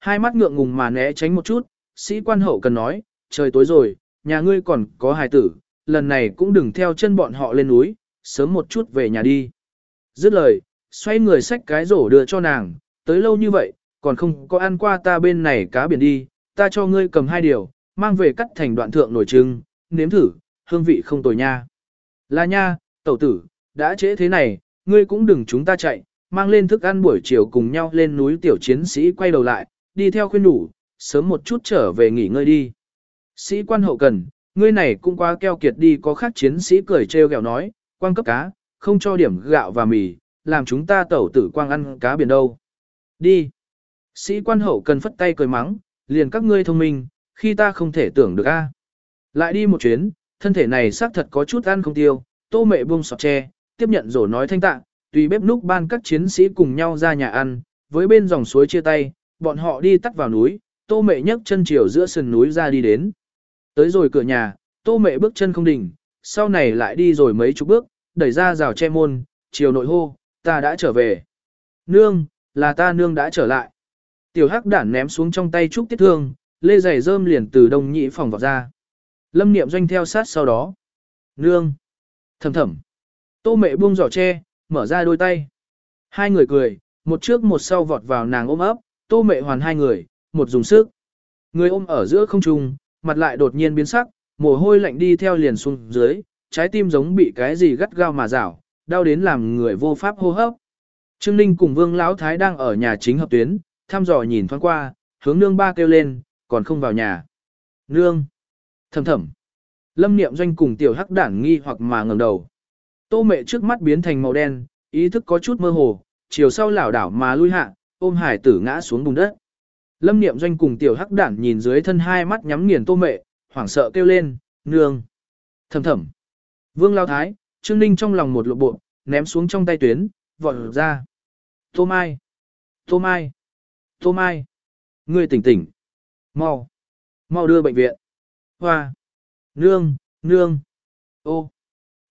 hai mắt ngượng ngùng mà né tránh một chút, sĩ quan hậu cần nói, trời tối rồi, nhà ngươi còn có hài tử, lần này cũng đừng theo chân bọn họ lên núi, sớm một chút về nhà đi. Dứt lời, xoay người xách cái rổ đưa cho nàng, tới lâu như vậy, còn không có ăn qua ta bên này cá biển đi, ta cho ngươi cầm hai điều, mang về cắt thành đoạn thượng nổi trưng, nếm thử, hương vị không tồi nha. Là nha, tẩu tử, đã trễ thế này, ngươi cũng đừng chúng ta chạy, mang lên thức ăn buổi chiều cùng nhau lên núi tiểu chiến sĩ quay đầu lại, đi theo khuyên đủ, sớm một chút trở về nghỉ ngơi đi. Sĩ quan hậu cần, ngươi này cũng quá keo kiệt đi có khác chiến sĩ cười trêu ghẹo nói, quang cấp cá, không cho điểm gạo và mì, làm chúng ta tẩu tử quang ăn cá biển đâu. Đi. Sĩ quan hậu cần phất tay cười mắng, liền các ngươi thông minh, khi ta không thể tưởng được a. Lại đi một chuyến, thân thể này xác thật có chút ăn không tiêu, tô mẹ buông sọt tre, tiếp nhận rồi nói thanh tạng tùy bếp núc ban các chiến sĩ cùng nhau ra nhà ăn, với bên dòng suối chia tay, bọn họ đi tắt vào núi, tô mẹ nhấc chân chiều giữa sườn núi ra đi đến. Tới rồi cửa nhà, tô mẹ bước chân không đỉnh, sau này lại đi rồi mấy chục bước, đẩy ra rào che môn, chiều nội hô, ta đã trở về. Nương, là ta nương đã trở lại. Tiểu hắc đản ném xuống trong tay trúc tiết thương, lê giày rơm liền từ đông nhị phòng vào ra. Lâm niệm doanh theo sát sau đó. Nương. Thầm thầm. Tô mẹ buông giỏ tre, mở ra đôi tay. Hai người cười, một trước một sau vọt vào nàng ôm ấp, tô mệ hoàn hai người, một dùng sức. Người ôm ở giữa không trung, mặt lại đột nhiên biến sắc, mồ hôi lạnh đi theo liền xuống dưới, trái tim giống bị cái gì gắt gao mà rảo, đau đến làm người vô pháp hô hấp. Trương Ninh cùng Vương Lão Thái đang ở nhà chính hợp tuyến, thăm dò nhìn thoáng qua, hướng nương ba kêu lên, còn không vào nhà. Nương! Thầm thầm! Lâm Niệm Doanh cùng tiểu hắc đảng nghi hoặc mà ngẩng đầu. Tô mẹ trước mắt biến thành màu đen, ý thức có chút mơ hồ, chiều sau lảo đảo mà lui hạ, ôm hải tử ngã xuống bùn đất. Lâm Niệm Doanh cùng tiểu hắc Đản nhìn dưới thân hai mắt nhắm nghiền tô mẹ, hoảng sợ kêu lên, nương! Thầm thầm! Vương Lao Thái, Trương Ninh trong lòng một lộ bộ, ném xuống trong tay tuyến, vọt ra. Tô Mai! Tô Mai! Tô Mai! Ngươi tỉnh tỉnh! Mau! Mau đưa bệnh viện! Hoa! Nương! Nương! Ô!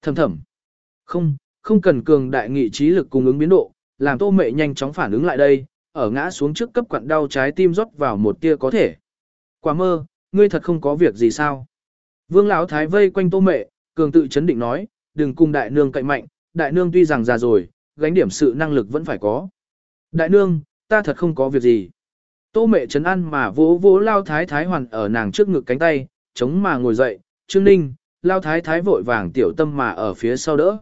Thầm thầm! Không, không cần cường đại nghị trí lực cùng ứng biến độ, làm tô mẹ nhanh chóng phản ứng lại đây, ở ngã xuống trước cấp quặn đau trái tim rót vào một tia có thể. Quả mơ, ngươi thật không có việc gì sao? Vương Lão Thái vây quanh tô mẹ, cường tự chấn định nói, đừng cùng đại nương cậy mạnh, đại nương tuy rằng già rồi, gánh điểm sự năng lực vẫn phải có. Đại nương, ta thật không có việc gì. Tô mẹ chấn ăn mà vỗ vỗ lao thái thái hoàn ở nàng trước ngực cánh tay, chống mà ngồi dậy, trương ninh, lao thái thái vội vàng tiểu tâm mà ở phía sau đỡ.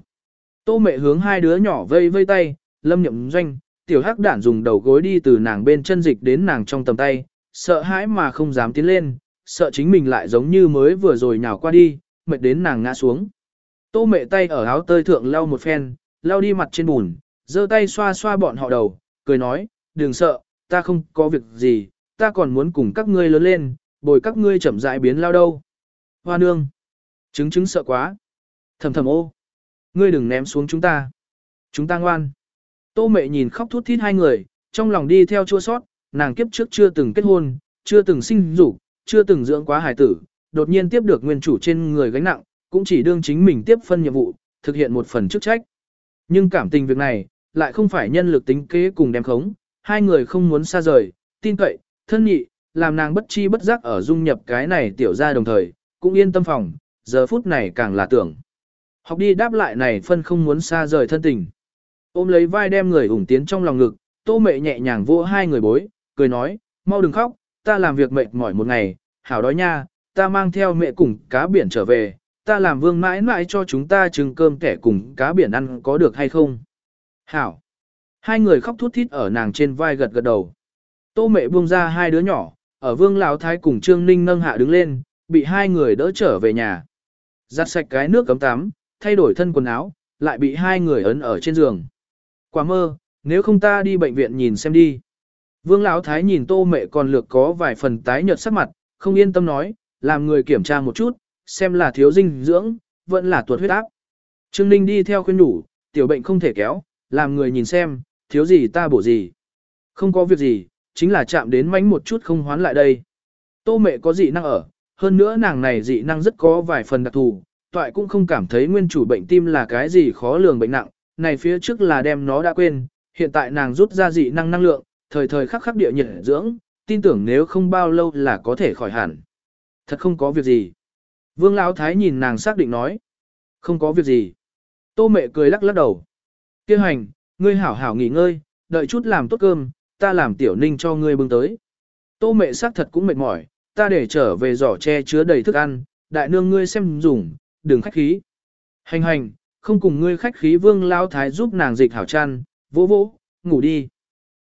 Tô mẹ hướng hai đứa nhỏ vây vây tay, lâm nhậm doanh, tiểu hắc đản dùng đầu gối đi từ nàng bên chân dịch đến nàng trong tầm tay, sợ hãi mà không dám tiến lên, sợ chính mình lại giống như mới vừa rồi nhào qua đi, mệt đến nàng ngã xuống. Tô mẹ tay ở áo tơi thượng lau một phen, lau đi mặt trên bùn, giơ tay xoa xoa bọn họ đầu, cười nói, đừng sợ, ta không có việc gì, ta còn muốn cùng các ngươi lớn lên, bồi các ngươi chậm rãi biến lao đâu. Hoa nương, chứng chứng sợ quá. Thầm thầm ô, ngươi đừng ném xuống chúng ta. Chúng ta ngoan. Tô mẹ nhìn khóc thút thít hai người, trong lòng đi theo chua sót, nàng kiếp trước chưa từng kết hôn, chưa từng sinh dục, chưa từng dưỡng quá hài tử, đột nhiên tiếp được nguyên chủ trên người gánh nặng, cũng chỉ đương chính mình tiếp phân nhiệm vụ, thực hiện một phần chức trách. Nhưng cảm tình việc này, lại không phải nhân lực tính kế cùng đem khống, hai người không muốn xa rời, tin cậy, thân nhị, làm nàng bất chi bất giác ở dung nhập cái này tiểu ra đồng thời, cũng yên tâm phòng, giờ phút này càng là tưởng. Học đi đáp lại này phân không muốn xa rời thân tình. Ôm lấy vai đem người ủng tiến trong lòng ngực, tô mẹ nhẹ nhàng vỗ hai người bối, cười nói, mau đừng khóc, ta làm việc mệt mỏi một ngày, hảo đói nha, ta mang theo mẹ cùng cá biển trở về, ta làm vương mãi mãi cho chúng ta trừng cơm kẻ cùng cá biển ăn có được hay không? Hảo! Hai người khóc thút thít ở nàng trên vai gật gật đầu. Tô mẹ buông ra hai đứa nhỏ, ở vương lão thái cùng trương ninh nâng hạ đứng lên, bị hai người đỡ trở về nhà. Giặt sạch cái nước cấm tắm, thay đổi thân quần áo, lại bị hai người ấn ở trên giường. Quả mơ, nếu không ta đi bệnh viện nhìn xem đi. Vương Lão Thái nhìn tô mẹ còn lược có vài phần tái nhợt sắc mặt, không yên tâm nói, làm người kiểm tra một chút, xem là thiếu dinh dưỡng, vẫn là tuột huyết áp. Trương Ninh đi theo khuyên nhủ, tiểu bệnh không thể kéo, làm người nhìn xem, thiếu gì ta bổ gì. Không có việc gì, chính là chạm đến mánh một chút không hoán lại đây. Tô mẹ có dị năng ở, hơn nữa nàng này dị năng rất có vài phần đặc thù, toại cũng không cảm thấy nguyên chủ bệnh tim là cái gì khó lường bệnh nặng, này phía trước là đem nó đã quên, hiện tại nàng rút ra dị năng năng lượng, thời thời khắc khắc địa nhiệt dưỡng, tin tưởng nếu không bao lâu là có thể khỏi hẳn. Thật không có việc gì. Vương Lão Thái nhìn nàng xác định nói. Không có việc gì. Tô mẹ cười lắc lắc đầu. Kêu hành, ngươi hảo hảo nghỉ ngơi, đợi chút làm tốt cơm, ta làm tiểu ninh cho ngươi bưng tới. Tô mẹ xác thật cũng mệt mỏi, ta để trở về giỏ tre chứa đầy thức ăn, đại nương ngươi xem dùng, đừng khách khí. Hành hành, không cùng ngươi khách khí vương lao thái giúp nàng dịch hảo chăn, vỗ vỗ, ngủ đi.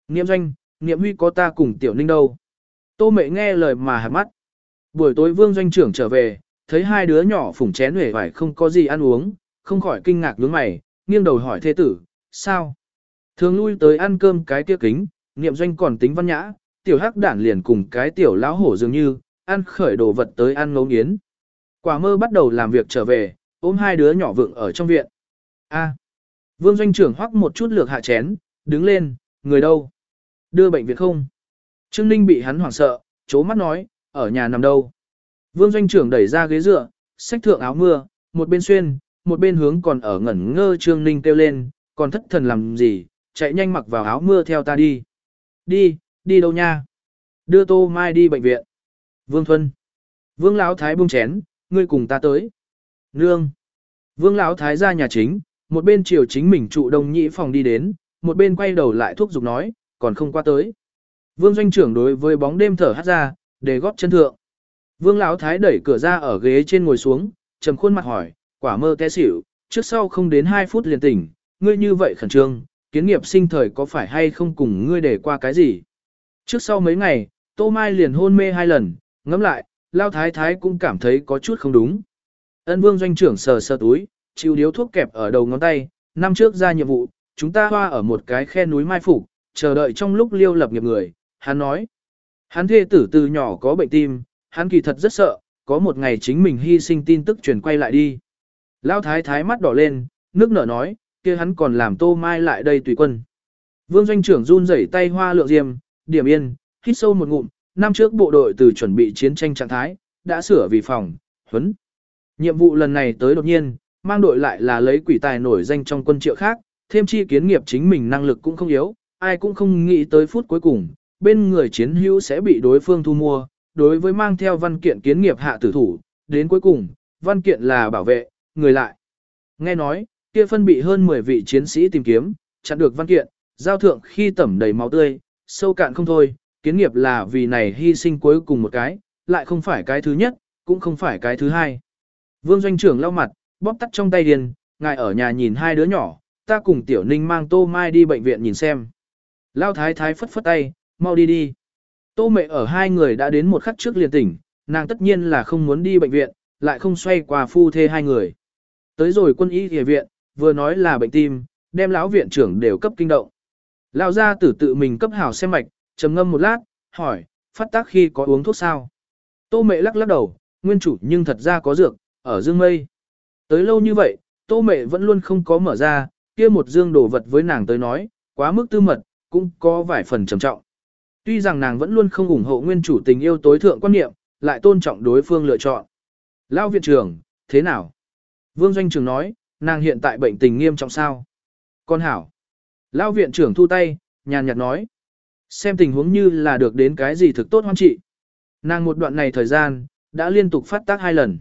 Niệm doanh, niệm huy có ta cùng tiểu ninh đâu. Tô mệ nghe lời mà hạt mắt. Buổi tối vương doanh trưởng trở về, thấy hai đứa nhỏ phủng chén huệ vải không có gì ăn uống, không khỏi kinh ngạc nhướng mày, nghiêng đầu hỏi thế tử, sao? Thường lui tới ăn cơm cái kia kính, niệm doanh còn tính văn nhã, tiểu hắc đản liền cùng cái tiểu lão hổ dường như, ăn khởi đồ vật tới ăn ngấu nghiến. Quả mơ bắt đầu làm việc trở về, ôm hai đứa nhỏ vượng ở trong viện. A. Vương doanh trưởng hoắc một chút lược hạ chén, đứng lên, người đâu? Đưa bệnh viện không? Trương Ninh bị hắn hoảng sợ, chố mắt nói, ở nhà nằm đâu? Vương doanh trưởng đẩy ra ghế dựa, xách thượng áo mưa, một bên xuyên, một bên hướng còn ở ngẩn ngơ Trương Ninh kêu lên, còn thất thần làm gì, chạy nhanh mặc vào áo mưa theo ta đi. Đi, đi đâu nha? Đưa Tô Mai đi bệnh viện. Vương Thuân. Vương Lão Thái buông chén, ngươi cùng ta tới. Nương. Vương Lão Thái ra nhà chính, một bên chiều chính mình trụ đông nhị phòng đi đến, một bên quay đầu lại thuốc giục nói, còn không qua tới. Vương doanh trưởng đối với bóng đêm thở hắt ra, để góp chân thượng. Vương Lão Thái đẩy cửa ra ở ghế trên ngồi xuống, trầm khuôn mặt hỏi, quả mơ té xỉu, trước sau không đến 2 phút liền tỉnh, ngươi như vậy khẩn trương, kiến nghiệp sinh thời có phải hay không cùng ngươi để qua cái gì. Trước sau mấy ngày, Tô Mai liền hôn mê hai lần, ngẫm lại, Lao Thái Thái cũng cảm thấy có chút không đúng. Ân vương doanh trưởng sờ sờ túi, chịu điếu thuốc kẹp ở đầu ngón tay, năm trước ra nhiệm vụ, chúng ta hoa ở một cái khe núi mai phục, chờ đợi trong lúc liêu lập nghiệp người, hắn nói. Hắn thê tử từ nhỏ có bệnh tim, hắn kỳ thật rất sợ, có một ngày chính mình hy sinh tin tức truyền quay lại đi. Lao thái thái mắt đỏ lên, nước nở nói, kia hắn còn làm tô mai lại đây tùy quân. Vương doanh trưởng run rẩy tay hoa lượng diêm, điểm yên, hít sâu một ngụm, năm trước bộ đội từ chuẩn bị chiến tranh trạng thái, đã sửa vì phòng, huấn. Nhiệm vụ lần này tới đột nhiên, mang đội lại là lấy quỷ tài nổi danh trong quân triệu khác, thêm chi kiến nghiệp chính mình năng lực cũng không yếu, ai cũng không nghĩ tới phút cuối cùng, bên người chiến hữu sẽ bị đối phương thu mua, đối với mang theo văn kiện kiến nghiệp hạ tử thủ, đến cuối cùng, văn kiện là bảo vệ, người lại. Nghe nói, kia phân bị hơn 10 vị chiến sĩ tìm kiếm, chặn được văn kiện, giao thượng khi tẩm đầy máu tươi, sâu cạn không thôi, kiến nghiệp là vì này hy sinh cuối cùng một cái, lại không phải cái thứ nhất, cũng không phải cái thứ hai. Vương doanh trưởng lau mặt, bóp tắt trong tay điền, ngài ở nhà nhìn hai đứa nhỏ, ta cùng tiểu ninh mang tô mai đi bệnh viện nhìn xem. Lao thái thái phất phất tay, mau đi đi. Tô mẹ ở hai người đã đến một khắc trước liền tỉnh, nàng tất nhiên là không muốn đi bệnh viện, lại không xoay qua phu thê hai người. Tới rồi quân y y viện, vừa nói là bệnh tim, đem lão viện trưởng đều cấp kinh động. Lão gia tử tự mình cấp hảo xem mạch, trầm ngâm một lát, hỏi, phát tác khi có uống thuốc sao? Tô mẹ lắc lắc đầu, nguyên chủ nhưng thật ra có dược, ở dương mây. Tới lâu như vậy, tô mẹ vẫn luôn không có mở ra, kia một dương đồ vật với nàng tới nói, quá mức tư mật, cũng có vài phần trầm trọng. Tuy rằng nàng vẫn luôn không ủng hộ nguyên chủ tình yêu tối thượng quan niệm, lại tôn trọng đối phương lựa chọn. lao viện trưởng, thế nào? Vương Doanh Trường nói, nàng hiện tại bệnh tình nghiêm trọng sao? Con hảo. lao viện trưởng thu tay, nhàn nhạt nói. Xem tình huống như là được đến cái gì thực tốt hoan trị. Nàng một đoạn này thời gian, đã liên tục phát tác hai lần.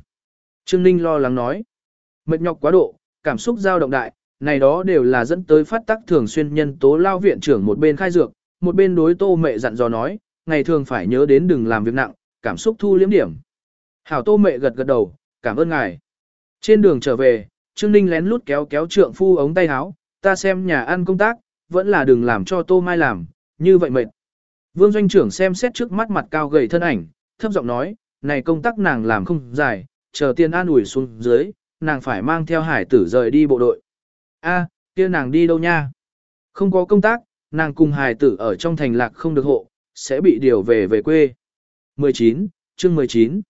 Trương Ninh lo lắng nói. Mệt nhọc quá độ, cảm xúc dao động đại, này đó đều là dẫn tới phát tác thường xuyên nhân tố lao viện trưởng một bên khai dược, một bên đối tô mẹ dặn dò nói, ngày thường phải nhớ đến đừng làm việc nặng, cảm xúc thu liếm điểm. Hảo tô mẹ gật gật đầu, cảm ơn ngài. Trên đường trở về, Trương Ninh lén lút kéo kéo trượng phu ống tay áo, ta xem nhà ăn công tác, vẫn là đừng làm cho tô mai làm, như vậy mệt. Vương doanh trưởng xem xét trước mắt mặt cao gầy thân ảnh, thấp giọng nói, này công tác nàng làm không dài, chờ tiền an ủi xuống dưới, nàng phải mang theo hải tử rời đi bộ đội. A, kia nàng đi đâu nha? Không có công tác, nàng cùng hải tử ở trong thành lạc không được hộ, sẽ bị điều về về quê. 19, chương 19.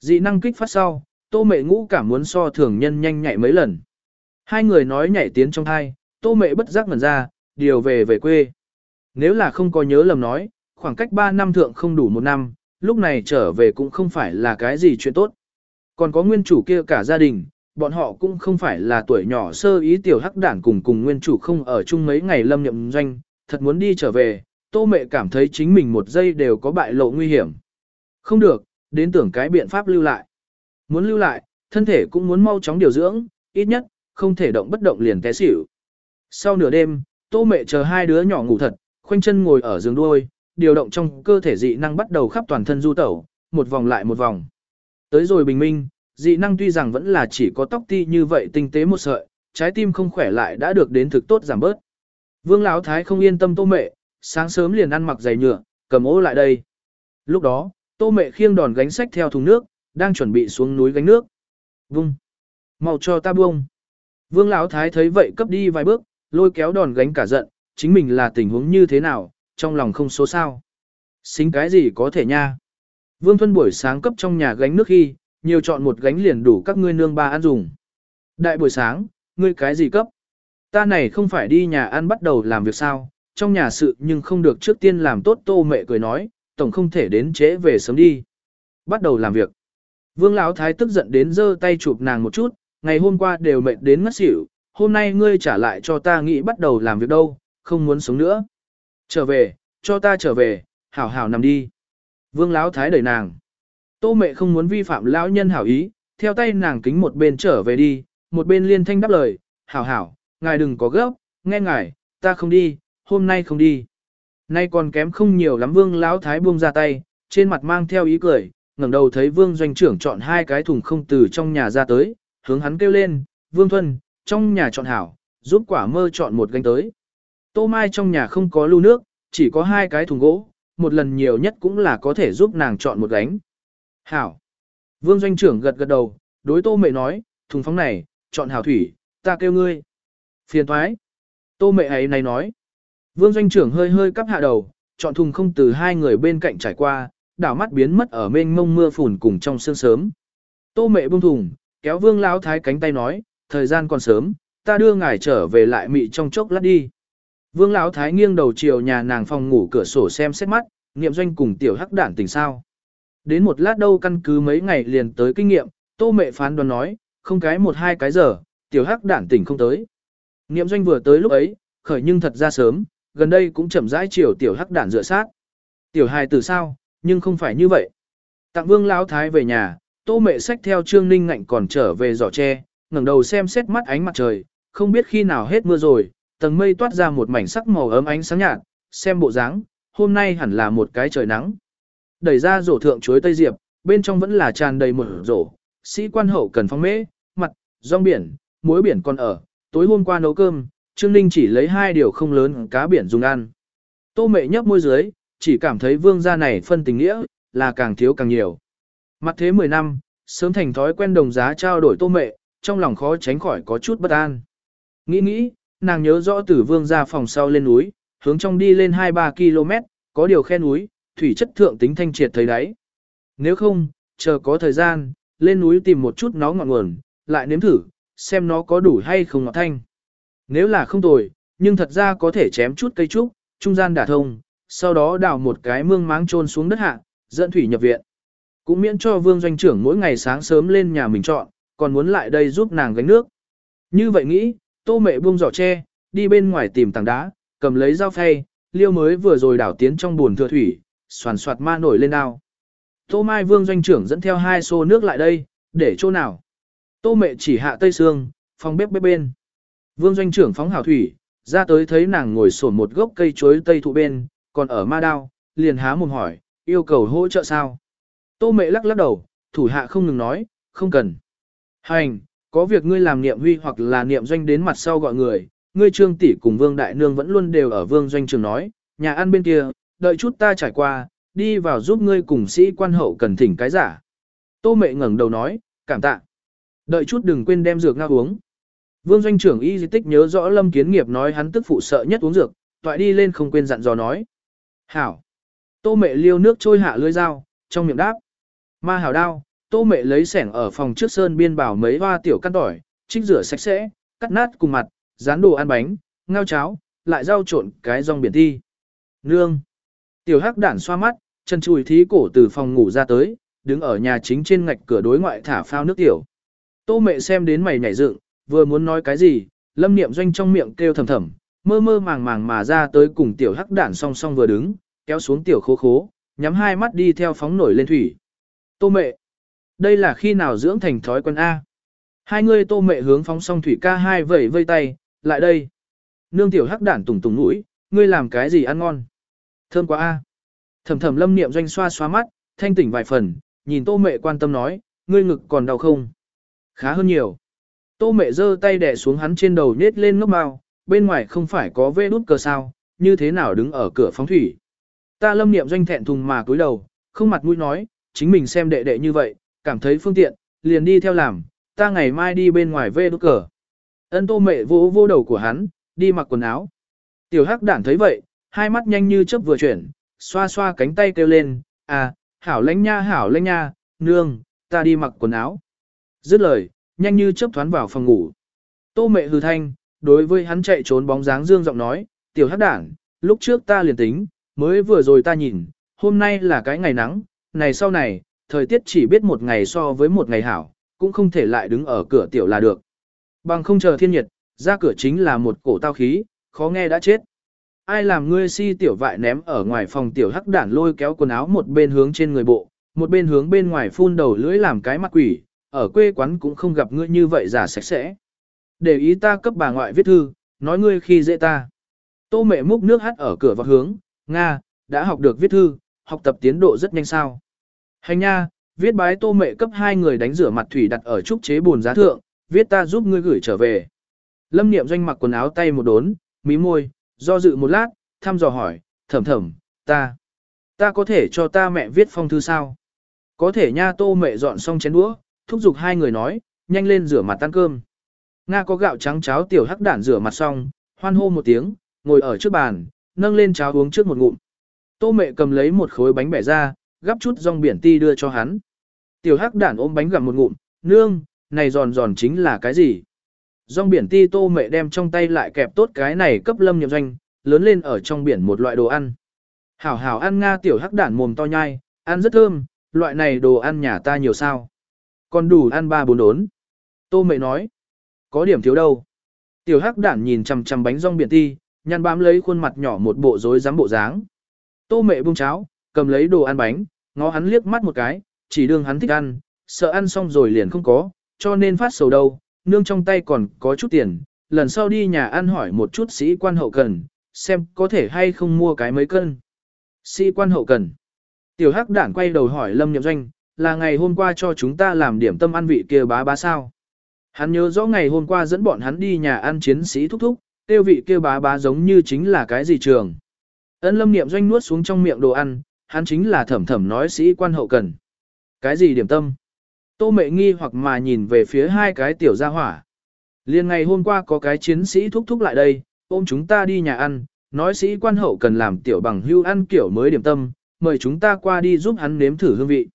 Dị năng kích phát sau, tô mẹ ngũ cảm muốn so thường nhân nhanh nhạy mấy lần. Hai người nói nhảy tiến trong hai, tô mẹ bất giác ngẩn ra, điều về về quê. Nếu là không có nhớ lầm nói, khoảng cách 3 năm thượng không đủ một năm, lúc này trở về cũng không phải là cái gì chuyện tốt. Còn có nguyên chủ kia cả gia đình, bọn họ cũng không phải là tuổi nhỏ sơ ý tiểu hắc đản cùng cùng nguyên chủ không ở chung mấy ngày lâm nhậm doanh, thật muốn đi trở về, Tô mẹ cảm thấy chính mình một giây đều có bại lộ nguy hiểm. Không được, đến tưởng cái biện pháp lưu lại. Muốn lưu lại, thân thể cũng muốn mau chóng điều dưỡng, ít nhất, không thể động bất động liền té xỉu. Sau nửa đêm, tô mẹ chờ hai đứa nhỏ ngủ thật, khoanh chân ngồi ở giường đuôi, điều động trong cơ thể dị năng bắt đầu khắp toàn thân du tẩu, một vòng lại một vòng. Tới rồi bình minh, dị năng tuy rằng vẫn là chỉ có tóc ti như vậy tinh tế một sợi, trái tim không khỏe lại đã được đến thực tốt giảm bớt. Vương Lão Thái không yên tâm tô mẹ, sáng sớm liền ăn mặc giày nhựa, cầm ô lại đây. Lúc đó, tô mẹ khiêng đòn gánh sách theo thùng nước, đang chuẩn bị xuống núi gánh nước. Vung! Mau cho ta buông! Vương Lão Thái thấy vậy cấp đi vài bước, lôi kéo đòn gánh cả giận, chính mình là tình huống như thế nào, trong lòng không số sao. Xính cái gì có thể nha. Vương Thuân buổi sáng cấp trong nhà gánh nước khi, nhiều chọn một gánh liền đủ các ngươi nương ba ăn dùng. Đại buổi sáng, ngươi cái gì cấp? Ta này không phải đi nhà ăn bắt đầu làm việc sao, trong nhà sự nhưng không được trước tiên làm tốt tô mẹ cười nói, tổng không thể đến trễ về sớm đi. Bắt đầu làm việc. Vương Lão Thái tức giận đến giơ tay chụp nàng một chút, ngày hôm qua đều mệt đến ngất xỉu, hôm nay ngươi trả lại cho ta nghĩ bắt đầu làm việc đâu, không muốn sống nữa. Trở về, cho ta trở về, hảo hảo nằm đi. Vương Lão Thái đẩy nàng. Tô mẹ không muốn vi phạm lão nhân hảo ý, theo tay nàng kính một bên trở về đi, một bên liên thanh đáp lời, hảo hảo, ngài đừng có gấp, nghe ngài, ta không đi, hôm nay không đi. Nay còn kém không nhiều lắm vương lão thái buông ra tay, trên mặt mang theo ý cười, ngẩng đầu thấy vương doanh trưởng chọn hai cái thùng không từ trong nhà ra tới, hướng hắn kêu lên, vương thuần, trong nhà chọn hảo, giúp quả mơ chọn một gánh tới. Tô mai trong nhà không có lưu nước, chỉ có hai cái thùng gỗ, một lần nhiều nhất cũng là có thể giúp nàng chọn một gánh. Hảo. Vương doanh trưởng gật gật đầu, đối tô mệ nói, thùng phóng này, chọn hảo thủy, ta kêu ngươi. Phiền thoái. Tô mệ ấy này nói. Vương doanh trưởng hơi hơi cắp hạ đầu, chọn thùng không từ hai người bên cạnh trải qua, đảo mắt biến mất ở mênh mông mưa phùn cùng trong sương sớm. Tô mệ buông thùng, kéo vương lão thái cánh tay nói, thời gian còn sớm, ta đưa ngài trở về lại mị trong chốc lát đi. Vương lão thái nghiêng đầu chiều nhà nàng phòng ngủ cửa sổ xem xét mắt, nghiệm doanh cùng tiểu hắc đản tình sao. Đến một lát đâu căn cứ mấy ngày liền tới kinh nghiệm, tô mẹ phán đoán nói, không cái một hai cái giờ, tiểu hắc đản tỉnh không tới. Niệm doanh vừa tới lúc ấy, khởi nhưng thật ra sớm, gần đây cũng chậm rãi chiều tiểu hắc đản dựa sát. Tiểu hài từ sao, nhưng không phải như vậy. Tạng vương lão thái về nhà, tô mẹ sách theo trương ninh ngạnh còn trở về giỏ tre, ngẩng đầu xem xét mắt ánh mặt trời, không biết khi nào hết mưa rồi, tầng mây toát ra một mảnh sắc màu ấm ánh sáng nhạt, xem bộ dáng, hôm nay hẳn là một cái trời nắng. Đẩy ra rổ thượng chuối tây diệp, bên trong vẫn là tràn đầy một rổ, sĩ quan hậu cần phong mễ, mặt, rong biển, muối biển còn ở, tối hôm qua nấu cơm, Trương Ninh chỉ lấy hai điều không lớn cá biển dùng ăn. Tô mẹ nhấp môi dưới, chỉ cảm thấy vương gia này phân tình nghĩa, là càng thiếu càng nhiều. Mặt thế 10 năm, sớm thành thói quen đồng giá trao đổi tô mẹ, trong lòng khó tránh khỏi có chút bất an. Nghĩ nghĩ, nàng nhớ rõ từ vương gia phòng sau lên núi, hướng trong đi lên 2-3 km, có điều khe núi, thủy chất thượng tính thanh triệt thấy đáy. Nếu không, chờ có thời gian, lên núi tìm một chút nó ngọn nguồn, lại nếm thử, xem nó có đủ hay không ngọt thanh. Nếu là không tồi, nhưng thật ra có thể chém chút cây trúc, trung gian đả thông, sau đó đào một cái mương máng trôn xuống đất hạ, dẫn thủy nhập viện. Cũng miễn cho vương doanh trưởng mỗi ngày sáng sớm lên nhà mình chọn, còn muốn lại đây giúp nàng gánh nước. Như vậy nghĩ, tô mẹ buông giỏ tre, đi bên ngoài tìm tảng đá, cầm lấy dao phay, liêu mới vừa rồi đảo tiến trong buồn thừa thủy, soàn soạt ma nổi lên đao. Tô Mai Vương doanh trưởng dẫn theo hai xô nước lại đây, để chỗ nào? Tô mẹ chỉ hạ tây xương, phòng bếp bếp bên. Vương doanh trưởng phóng hào thủy, ra tới thấy nàng ngồi sổn một gốc cây chuối tây thụ bên, còn ở ma đao, liền há mồm hỏi, yêu cầu hỗ trợ sao? Tô mẹ lắc lắc đầu, thủ hạ không ngừng nói, không cần. Hành, có việc ngươi làm niệm huy hoặc là niệm doanh đến mặt sau gọi người, ngươi trương tỷ cùng vương đại nương vẫn luôn đều ở vương doanh trường nói, nhà ăn bên kia, đợi chút ta trải qua, đi vào giúp ngươi cùng sĩ quan hậu cần thỉnh cái giả. Tô mệ ngẩng đầu nói, cảm tạ. Đợi chút đừng quên đem dược ngao uống. Vương doanh trưởng y di tích nhớ rõ Lâm Kiến Nghiệp nói hắn tức phụ sợ nhất uống dược, toại đi lên không quên dặn dò nói. Hảo. Tô mệ liêu nước trôi hạ lưỡi dao, trong miệng đáp. Ma hảo đao, tô mệ lấy sẻng ở phòng trước sơn biên bảo mấy hoa tiểu căn tỏi, trích rửa sạch sẽ, cắt nát cùng mặt, rán đồ ăn bánh, ngao cháo, lại rau trộn cái rong biển thi. Nương. Tiểu hắc đản xoa mắt, chân chùi thí cổ từ phòng ngủ ra tới, đứng ở nhà chính trên ngạch cửa đối ngoại thả phao nước tiểu. Tô mẹ xem đến mày nhảy dựng, vừa muốn nói cái gì, lâm niệm doanh trong miệng kêu thầm thầm, Mơ mơ màng màng mà ra tới cùng tiểu hắc đản song song vừa đứng, kéo xuống tiểu khố khố, nhắm hai mắt đi theo phóng nổi lên thủy. Tô mẹ, đây là khi nào dưỡng thành thói quen A. Hai người tô mẹ hướng phóng song thủy ca hai vẩy vây tay, lại đây. Nương tiểu hắc đản tùng tùng mũi, ngươi làm cái gì ăn ngon. Thơm quá A. Thầm thầm lâm niệm doanh xoa xoa mắt, thanh tỉnh vài phần, nhìn tô mẹ quan tâm nói, ngươi ngực còn đau không? Khá hơn nhiều. Tô mẹ giơ tay đè xuống hắn trên đầu nết lên ngốc mau, bên ngoài không phải có vê nút cờ sao, như thế nào đứng ở cửa phóng thủy. Ta lâm niệm doanh thẹn thùng mà cúi đầu, không mặt mũi nói, chính mình xem đệ đệ như vậy, cảm thấy phương tiện, liền đi theo làm, ta ngày mai đi bên ngoài vê nút cờ. Ân tô mẹ vỗ vô đầu của hắn, đi mặc quần áo. Tiểu hắc đản thấy vậy, hai mắt nhanh như chớp vừa chuyển, xoa xoa cánh tay kêu lên, à, hảo lãnh nha hảo lãnh nha, nương, ta đi mặc quần áo. Dứt lời, nhanh như chớp thoán vào phòng ngủ. Tô mẹ hừ thanh, đối với hắn chạy trốn bóng dáng dương giọng nói, tiểu hắc đảng, lúc trước ta liền tính, mới vừa rồi ta nhìn, hôm nay là cái ngày nắng, này sau này, thời tiết chỉ biết một ngày so với một ngày hảo, cũng không thể lại đứng ở cửa tiểu là được. Bằng không chờ thiên nhiệt, ra cửa chính là một cổ tao khí, khó nghe đã chết. Ai làm ngươi si tiểu vại ném ở ngoài phòng tiểu hắc đản lôi kéo quần áo một bên hướng trên người bộ, một bên hướng bên ngoài phun đầu lưỡi làm cái mặt quỷ, ở quê quán cũng không gặp ngươi như vậy giả sạch sẽ. Để ý ta cấp bà ngoại viết thư, nói ngươi khi dễ ta. Tô mẹ múc nước hắt ở cửa vào hướng, Nga, đã học được viết thư, học tập tiến độ rất nhanh sao. Hành nha, viết bái tô mẹ cấp hai người đánh rửa mặt thủy đặt ở trúc chế bồn giá thượng, viết ta giúp ngươi gửi trở về. Lâm niệm doanh mặc quần áo tay một đốn, mí môi, do dự một lát, thăm dò hỏi, thầm thầm, ta, ta có thể cho ta mẹ viết phong thư sao? Có thể nha tô mẹ dọn xong chén đũa, thúc giục hai người nói, nhanh lên rửa mặt ăn cơm. Nga có gạo trắng cháo tiểu hắc đản rửa mặt xong, hoan hô một tiếng, ngồi ở trước bàn, nâng lên cháo uống trước một ngụm. Tô mẹ cầm lấy một khối bánh bẻ ra, gắp chút rong biển ti đưa cho hắn. Tiểu hắc đản ôm bánh gặm một ngụm, nương, này giòn giòn chính là cái gì? Rong biển ti tô mẹ đem trong tay lại kẹp tốt cái này cấp lâm nhậm doanh, lớn lên ở trong biển một loại đồ ăn. Hảo hảo ăn Nga tiểu hắc đản mồm to nhai, ăn rất thơm, loại này đồ ăn nhà ta nhiều sao. Còn đủ ăn ba bốn đốn. Tô mẹ nói, có điểm thiếu đâu. Tiểu hắc đản nhìn chằm chằm bánh rong biển ti, nhăn bám lấy khuôn mặt nhỏ một bộ rối rắm bộ dáng. Tô mẹ bung cháo, cầm lấy đồ ăn bánh, ngó hắn liếc mắt một cái, chỉ đương hắn thích ăn, sợ ăn xong rồi liền không có, cho nên phát sầu đâu, nương trong tay còn có chút tiền, lần sau đi nhà ăn hỏi một chút sĩ quan hậu cần, xem có thể hay không mua cái mấy cân. Sĩ quan hậu cần. Tiểu hắc đản quay đầu hỏi Lâm niệm Doanh, là ngày hôm qua cho chúng ta làm điểm tâm ăn vị kia bá bá sao. Hắn nhớ rõ ngày hôm qua dẫn bọn hắn đi nhà ăn chiến sĩ thúc thúc, tiêu vị kia bá bá giống như chính là cái gì trường. ấn lâm niệm doanh nuốt xuống trong miệng đồ ăn, hắn chính là thẩm thẩm nói sĩ quan hậu cần. Cái gì điểm tâm? Tô mệ nghi hoặc mà nhìn về phía hai cái tiểu gia hỏa. Liên ngày hôm qua có cái chiến sĩ thúc thúc lại đây, ôm chúng ta đi nhà ăn, nói sĩ quan hậu cần làm tiểu bằng hưu ăn kiểu mới điểm tâm, mời chúng ta qua đi giúp hắn nếm thử hương vị.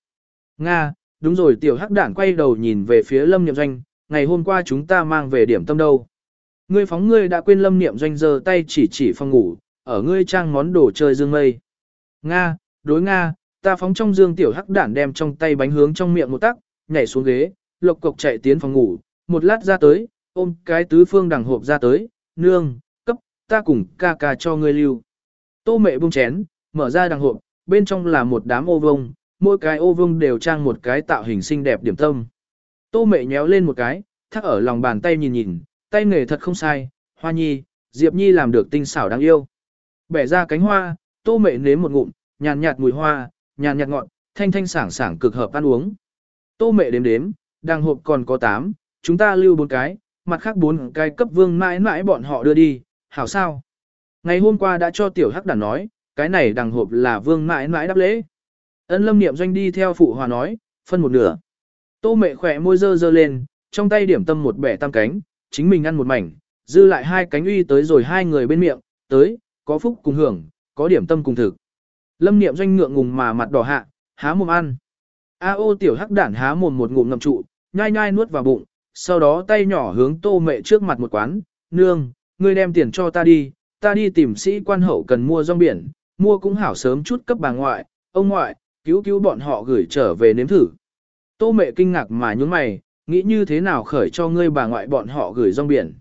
Nga, đúng rồi tiểu hắc đản quay đầu nhìn về phía lâm niệm doanh, ngày hôm qua chúng ta mang về điểm tâm đâu. Ngươi phóng ngươi đã quên lâm niệm doanh giơ tay chỉ chỉ phòng ngủ, ở ngươi trang món đồ chơi dương mây. Nga, đối Nga, ta phóng trong dương tiểu hắc đản đem trong tay bánh hướng trong miệng một tắc, nhảy xuống ghế, lộc cộc chạy tiến phòng ngủ, một lát ra tới, ôm cái tứ phương đằng hộp ra tới, nương, cấp, ta cùng ca ca cho ngươi lưu. Tô mẹ buông chén, mở ra đằng hộp, bên trong là một đám ô vông, mỗi cái ô vông đều trang một cái tạo hình xinh đẹp điểm tâm. Tô mẹ nhéo lên một cái, thắc ở lòng bàn tay nhìn nhìn, tay nghề thật không sai, hoa nhi, Diệp Nhi làm được tinh xảo đáng yêu. Bẻ ra cánh hoa, tô mẹ nếm một ngụm, nhàn nhạt mùi hoa, nhàn nhạt ngọt, thanh thanh sảng sảng cực hợp ăn uống. Tô mẹ đếm đếm, đang hộp còn có 8, chúng ta lưu bốn cái, mặt khác bốn cái cấp vương mãi mãi bọn họ đưa đi, hảo sao. Ngày hôm qua đã cho tiểu hắc đàn nói, cái này đằng hộp là vương mãi mãi đáp lễ. Ân lâm niệm doanh đi theo phụ hòa nói, phân một nửa. Tô mẹ khỏe môi dơ dơ lên, trong tay điểm tâm một bẻ tam cánh, chính mình ăn một mảnh, dư lại hai cánh uy tới rồi hai người bên miệng, tới, có phúc cùng hưởng, có điểm tâm cùng thực. Lâm niệm doanh ngượng ngùng mà mặt đỏ hạ, há mồm ăn. A ô tiểu hắc đản há mồm một ngụm ngậm trụ, nhai nhai nuốt vào bụng, sau đó tay nhỏ hướng tô mẹ trước mặt một quán, nương, ngươi đem tiền cho ta đi, ta đi tìm sĩ quan hậu cần mua rong biển, mua cũng hảo sớm chút cấp bà ngoại, ông ngoại, cứu cứu bọn họ gửi trở về nếm thử. Tô mẹ kinh ngạc mà nhún mày, nghĩ như thế nào khởi cho ngươi bà ngoại bọn họ gửi rong biển.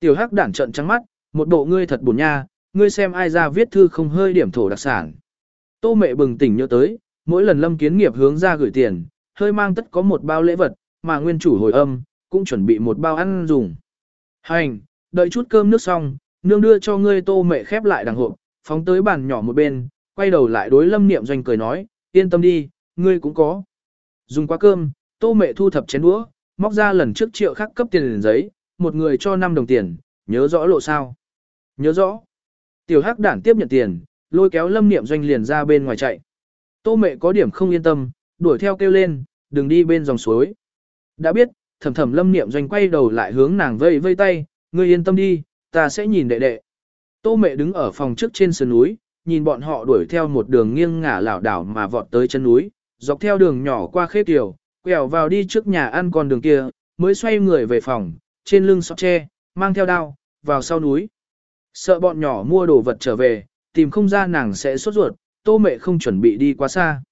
Tiểu hắc đản trận trắng mắt, một bộ ngươi thật buồn nha, ngươi xem ai ra viết thư không hơi điểm thổ đặc sản. Tô mẹ bừng tỉnh nhớ tới, mỗi lần lâm kiến nghiệp hướng ra gửi tiền, hơi mang tất có một bao lễ vật, mà nguyên chủ hồi âm, cũng chuẩn bị một bao ăn dùng. Hành, đợi chút cơm nước xong, nương đưa cho ngươi tô mẹ khép lại đằng hộp, phóng tới bàn nhỏ một bên, quay đầu lại đối lâm niệm doanh cười nói, yên tâm đi, ngươi cũng có. Dùng qua cơm, tô mẹ thu thập chén đũa, móc ra lần trước triệu khắc cấp tiền liền giấy, một người cho 5 đồng tiền, nhớ rõ lộ sao. Nhớ rõ. Tiểu hắc đản tiếp nhận tiền, lôi kéo lâm niệm doanh liền ra bên ngoài chạy. Tô mẹ có điểm không yên tâm, đuổi theo kêu lên, đừng đi bên dòng suối. Đã biết, thầm thầm lâm niệm doanh quay đầu lại hướng nàng vây vây tay, ngươi yên tâm đi, ta sẽ nhìn đệ đệ. Tô mẹ đứng ở phòng trước trên sườn núi, nhìn bọn họ đuổi theo một đường nghiêng ngả lảo đảo mà vọt tới chân núi, dọc theo đường nhỏ qua khế tiểu, quẹo vào đi trước nhà ăn con đường kia, mới xoay người về phòng, trên lưng sọt tre, mang theo đao, vào sau núi. Sợ bọn nhỏ mua đồ vật trở về, tìm không ra nàng sẽ sốt ruột, tô mẹ không chuẩn bị đi quá xa.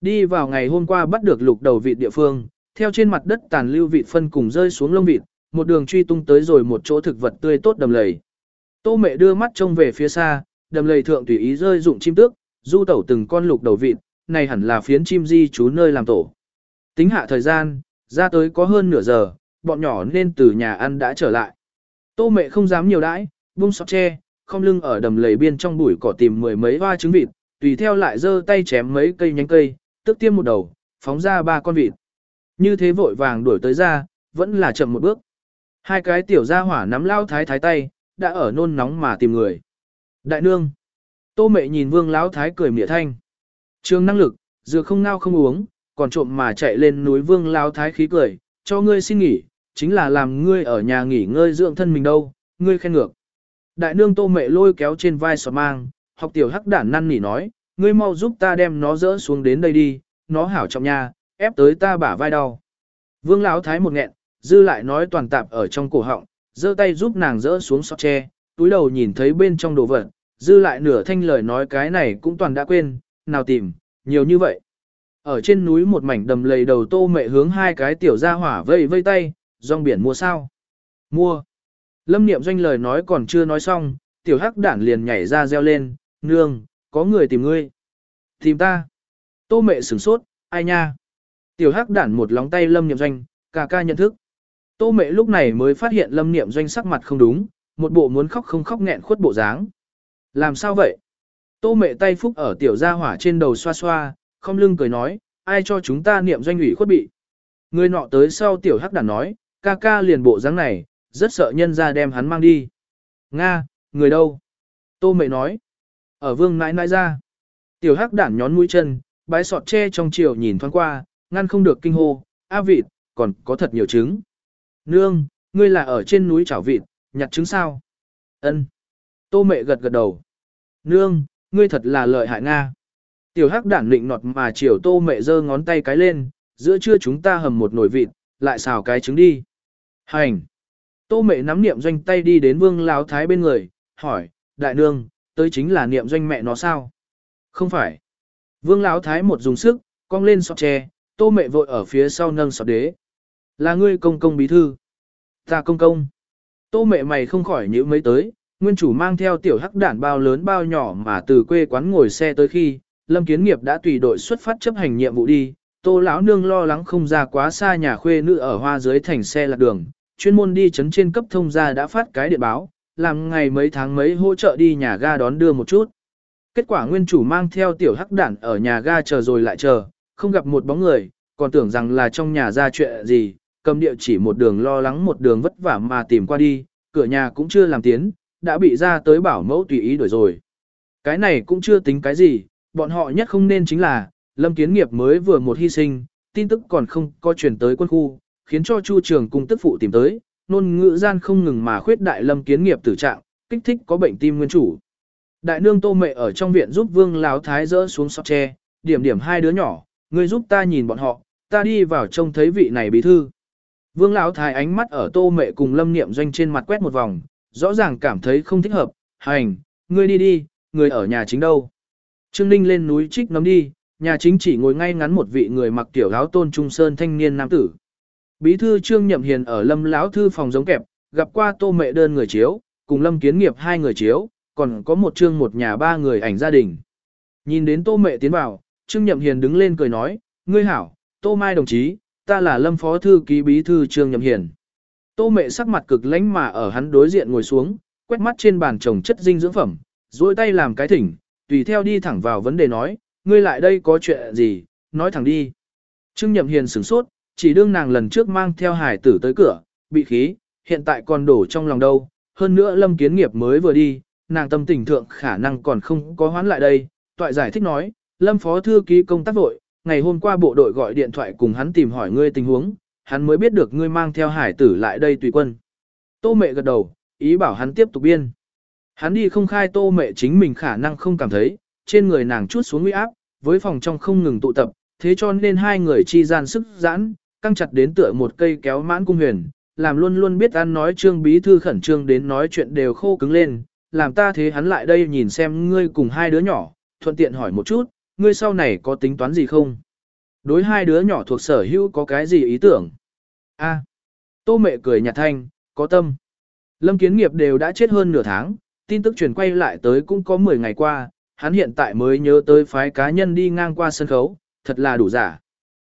Đi vào ngày hôm qua bắt được lục đầu vịt địa phương, theo trên mặt đất tàn lưu vịt phân cùng rơi xuống lông vịt, một đường truy tung tới rồi một chỗ thực vật tươi tốt đầm lầy. Tô mẹ đưa mắt trông về phía xa, đầm lầy thượng tùy ý rơi dụng chim tước, du tẩu từng con lục đầu vịt, này hẳn là phiến chim di trú nơi làm tổ. Tính hạ thời gian, ra tới có hơn nửa giờ, bọn nhỏ nên từ nhà ăn đã trở lại. Tô mẹ không dám nhiều đãi, buông sọt tre, không lưng ở đầm lầy biên trong bụi cỏ tìm mười mấy hoa trứng vịt, tùy theo lại giơ tay chém mấy cây nhánh cây, tức tiêm một đầu, phóng ra ba con vịt. Như thế vội vàng đuổi tới ra, vẫn là chậm một bước. Hai cái tiểu gia hỏa nắm lao thái thái tay, đã ở nôn nóng mà tìm người. Đại nương. Tô mẹ nhìn vương lão thái cười mỉa thanh. Trường năng lực, dừa không ngao không uống, còn trộm mà chạy lên núi vương lão thái khí cười, cho ngươi xin nghỉ, chính là làm ngươi ở nhà nghỉ ngơi dưỡng thân mình đâu, ngươi khen ngược. Đại nương tô mẹ lôi kéo trên vai sọt mang, học tiểu hắc đản năn nỉ nói, ngươi mau giúp ta đem nó dỡ xuống đến đây đi, nó hảo trong nhà, ép tới ta bả vai đau. Vương lão thái một nghẹn, dư lại nói toàn tạp ở trong cổ họng, giơ tay giúp nàng dỡ xuống sọt tre, túi đầu nhìn thấy bên trong đồ vật, dư lại nửa thanh lời nói cái này cũng toàn đã quên, nào tìm, nhiều như vậy. Ở trên núi một mảnh đầm lầy đầu tô mẹ hướng hai cái tiểu ra hỏa vây vây tay, rong biển mua sao? Mua. Lâm niệm doanh lời nói còn chưa nói xong, tiểu hắc đản liền nhảy ra reo lên, nương, có người tìm ngươi. Tìm ta. Tô mẹ sửng sốt, ai nha? Tiểu hắc đản một lóng tay lâm niệm doanh, ca ca nhận thức. Tô mẹ lúc này mới phát hiện lâm niệm doanh sắc mặt không đúng, một bộ muốn khóc không khóc nghẹn khuất bộ dáng. Làm sao vậy? Tô mẹ tay phúc ở tiểu gia hỏa trên đầu xoa xoa, không lưng cười nói, ai cho chúng ta niệm doanh ủy khuất bị. Người nọ tới sau tiểu hắc đản nói, ca ca liền bộ dáng này, rất sợ nhân ra đem hắn mang đi. Nga, người đâu? Tô mẹ nói, ở vương nãi nãi ra. Tiểu hắc đản nhón mũi chân, bái sọt tre trong chiều nhìn thoáng qua, ngăn không được kinh hô, a vịt, còn có thật nhiều trứng. Nương, ngươi là ở trên núi chảo vịt, nhặt trứng sao? Ân. Tô mẹ gật gật đầu. Nương, ngươi thật là lợi hại Nga. Tiểu hắc đản định nọt mà chiều tô mẹ giơ ngón tay cái lên, giữa trưa chúng ta hầm một nồi vịt, lại xào cái trứng đi. Hành. Tô mẹ nắm niệm doanh tay đi đến vương lão thái bên người, hỏi, đại nương, tới chính là niệm doanh mẹ nó sao? Không phải. Vương lão thái một dùng sức, cong lên sọt tre, tô mẹ vội ở phía sau nâng sọt đế. Là ngươi công công bí thư. Ta công công. Tô mẹ mày không khỏi nhữ mấy tới, nguyên chủ mang theo tiểu hắc đản bao lớn bao nhỏ mà từ quê quán ngồi xe tới khi, Lâm Kiến Nghiệp đã tùy đội xuất phát chấp hành nhiệm vụ đi, Tô lão nương lo lắng không ra quá xa nhà khuê nữ ở hoa dưới thành xe lạc đường, chuyên môn đi chấn trên cấp thông gia đã phát cái điện báo, làm ngày mấy tháng mấy hỗ trợ đi nhà ga đón đưa một chút. Kết quả nguyên chủ mang theo tiểu hắc đản ở nhà ga chờ rồi lại chờ, không gặp một bóng người, còn tưởng rằng là trong nhà ra chuyện gì, cầm địa chỉ một đường lo lắng một đường vất vả mà tìm qua đi, cửa nhà cũng chưa làm tiến, đã bị ra tới bảo mẫu tùy ý đổi rồi. Cái này cũng chưa tính cái gì, bọn họ nhất không nên chính là, Lâm Kiến Nghiệp mới vừa một hy sinh, tin tức còn không có truyền tới quân khu, khiến cho Chu Trường cung tức phụ tìm tới, nôn ngữ gian không ngừng mà khuyết đại Lâm Kiến Nghiệp tử trạng, kích thích có bệnh tim nguyên chủ. Đại nương Tô Mẹ ở trong viện giúp Vương Láo Thái dỡ xuống sọt tre, điểm điểm hai đứa nhỏ, ngươi giúp ta nhìn bọn họ, ta đi vào trông thấy vị này bí thư. Vương Lão Thái ánh mắt ở Tô Mẹ cùng Lâm Niệm Doanh trên mặt quét một vòng, rõ ràng cảm thấy không thích hợp, hành, ngươi đi đi, người ở nhà chính đâu. Trương Ninh lên núi trích nấm đi, nhà chính chỉ ngồi ngay ngắn một vị người mặc tiểu áo tôn trung sơn thanh niên nam tử. Bí thư Trương Nhậm Hiền ở Lâm lão thư phòng giống kẹp, gặp qua Tô Mẹ đơn người chiếu, cùng Lâm Kiến Nghiệp hai người chiếu, còn có một trương một nhà ba người ảnh gia đình. Nhìn đến Tô Mệ tiến vào, Trương Nhậm Hiền đứng lên cười nói, ngươi hảo, Tô Mai đồng chí, ta là Lâm Phó Thư ký bí thư Trương Nhậm Hiền. Tô Mệ sắc mặt cực lãnh mà ở hắn đối diện ngồi xuống, quét mắt trên bàn trồng chất dinh dưỡng phẩm, duỗi tay làm cái thỉnh, tùy theo đi thẳng vào vấn đề nói, ngươi lại đây có chuyện gì, nói thẳng đi. Trương Nhậm Hiền sửng sốt, chỉ đương nàng lần trước mang theo hải tử tới cửa, bị khí, hiện tại còn đổ trong lòng đâu, hơn nữa Lâm Kiến Nghiệp mới vừa đi, nàng tâm tình thượng khả năng còn không có hoán lại đây, toại giải thích nói, Lâm Phó Thư ký công tác vội, ngày hôm qua bộ đội gọi điện thoại cùng hắn tìm hỏi ngươi tình huống, hắn mới biết được ngươi mang theo hải tử lại đây tùy quân. Tô mẹ gật đầu, ý bảo hắn tiếp tục biên. Hắn đi không khai tô mẹ chính mình khả năng không cảm thấy, trên người nàng chút xuống nguy áp, với phòng trong không ngừng tụ tập, thế cho nên hai người chi gian sức giãn, căng chặt đến tựa một cây kéo mãn cung huyền, làm luôn luôn biết ăn nói trương bí thư khẩn trương đến nói chuyện đều khô cứng lên, làm ta thế hắn lại đây nhìn xem ngươi cùng hai đứa nhỏ, thuận tiện hỏi một chút, ngươi sau này có tính toán gì không? Đối hai đứa nhỏ thuộc sở hữu có cái gì ý tưởng? A. tô mẹ cười nhạt thanh, có tâm. Lâm kiến nghiệp đều đã chết hơn nửa tháng, tin tức truyền quay lại tới cũng có 10 ngày qua, hắn hiện tại mới nhớ tới phái cá nhân đi ngang qua sân khấu, thật là đủ giả.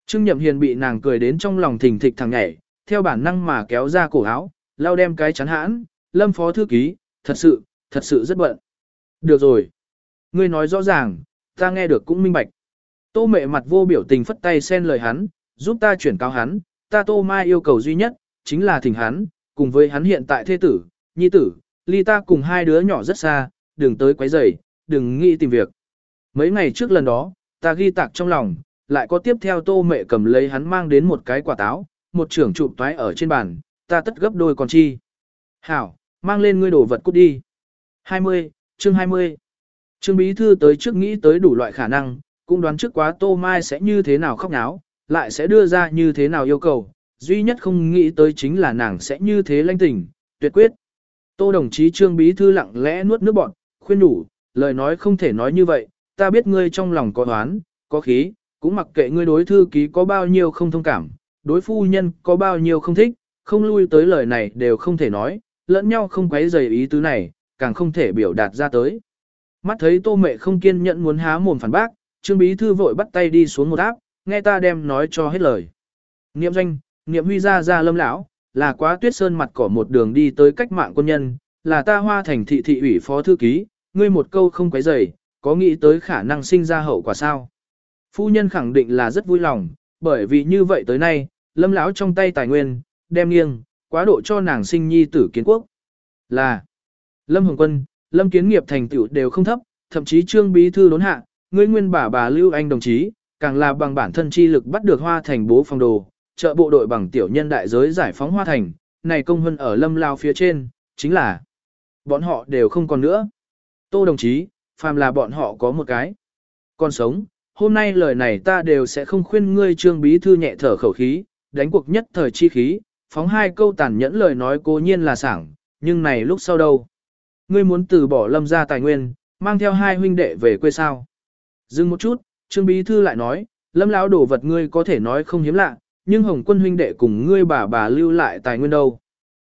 Trương Nhậm Hiền bị nàng cười đến trong lòng thình thịch thằng nhảy, theo bản năng mà kéo ra cổ áo, lau đem cái chắn hãn, lâm phó thư ký, thật sự, thật sự rất bận. Được rồi. Ngươi nói rõ ràng, ta nghe được cũng minh bạch. Tô mẹ mặt vô biểu tình phất tay xen lời hắn, giúp ta chuyển cáo hắn, ta tô mai yêu cầu duy nhất, chính là thỉnh hắn, cùng với hắn hiện tại thê tử, nhi tử, ly ta cùng hai đứa nhỏ rất xa, đừng tới quấy rầy, đừng nghĩ tìm việc. Mấy ngày trước lần đó, ta ghi tạc trong lòng, lại có tiếp theo tô mẹ cầm lấy hắn mang đến một cái quả táo, một trưởng trụ toái ở trên bàn, ta tất gấp đôi còn chi. Hảo, mang lên ngươi đồ vật cút đi. 20, chương 20. Trương Bí Thư tới trước nghĩ tới đủ loại khả năng, cũng đoán trước quá Tô Mai sẽ như thế nào khóc náo, lại sẽ đưa ra như thế nào yêu cầu, duy nhất không nghĩ tới chính là nàng sẽ như thế lanh tình, tuyệt quyết. Tô đồng chí Trương Bí Thư lặng lẽ nuốt nước bọt khuyên đủ, lời nói không thể nói như vậy, ta biết ngươi trong lòng có đoán, có khí, cũng mặc kệ ngươi đối thư ký có bao nhiêu không thông cảm, đối phu nhân có bao nhiêu không thích, không lui tới lời này đều không thể nói, lẫn nhau không quấy dày ý tứ này, càng không thể biểu đạt ra tới. Mắt thấy tô mẹ không kiên nhẫn muốn há mồm phản bác, trương bí thư vội bắt tay đi xuống một áp, nghe ta đem nói cho hết lời. Niệm doanh, niệm huy ra ra lâm lão, là quá tuyết sơn mặt cỏ một đường đi tới cách mạng quân nhân, là ta hoa thành thị thị ủy phó thư ký, ngươi một câu không quấy rầy, có nghĩ tới khả năng sinh ra hậu quả sao? Phu nhân khẳng định là rất vui lòng, bởi vì như vậy tới nay, lâm lão trong tay tài nguyên, đem nghiêng, quá độ cho nàng sinh nhi tử kiến quốc. Là, lâm hồng quân, lâm kiến nghiệp thành tựu đều không thấp, thậm chí trương bí thư đốn hạ, ngươi nguyên bà bà Lưu Anh đồng chí, càng là bằng bản thân chi lực bắt được hoa thành bố phong đồ, trợ bộ đội bằng tiểu nhân đại giới giải phóng hoa thành, này công hơn ở lâm lao phía trên, chính là bọn họ đều không còn nữa. Tô đồng chí, phàm là bọn họ có một cái. Còn sống, hôm nay lời này ta đều sẽ không khuyên ngươi trương bí thư nhẹ thở khẩu khí, đánh cuộc nhất thời chi khí, phóng hai câu tàn nhẫn lời nói cố nhiên là sảng, nhưng này lúc sau đâu. Ngươi muốn từ bỏ lâm ra tài nguyên, mang theo hai huynh đệ về quê sao. Dừng một chút, trương bí thư lại nói, lâm lão đổ vật ngươi có thể nói không hiếm lạ, nhưng hồng quân huynh đệ cùng ngươi bà bà lưu lại tài nguyên đâu.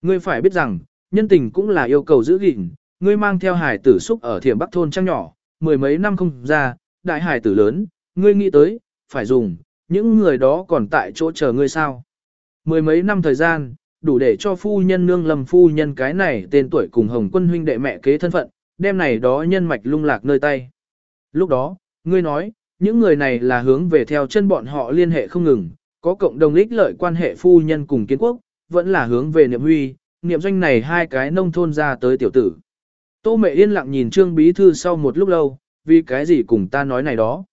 Ngươi phải biết rằng, nhân tình cũng là yêu cầu giữ gìn, ngươi mang theo hải tử xúc ở thiểm bắc thôn trang nhỏ, mười mấy năm không ra, đại hải tử lớn, ngươi nghĩ tới, phải dùng, những người đó còn tại chỗ chờ ngươi sao. Mười mấy năm thời gian, đủ để cho phu nhân nương lầm phu nhân cái này tên tuổi cùng hồng quân huynh đệ mẹ kế thân phận, đem này đó nhân mạch lung lạc nơi tay. Lúc đó, ngươi nói, những người này là hướng về theo chân bọn họ liên hệ không ngừng, có cộng đồng ích lợi quan hệ phu nhân cùng kiến quốc, vẫn là hướng về niệm huy, niệm doanh này hai cái nông thôn ra tới tiểu tử. Tô mẹ yên lặng nhìn Trương Bí Thư sau một lúc lâu, vì cái gì cùng ta nói này đó.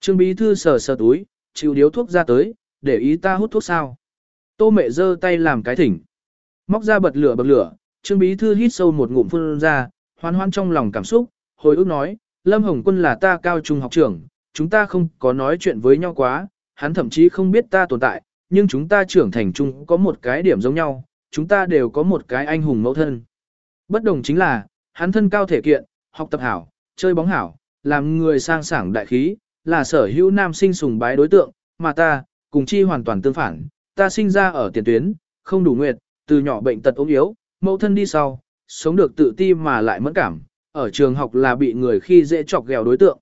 Trương Bí Thư sờ sờ túi, chịu điếu thuốc ra tới, để ý ta hút thuốc sao. Tô mẹ giơ tay làm cái thỉnh. Móc ra bật lửa bật lửa, Trương Bí Thư hít sâu một ngụm phun ra, hoan hoan trong lòng cảm xúc, hồi ức nói, Lâm Hồng Quân là ta cao trung học trưởng, chúng ta không có nói chuyện với nhau quá, hắn thậm chí không biết ta tồn tại, nhưng chúng ta trưởng thành chung có một cái điểm giống nhau, chúng ta đều có một cái anh hùng mẫu thân. Bất đồng chính là, hắn thân cao thể kiện, học tập hảo, chơi bóng hảo, làm người sang sảng đại khí, là sở hữu nam sinh sùng bái đối tượng, mà ta, cùng chi hoàn toàn tương phản, ta sinh ra ở tiền tuyến, không đủ nguyệt, từ nhỏ bệnh tật ốm yếu, mẫu thân đi sau, sống được tự ti mà lại mẫn cảm, ở trường học là bị người khi dễ chọc ghẹo đối tượng.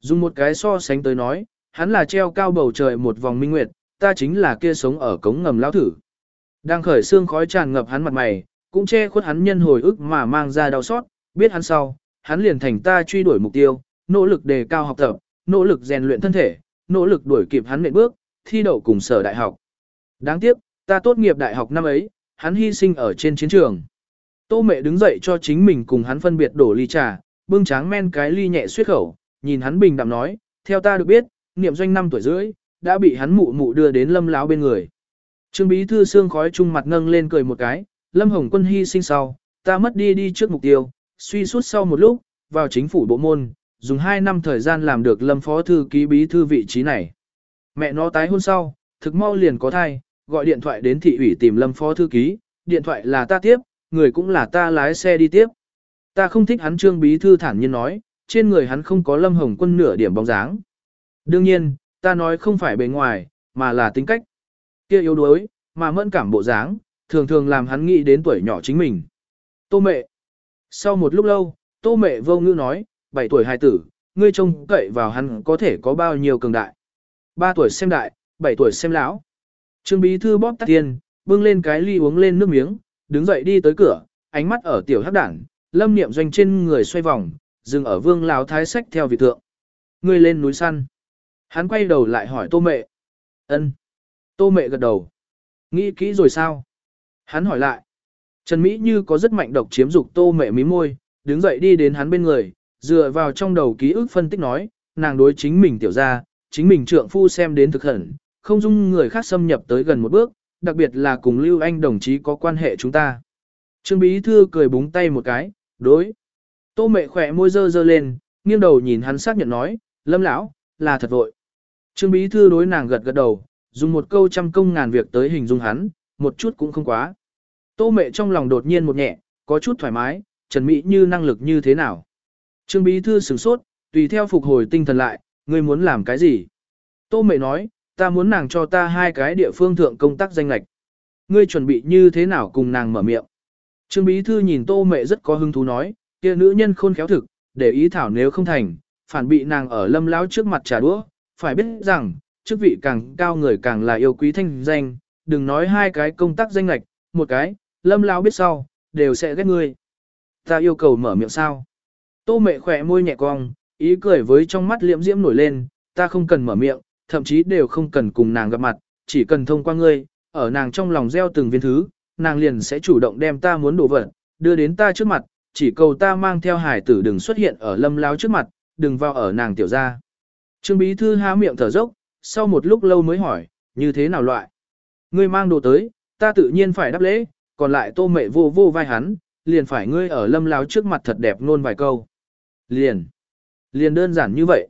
Dùng một cái so sánh tới nói, hắn là treo cao bầu trời một vòng minh nguyệt, ta chính là kia sống ở cống ngầm lão thử. Đang khởi xương khói tràn ngập hắn mặt mày, cũng che khuất hắn nhân hồi ức mà mang ra đau xót, biết hắn sau, hắn liền thành ta truy đuổi mục tiêu, nỗ lực đề cao học tập, nỗ lực rèn luyện thân thể, nỗ lực đuổi kịp hắn nệm bước, thi đậu cùng sở đại học. Đáng tiếc, ta tốt nghiệp đại học năm ấy, hắn hy sinh ở trên chiến trường. Tô mẹ đứng dậy cho chính mình cùng hắn phân biệt đổ ly trà, bưng tráng men cái ly nhẹ suyết khẩu, nhìn hắn bình đạm nói, theo ta được biết, niệm doanh năm tuổi rưỡi, đã bị hắn mụ mụ đưa đến lâm láo bên người. Trương bí thư xương khói trung mặt ngâng lên cười một cái, lâm hồng quân hy sinh sau, ta mất đi đi trước mục tiêu, suy suốt sau một lúc, vào chính phủ bộ môn, dùng 2 năm thời gian làm được lâm phó thư ký bí thư vị trí này. Mẹ nó tái hôn sau, thực mau liền có thai, gọi điện thoại đến thị ủy tìm lâm phó thư ký, điện thoại là ta tiếp, người cũng là ta lái xe đi tiếp. Ta không thích hắn trương bí thư thản nhiên nói, trên người hắn không có lâm hồng quân nửa điểm bóng dáng. Đương nhiên, ta nói không phải bề ngoài, mà là tính cách. kia yếu đuối, mà mẫn cảm bộ dáng, thường thường làm hắn nghĩ đến tuổi nhỏ chính mình. Tô mẹ. Sau một lúc lâu, tô mẹ vô ngữ nói, 7 tuổi hài tử, ngươi trông cậy vào hắn có thể có bao nhiêu cường đại. 3 tuổi xem đại, 7 tuổi xem lão. Trương bí thư bóp tắt tiền, bưng lên cái ly uống lên nước miếng, đứng dậy đi tới cửa, ánh mắt ở tiểu hắc đảng, lâm niệm doanh trên người xoay vòng, dừng ở vương lão thái sách theo vị thượng. Ngươi lên núi săn. Hắn quay đầu lại hỏi tô mẹ. ân Tô mẹ gật đầu. Nghĩ kỹ rồi sao? Hắn hỏi lại. Trần Mỹ như có rất mạnh độc chiếm dục tô mẹ mí môi, đứng dậy đi đến hắn bên người, dựa vào trong đầu ký ức phân tích nói, nàng đối chính mình tiểu ra, chính mình trượng phu xem đến thực hẳn, không dung người khác xâm nhập tới gần một bước, đặc biệt là cùng Lưu Anh đồng chí có quan hệ chúng ta. Trương Bí Thư cười búng tay một cái, đối. Tô mẹ khỏe môi dơ dơ lên, nghiêng đầu nhìn hắn xác nhận nói, lâm lão, là thật vội. Trương Bí Thư đối nàng gật gật đầu, dùng một câu trăm công ngàn việc tới hình dung hắn, một chút cũng không quá. Tô mẹ trong lòng đột nhiên một nhẹ, có chút thoải mái, Trần Mỹ như năng lực như thế nào. Trương Bí Thư sửng sốt, tùy theo phục hồi tinh thần lại, ngươi muốn làm cái gì? Tô Mệ nói, ta muốn nàng cho ta hai cái địa phương thượng công tác danh lạch. Ngươi chuẩn bị như thế nào cùng nàng mở miệng? Trương Bí Thư nhìn tô Mệ rất có hứng thú nói, kia nữ nhân khôn khéo thực, để ý thảo nếu không thành, phản bị nàng ở lâm lão trước mặt trả đũa, phải biết rằng, chức vị càng cao người càng là yêu quý thanh danh, đừng nói hai cái công tác danh lạch, một cái, lâm lão biết sau, đều sẽ ghét ngươi. Ta yêu cầu mở miệng sao? Tô mẹ khỏe môi nhẹ cong, ý cười với trong mắt liễm diễm nổi lên, ta không cần mở miệng, thậm chí đều không cần cùng nàng gặp mặt, chỉ cần thông qua ngươi, ở nàng trong lòng gieo từng viên thứ, nàng liền sẽ chủ động đem ta muốn đổ vật, đưa đến ta trước mặt, chỉ cầu ta mang theo hải tử đừng xuất hiện ở lâm láo trước mặt, đừng vào ở nàng tiểu gia. Trương Bí Thư há miệng thở dốc, sau một lúc lâu mới hỏi, như thế nào loại? Ngươi mang đồ tới, ta tự nhiên phải đáp lễ, còn lại tô mẹ vô vô vai hắn, liền phải ngươi ở lâm láo trước mặt thật đẹp nôn vài câu. Liền. Liền đơn giản như vậy.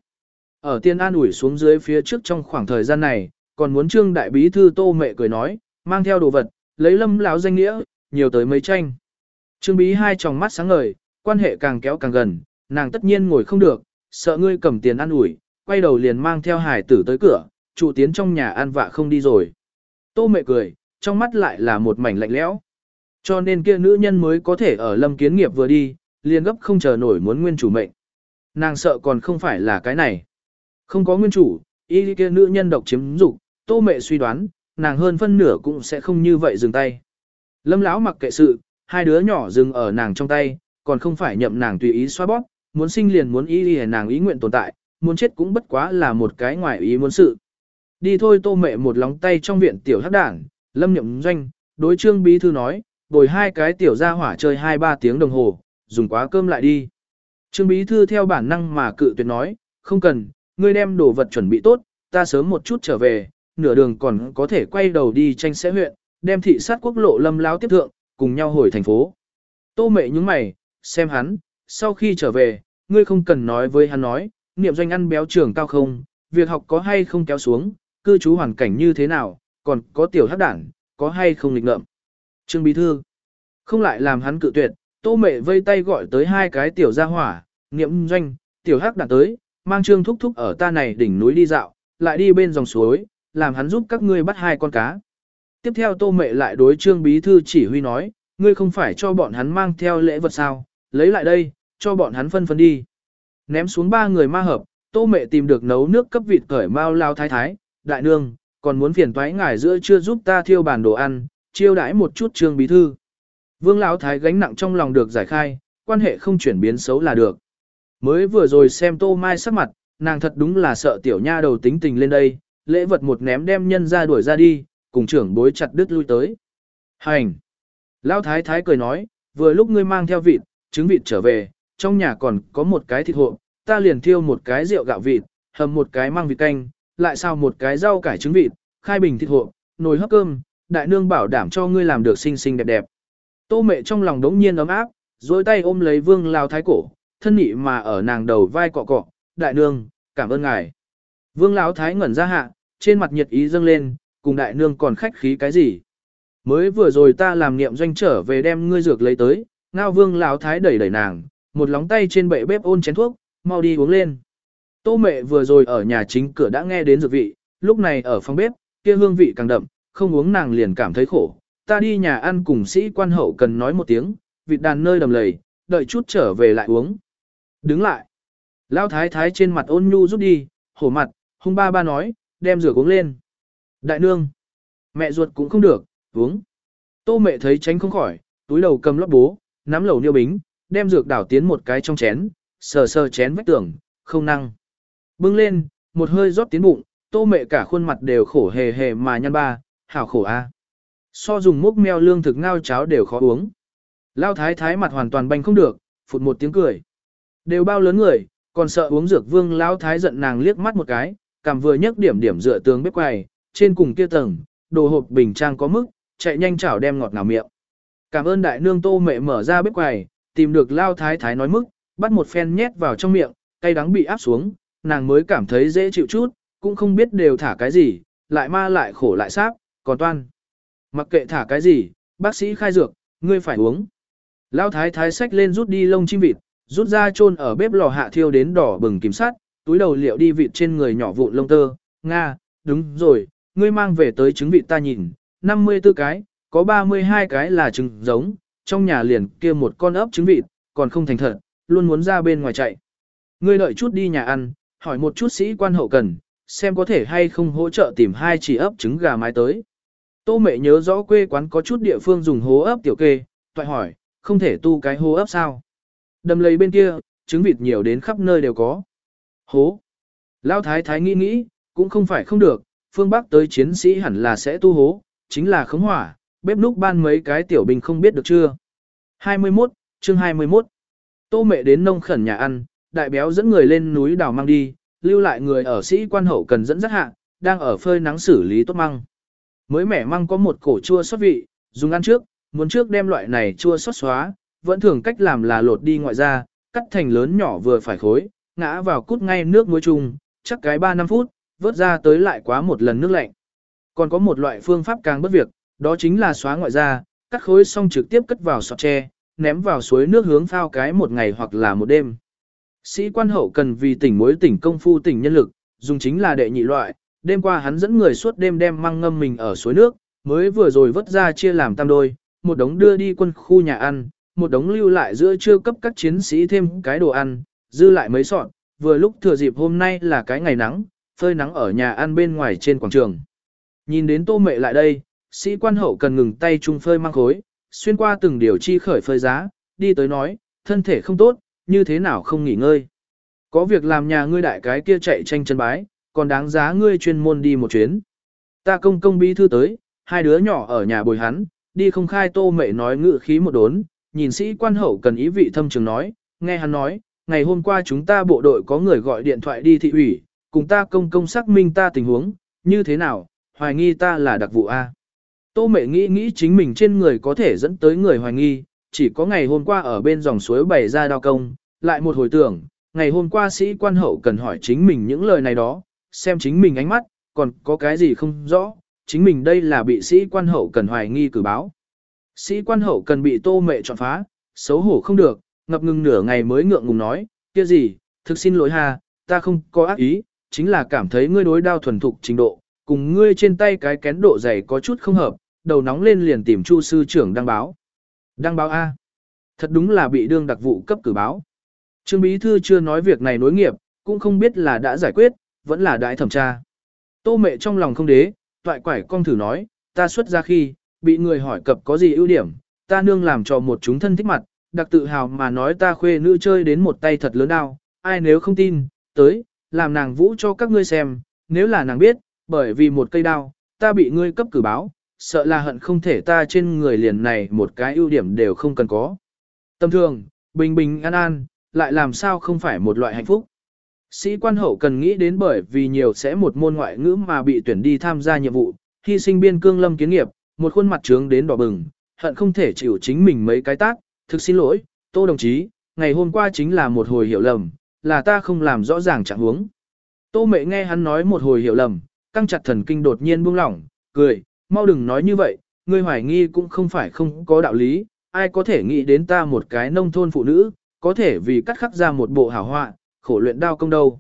Ở tiên an ủi xuống dưới phía trước trong khoảng thời gian này, còn muốn trương đại bí thư tô mẹ cười nói, mang theo đồ vật, lấy lâm láo danh nghĩa, nhiều tới mấy tranh. Trương bí hai tròng mắt sáng ngời, quan hệ càng kéo càng gần, nàng tất nhiên ngồi không được, sợ ngươi cầm tiền ăn ủi, quay đầu liền mang theo hải tử tới cửa, trụ tiến trong nhà ăn vạ không đi rồi. Tô mẹ cười, trong mắt lại là một mảnh lạnh lẽo. Cho nên kia nữ nhân mới có thể ở lâm kiến nghiệp vừa đi, liền gấp không chờ nổi muốn nguyên chủ mệnh. Nàng sợ còn không phải là cái này. Không có nguyên chủ, y kia nữ nhân độc chiếm dục, tô mẹ suy đoán, nàng hơn phân nửa cũng sẽ không như vậy dừng tay. Lâm lão mặc kệ sự, hai đứa nhỏ dừng ở nàng trong tay, còn không phải nhậm nàng tùy ý xoa bóp, muốn sinh liền muốn y y nàng ý nguyện tồn tại, muốn chết cũng bất quá là một cái ngoài ý muốn sự. Đi thôi tô mẹ một lóng tay trong viện tiểu hắc đảng, lâm nhậm doanh, đối trương bí thư nói, bồi hai cái tiểu ra hỏa chơi hai ba tiếng đồng hồ, dùng quá cơm lại đi. Trương bí thư theo bản năng mà cự tuyệt nói, không cần, ngươi đem đồ vật chuẩn bị tốt, ta sớm một chút trở về, nửa đường còn có thể quay đầu đi tranh sẽ huyện, đem thị sát quốc lộ lâm láo tiếp thượng, cùng nhau hồi thành phố. Tô mệ những mày, xem hắn, sau khi trở về, ngươi không cần nói với hắn nói, niệm doanh ăn béo trưởng cao không, việc học có hay không kéo xuống, cư trú hoàn cảnh như thế nào, còn có tiểu hắc đảng, có hay không lịch ngợm. Trương Bí Thư, không lại làm hắn cự tuyệt, tô mẹ vây tay gọi tới hai cái tiểu gia hỏa, niệm doanh, tiểu hắc đã tới, mang trương thúc thúc ở ta này đỉnh núi đi dạo, lại đi bên dòng suối, làm hắn giúp các ngươi bắt hai con cá. Tiếp theo tô mẹ lại đối trương bí thư chỉ huy nói, ngươi không phải cho bọn hắn mang theo lễ vật sao, lấy lại đây, cho bọn hắn phân phân đi. Ném xuống ba người ma hợp, tô mẹ tìm được nấu nước cấp vịt cởi mau lao thái thái, đại nương, còn muốn phiền toái ngài giữa chưa giúp ta thiêu bàn đồ ăn, chiêu đãi một chút trương bí thư. Vương lão thái gánh nặng trong lòng được giải khai, quan hệ không chuyển biến xấu là được. Mới vừa rồi xem tô mai sắc mặt, nàng thật đúng là sợ tiểu nha đầu tính tình lên đây, lễ vật một ném đem nhân ra đuổi ra đi, cùng trưởng bối chặt đứt lui tới. Hành! Lão thái thái cười nói, vừa lúc ngươi mang theo vịt, trứng vịt trở về, trong nhà còn có một cái thịt hộp, ta liền thiêu một cái rượu gạo vịt, hầm một cái mang vịt canh, lại sao một cái rau cải trứng vịt, khai bình thịt hộp, nồi hấp cơm, đại nương bảo đảm cho ngươi làm được xinh xinh đẹp đẹp. Tô mẹ trong lòng đống nhiên ấm áp, dối tay ôm lấy vương lao thái cổ, thân nị mà ở nàng đầu vai cọ cọ, đại nương, cảm ơn ngài. Vương lão thái ngẩn ra hạ, trên mặt nhiệt ý dâng lên, cùng đại nương còn khách khí cái gì. Mới vừa rồi ta làm niệm doanh trở về đem ngươi dược lấy tới, ngao vương lão thái đẩy đẩy nàng, một lóng tay trên bệ bếp ôn chén thuốc, mau đi uống lên. Tô mẹ vừa rồi ở nhà chính cửa đã nghe đến dược vị, lúc này ở phòng bếp, kia hương vị càng đậm, không uống nàng liền cảm thấy khổ. Ta đi nhà ăn cùng sĩ quan hậu cần nói một tiếng, vịt đàn nơi đầm lầy, đợi chút trở về lại uống. Đứng lại. Lão thái thái trên mặt ôn nhu rút đi, hổ mặt, hung ba ba nói, đem rửa uống lên. Đại nương. Mẹ ruột cũng không được, uống. Tô mẹ thấy tránh không khỏi, túi đầu cầm lót bố, nắm lẩu niêu bính, đem dược đảo tiến một cái trong chén, sờ sờ chén vách tường, không năng. Bưng lên, một hơi rót tiến bụng, tô mẹ cả khuôn mặt đều khổ hề hề mà nhăn ba, hảo khổ a. So dùng múc meo lương thực ngao cháo đều khó uống. Lao thái thái mặt hoàn toàn banh không được, phụt một tiếng cười. Đều bao lớn người, còn sợ uống dược vương Lao thái giận nàng liếc mắt một cái, cảm vừa nhấc điểm điểm dựa tường bếp quầy, trên cùng kia tầng, đồ hộp bình trang có mức, chạy nhanh chảo đem ngọt ngào miệng. Cảm ơn đại nương tô mẹ mở ra bếp quầy, tìm được Lao thái thái nói mức, bắt một phen nhét vào trong miệng, tay đắng bị áp xuống, nàng mới cảm thấy dễ chịu chút, cũng không biết đều thả cái gì, lại ma lại khổ lại sáp, còn toan. Mặc kệ thả cái gì, bác sĩ khai dược, ngươi phải uống. Lão thái thái xách lên rút đi lông chim vịt, rút ra chôn ở bếp lò hạ thiêu đến đỏ bừng kim sắt, túi đầu liệu đi vịt trên người nhỏ vụn lông tơ. Nga, đúng rồi, ngươi mang về tới trứng vịt ta nhìn, 54 cái, có 32 cái là trứng giống, trong nhà liền kia một con ấp trứng vịt, còn không thành thật, luôn muốn ra bên ngoài chạy. Ngươi đợi chút đi nhà ăn, hỏi một chút sĩ quan hậu cần, xem có thể hay không hỗ trợ tìm hai chỉ ấp trứng gà mái tới. Tô mẹ nhớ rõ quê quán có chút địa phương dùng hố ấp tiểu kê, toại hỏi, không thể tu cái hố ấp sao? Đầm lấy bên kia, trứng vịt nhiều đến khắp nơi đều có. Hố. Lão thái thái nghĩ nghĩ, cũng không phải không được, phương Bắc tới chiến sĩ hẳn là sẽ tu hố, chính là khống hỏa, bếp núc ban mấy cái tiểu bình không biết được chưa. 21, chương 21. Tô mẹ đến nông khẩn nhà ăn, đại béo dẫn người lên núi đào mang đi, lưu lại người ở sĩ quan hậu cần dẫn dắt hạ, đang ở phơi nắng xử lý tốt măng. Mới mẻ măng có một cổ chua xót vị, dùng ăn trước, muốn trước đem loại này chua xót xóa, vẫn thường cách làm là lột đi ngoại ra, cắt thành lớn nhỏ vừa phải khối, ngã vào cút ngay nước muối chung, chắc cái 3-5 phút, vớt ra tới lại quá một lần nước lạnh. Còn có một loại phương pháp càng bất việc, đó chính là xóa ngoại ra, cắt khối xong trực tiếp cất vào sọt tre, ném vào suối nước hướng phao cái một ngày hoặc là một đêm. Sĩ quan hậu cần vì tỉnh mối tỉnh công phu tỉnh nhân lực, dùng chính là đệ nhị loại, đêm qua hắn dẫn người suốt đêm đem măng ngâm mình ở suối nước, mới vừa rồi vớt ra chia làm tam đôi, một đống đưa đi quân khu nhà ăn, một đống lưu lại giữa trưa cấp các chiến sĩ thêm cái đồ ăn, dư lại mấy sọt, vừa lúc thừa dịp hôm nay là cái ngày nắng, phơi nắng ở nhà ăn bên ngoài trên quảng trường. Nhìn đến tô mệ lại đây, sĩ quan hậu cần ngừng tay chung phơi mang khối, xuyên qua từng điều chi khởi phơi giá, đi tới nói, thân thể không tốt, như thế nào không nghỉ ngơi. Có việc làm nhà ngươi đại cái kia chạy tranh chân bái, còn đáng giá ngươi chuyên môn đi một chuyến. Ta công công bí thư tới, hai đứa nhỏ ở nhà bồi hắn, đi không khai tô mẹ nói ngự khí một đốn, nhìn sĩ quan hậu cần ý vị thâm trường nói, nghe hắn nói, ngày hôm qua chúng ta bộ đội có người gọi điện thoại đi thị ủy, cùng ta công công xác minh ta tình huống, như thế nào, hoài nghi ta là đặc vụ A. Tô mẹ nghĩ nghĩ chính mình trên người có thể dẫn tới người hoài nghi, chỉ có ngày hôm qua ở bên dòng suối bày ra đao công, lại một hồi tưởng, ngày hôm qua sĩ quan hậu cần hỏi chính mình những lời này đó, xem chính mình ánh mắt, còn có cái gì không rõ, chính mình đây là bị sĩ quan hậu cần hoài nghi cử báo. Sĩ quan hậu cần bị tô mẹ chọn phá, xấu hổ không được, ngập ngừng nửa ngày mới ngượng ngùng nói, kia gì, thực xin lỗi ha, ta không có ác ý, chính là cảm thấy ngươi đối đao thuần thục trình độ, cùng ngươi trên tay cái kén độ dày có chút không hợp, đầu nóng lên liền tìm chu sư trưởng đăng báo. Đăng báo A. Thật đúng là bị đương đặc vụ cấp cử báo. Trương Bí Thư chưa nói việc này nối nghiệp, cũng không biết là đã giải quyết, vẫn là đại thẩm tra. Tô mẹ trong lòng không đế, toại quải con thử nói, ta xuất ra khi, bị người hỏi cập có gì ưu điểm, ta nương làm cho một chúng thân thích mặt, đặc tự hào mà nói ta khuê nữ chơi đến một tay thật lớn đau, ai nếu không tin, tới, làm nàng vũ cho các ngươi xem, nếu là nàng biết, bởi vì một cây đao, ta bị ngươi cấp cử báo, sợ là hận không thể ta trên người liền này một cái ưu điểm đều không cần có. Tâm thường, bình bình an an, lại làm sao không phải một loại hạnh phúc. Sĩ quan hậu cần nghĩ đến bởi vì nhiều sẽ một môn ngoại ngữ mà bị tuyển đi tham gia nhiệm vụ, hy sinh biên cương lâm kiến nghiệp, một khuôn mặt trướng đến đỏ bừng, hận không thể chịu chính mình mấy cái tác, thực xin lỗi, tô đồng chí, ngày hôm qua chính là một hồi hiểu lầm, là ta không làm rõ ràng trạng huống. Tô mẹ nghe hắn nói một hồi hiểu lầm, căng chặt thần kinh đột nhiên buông lỏng, cười, mau đừng nói như vậy, ngươi hoài nghi cũng không phải không có đạo lý, ai có thể nghĩ đến ta một cái nông thôn phụ nữ, có thể vì cắt khắc ra một bộ hảo họa, khổ luyện đao công đâu.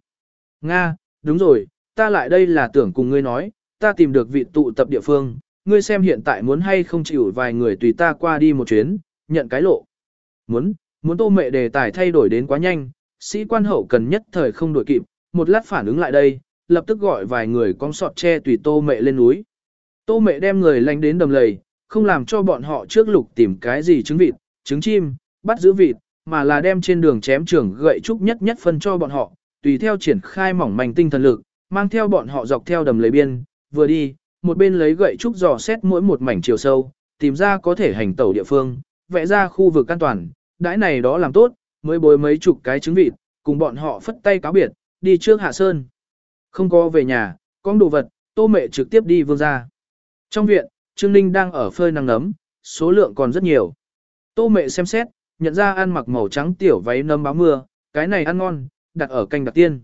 Nga, đúng rồi, ta lại đây là tưởng cùng ngươi nói, ta tìm được vị tụ tập địa phương, ngươi xem hiện tại muốn hay không chịu vài người tùy ta qua đi một chuyến, nhận cái lộ. Muốn, muốn tô mẹ đề tài thay đổi đến quá nhanh, sĩ quan hậu cần nhất thời không đổi kịp, một lát phản ứng lại đây, lập tức gọi vài người con sọt tre tùy tô mẹ lên núi. Tô mẹ đem người lánh đến đầm lầy, không làm cho bọn họ trước lục tìm cái gì trứng vịt, trứng chim, bắt giữ vịt, mà là đem trên đường chém trưởng gậy trúc nhất nhất phân cho bọn họ, tùy theo triển khai mỏng manh tinh thần lực, mang theo bọn họ dọc theo đầm lầy biên, vừa đi, một bên lấy gậy trúc dò xét mỗi một mảnh chiều sâu, tìm ra có thể hành tẩu địa phương, vẽ ra khu vực an toàn, đãi này đó làm tốt, mới bồi mấy chục cái trứng vịt, cùng bọn họ phất tay cáo biệt, đi trước hạ sơn. Không có về nhà, con đồ vật, tô mẹ trực tiếp đi vương ra. Trong viện, Trương Ninh đang ở phơi nắng nấm, số lượng còn rất nhiều. Tô mẹ xem xét, nhận ra ăn mặc màu trắng tiểu váy nấm báo mưa, cái này ăn ngon, đặt ở canh đặc tiên.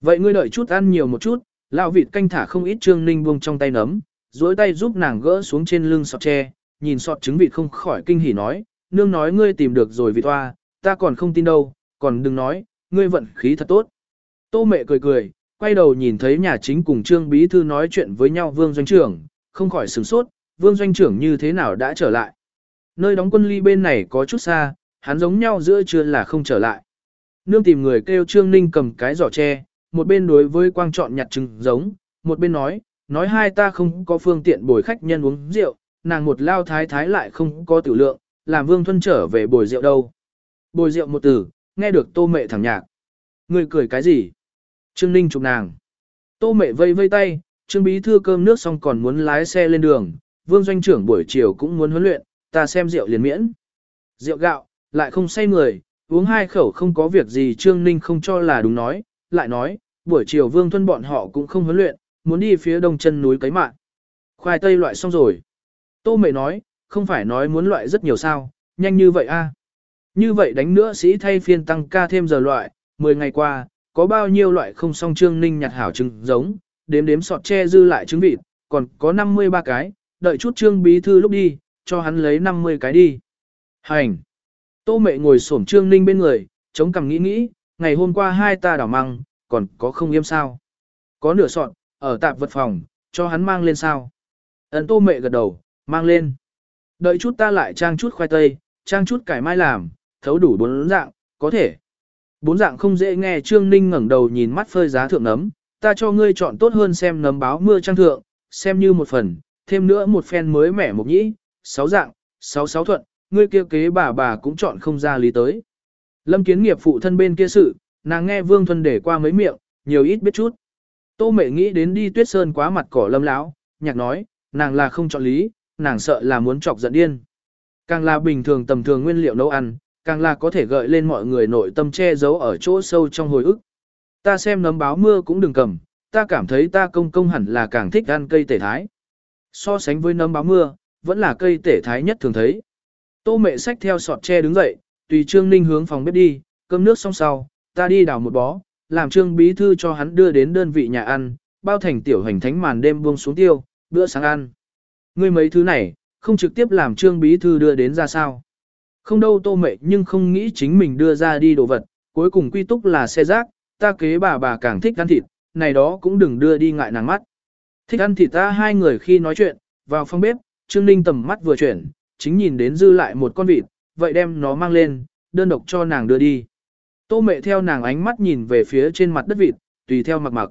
Vậy ngươi đợi chút ăn nhiều một chút, lão vịt canh thả không ít Trương Ninh buông trong tay nấm, duỗi tay giúp nàng gỡ xuống trên lưng sọt tre, nhìn sọt trứng vịt không khỏi kinh hỉ nói, nương nói ngươi tìm được rồi vịt toa, ta còn không tin đâu, còn đừng nói, ngươi vận khí thật tốt. Tô mẹ cười cười, quay đầu nhìn thấy nhà chính cùng Trương Bí Thư nói chuyện với nhau Vương Doanh trưởng, không khỏi sửng sốt, Vương Doanh trưởng như thế nào đã trở lại. Nơi đóng quân ly bên này có chút xa, hắn giống nhau giữa trưa là không trở lại. Nương tìm người kêu Trương Ninh cầm cái giỏ tre, một bên đối với quang trọn nhặt trứng giống, một bên nói, nói hai ta không có phương tiện bồi khách nhân uống rượu, nàng một lao thái thái lại không có tử lượng, làm Vương Thuân trở về bồi rượu đâu. Bồi rượu một từ, nghe được tô mẹ thẳng nhạc. Người cười cái gì? Trương Ninh chụp nàng. Tô mẹ vây vây tay, Trương Bí Thư cơm nước xong còn muốn lái xe lên đường, Vương Doanh trưởng buổi chiều cũng muốn huấn luyện, ta xem rượu liền miễn. Rượu gạo, lại không say người, uống hai khẩu không có việc gì Trương Ninh không cho là đúng nói, lại nói, buổi chiều Vương Thuân bọn họ cũng không huấn luyện, muốn đi phía đông chân núi cấy mạng. Khoai tây loại xong rồi. Tô Mệ nói, không phải nói muốn loại rất nhiều sao, nhanh như vậy a Như vậy đánh nữa sĩ thay phiên tăng ca thêm giờ loại, 10 ngày qua, có bao nhiêu loại không song Trương Ninh nhặt hảo trứng giống, đếm đếm sọt che dư lại trứng vịt, còn có 53 cái, đợi chút Trương Bí Thư lúc đi, cho hắn lấy 50 cái đi. Hành! Tô mẹ ngồi xổm Trương Ninh bên người, chống cằm nghĩ nghĩ, ngày hôm qua hai ta đảo măng, còn có không yêm sao. Có nửa sọn ở tạp vật phòng, cho hắn mang lên sao. Ấn tô mẹ gật đầu, mang lên. Đợi chút ta lại trang chút khoai tây, trang chút cải mai làm, thấu đủ bốn dạng, có thể. Bốn dạng không dễ nghe Trương Ninh ngẩng đầu nhìn mắt phơi giá thượng nấm, ta cho ngươi chọn tốt hơn xem nấm báo mưa trang thượng, xem như một phần, thêm nữa một phen mới mẻ một nhĩ, sáu dạng, sáu sáu thuận, ngươi kia kế bà bà cũng chọn không ra lý tới. Lâm kiến nghiệp phụ thân bên kia sự, nàng nghe Vương Thuần để qua mấy miệng, nhiều ít biết chút. Tô mệ nghĩ đến đi tuyết sơn quá mặt cỏ lâm lão, nhạc nói, nàng là không chọn lý, nàng sợ là muốn chọc giận điên. Càng là bình thường tầm thường nguyên liệu nấu ăn, càng là có thể gợi lên mọi người nội tâm che giấu ở chỗ sâu trong hồi ức. Ta xem nấm báo mưa cũng đừng cầm, ta cảm thấy ta công công hẳn là càng thích ăn cây tể thái. So sánh với nấm báo mưa, vẫn là cây tể thái nhất thường thấy. Tô mẹ sách theo sọt tre đứng dậy, tùy Trương Ninh hướng phòng bếp đi, cơm nước xong sau, ta đi đào một bó, làm Trương Bí Thư cho hắn đưa đến đơn vị nhà ăn, bao thành tiểu hành thánh màn đêm buông xuống tiêu, bữa sáng ăn. Ngươi mấy thứ này, không trực tiếp làm Trương Bí Thư đưa đến ra sao. Không đâu tô mẹ nhưng không nghĩ chính mình đưa ra đi đồ vật, cuối cùng quy túc là xe rác, ta kế bà bà càng thích ăn thịt, này đó cũng đừng đưa đi ngại nàng mắt. Thích ăn thịt ta hai người khi nói chuyện, vào phòng bếp, Trương Ninh tầm mắt vừa chuyển, chính nhìn đến dư lại một con vịt, vậy đem nó mang lên, đơn độc cho nàng đưa đi. Tô mẹ theo nàng ánh mắt nhìn về phía trên mặt đất vịt, tùy theo mặc mặc.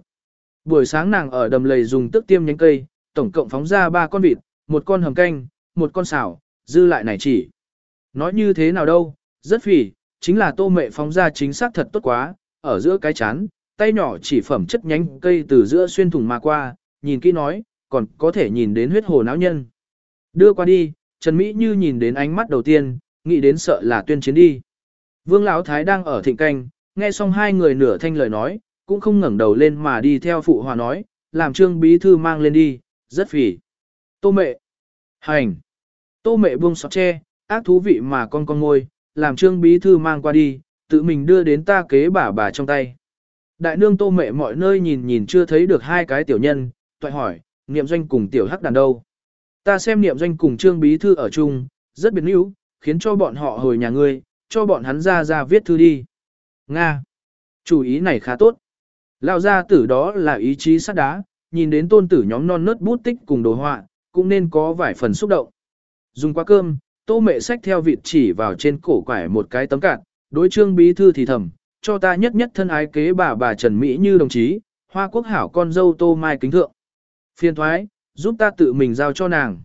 Buổi sáng nàng ở đầm lầy dùng tức tiêm nhánh cây, tổng cộng phóng ra ba con vịt, một con hầm canh, một con xào, dư lại này chỉ. Nói như thế nào đâu, rất phỉ, chính là tô mẹ phóng ra chính xác thật tốt quá, ở giữa cái chán, tay nhỏ chỉ phẩm chất nhánh cây từ giữa xuyên thủng mà qua, nhìn kỹ nói, còn có thể nhìn đến huyết hồ não nhân. Đưa qua đi, Trần Mỹ như nhìn đến ánh mắt đầu tiên, nghĩ đến sợ là tuyên chiến đi. Vương Lão Thái đang ở thịnh canh, nghe xong hai người nửa thanh lời nói, cũng không ngẩng đầu lên mà đi theo phụ hòa nói, làm trương bí thư mang lên đi, rất phỉ. Tô mẹ. Hành. Tô mẹ buông sọt tre, ác thú vị mà con con ngôi, làm trương bí thư mang qua đi, tự mình đưa đến ta kế bà bà trong tay. Đại nương tô mẹ mọi nơi nhìn nhìn chưa thấy được hai cái tiểu nhân, toại hỏi, niệm doanh cùng tiểu hắc đàn đâu. Ta xem niệm doanh cùng trương bí thư ở chung, rất biệt níu, khiến cho bọn họ hồi nhà ngươi, cho bọn hắn ra ra viết thư đi. Nga. Chủ ý này khá tốt. Lão gia tử đó là ý chí sắt đá, nhìn đến tôn tử nhóm non nớt bút tích cùng đồ họa, cũng nên có vài phần xúc động. Dùng qua cơm, tô mẹ sách theo vịt chỉ vào trên cổ quải một cái tấm cạn, đối trương bí thư thì thầm, cho ta nhất nhất thân ái kế bà bà Trần Mỹ như đồng chí, hoa quốc hảo con dâu tô mai kính thượng. Phiên thoái, giúp ta tự mình giao cho nàng.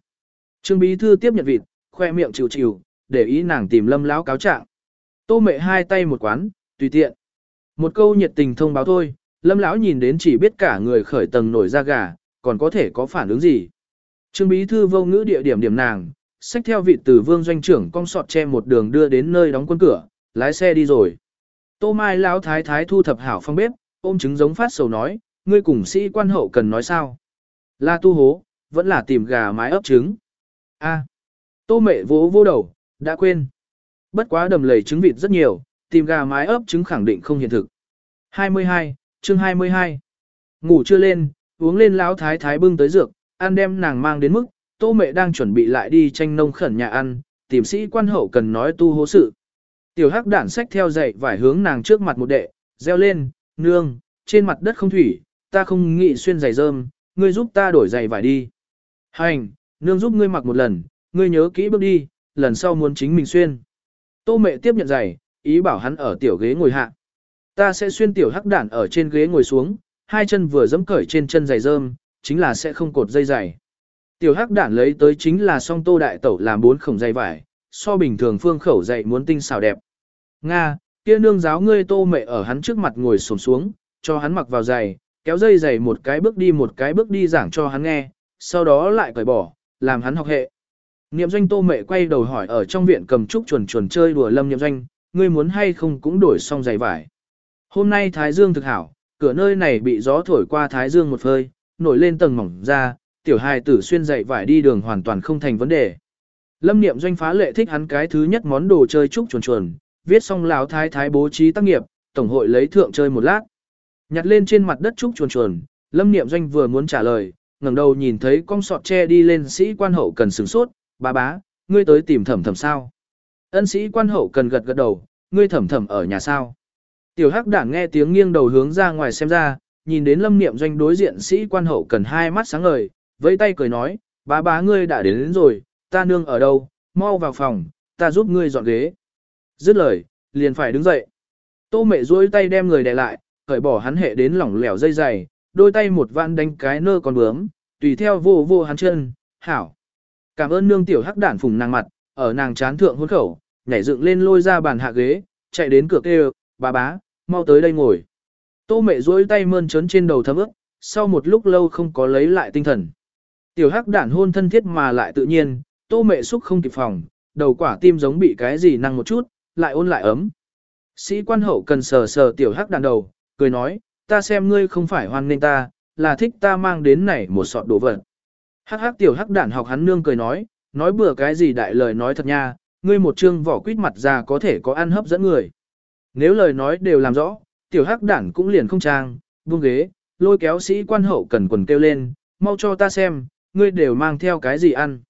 Trương bí thư tiếp nhận vịt, khoe miệng chịu chịu, để ý nàng tìm lâm lão cáo trạng. Tô mệ hai tay một quán, tùy tiện. Một câu nhiệt tình thông báo thôi, lâm lão nhìn đến chỉ biết cả người khởi tầng nổi da gà, còn có thể có phản ứng gì. Trương bí thư vô ngữ địa điểm điểm nàng, xách theo vị từ vương doanh trưởng cong sọt che một đường đưa đến nơi đóng quân cửa, lái xe đi rồi. Tô Mai lão thái thái thu thập hảo phong bếp, ôm trứng giống phát sầu nói, ngươi cùng sĩ quan hậu cần nói sao? La tu hố, vẫn là tìm gà mái ấp trứng. A. Tô mẹ vỗ vô đầu, đã quên. Bất quá đầm lầy trứng vịt rất nhiều, tìm gà mái ấp trứng khẳng định không hiện thực. 22, chương 22. Ngủ chưa lên, uống lên lão thái thái bưng tới dược, ăn đem nàng mang đến mức, tô mẹ đang chuẩn bị lại đi tranh nông khẩn nhà ăn, tìm sĩ quan hậu cần nói tu hố sự. Tiểu hắc đản sách theo dậy vải hướng nàng trước mặt một đệ, reo lên, nương, trên mặt đất không thủy, ta không nghĩ xuyên giày rơm, ngươi giúp ta đổi giày vải đi. Hành, nương giúp ngươi mặc một lần, ngươi nhớ kỹ bước đi, lần sau muốn chính mình xuyên. Tô mẹ tiếp nhận giày, ý bảo hắn ở tiểu ghế ngồi hạ. Ta sẽ xuyên tiểu hắc đản ở trên ghế ngồi xuống, hai chân vừa dẫm cởi trên chân giày rơm, chính là sẽ không cột dây giày. Tiểu hắc đản lấy tới chính là song tô đại tẩu làm bốn khổng dây vải, so bình thường phương khẩu dạy muốn tinh xào đẹp. Nga, kia nương giáo ngươi tô mẹ ở hắn trước mặt ngồi xổm xuống, cho hắn mặc vào giày, kéo dây giày một cái bước đi một cái bước đi giảng cho hắn nghe, sau đó lại cởi bỏ, làm hắn học hệ. Niệm doanh tô mẹ quay đầu hỏi ở trong viện cầm trúc chuồn chuồn chơi đùa lâm niệm doanh, ngươi muốn hay không cũng đổi xong giày vải. Hôm nay Thái Dương thực hảo, cửa nơi này bị gió thổi qua Thái Dương một phơi, nổi lên tầng mỏng ra, tiểu hài tử xuyên giày vải đi đường hoàn toàn không thành vấn đề. Lâm niệm doanh phá lệ thích hắn cái thứ nhất món đồ chơi trúc chuồn chuồn, viết xong lão thái thái bố trí tác nghiệp, tổng hội lấy thượng chơi một lát. Nhặt lên trên mặt đất trúc chuồn chuồn, Lâm Niệm Doanh vừa muốn trả lời, ngẩng đầu nhìn thấy con sọt tre đi lên sĩ quan hậu cần sửng sốt, bà bá, ngươi tới tìm thẩm thẩm sao. Ân sĩ quan hậu cần gật gật đầu, ngươi thẩm thẩm ở nhà sao. Tiểu hắc đảng nghe tiếng nghiêng đầu hướng ra ngoài xem ra, nhìn đến lâm niệm doanh đối diện sĩ quan hậu cần hai mắt sáng ngời, vẫy tay cười nói, bá bá ngươi đã đến, đến rồi, ta nương ở đâu, mau vào phòng, ta giúp ngươi dọn ghế. Dứt lời, liền phải đứng dậy. Tô mẹ duỗi tay đem người đè lại, cởi bỏ hắn hệ đến lỏng lẻo dây dày, đôi tay một vạn đánh cái nơ con bướm, tùy theo vô vô hắn chân, hảo. Cảm ơn nương tiểu hắc đản phùng nàng mặt, ở nàng chán thượng hôn khẩu, nhảy dựng lên lôi ra bàn hạ ghế, chạy đến cửa kêu, bà bá, mau tới đây ngồi. Tô mẹ duỗi tay mơn trớn trên đầu thấm ướt, sau một lúc lâu không có lấy lại tinh thần. Tiểu hắc đản hôn thân thiết mà lại tự nhiên, tô mẹ xúc không kịp phòng, đầu quả tim giống bị cái gì năng một chút, lại ôn lại ấm. Sĩ quan hậu cần sờ sờ tiểu hắc đàn đầu, cười nói, ta xem ngươi không phải hoan nên ta, là thích ta mang đến này một sọt đồ vật. Hắc hắc tiểu hắc đản học hắn nương cười nói, nói bừa cái gì đại lời nói thật nha, ngươi một trương vỏ quýt mặt ra có thể có ăn hấp dẫn người. Nếu lời nói đều làm rõ, tiểu hắc đản cũng liền không trang, buông ghế, lôi kéo sĩ quan hậu cần quần kêu lên, mau cho ta xem, ngươi đều mang theo cái gì ăn.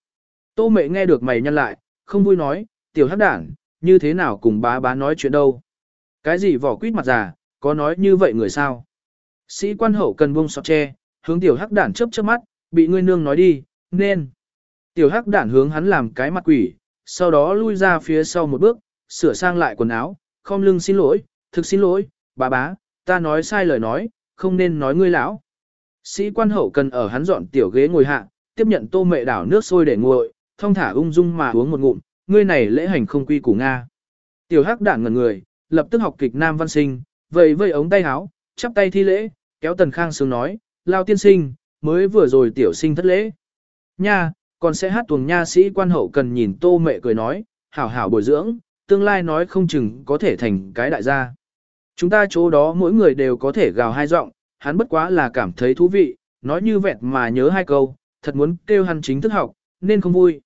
Tô mẹ nghe được mày nhăn lại, không vui nói, tiểu hắc đản, như thế nào cùng bá bá nói chuyện đâu. Cái gì vỏ quýt mặt già, có nói như vậy người sao? Sĩ quan hậu cần buông sọt tre, hướng tiểu hắc đản chớp chớp mắt, bị ngươi nương nói đi, nên. Tiểu hắc đản hướng hắn làm cái mặt quỷ, sau đó lui ra phía sau một bước, sửa sang lại quần áo, khom lưng xin lỗi, thực xin lỗi, bà bá, ta nói sai lời nói, không nên nói ngươi lão. Sĩ quan hậu cần ở hắn dọn tiểu ghế ngồi hạ, tiếp nhận tô mệ đảo nước sôi để nguội, thông thả ung dung mà uống một ngụm, ngươi này lễ hành không quy củ Nga. Tiểu hắc đản ngẩn người, lập tức học kịch nam văn sinh, vậy vây ống tay áo, chắp tay thi lễ, kéo tần khang sướng nói, lao tiên sinh, mới vừa rồi tiểu sinh thất lễ. Nha, còn sẽ hát tuồng nha sĩ quan hậu cần nhìn tô mẹ cười nói, hảo hảo bồi dưỡng, tương lai nói không chừng có thể thành cái đại gia. Chúng ta chỗ đó mỗi người đều có thể gào hai giọng, hắn bất quá là cảm thấy thú vị, nói như vẹn mà nhớ hai câu, thật muốn kêu hắn chính thức học, nên không vui.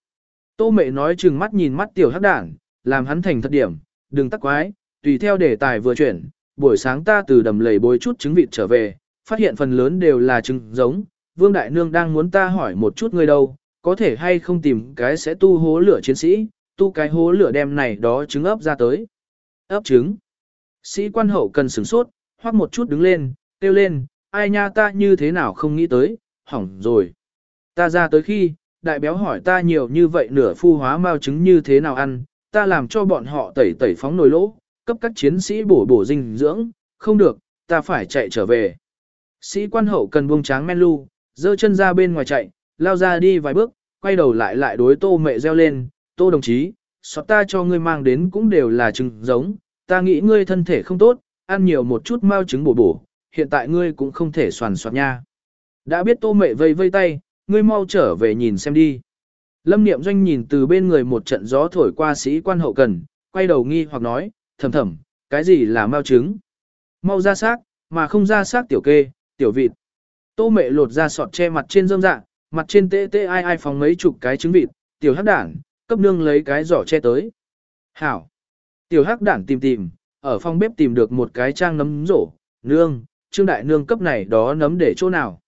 Tô mẹ nói chừng mắt nhìn mắt tiểu hắc đảng, làm hắn thành thật điểm, đừng tắc quái, tùy theo đề tài vừa chuyển, buổi sáng ta từ đầm lầy bôi chút trứng vịt trở về, phát hiện phần lớn đều là trứng giống, Vương Đại Nương đang muốn ta hỏi một chút ngươi đâu, có thể hay không tìm cái sẽ tu hố lửa chiến sĩ, tu cái hố lửa đem này đó trứng ấp ra tới. Ấp trứng. Sĩ quan hậu cần sửng sốt, hoặc một chút đứng lên, kêu lên, ai nha ta như thế nào không nghĩ tới, hỏng rồi. Ta ra tới khi, đại béo hỏi ta nhiều như vậy nửa phu hóa mao trứng như thế nào ăn, ta làm cho bọn họ tẩy tẩy phóng nồi lỗ, cấp các chiến sĩ bổ bổ dinh dưỡng, không được, ta phải chạy trở về. Sĩ quan hậu cần buông tráng men lu, giơ chân ra bên ngoài chạy, lao ra đi vài bước, quay đầu lại lại đối tô mẹ reo lên, tô đồng chí, sọt ta cho ngươi mang đến cũng đều là trứng giống, ta nghĩ ngươi thân thể không tốt, ăn nhiều một chút mao trứng bổ bổ, hiện tại ngươi cũng không thể soàn soạt nha. Đã biết tô mẹ vây vây tay, ngươi mau trở về nhìn xem đi. Lâm Niệm Doanh nhìn từ bên người một trận gió thổi qua sĩ quan hậu cần, quay đầu nghi hoặc nói, thầm thầm, cái gì là mao trứng? Mau ra xác, mà không ra xác tiểu kê, tiểu vịt. Tô mẹ lột ra sọt che mặt trên rơm dạ, mặt trên tê tê ai ai phóng mấy chục cái trứng vịt, tiểu hắc đảng, cấp nương lấy cái giỏ che tới. Hảo. Tiểu hắc đảng tìm tìm, ở phòng bếp tìm được một cái trang nấm rổ, nương, trương đại nương cấp này đó nấm để chỗ nào.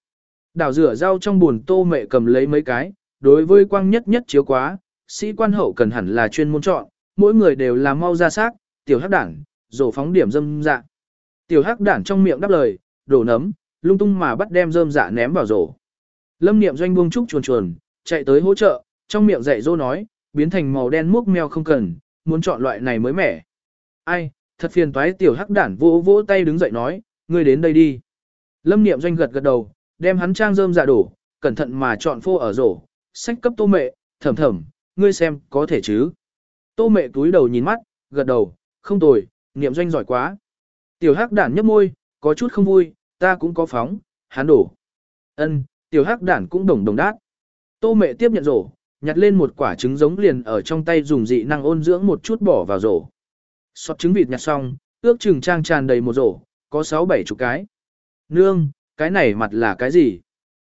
Đảo rửa rau trong buồn tô mẹ cầm lấy mấy cái, đối với quang nhất nhất chiếu quá, sĩ quan hậu cần hẳn là chuyên môn chọn, mỗi người đều là mau ra xác, tiểu hắc Đản rổ phóng điểm dâm dạ. Tiểu hắc Đản trong miệng đáp lời, đổ nấm, lung tung mà bắt đem dơm dạ ném vào rổ. Lâm niệm doanh buông trúc chuồn chuồn, chạy tới hỗ trợ, trong miệng dạy dỗ nói, biến thành màu đen múc mèo không cần, muốn chọn loại này mới mẻ. Ai, thật phiền toái tiểu hắc đản vỗ vỗ tay đứng dậy nói, ngươi đến đây đi. Lâm niệm doanh gật gật đầu, đem hắn trang dơm dạ đổ, cẩn thận mà chọn phô ở rổ, sách cấp tô mẹ, thầm thầm, ngươi xem, có thể chứ. Tô mẹ túi đầu nhìn mắt, gật đầu, không tồi, niệm doanh giỏi quá. Tiểu hắc đản nhấp môi, có chút không vui, ta cũng có phóng, hắn đổ. Ân, tiểu hắc đản cũng đồng đồng đát. Tô mẹ tiếp nhận rổ, nhặt lên một quả trứng giống liền ở trong tay dùng dị năng ôn dưỡng một chút bỏ vào rổ. Xót trứng vịt nhặt xong, ước chừng trang tràn đầy một rổ, có 6-7 chục cái. Nương, cái này mặt là cái gì?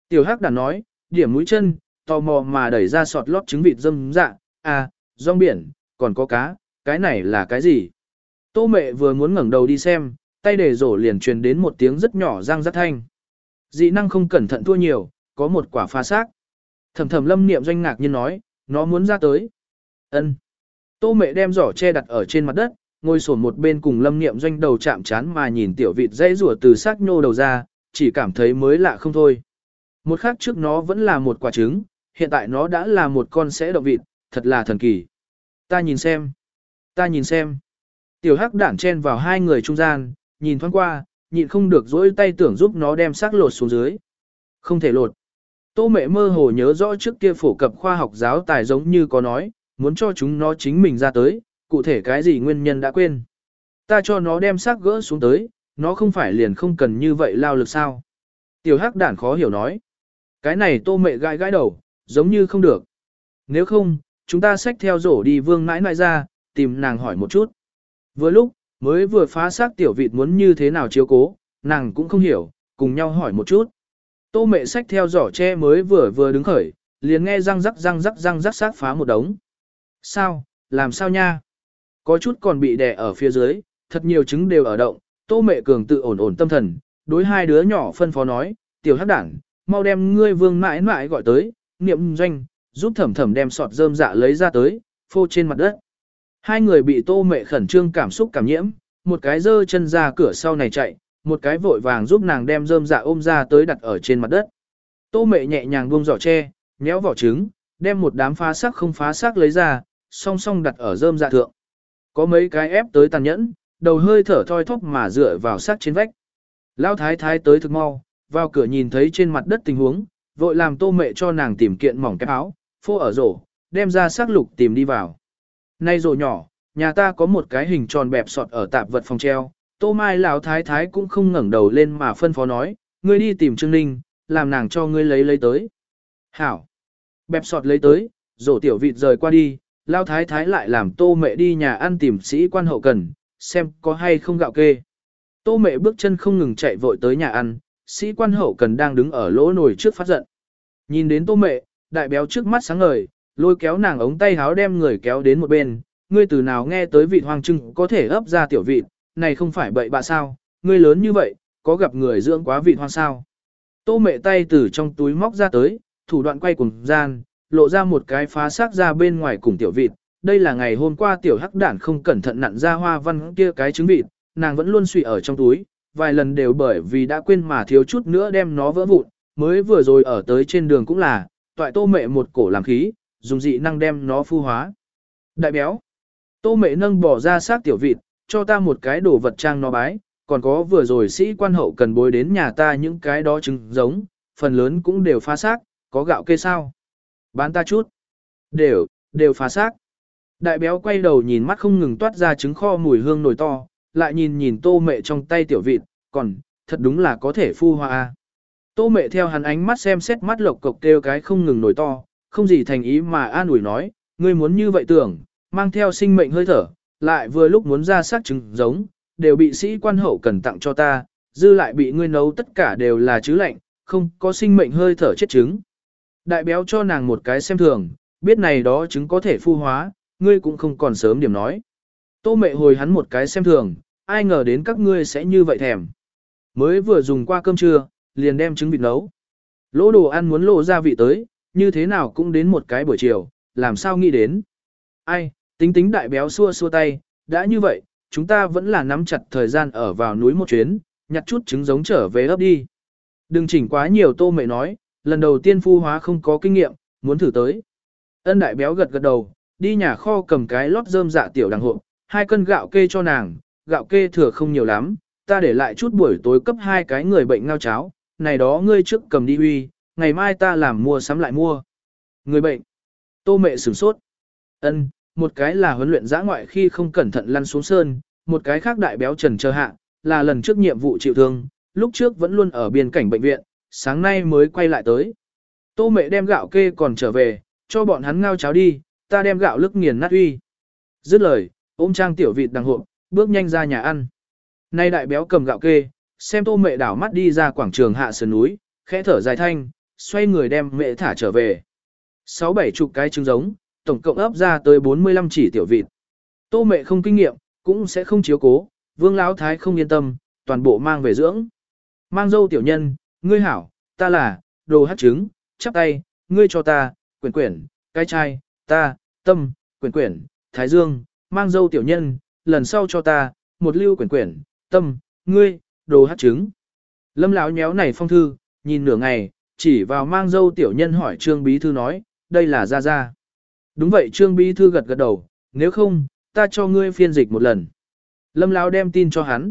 Tiểu hắc đản nói, điểm mũi chân, tò mò mà đẩy ra sọt lót trứng vịt dâm dạ, à, rong biển, còn có cá, cái này là cái gì? Tô mẹ vừa muốn ngẩng đầu đi xem, tay để rổ liền truyền đến một tiếng rất nhỏ răng rắc thanh. Dị năng không cẩn thận thua nhiều, có một quả pha xác. Thầm thầm lâm niệm doanh ngạc nhiên nói, nó muốn ra tới. ân Tô mẹ đem giỏ che đặt ở trên mặt đất, ngồi sổn một bên cùng lâm niệm doanh đầu chạm chán mà nhìn tiểu vịt dây rùa từ xác nhô đầu ra, chỉ cảm thấy mới lạ không thôi. Một khác trước nó vẫn là một quả trứng, hiện tại nó đã là một con sẽ động vịt, thật là thần kỳ. Ta nhìn xem, ta nhìn xem. Tiểu hắc đản chen vào hai người trung gian, nhìn thoáng qua, nhịn không được dỗi tay tưởng giúp nó đem xác lột xuống dưới. Không thể lột. Tô mẹ mơ hồ nhớ rõ trước kia phổ cập khoa học giáo tài giống như có nói, muốn cho chúng nó chính mình ra tới, cụ thể cái gì nguyên nhân đã quên. Ta cho nó đem xác gỡ xuống tới, nó không phải liền không cần như vậy lao lực sao. Tiểu hắc đản khó hiểu nói. Cái này tô mẹ gãi gãi đầu, giống như không được. Nếu không, chúng ta xách theo rổ đi vương nãi nãi ra, tìm nàng hỏi một chút. Vừa lúc, mới vừa phá xác tiểu vịt muốn như thế nào chiếu cố, nàng cũng không hiểu, cùng nhau hỏi một chút. Tô mẹ sách theo giỏ tre mới vừa vừa đứng khởi, liền nghe răng rắc răng rắc răng rắc xác phá một đống. Sao, làm sao nha? Có chút còn bị đè ở phía dưới, thật nhiều trứng đều ở động, tô mẹ cường tự ổn ổn tâm thần, đối hai đứa nhỏ phân phó nói, tiểu hắc đảng, mau đem ngươi vương mãi mãi gọi tới, niệm doanh, giúp thẩm thẩm đem sọt rơm dạ lấy ra tới, phô trên mặt đất. Hai người bị tô mẹ khẩn trương cảm xúc cảm nhiễm, một cái dơ chân ra cửa sau này chạy, một cái vội vàng giúp nàng đem rơm dạ ôm ra tới đặt ở trên mặt đất. Tô mẹ nhẹ nhàng buông giỏ tre, nhéo vỏ trứng, đem một đám phá sắc không phá sắc lấy ra, song song đặt ở rơm dạ thượng. Có mấy cái ép tới tàn nhẫn, đầu hơi thở thoi thóp mà dựa vào sát trên vách. Lão thái thái tới thực mau, vào cửa nhìn thấy trên mặt đất tình huống, vội làm tô mẹ cho nàng tìm kiện mỏng cái áo, phô ở rổ, đem ra xác lục tìm đi vào. Nay rổ nhỏ, nhà ta có một cái hình tròn bẹp sọt ở tạp vật phòng treo, tô mai lão thái thái cũng không ngẩng đầu lên mà phân phó nói, ngươi đi tìm Trương Ninh, làm nàng cho ngươi lấy lấy tới. Hảo. Bẹp sọt lấy tới, rổ tiểu vịt rời qua đi, lão thái thái lại làm tô mẹ đi nhà ăn tìm sĩ quan hậu cần, xem có hay không gạo kê. Tô mẹ bước chân không ngừng chạy vội tới nhà ăn, sĩ quan hậu cần đang đứng ở lỗ nồi trước phát giận. Nhìn đến tô mẹ, đại béo trước mắt sáng ngời, lôi kéo nàng ống tay háo đem người kéo đến một bên, ngươi từ nào nghe tới vịt hoang trưng có thể ấp ra tiểu vịt, này không phải bậy bạ sao, ngươi lớn như vậy, có gặp người dưỡng quá vịt hoang sao. Tô mẹ tay từ trong túi móc ra tới, thủ đoạn quay cùng gian, lộ ra một cái phá xác ra bên ngoài cùng tiểu vịt. Đây là ngày hôm qua tiểu hắc đản không cẩn thận nặn ra hoa văn kia cái trứng vịt, nàng vẫn luôn suy ở trong túi, vài lần đều bởi vì đã quên mà thiếu chút nữa đem nó vỡ vụn, mới vừa rồi ở tới trên đường cũng là, toại tô mẹ một cổ làm khí, dùng dị năng đem nó phu hóa. Đại béo, tô mẹ nâng bỏ ra xác tiểu vịt, cho ta một cái đồ vật trang nó bái, còn có vừa rồi sĩ quan hậu cần bối đến nhà ta những cái đó trứng giống, phần lớn cũng đều phá xác, có gạo kê sao? Bán ta chút. Đều, đều phá xác. Đại béo quay đầu nhìn mắt không ngừng toát ra trứng kho mùi hương nổi to, lại nhìn nhìn tô mẹ trong tay tiểu vịt, còn, thật đúng là có thể phu hoa. Tô mẹ theo hắn ánh mắt xem xét mắt lộc cộc kêu cái không ngừng nổi to, không gì thành ý mà an ủi nói, ngươi muốn như vậy tưởng, mang theo sinh mệnh hơi thở, lại vừa lúc muốn ra xác trứng giống, đều bị sĩ quan hậu cần tặng cho ta, dư lại bị ngươi nấu tất cả đều là chứ lạnh, không có sinh mệnh hơi thở chết trứng. Đại béo cho nàng một cái xem thường, biết này đó trứng có thể phu hóa, ngươi cũng không còn sớm điểm nói. Tô mẹ hồi hắn một cái xem thường, ai ngờ đến các ngươi sẽ như vậy thèm. Mới vừa dùng qua cơm trưa, liền đem trứng vịt nấu. Lỗ đồ ăn muốn lộ ra vị tới, như thế nào cũng đến một cái buổi chiều, làm sao nghĩ đến. Ai, tính tính đại béo xua xua tay, đã như vậy, chúng ta vẫn là nắm chặt thời gian ở vào núi một chuyến, nhặt chút trứng giống trở về ấp đi. Đừng chỉnh quá nhiều tô mẹ nói, lần đầu tiên phu hóa không có kinh nghiệm, muốn thử tới. Ân đại béo gật gật đầu, đi nhà kho cầm cái lót rơm dạ tiểu đằng hộ, hai cân gạo kê cho nàng, gạo kê thừa không nhiều lắm, ta để lại chút buổi tối cấp hai cái người bệnh ngao cháo, này đó ngươi trước cầm đi huy, ngày mai ta làm mua sắm lại mua. Người bệnh. Tô mẹ sửng sốt. Ân, một cái là huấn luyện giã ngoại khi không cẩn thận lăn xuống sơn, một cái khác đại béo trần chờ hạ, là lần trước nhiệm vụ chịu thương, lúc trước vẫn luôn ở biên cảnh bệnh viện, sáng nay mới quay lại tới. Tô mẹ đem gạo kê còn trở về, cho bọn hắn ngao cháo đi, ta đem gạo lức nghiền nát uy. Dứt lời, ôm trang tiểu vịt đằng hộp, bước nhanh ra nhà ăn. Nay đại béo cầm gạo kê, xem tô mẹ đảo mắt đi ra quảng trường hạ sườn núi, khẽ thở dài thanh, xoay người đem mẹ thả trở về. Sáu bảy chục cái trứng giống, tổng cộng ấp ra tới 45 chỉ tiểu vịt. Tô mẹ không kinh nghiệm, cũng sẽ không chiếu cố, vương lão thái không yên tâm, toàn bộ mang về dưỡng. Mang dâu tiểu nhân, ngươi hảo, ta là, đồ hát trứng, chắp tay, ngươi cho ta, quyển quyển, cái chai, ta, tâm, quyển quyển, thái dương, mang dâu tiểu nhân, lần sau cho ta, một lưu quyển quyển, tâm, ngươi, đồ hát trứng. Lâm lão nhéo này phong thư, nhìn nửa ngày, chỉ vào mang dâu tiểu nhân hỏi trương bí thư nói, đây là gia gia Đúng vậy trương bí thư gật gật đầu, nếu không, ta cho ngươi phiên dịch một lần. Lâm lão đem tin cho hắn.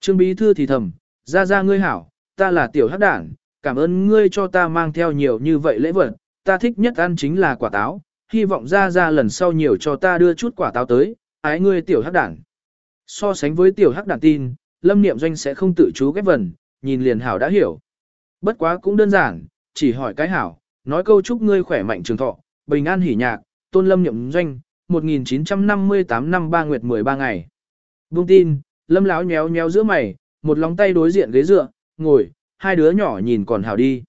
Trương bí thư thì thầm, gia gia ngươi hảo, ta là tiểu hắc đảng, cảm ơn ngươi cho ta mang theo nhiều như vậy lễ vật, ta thích nhất ăn chính là quả táo, hy vọng gia gia lần sau nhiều cho ta đưa chút quả táo tới, ái ngươi tiểu hắc đảng. So sánh với tiểu hắc đảng tin, lâm niệm doanh sẽ không tự chú ghép vần, nhìn liền hảo đã hiểu. Bất quá cũng đơn giản, chỉ hỏi cái hảo, nói câu chúc ngươi khỏe mạnh trường thọ, bình an hỉ nhạc, tôn lâm nhậm doanh, 1958 năm 3 nguyệt 13 ngày. Buông tin, lâm láo nhéo nhéo giữa mày, một lòng tay đối diện ghế dựa, ngồi, hai đứa nhỏ nhìn còn hảo đi.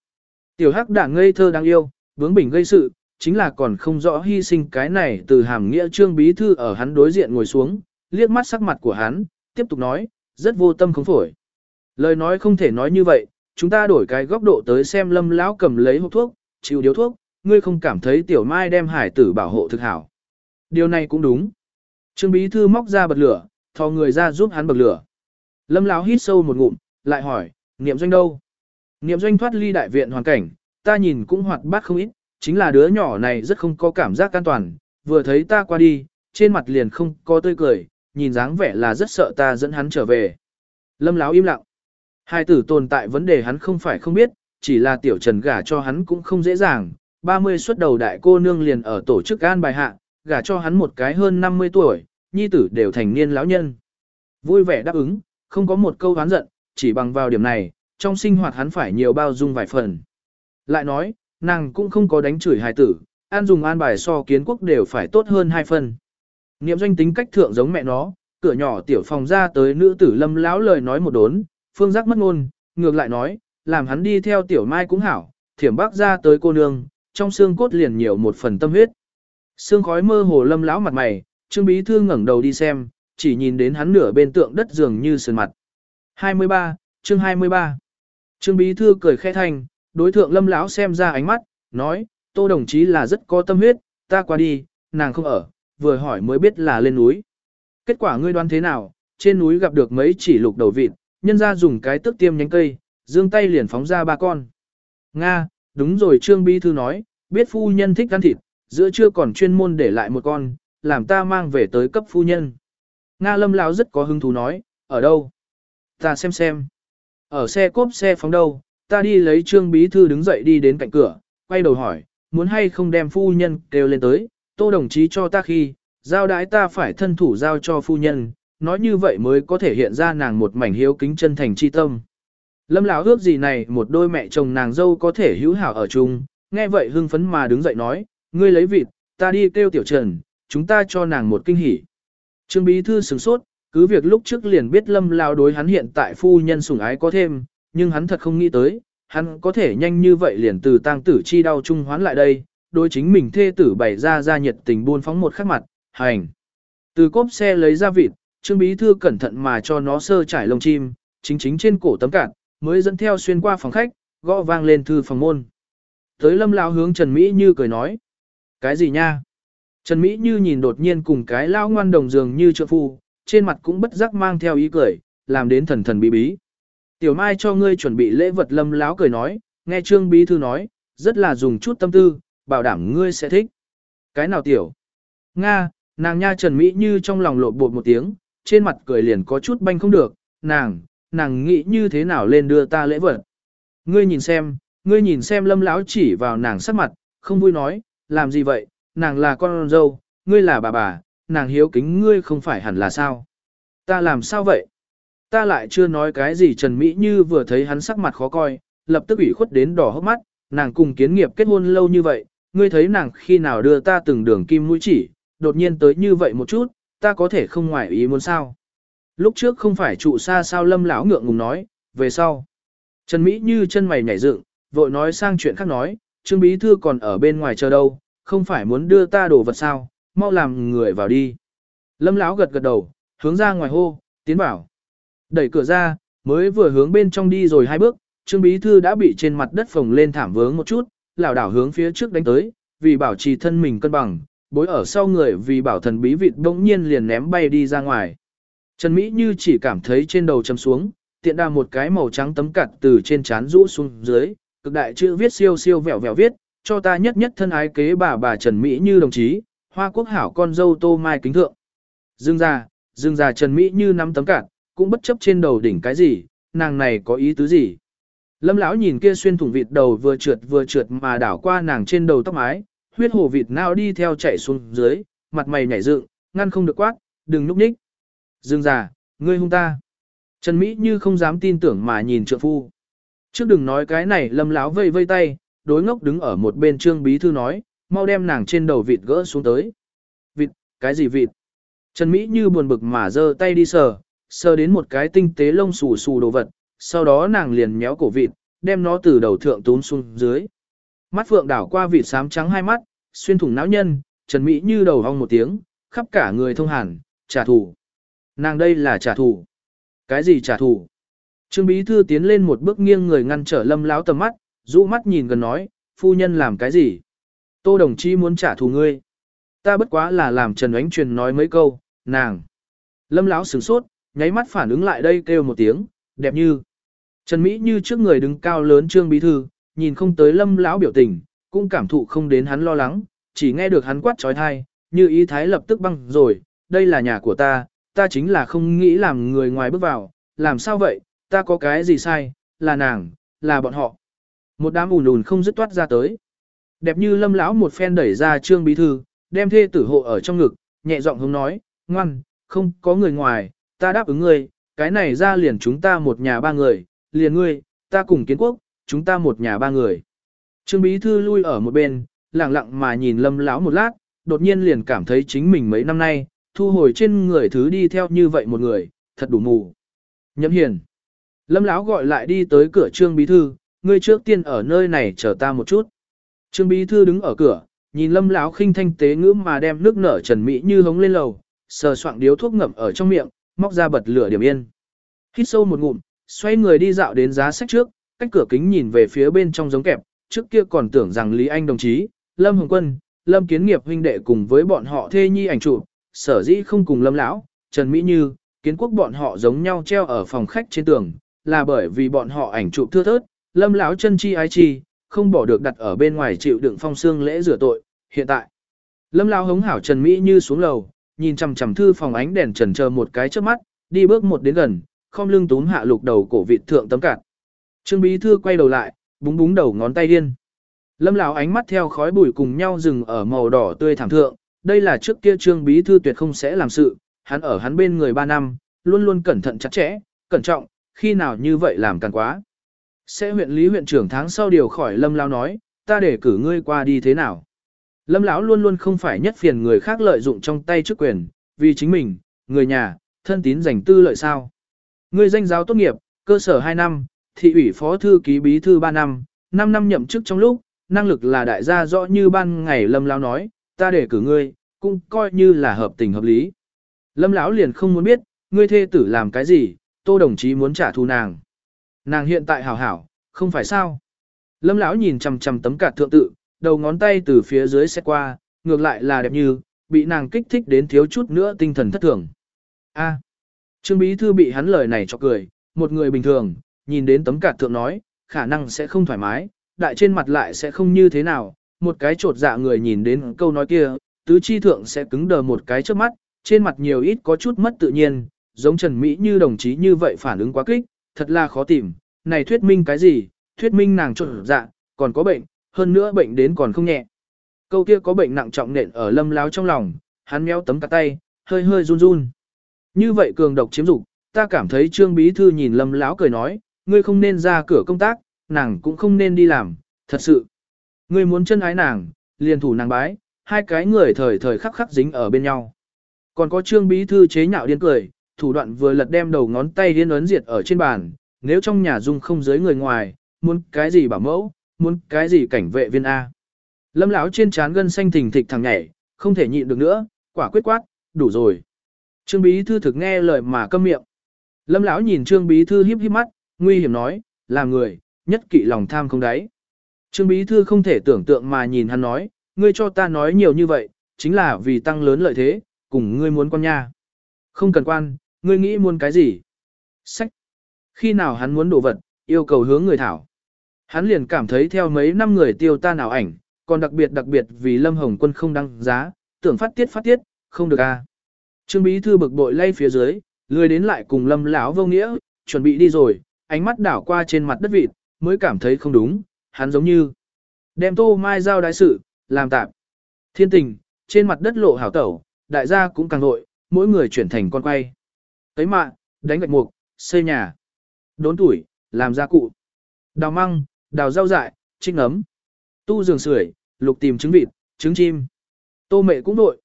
Tiểu hắc đảng ngây thơ đáng yêu, vướng bình gây sự, chính là còn không rõ hy sinh cái này từ hàm nghĩa trương bí thư ở hắn đối diện ngồi xuống, liếc mắt sắc mặt của hắn, tiếp tục nói, rất vô tâm không phổi. Lời nói không thể nói như vậy, chúng ta đổi cái góc độ tới xem lâm lão cầm lấy hộp thuốc, chịu điếu thuốc, ngươi không cảm thấy tiểu mai đem hải tử bảo hộ thực hảo. Điều này cũng đúng. Trương bí thư móc ra bật lửa, thò người ra giúp hắn bật lửa. Lâm lão hít sâu một ngụm, lại hỏi, niệm doanh đâu? Niệm doanh thoát ly đại viện hoàn cảnh, ta nhìn cũng hoạt bát không ít, chính là đứa nhỏ này rất không có cảm giác an toàn, vừa thấy ta qua đi, trên mặt liền không có tươi cười, nhìn dáng vẻ là rất sợ ta dẫn hắn trở về. Lâm lão im lặng. Hai tử tồn tại vấn đề hắn không phải không biết, chỉ là tiểu trần gả cho hắn cũng không dễ dàng. 30 xuất đầu đại cô nương liền ở tổ chức an bài hạ, gả cho hắn một cái hơn 50 tuổi, nhi tử đều thành niên lão nhân. Vui vẻ đáp ứng, không có một câu hán giận, chỉ bằng vào điểm này, trong sinh hoạt hắn phải nhiều bao dung vài phần. Lại nói, nàng cũng không có đánh chửi hài tử, an dùng an bài so kiến quốc đều phải tốt hơn hai phần. Niệm doanh tính cách thượng giống mẹ nó, cửa nhỏ tiểu phòng ra tới nữ tử lâm lão lời nói một đốn, phương giác mất ngôn, ngược lại nói, làm hắn đi theo tiểu mai cũng hảo, thiểm bác ra tới cô nương, trong xương cốt liền nhiều một phần tâm huyết. Sương khói mơ hồ lâm lão mặt mày, trương bí thư ngẩng đầu đi xem, chỉ nhìn đến hắn nửa bên tượng đất dường như sườn mặt. 23, chương 23. Trương bí thư cười khẽ thanh, đối thượng lâm lão xem ra ánh mắt, nói, tô đồng chí là rất có tâm huyết, ta qua đi, nàng không ở, vừa hỏi mới biết là lên núi. Kết quả ngươi đoán thế nào, trên núi gặp được mấy chỉ lục đầu vịt, nhân ra dùng cái tước tiêm nhánh cây, dương tay liền phóng ra ba con. Nga, đúng rồi Trương Bí Thư nói, biết phu nhân thích ăn thịt, giữa trưa còn chuyên môn để lại một con, làm ta mang về tới cấp phu nhân. Nga lâm lão rất có hứng thú nói, ở đâu? Ta xem xem. Ở xe cốp xe phóng đâu, ta đi lấy Trương Bí Thư đứng dậy đi đến cạnh cửa, quay đầu hỏi, muốn hay không đem phu nhân kêu lên tới, tô đồng chí cho ta khi, giao đái ta phải thân thủ giao cho phu nhân, nói như vậy mới có thể hiện ra nàng một mảnh hiếu kính chân thành chi tâm. Lâm lão ước gì này một đôi mẹ chồng nàng dâu có thể hữu hảo ở chung, nghe vậy hưng phấn mà đứng dậy nói, ngươi lấy vịt, ta đi kêu tiểu trần, chúng ta cho nàng một kinh hỉ. Trương bí thư sửng sốt, cứ việc lúc trước liền biết lâm lão đối hắn hiện tại phu nhân sủng ái có thêm, nhưng hắn thật không nghĩ tới, hắn có thể nhanh như vậy liền từ tang tử chi đau chung hoán lại đây, đối chính mình thê tử bày ra ra nhiệt tình buôn phóng một khắc mặt, hành. Từ cốp xe lấy ra vịt, Trương Bí Thư cẩn thận mà cho nó sơ trải lông chim, chính chính trên cổ tấm cạn, mới dẫn theo xuyên qua phòng khách, gõ vang lên thư phòng môn. Tới lâm lao hướng Trần Mỹ Như cười nói. Cái gì nha? Trần Mỹ Như nhìn đột nhiên cùng cái lao ngoan đồng dường như trợ phu, trên mặt cũng bất giác mang theo ý cười, làm đến thần thần bí bí. Tiểu Mai cho ngươi chuẩn bị lễ vật lâm lão cười nói, nghe Trương Bí Thư nói, rất là dùng chút tâm tư, bảo đảm ngươi sẽ thích. Cái nào tiểu? Nga, nàng nha Trần Mỹ Như trong lòng lộ bột một tiếng, trên mặt cười liền có chút banh không được, nàng, nàng nghĩ như thế nào lên đưa ta lễ vật. Ngươi nhìn xem, ngươi nhìn xem lâm lão chỉ vào nàng sắc mặt, không vui nói, làm gì vậy, nàng là con dâu, ngươi là bà bà, nàng hiếu kính ngươi không phải hẳn là sao. Ta làm sao vậy? Ta lại chưa nói cái gì Trần Mỹ Như vừa thấy hắn sắc mặt khó coi, lập tức ủy khuất đến đỏ hốc mắt, nàng cùng kiến nghiệp kết hôn lâu như vậy, ngươi thấy nàng khi nào đưa ta từng đường kim mũi chỉ, đột nhiên tới như vậy một chút, ta có thể không ngoài ý muốn sao. Lúc trước không phải trụ xa sao lâm lão ngượng ngùng nói, về sau. Trần Mỹ như chân mày nhảy dựng, vội nói sang chuyện khác nói, Trương Bí Thư còn ở bên ngoài chờ đâu, không phải muốn đưa ta đồ vật sao, mau làm người vào đi. Lâm lão gật gật đầu, hướng ra ngoài hô, tiến vào. Đẩy cửa ra, mới vừa hướng bên trong đi rồi hai bước, Trương Bí Thư đã bị trên mặt đất phồng lên thảm vướng một chút, lảo đảo hướng phía trước đánh tới, vì bảo trì thân mình cân bằng, bối ở sau người vì bảo thần bí vịt bỗng nhiên liền ném bay đi ra ngoài. Trần Mỹ như chỉ cảm thấy trên đầu chấm xuống, tiện đà một cái màu trắng tấm cặt từ trên trán rũ xuống dưới, cực đại chữ viết siêu siêu vẹo vẹo viết, cho ta nhất nhất thân ái kế bà bà Trần Mỹ như đồng chí, hoa quốc hảo con dâu tô mai kính thượng. Dương ra, dương ra Trần Mỹ như nắm tấm cặt, cũng bất chấp trên đầu đỉnh cái gì, nàng này có ý tứ gì. Lâm lão nhìn kia xuyên thủng vịt đầu vừa trượt vừa trượt mà đảo qua nàng trên đầu tóc mái, huyết hồ vịt nào đi theo chạy xuống dưới, mặt mày nhảy dựng, ngăn không được quát, đừng núp nhích. Dương già, ngươi hung ta. Trần Mỹ như không dám tin tưởng mà nhìn trượng phu. Trước đừng nói cái này lâm láo vây vây tay, đối ngốc đứng ở một bên trương bí thư nói, mau đem nàng trên đầu vịt gỡ xuống tới. Vịt, cái gì vịt? Trần Mỹ như buồn bực mà giơ tay đi sờ, sờ đến một cái tinh tế lông xù xù đồ vật, sau đó nàng liền méo cổ vịt, đem nó từ đầu thượng tún xuống dưới. Mắt phượng đảo qua vịt sám trắng hai mắt, xuyên thủng não nhân, Trần Mỹ như đầu hong một tiếng, khắp cả người thông hàn, trả thù. Nàng đây là trả thù. Cái gì trả thù? Trương Bí Thư tiến lên một bước nghiêng người ngăn trở lâm láo tầm mắt, rũ mắt nhìn gần nói, phu nhân làm cái gì? Tô đồng chí muốn trả thù ngươi. Ta bất quá là làm Trần Ánh Truyền nói mấy câu, nàng. Lâm láo sửng sốt, nháy mắt phản ứng lại đây kêu một tiếng, đẹp như. Trần Mỹ như trước người đứng cao lớn Trương Bí Thư, nhìn không tới lâm lão biểu tình, cũng cảm thụ không đến hắn lo lắng, chỉ nghe được hắn quát trói thai, như ý thái lập tức băng rồi, đây là nhà của ta, ta chính là không nghĩ làm người ngoài bước vào, làm sao vậy, ta có cái gì sai, là nàng, là bọn họ. Một đám ùn ùn không dứt toát ra tới. Đẹp như lâm lão một phen đẩy ra trương bí thư, đem thê tử hộ ở trong ngực, nhẹ giọng hướng nói, ngoan, không có người ngoài, ta đáp ứng ngươi, cái này ra liền chúng ta một nhà ba người, liền ngươi, ta cùng kiến quốc, chúng ta một nhà ba người. Trương bí thư lui ở một bên, lặng lặng mà nhìn lâm lão một lát, đột nhiên liền cảm thấy chính mình mấy năm nay, thu hồi trên người thứ đi theo như vậy một người, thật đủ mù. Nhậm hiền. Lâm lão gọi lại đi tới cửa trương bí thư, ngươi trước tiên ở nơi này chờ ta một chút. Trương bí thư đứng ở cửa, nhìn lâm lão khinh thanh tế ngữ mà đem nước nở trần mỹ như hống lên lầu, sờ soạng điếu thuốc ngậm ở trong miệng, móc ra bật lửa điểm yên. Hít sâu một ngụm, xoay người đi dạo đến giá sách trước, cách cửa kính nhìn về phía bên trong giống kẹp, trước kia còn tưởng rằng Lý Anh đồng chí, Lâm Hồng Quân, Lâm Kiến Nghiệp huynh đệ cùng với bọn họ thê nhi ảnh chụp, sở dĩ không cùng Lâm lão, Trần Mỹ Như, kiến quốc bọn họ giống nhau treo ở phòng khách trên tường, là bởi vì bọn họ ảnh chụp thưa thớt, Lâm lão chân chi ái chi, không bỏ được đặt ở bên ngoài chịu đựng phong xương lễ rửa tội, hiện tại. Lâm lão hống hảo Trần Mỹ Như xuống lầu, nhìn chằm chằm thư phòng ánh đèn trần chờ một cái trước mắt, đi bước một đến gần, không lưng túm hạ lục đầu cổ vịt thượng tấm cạn. Trương bí thư quay đầu lại, búng búng đầu ngón tay điên. Lâm lão ánh mắt theo khói bụi cùng nhau dừng ở màu đỏ tươi thảm thượng, đây là trước kia trương bí thư tuyệt không sẽ làm sự, hắn ở hắn bên người 3 năm, luôn luôn cẩn thận chặt chẽ, cẩn trọng, khi nào như vậy làm càng quá. Sẽ huyện lý huyện trưởng tháng sau điều khỏi lâm lão nói, ta để cử ngươi qua đi thế nào. Lâm lão luôn luôn không phải nhất phiền người khác lợi dụng trong tay chức quyền, vì chính mình, người nhà, thân tín dành tư lợi sao. Ngươi danh giáo tốt nghiệp, cơ sở 2 năm, thị ủy phó thư ký bí thư 3 năm, 5 năm nhậm chức trong lúc, năng lực là đại gia rõ như ban ngày lâm lão nói, ta để cử ngươi, cũng coi như là hợp tình hợp lý. Lâm lão liền không muốn biết, ngươi thê tử làm cái gì, tô đồng chí muốn trả thù nàng. Nàng hiện tại hảo hảo, không phải sao. Lâm lão nhìn chằm chằm tấm cạt thượng tự, đầu ngón tay từ phía dưới xét qua, ngược lại là đẹp như, bị nàng kích thích đến thiếu chút nữa tinh thần thất thường. A. Trương Bí Thư bị hắn lời này cho cười, một người bình thường, nhìn đến tấm cạt thượng nói, khả năng sẽ không thoải mái, đại trên mặt lại sẽ không như thế nào, một cái trột dạ người nhìn đến câu nói kia, tứ chi thượng sẽ cứng đờ một cái trước mắt, trên mặt nhiều ít có chút mất tự nhiên, giống Trần Mỹ như đồng chí như vậy phản ứng quá kích, thật là khó tìm, này thuyết minh cái gì, thuyết minh nàng trột dạ, còn có bệnh, hơn nữa bệnh đến còn không nhẹ. Câu kia có bệnh nặng trọng nện ở lâm láo trong lòng, hắn méo tấm cả tay, hơi hơi run run. Như vậy cường độc chiếm dục, ta cảm thấy trương bí thư nhìn lâm láo cười nói, ngươi không nên ra cửa công tác, nàng cũng không nên đi làm, thật sự. Ngươi muốn chân ái nàng, liền thủ nàng bái, hai cái người thời thời khắc khắc dính ở bên nhau. Còn có trương bí thư chế nhạo điên cười, thủ đoạn vừa lật đem đầu ngón tay điên ấn diệt ở trên bàn, nếu trong nhà dung không giới người ngoài, muốn cái gì bảo mẫu, muốn cái gì cảnh vệ viên A. Lâm lão trên trán gân xanh thình thịch thằng nhảy, không thể nhịn được nữa, quả quyết quát, đủ rồi. Trương bí thư thực nghe lời mà câm miệng. Lâm lão nhìn trương bí thư híp híp mắt, nguy hiểm nói, làm người, nhất kỵ lòng tham không đáy. Trương bí thư không thể tưởng tượng mà nhìn hắn nói, ngươi cho ta nói nhiều như vậy, chính là vì tăng lớn lợi thế, cùng ngươi muốn quan nha. Không cần quan, ngươi nghĩ muốn cái gì? Sách. Khi nào hắn muốn đổ vật, yêu cầu hướng người thảo. Hắn liền cảm thấy theo mấy năm người tiêu ta nào ảnh, còn đặc biệt đặc biệt vì Lâm Hồng Quân không đăng giá, tưởng phát tiết phát tiết, không được a. À. Trương Bí Thư bực bội lay phía dưới, lười đến lại cùng Lâm lão vô nghĩa, chuẩn bị đi rồi, ánh mắt đảo qua trên mặt đất vịt, mới cảm thấy không đúng, hắn giống như đem tô mai giao đại sự, làm tạm. Thiên tình, trên mặt đất lộ hảo tẩu, đại gia cũng càng nội, mỗi người chuyển thành con quay. Tới mạ, đánh gạch mục, xây nhà, đốn tuổi, làm gia cụ, đào măng, đào rau dại, trích nấm, tu giường sưởi, lục tìm trứng vịt, trứng chim. Tô mẹ cũng nội,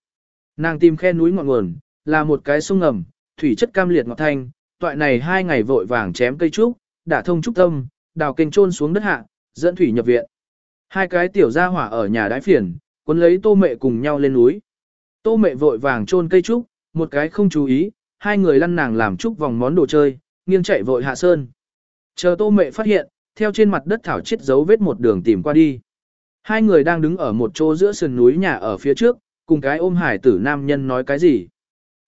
Nàng tìm khe núi ngọn nguồn, là một cái sông ngầm, thủy chất cam liệt ngọt thanh, toại này hai ngày vội vàng chém cây trúc, đả thông trúc tâm, đào kênh trôn xuống đất hạ, dẫn thủy nhập viện. Hai cái tiểu gia hỏa ở nhà đái phiền, cuốn lấy tô mẹ cùng nhau lên núi. Tô mẹ vội vàng trôn cây trúc, một cái không chú ý, hai người lăn nàng làm trúc vòng món đồ chơi, nghiêng chạy vội hạ sơn. Chờ tô mẹ phát hiện, theo trên mặt đất thảo chết dấu vết một đường tìm qua đi. Hai người đang đứng ở một chỗ giữa sườn núi nhà ở phía trước, cùng cái ôm hải tử nam nhân nói cái gì.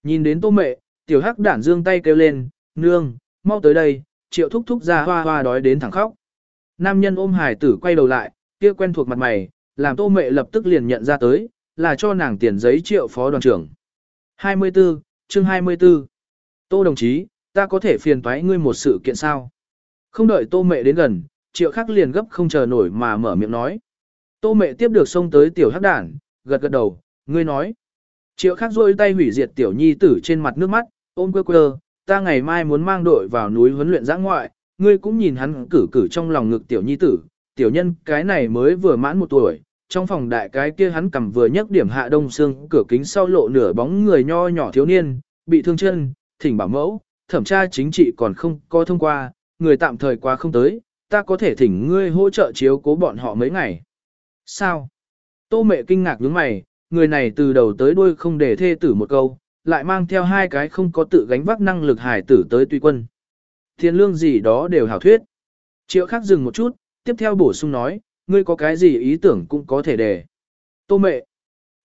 Nhìn đến tô mẹ, tiểu hắc đản dương tay kêu lên, nương, mau tới đây, triệu thúc thúc ra hoa hoa đói đến thẳng khóc. Nam nhân ôm hải tử quay đầu lại, kia quen thuộc mặt mày, làm tô mẹ lập tức liền nhận ra tới, là cho nàng tiền giấy triệu phó đoàn trưởng. 24, chương 24. Tô đồng chí, ta có thể phiền toái ngươi một sự kiện sao? Không đợi tô mẹ đến gần, triệu khắc liền gấp không chờ nổi mà mở miệng nói. Tô mẹ tiếp được xông tới tiểu hắc đản, gật gật đầu, ngươi nói. Triệu khắc rôi tay hủy diệt tiểu nhi tử trên mặt nước mắt, ôm quơ quơ, ta ngày mai muốn mang đội vào núi huấn luyện giã ngoại, ngươi cũng nhìn hắn cử cử trong lòng ngực tiểu nhi tử, tiểu nhân cái này mới vừa mãn một tuổi, trong phòng đại cái kia hắn cầm vừa nhấc điểm hạ đông xương, cửa kính sau lộ nửa bóng người nho nhỏ thiếu niên, bị thương chân, thỉnh bảo mẫu, thẩm tra chính trị còn không có thông qua, người tạm thời qua không tới, ta có thể thỉnh ngươi hỗ trợ chiếu cố bọn họ mấy ngày. Sao? Tô mẹ kinh ngạc nhướng mày, người này từ đầu tới đuôi không để thê tử một câu, lại mang theo hai cái không có tự gánh vác năng lực hải tử tới tùy quân. Thiên lương gì đó đều hảo thuyết. Triệu khắc dừng một chút, tiếp theo bổ sung nói, ngươi có cái gì ý tưởng cũng có thể đề. Tô mẹ,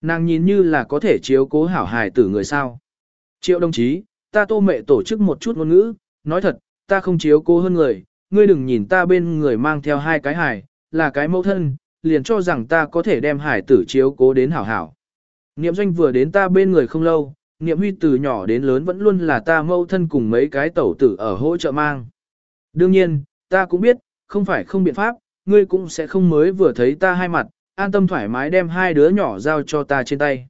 nàng nhìn như là có thể chiếu cố hảo hải tử người sao. Triệu đồng chí, ta tô mẹ tổ chức một chút ngôn ngữ, nói thật, ta không chiếu cố hơn người, ngươi đừng nhìn ta bên người mang theo hai cái hải là cái mẫu thân, liền cho rằng ta có thể đem hải tử chiếu cố đến hảo hảo. Niệm doanh vừa đến ta bên người không lâu, niệm huy từ nhỏ đến lớn vẫn luôn là ta mâu thân cùng mấy cái tẩu tử ở hỗ trợ mang. Đương nhiên, ta cũng biết, không phải không biện pháp, ngươi cũng sẽ không mới vừa thấy ta hai mặt, an tâm thoải mái đem hai đứa nhỏ giao cho ta trên tay.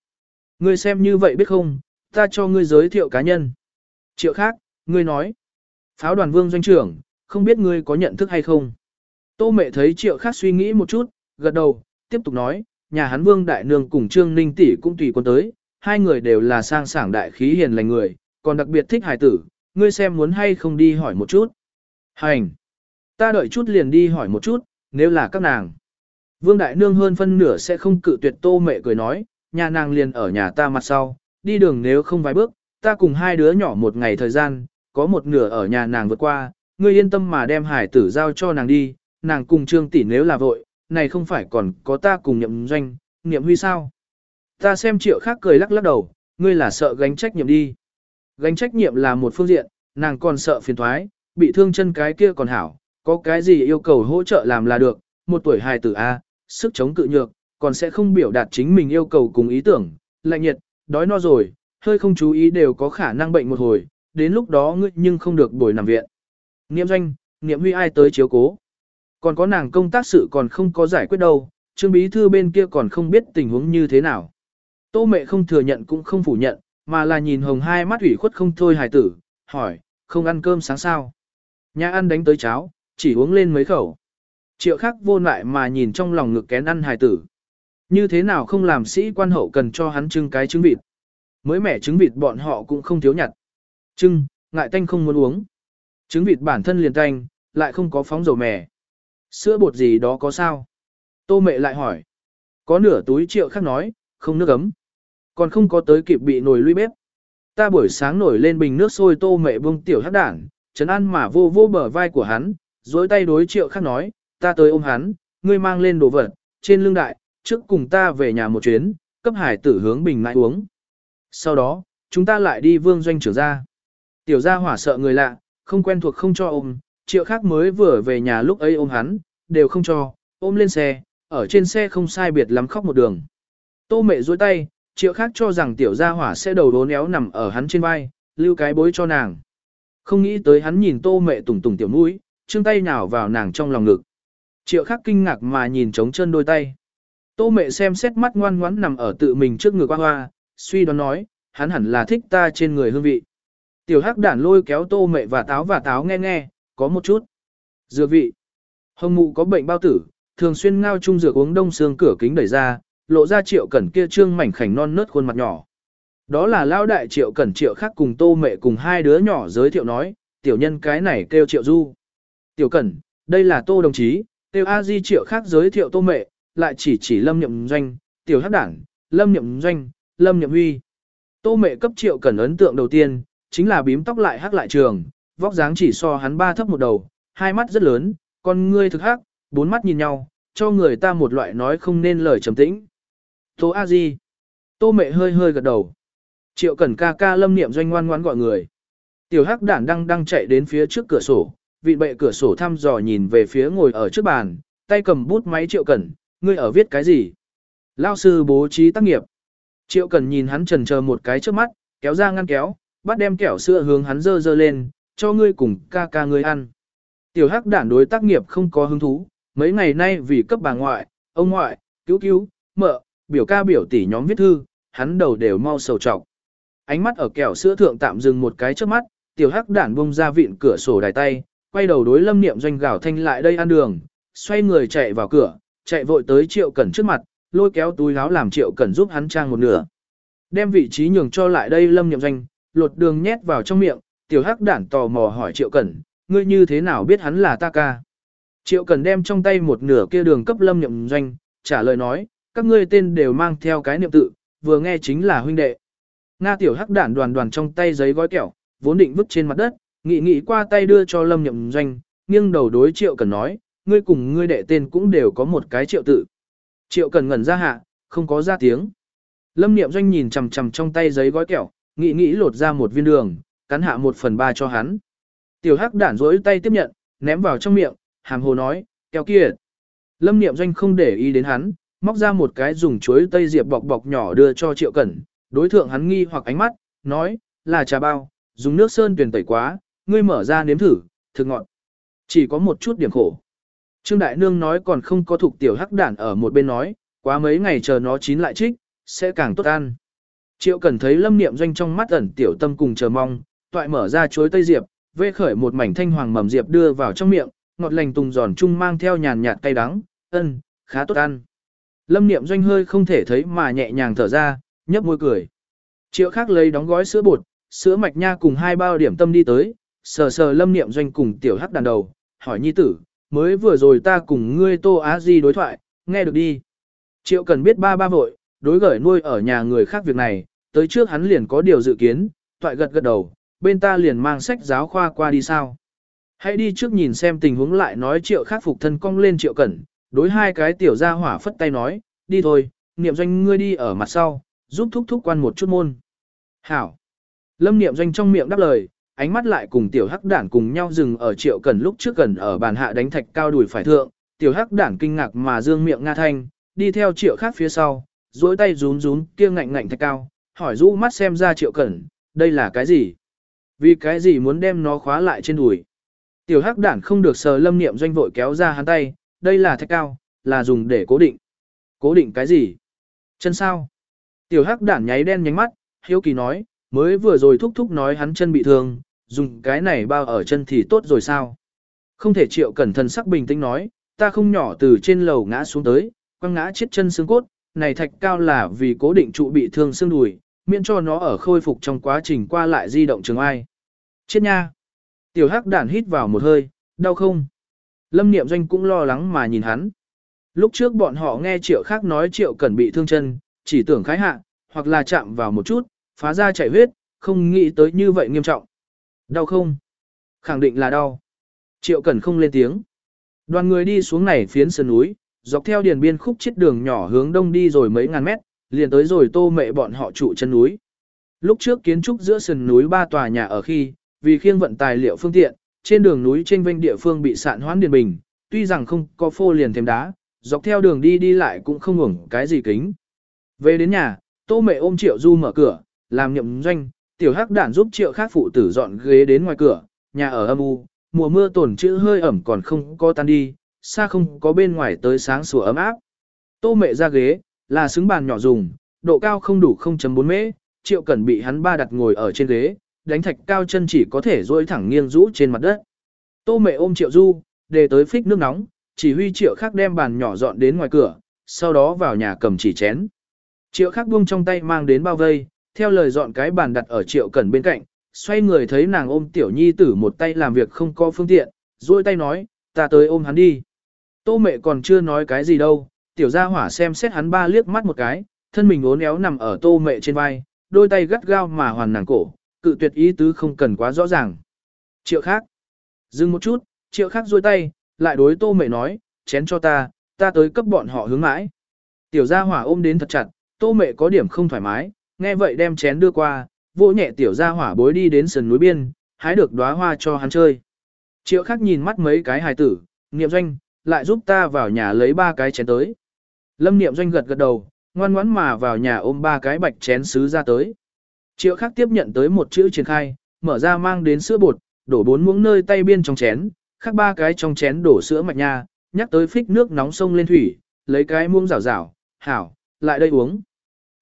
Ngươi xem như vậy biết không, ta cho ngươi giới thiệu cá nhân. Triệu khác, ngươi nói. Pháo đoàn vương doanh trưởng, không biết ngươi có nhận thức hay không. Tô mẹ thấy triệu khác suy nghĩ một chút, gật đầu, tiếp tục nói, nhà hắn vương đại nương cùng trương ninh tỷ cũng tùy quân tới, hai người đều là sang sảng đại khí hiền lành người, còn đặc biệt thích hài tử, ngươi xem muốn hay không đi hỏi một chút. Hành! Ta đợi chút liền đi hỏi một chút, nếu là các nàng. Vương Đại Nương hơn phân nửa sẽ không cự tuyệt tô mẹ cười nói, nhà nàng liền ở nhà ta mặt sau, đi đường nếu không vài bước, ta cùng hai đứa nhỏ một ngày thời gian, có một nửa ở nhà nàng vượt qua, ngươi yên tâm mà đem hải tử giao cho nàng đi, nàng cùng trương tỷ nếu là vội, này không phải còn có ta cùng nhậm doanh, niệm huy sao. Ta xem triệu khác cười lắc lắc đầu, ngươi là sợ gánh trách nhiệm đi. Gánh trách nhiệm là một phương diện, nàng còn sợ phiền thoái, bị thương chân cái kia còn hảo, có cái gì yêu cầu hỗ trợ làm là được, một tuổi hài tử A, sức chống cự nhược, còn sẽ không biểu đạt chính mình yêu cầu cùng ý tưởng, lạnh nhiệt, đói no rồi, hơi không chú ý đều có khả năng bệnh một hồi, đến lúc đó ngươi nhưng không được bồi nằm viện. Niệm doanh, niệm huy ai tới chiếu cố. Còn có nàng công tác sự còn không có giải quyết đâu, trương bí thư bên kia còn không biết tình huống như thế nào. Tô mẹ không thừa nhận cũng không phủ nhận, mà là nhìn hồng hai mắt ủy khuất không thôi hài tử, hỏi, không ăn cơm sáng sao. Nhà ăn đánh tới cháo, chỉ uống lên mấy khẩu. Triệu khắc vô lại mà nhìn trong lòng ngực kén ăn hài tử. Như thế nào không làm sĩ quan hậu cần cho hắn trưng cái trứng vịt. Mới mẻ trứng vịt bọn họ cũng không thiếu nhặt. Trưng, ngại tanh không muốn uống. Trứng vịt bản thân liền tanh, lại không có phóng dầu mè. Sữa bột gì đó có sao? Tô mẹ lại hỏi. Có nửa túi triệu khắc nói, không nước ấm. Còn không có tới kịp bị nồi lui bếp. Ta buổi sáng nổi lên bình nước sôi tô mẹ bông tiểu hắc đảng, chấn ăn mà vô vô bờ vai của hắn, dối tay đối triệu khắc nói, ta tới ôm hắn, ngươi mang lên đồ vật, trên lưng đại, trước cùng ta về nhà một chuyến, cấp hải tử hướng bình lại uống. Sau đó, chúng ta lại đi vương doanh trưởng ra. Tiểu gia hỏa sợ người lạ, không quen thuộc không cho ôm, triệu khác mới vừa về nhà lúc ấy ôm hắn, đều không cho, ôm lên xe, ở trên xe không sai biệt lắm khóc một đường. Tô mẹ duỗi tay, triệu khác cho rằng tiểu gia hỏa sẽ đầu đố néo nằm ở hắn trên vai, lưu cái bối cho nàng. Không nghĩ tới hắn nhìn tô mẹ tùng tùng tiểu mũi, trương tay nhào vào nàng trong lòng ngực. Triệu khắc kinh ngạc mà nhìn trống chân đôi tay. Tô mẹ xem xét mắt ngoan ngoãn nằm ở tự mình trước ngực hoa hoa, suy đoán nói, hắn hẳn là thích ta trên người hương vị. Tiểu hắc đản lôi kéo tô mẹ và táo và táo nghe nghe, có một chút. Dược vị. Hồng mụ có bệnh bao tử, thường xuyên ngao chung dược uống đông xương cửa kính đẩy ra, lộ ra triệu cẩn kia trương mảnh khảnh non nớt khuôn mặt nhỏ. Đó là lao đại triệu cẩn triệu khác cùng tô mẹ cùng hai đứa nhỏ giới thiệu nói, tiểu nhân cái này kêu triệu du. Tiểu cẩn, đây là tô đồng chí, tiêu A Di triệu khác giới thiệu tô mẹ, lại chỉ chỉ lâm nhậm doanh, tiểu hắc đảng, lâm nhậm doanh, lâm nhậm huy. Tô mẹ cấp triệu cẩn ấn tượng đầu tiên, chính là bím tóc lại hắc lại trường, vóc dáng chỉ so hắn ba thấp một đầu, hai mắt rất lớn, con ngươi thực hắc, bốn mắt nhìn nhau, cho người ta một loại nói không nên lời trầm tĩnh. Tô A Di. Tô mẹ hơi hơi gật đầu. Triệu cẩn ca ca lâm niệm doanh ngoan ngoãn gọi người. Tiểu hắc đản đang đang chạy đến phía trước cửa sổ, vị bệ cửa sổ thăm dò nhìn về phía ngồi ở trước bàn, tay cầm bút máy triệu cẩn, ngươi ở viết cái gì? Lao sư bố trí tác nghiệp. Triệu cần nhìn hắn trần chờ một cái trước mắt, kéo ra ngăn kéo, bắt đem kẹo sữa hướng hắn dơ dơ lên, cho ngươi cùng ca ca ngươi ăn. Tiểu hắc đản đối tác nghiệp không có hứng thú, mấy ngày nay vì cấp bà ngoại, ông ngoại, cứu cứu, mợ, biểu ca biểu tỷ nhóm viết thư, hắn đầu đều mau sầu trọc. Ánh mắt ở kẹo sữa thượng tạm dừng một cái trước mắt, tiểu hắc đản bông ra vịn cửa sổ đài tay, quay đầu đối lâm niệm doanh gào thanh lại đây ăn đường, xoay người chạy vào cửa, chạy vội tới triệu cẩn trước mặt, lôi kéo túi áo làm triệu cẩn giúp hắn trang một nửa. Đem vị trí nhường cho lại đây lâm niệm doanh, lột đường nhét vào trong miệng, tiểu hắc đản tò mò hỏi triệu cẩn, ngươi như thế nào biết hắn là ta ca. Triệu cẩn đem trong tay một nửa kia đường cấp lâm niệm doanh, trả lời nói, các ngươi tên đều mang theo cái niệm tự, vừa nghe chính là huynh đệ. Nga tiểu hắc đản đoàn đoàn trong tay giấy gói kẹo, vốn định vứt trên mặt đất, nghĩ nghĩ qua tay đưa cho lâm nhậm doanh, nghiêng đầu đối triệu cần nói, ngươi cùng ngươi đệ tên cũng đều có một cái triệu tự. Triệu cần ngẩn ra hạ, không có ra tiếng. Lâm niệm doanh nhìn chằm chằm trong tay giấy gói kẹo, nghĩ nghĩ lột ra một viên đường, cắn hạ một phần ba cho hắn. Tiểu hắc đản rỗi tay tiếp nhận, ném vào trong miệng, hàm hồ nói, kẹo kia. Lâm niệm doanh không để ý đến hắn, móc ra một cái dùng chuối tây diệp bọc bọc nhỏ đưa cho triệu cẩn, đối thượng hắn nghi hoặc ánh mắt, nói, là trà bao, dùng nước sơn tuyển tẩy quá, ngươi mở ra nếm thử, thực ngọt. Chỉ có một chút điểm khổ. Trương Đại Nương nói còn không có thuộc tiểu hắc đản ở một bên nói, quá mấy ngày chờ nó chín lại trích, sẽ càng tốt ăn. Triệu cẩn thấy lâm niệm doanh trong mắt ẩn tiểu tâm cùng chờ mong, toại mở ra chuối tây diệp, vê khởi một mảnh thanh hoàng mầm diệp đưa vào trong miệng, ngọt lành tùng giòn chung mang theo nhàn nhạt cay đắng, ân, khá tốt ăn. Lâm niệm doanh hơi không thể thấy mà nhẹ nhàng thở ra, nhấp môi cười. Triệu khác lấy đóng gói sữa bột, sữa mạch nha cùng hai bao điểm tâm đi tới, sờ sờ lâm niệm doanh cùng tiểu hắc đàn đầu, hỏi nhi tử, mới vừa rồi ta cùng ngươi tô á di đối thoại, nghe được đi. Triệu cần biết ba ba vội, đối gởi nuôi ở nhà người khác việc này, tới trước hắn liền có điều dự kiến, thoại gật gật đầu, bên ta liền mang sách giáo khoa qua đi sao. Hãy đi trước nhìn xem tình huống lại nói triệu khắc phục thân cong lên triệu cẩn, đối hai cái tiểu gia hỏa phất tay nói, đi thôi, niệm doanh ngươi đi ở mặt sau, giúp thúc thúc quan một chút môn. Hảo. Lâm niệm doanh trong miệng đáp lời, ánh mắt lại cùng tiểu hắc đản cùng nhau dừng ở triệu cần lúc trước gần ở bàn hạ đánh thạch cao đùi phải thượng, tiểu hắc đản kinh ngạc mà dương miệng nga thanh, đi theo triệu khác phía sau, duỗi tay rún rún kia ngạnh ngạnh thạch cao, hỏi rũ mắt xem ra triệu cẩn, đây là cái gì? Vì cái gì muốn đem nó khóa lại trên đùi? Tiểu hắc đản không được sờ lâm niệm doanh vội kéo ra hắn tay, đây là thạch cao, là dùng để cố định. Cố định cái gì? Chân sao? Tiểu hắc đản nháy đen nhánh mắt, hiếu kỳ nói, mới vừa rồi thúc thúc nói hắn chân bị thương, dùng cái này bao ở chân thì tốt rồi sao? Không thể chịu cẩn thận sắc bình tĩnh nói, ta không nhỏ từ trên lầu ngã xuống tới, quăng ngã chết chân xương cốt, này thạch cao là vì cố định trụ bị thương xương đùi, miễn cho nó ở khôi phục trong quá trình qua lại di động trường ai. Chết nha! Tiểu hắc đản hít vào một hơi, đau không? Lâm niệm doanh cũng lo lắng mà nhìn hắn. Lúc trước bọn họ nghe triệu khác nói triệu cẩn bị thương chân, chỉ tưởng khái hạ, hoặc là chạm vào một chút, phá ra chảy huyết, không nghĩ tới như vậy nghiêm trọng. Đau không? Khẳng định là đau. Triệu Cẩn không lên tiếng. Đoàn người đi xuống này phiến sườn núi, dọc theo điền biên khúc chết đường nhỏ hướng đông đi rồi mấy ngàn mét, liền tới rồi tô mẹ bọn họ trụ chân núi. Lúc trước kiến trúc giữa sườn núi ba tòa nhà ở khi, vì khiêng vận tài liệu phương tiện, trên đường núi trên vênh địa phương bị sạn hoãn điền bình, tuy rằng không có phô liền thêm đá, dọc theo đường đi đi lại cũng không ngủng cái gì kính. Về đến nhà, tô mẹ ôm triệu du mở cửa, làm nhậm doanh, tiểu hắc đản giúp triệu khác phụ tử dọn ghế đến ngoài cửa, nhà ở âm u, mùa mưa tổn chữ hơi ẩm còn không có tan đi, xa không có bên ngoài tới sáng sủa ấm áp. Tô mẹ ra ghế, là xứng bàn nhỏ dùng, độ cao không đủ 0.4 mễ, triệu cẩn bị hắn ba đặt ngồi ở trên ghế, đánh thạch cao chân chỉ có thể duỗi thẳng nghiêng rũ trên mặt đất. Tô mẹ ôm triệu du, để tới phích nước nóng, chỉ huy triệu khác đem bàn nhỏ dọn đến ngoài cửa, sau đó vào nhà cầm chỉ chén. Triệu khác buông trong tay mang đến bao vây, theo lời dọn cái bàn đặt ở triệu cẩn bên cạnh, xoay người thấy nàng ôm tiểu nhi tử một tay làm việc không có phương tiện, duỗi tay nói, ta tới ôm hắn đi. Tô mẹ còn chưa nói cái gì đâu, tiểu gia hỏa xem xét hắn ba liếc mắt một cái, thân mình uốn éo nằm ở tô mẹ trên vai, đôi tay gắt gao mà hoàn nàng cổ, cự tuyệt ý tứ không cần quá rõ ràng. Triệu khác. Dừng một chút, triệu khác duỗi tay, lại đối tô mẹ nói, chén cho ta, ta tới cấp bọn họ hướng mãi. Tiểu gia hỏa ôm đến thật chặt, tô mẹ có điểm không thoải mái, nghe vậy đem chén đưa qua, vỗ nhẹ tiểu gia hỏa bối đi đến sườn núi biên, hái được đóa hoa cho hắn chơi. Triệu khắc nhìn mắt mấy cái hài tử, niệm doanh, lại giúp ta vào nhà lấy ba cái chén tới. Lâm niệm doanh gật gật đầu, ngoan ngoãn mà vào nhà ôm ba cái bạch chén sứ ra tới. Triệu khắc tiếp nhận tới một chữ triển khai, mở ra mang đến sữa bột, đổ bốn muỗng nơi tay biên trong chén, khắc ba cái trong chén đổ sữa mạch nha, nhắc tới phích nước nóng sông lên thủy, lấy cái muỗng rảo rảo, hảo, lại đây uống.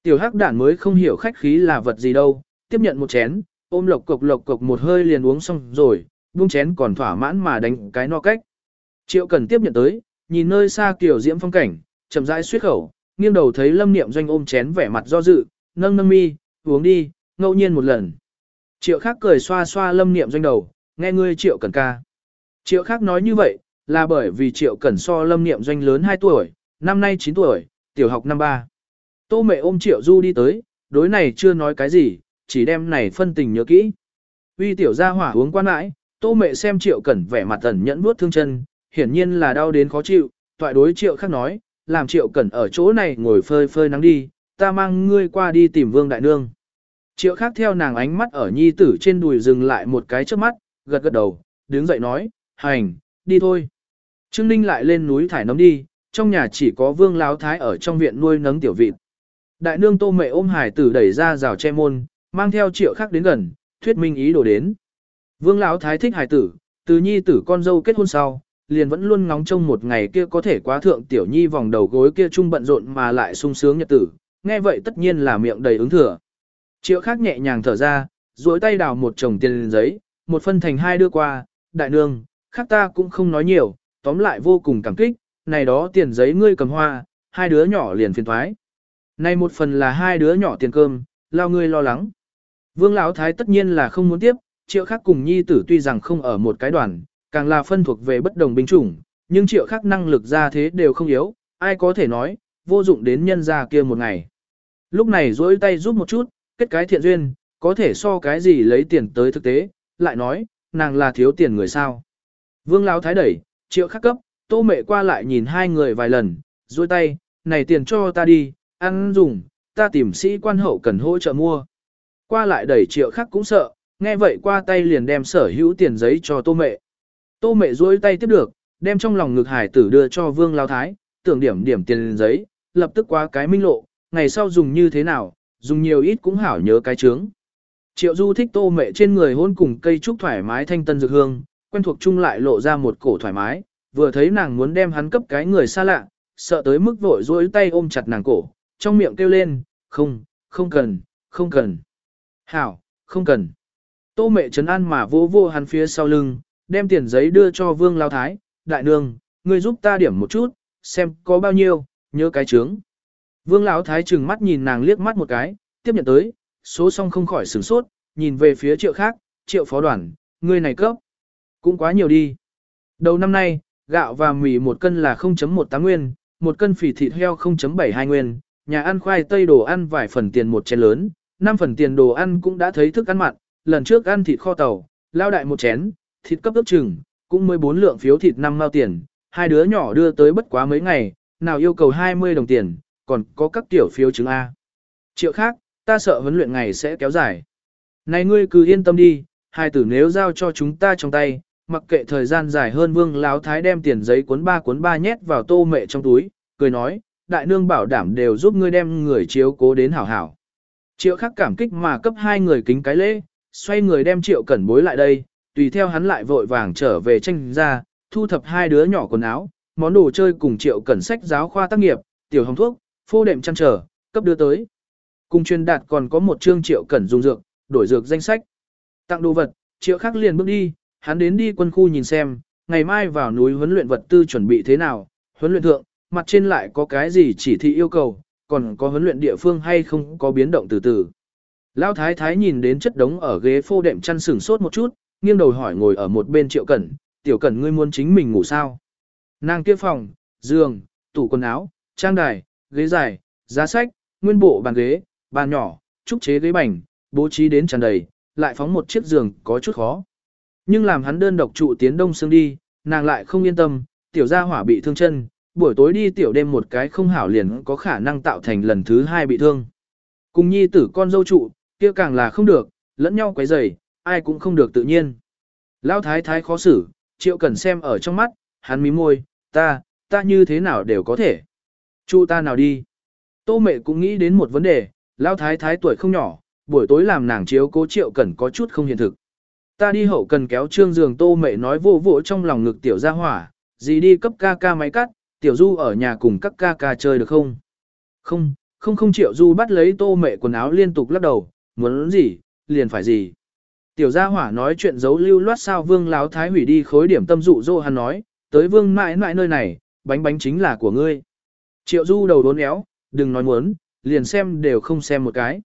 Tiểu hắc đản mới không hiểu khách khí là vật gì đâu, tiếp nhận một chén, ôm lộc cộc lộc cộc một hơi liền uống xong rồi, buông chén còn thỏa mãn mà đánh cái no cách. Triệu cần tiếp nhận tới, nhìn nơi xa kiểu diễm phong cảnh, chậm rãi suyết khẩu, nghiêng đầu thấy lâm niệm doanh ôm chén vẻ mặt do dự, nâng nâng mi, uống đi, ngẫu nhiên một lần. Triệu khác cười xoa xoa lâm niệm doanh đầu, nghe ngươi triệu cần ca. Triệu khác nói như vậy, là bởi vì triệu cần so lâm niệm doanh lớn 2 tuổi, năm nay 9 tuổi, tiểu học năm 3. Tô mẹ ôm triệu du đi tới, đối này chưa nói cái gì, chỉ đem này phân tình nhớ kỹ. Uy tiểu gia hỏa uống quan mãi, tô mẹ xem triệu cẩn vẻ mặt ẩn nhẫn nuốt thương chân, hiển nhiên là đau đến khó chịu, toại đối triệu khác nói, làm triệu cẩn ở chỗ này ngồi phơi phơi nắng đi, ta mang ngươi qua đi tìm vương đại nương. Triệu khác theo nàng ánh mắt ở nhi tử trên đùi dừng lại một cái trước mắt, gật gật đầu, đứng dậy nói, hành, đi thôi. Trương Ninh lại lên núi thải nấm đi, trong nhà chỉ có vương láo thái ở trong viện nuôi nấng tiểu vịt. Đại nương tô mẹ ôm hải tử đẩy ra rào che môn, mang theo triệu khác đến gần, thuyết minh ý đồ đến. Vương láo thái thích hải tử, từ nhi tử con dâu kết hôn sau, liền vẫn luôn ngóng trông một ngày kia có thể quá thượng tiểu nhi vòng đầu gối kia chung bận rộn mà lại sung sướng nhật tử, nghe vậy tất nhiên là miệng đầy ứng thừa. Triệu khác nhẹ nhàng thở ra, duỗi tay đào một chồng tiền giấy, một phân thành hai đưa qua, đại nương, khác ta cũng không nói nhiều, tóm lại vô cùng cảm kích, này đó tiền giấy ngươi cầm hoa, hai đứa nhỏ liền phiền thoái. Này một phần là hai đứa nhỏ tiền cơm, lao ngươi lo lắng. Vương Lão Thái tất nhiên là không muốn tiếp, triệu khác cùng nhi tử tuy rằng không ở một cái đoàn, càng là phân thuộc về bất đồng binh chủng, nhưng triệu khác năng lực ra thế đều không yếu, ai có thể nói, vô dụng đến nhân ra kia một ngày. Lúc này dối tay giúp một chút, kết cái thiện duyên, có thể so cái gì lấy tiền tới thực tế, lại nói, nàng là thiếu tiền người sao. Vương Lão Thái đẩy, triệu khắc cấp, tô mẹ qua lại nhìn hai người vài lần, duỗi tay, này tiền cho ta đi, ăn dùng, ta tìm sĩ quan hậu cần hỗ trợ mua. Qua lại đẩy triệu khắc cũng sợ, nghe vậy qua tay liền đem sở hữu tiền giấy cho tô mẹ. Tô mẹ duỗi tay tiếp được, đem trong lòng ngực hải tử đưa cho vương lao thái, tưởng điểm điểm tiền giấy, lập tức qua cái minh lộ, ngày sau dùng như thế nào, dùng nhiều ít cũng hảo nhớ cái trướng. Triệu du thích tô mẹ trên người hôn cùng cây trúc thoải mái thanh tân dược hương, quen thuộc chung lại lộ ra một cổ thoải mái, vừa thấy nàng muốn đem hắn cấp cái người xa lạ, sợ tới mức vội duỗi tay ôm chặt nàng cổ, trong miệng kêu lên, không, không cần, không cần. Hảo, không cần. Tô mẹ trấn an mà vô vô hắn phía sau lưng, đem tiền giấy đưa cho vương lao thái, đại nương, ngươi giúp ta điểm một chút, xem có bao nhiêu, nhớ cái trướng. Vương lão thái trừng mắt nhìn nàng liếc mắt một cái, tiếp nhận tới, số xong không khỏi sửng sốt, nhìn về phía triệu khác, triệu phó đoàn, người này cấp. Cũng quá nhiều đi. Đầu năm nay, gạo và mì một cân là 0.18 nguyên, một cân phỉ thịt heo 0.72 nguyên, nhà ăn khoai tây đồ ăn vài phần tiền một chén lớn, 5 phần tiền đồ ăn cũng đã thấy thức ăn mặn, lần trước ăn thịt kho tàu, lao đại một chén, thịt cấp ước chừng, cũng 14 lượng phiếu thịt năm mao tiền, hai đứa nhỏ đưa tới bất quá mấy ngày, nào yêu cầu 20 đồng tiền, còn có các tiểu phiếu chứng A. Triệu khác, ta sợ huấn luyện ngày sẽ kéo dài. Này ngươi cứ yên tâm đi, hai tử nếu giao cho chúng ta trong tay, mặc kệ thời gian dài hơn vương láo thái đem tiền giấy cuốn ba cuốn ba nhét vào tô mẹ trong túi, cười nói, đại nương bảo đảm đều giúp ngươi đem người chiếu cố đến hảo hảo. Triệu khắc cảm kích mà cấp hai người kính cái lễ, xoay người đem triệu cẩn bối lại đây, tùy theo hắn lại vội vàng trở về tranh ra, thu thập hai đứa nhỏ quần áo, món đồ chơi cùng triệu cẩn sách giáo khoa tác nghiệp, tiểu hồng thuốc, phô đệm chăn trở, cấp đưa tới. Cùng truyền đạt còn có một chương triệu cẩn dùng dược, đổi dược danh sách. Tặng đồ vật, triệu khắc liền bước đi, hắn đến đi quân khu nhìn xem, ngày mai vào núi huấn luyện vật tư chuẩn bị thế nào, huấn luyện thượng, mặt trên lại có cái gì chỉ thị yêu cầu, còn có huấn luyện địa phương hay không có biến động từ từ. Lão thái thái nhìn đến chất đống ở ghế phô đệm chăn sừng sốt một chút, nghiêng đầu hỏi ngồi ở một bên triệu cẩn, tiểu cẩn ngươi muốn chính mình ngủ sao? Nàng kia phòng, giường, tủ quần áo, trang đài, ghế dài, giá sách, nguyên bộ bàn ghế, bàn nhỏ, trúc chế ghế bành, bố trí đến tràn đầy, lại phóng một chiếc giường có chút khó. Nhưng làm hắn đơn độc trụ tiến đông xương đi, nàng lại không yên tâm, tiểu gia hỏa bị thương chân, buổi tối đi tiểu đêm một cái không hảo liền có khả năng tạo thành lần thứ hai bị thương. Cùng nhi tử con dâu trụ, kia càng là không được, lẫn nhau quấy rầy, ai cũng không được tự nhiên. Lão thái thái khó xử, triệu cần xem ở trong mắt, hắn mím môi, ta, ta như thế nào đều có thể. Chu ta nào đi. Tô mẹ cũng nghĩ đến một vấn đề, lao thái thái tuổi không nhỏ, buổi tối làm nàng chiếu cố triệu cần có chút không hiện thực. Ta đi hậu cần kéo trương giường tô mẹ nói vô vỗ trong lòng ngực tiểu ra hỏa, gì đi cấp ca ca máy cắt, tiểu du ở nhà cùng các ca ca chơi được không? Không, không không triệu du bắt lấy tô mẹ quần áo liên tục lắc đầu, muốn gì, liền phải gì. Tiểu gia hỏa nói chuyện giấu lưu loát sao vương láo thái hủy đi khối điểm tâm dụ dỗ hắn nói, tới vương mãi mãi nơi này, bánh bánh chính là của ngươi. Triệu du đầu đốn éo, đừng nói muốn, liền xem đều không xem một cái.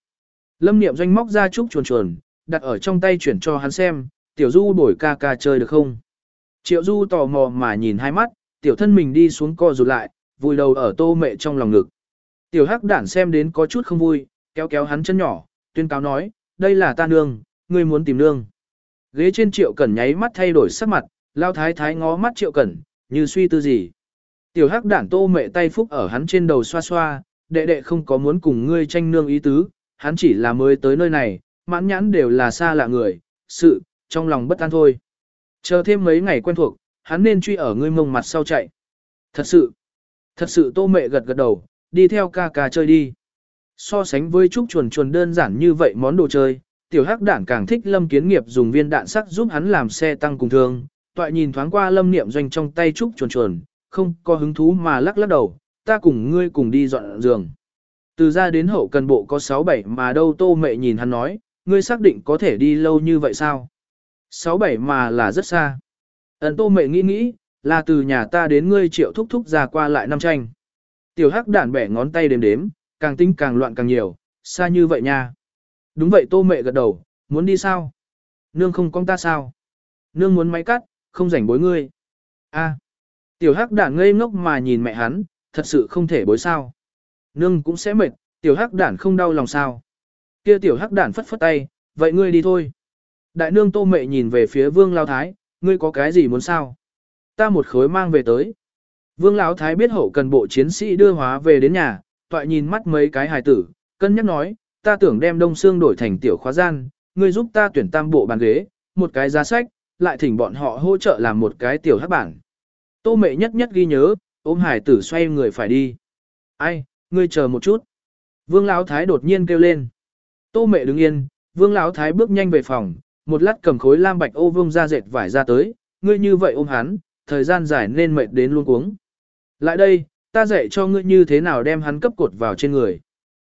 Lâm niệm doanh móc ra trúc chuồn chuồn, đặt ở trong tay chuyển cho hắn xem, tiểu du đổi ca ca chơi được không? Triệu du tò mò mà nhìn hai mắt, tiểu thân mình đi xuống co rụt lại, vùi đầu ở tô mẹ trong lòng ngực. Tiểu hắc đản xem đến có chút không vui, kéo kéo hắn chân nhỏ, tuyên cáo nói, đây là ta nương, ngươi muốn tìm nương. Ghế trên triệu cẩn nháy mắt thay đổi sắc mặt, lao thái thái ngó mắt triệu cẩn, như suy tư gì. Tiểu hắc đản tô mẹ tay phúc ở hắn trên đầu xoa xoa, đệ đệ không có muốn cùng ngươi tranh nương ý tứ, hắn chỉ là mới tới nơi này, mãn nhãn đều là xa lạ người, sự, trong lòng bất an thôi. Chờ thêm mấy ngày quen thuộc, hắn nên truy ở ngươi mông mặt sau chạy. Thật sự, thật sự tô mẹ gật gật đầu, đi theo ca ca chơi đi. So sánh với trúc chuồn chuồn đơn giản như vậy món đồ chơi, tiểu hắc đản càng thích lâm kiến nghiệp dùng viên đạn sắc giúp hắn làm xe tăng cùng thương. Toại nhìn thoáng qua lâm niệm doanh trong tay trúc chuồn chuồn, không có hứng thú mà lắc lắc đầu, ta cùng ngươi cùng đi dọn giường. Từ ra đến hậu cần bộ có 6-7 mà đâu tô mẹ nhìn hắn nói, ngươi xác định có thể đi lâu như vậy sao? 6-7 mà là rất xa. Ấn tô mẹ nghĩ nghĩ, là từ nhà ta đến ngươi triệu thúc thúc ra qua lại năm tranh. Tiểu hắc đản bẻ ngón tay đếm đếm, càng tinh càng loạn càng nhiều, xa như vậy nha. Đúng vậy tô mẹ gật đầu, muốn đi sao? Nương không con ta sao? Nương muốn máy cắt, không rảnh bối ngươi. a tiểu hắc đản ngây ngốc mà nhìn mẹ hắn, thật sự không thể bối sao. Nương cũng sẽ mệt, tiểu hắc đản không đau lòng sao. Kia tiểu hắc đản phất phất tay, vậy ngươi đi thôi. Đại nương tô mẹ nhìn về phía vương lao thái, ngươi có cái gì muốn sao? Ta một khối mang về tới. Vương Lão Thái biết hậu cần bộ chiến sĩ đưa hóa về đến nhà, toại nhìn mắt mấy cái hài tử, cân nhắc nói, ta tưởng đem đông xương đổi thành tiểu khóa gian, ngươi giúp ta tuyển tam bộ bàn ghế, một cái giá sách, lại thỉnh bọn họ hỗ trợ làm một cái tiểu hắc bản. Tô mệ nhất nhất ghi nhớ, ôm hải tử xoay người phải đi. Ai, ngươi chờ một chút. Vương Lão Thái đột nhiên kêu lên. Tô mệ đứng yên, Vương Lão Thái bước nhanh về phòng, một lát cầm khối lam bạch ô vương ra dệt vải ra tới, ngươi như vậy ôm hắn, thời gian dài nên mệt đến luôn cuống. Lại đây, ta dạy cho ngươi như thế nào đem hắn cấp cột vào trên người.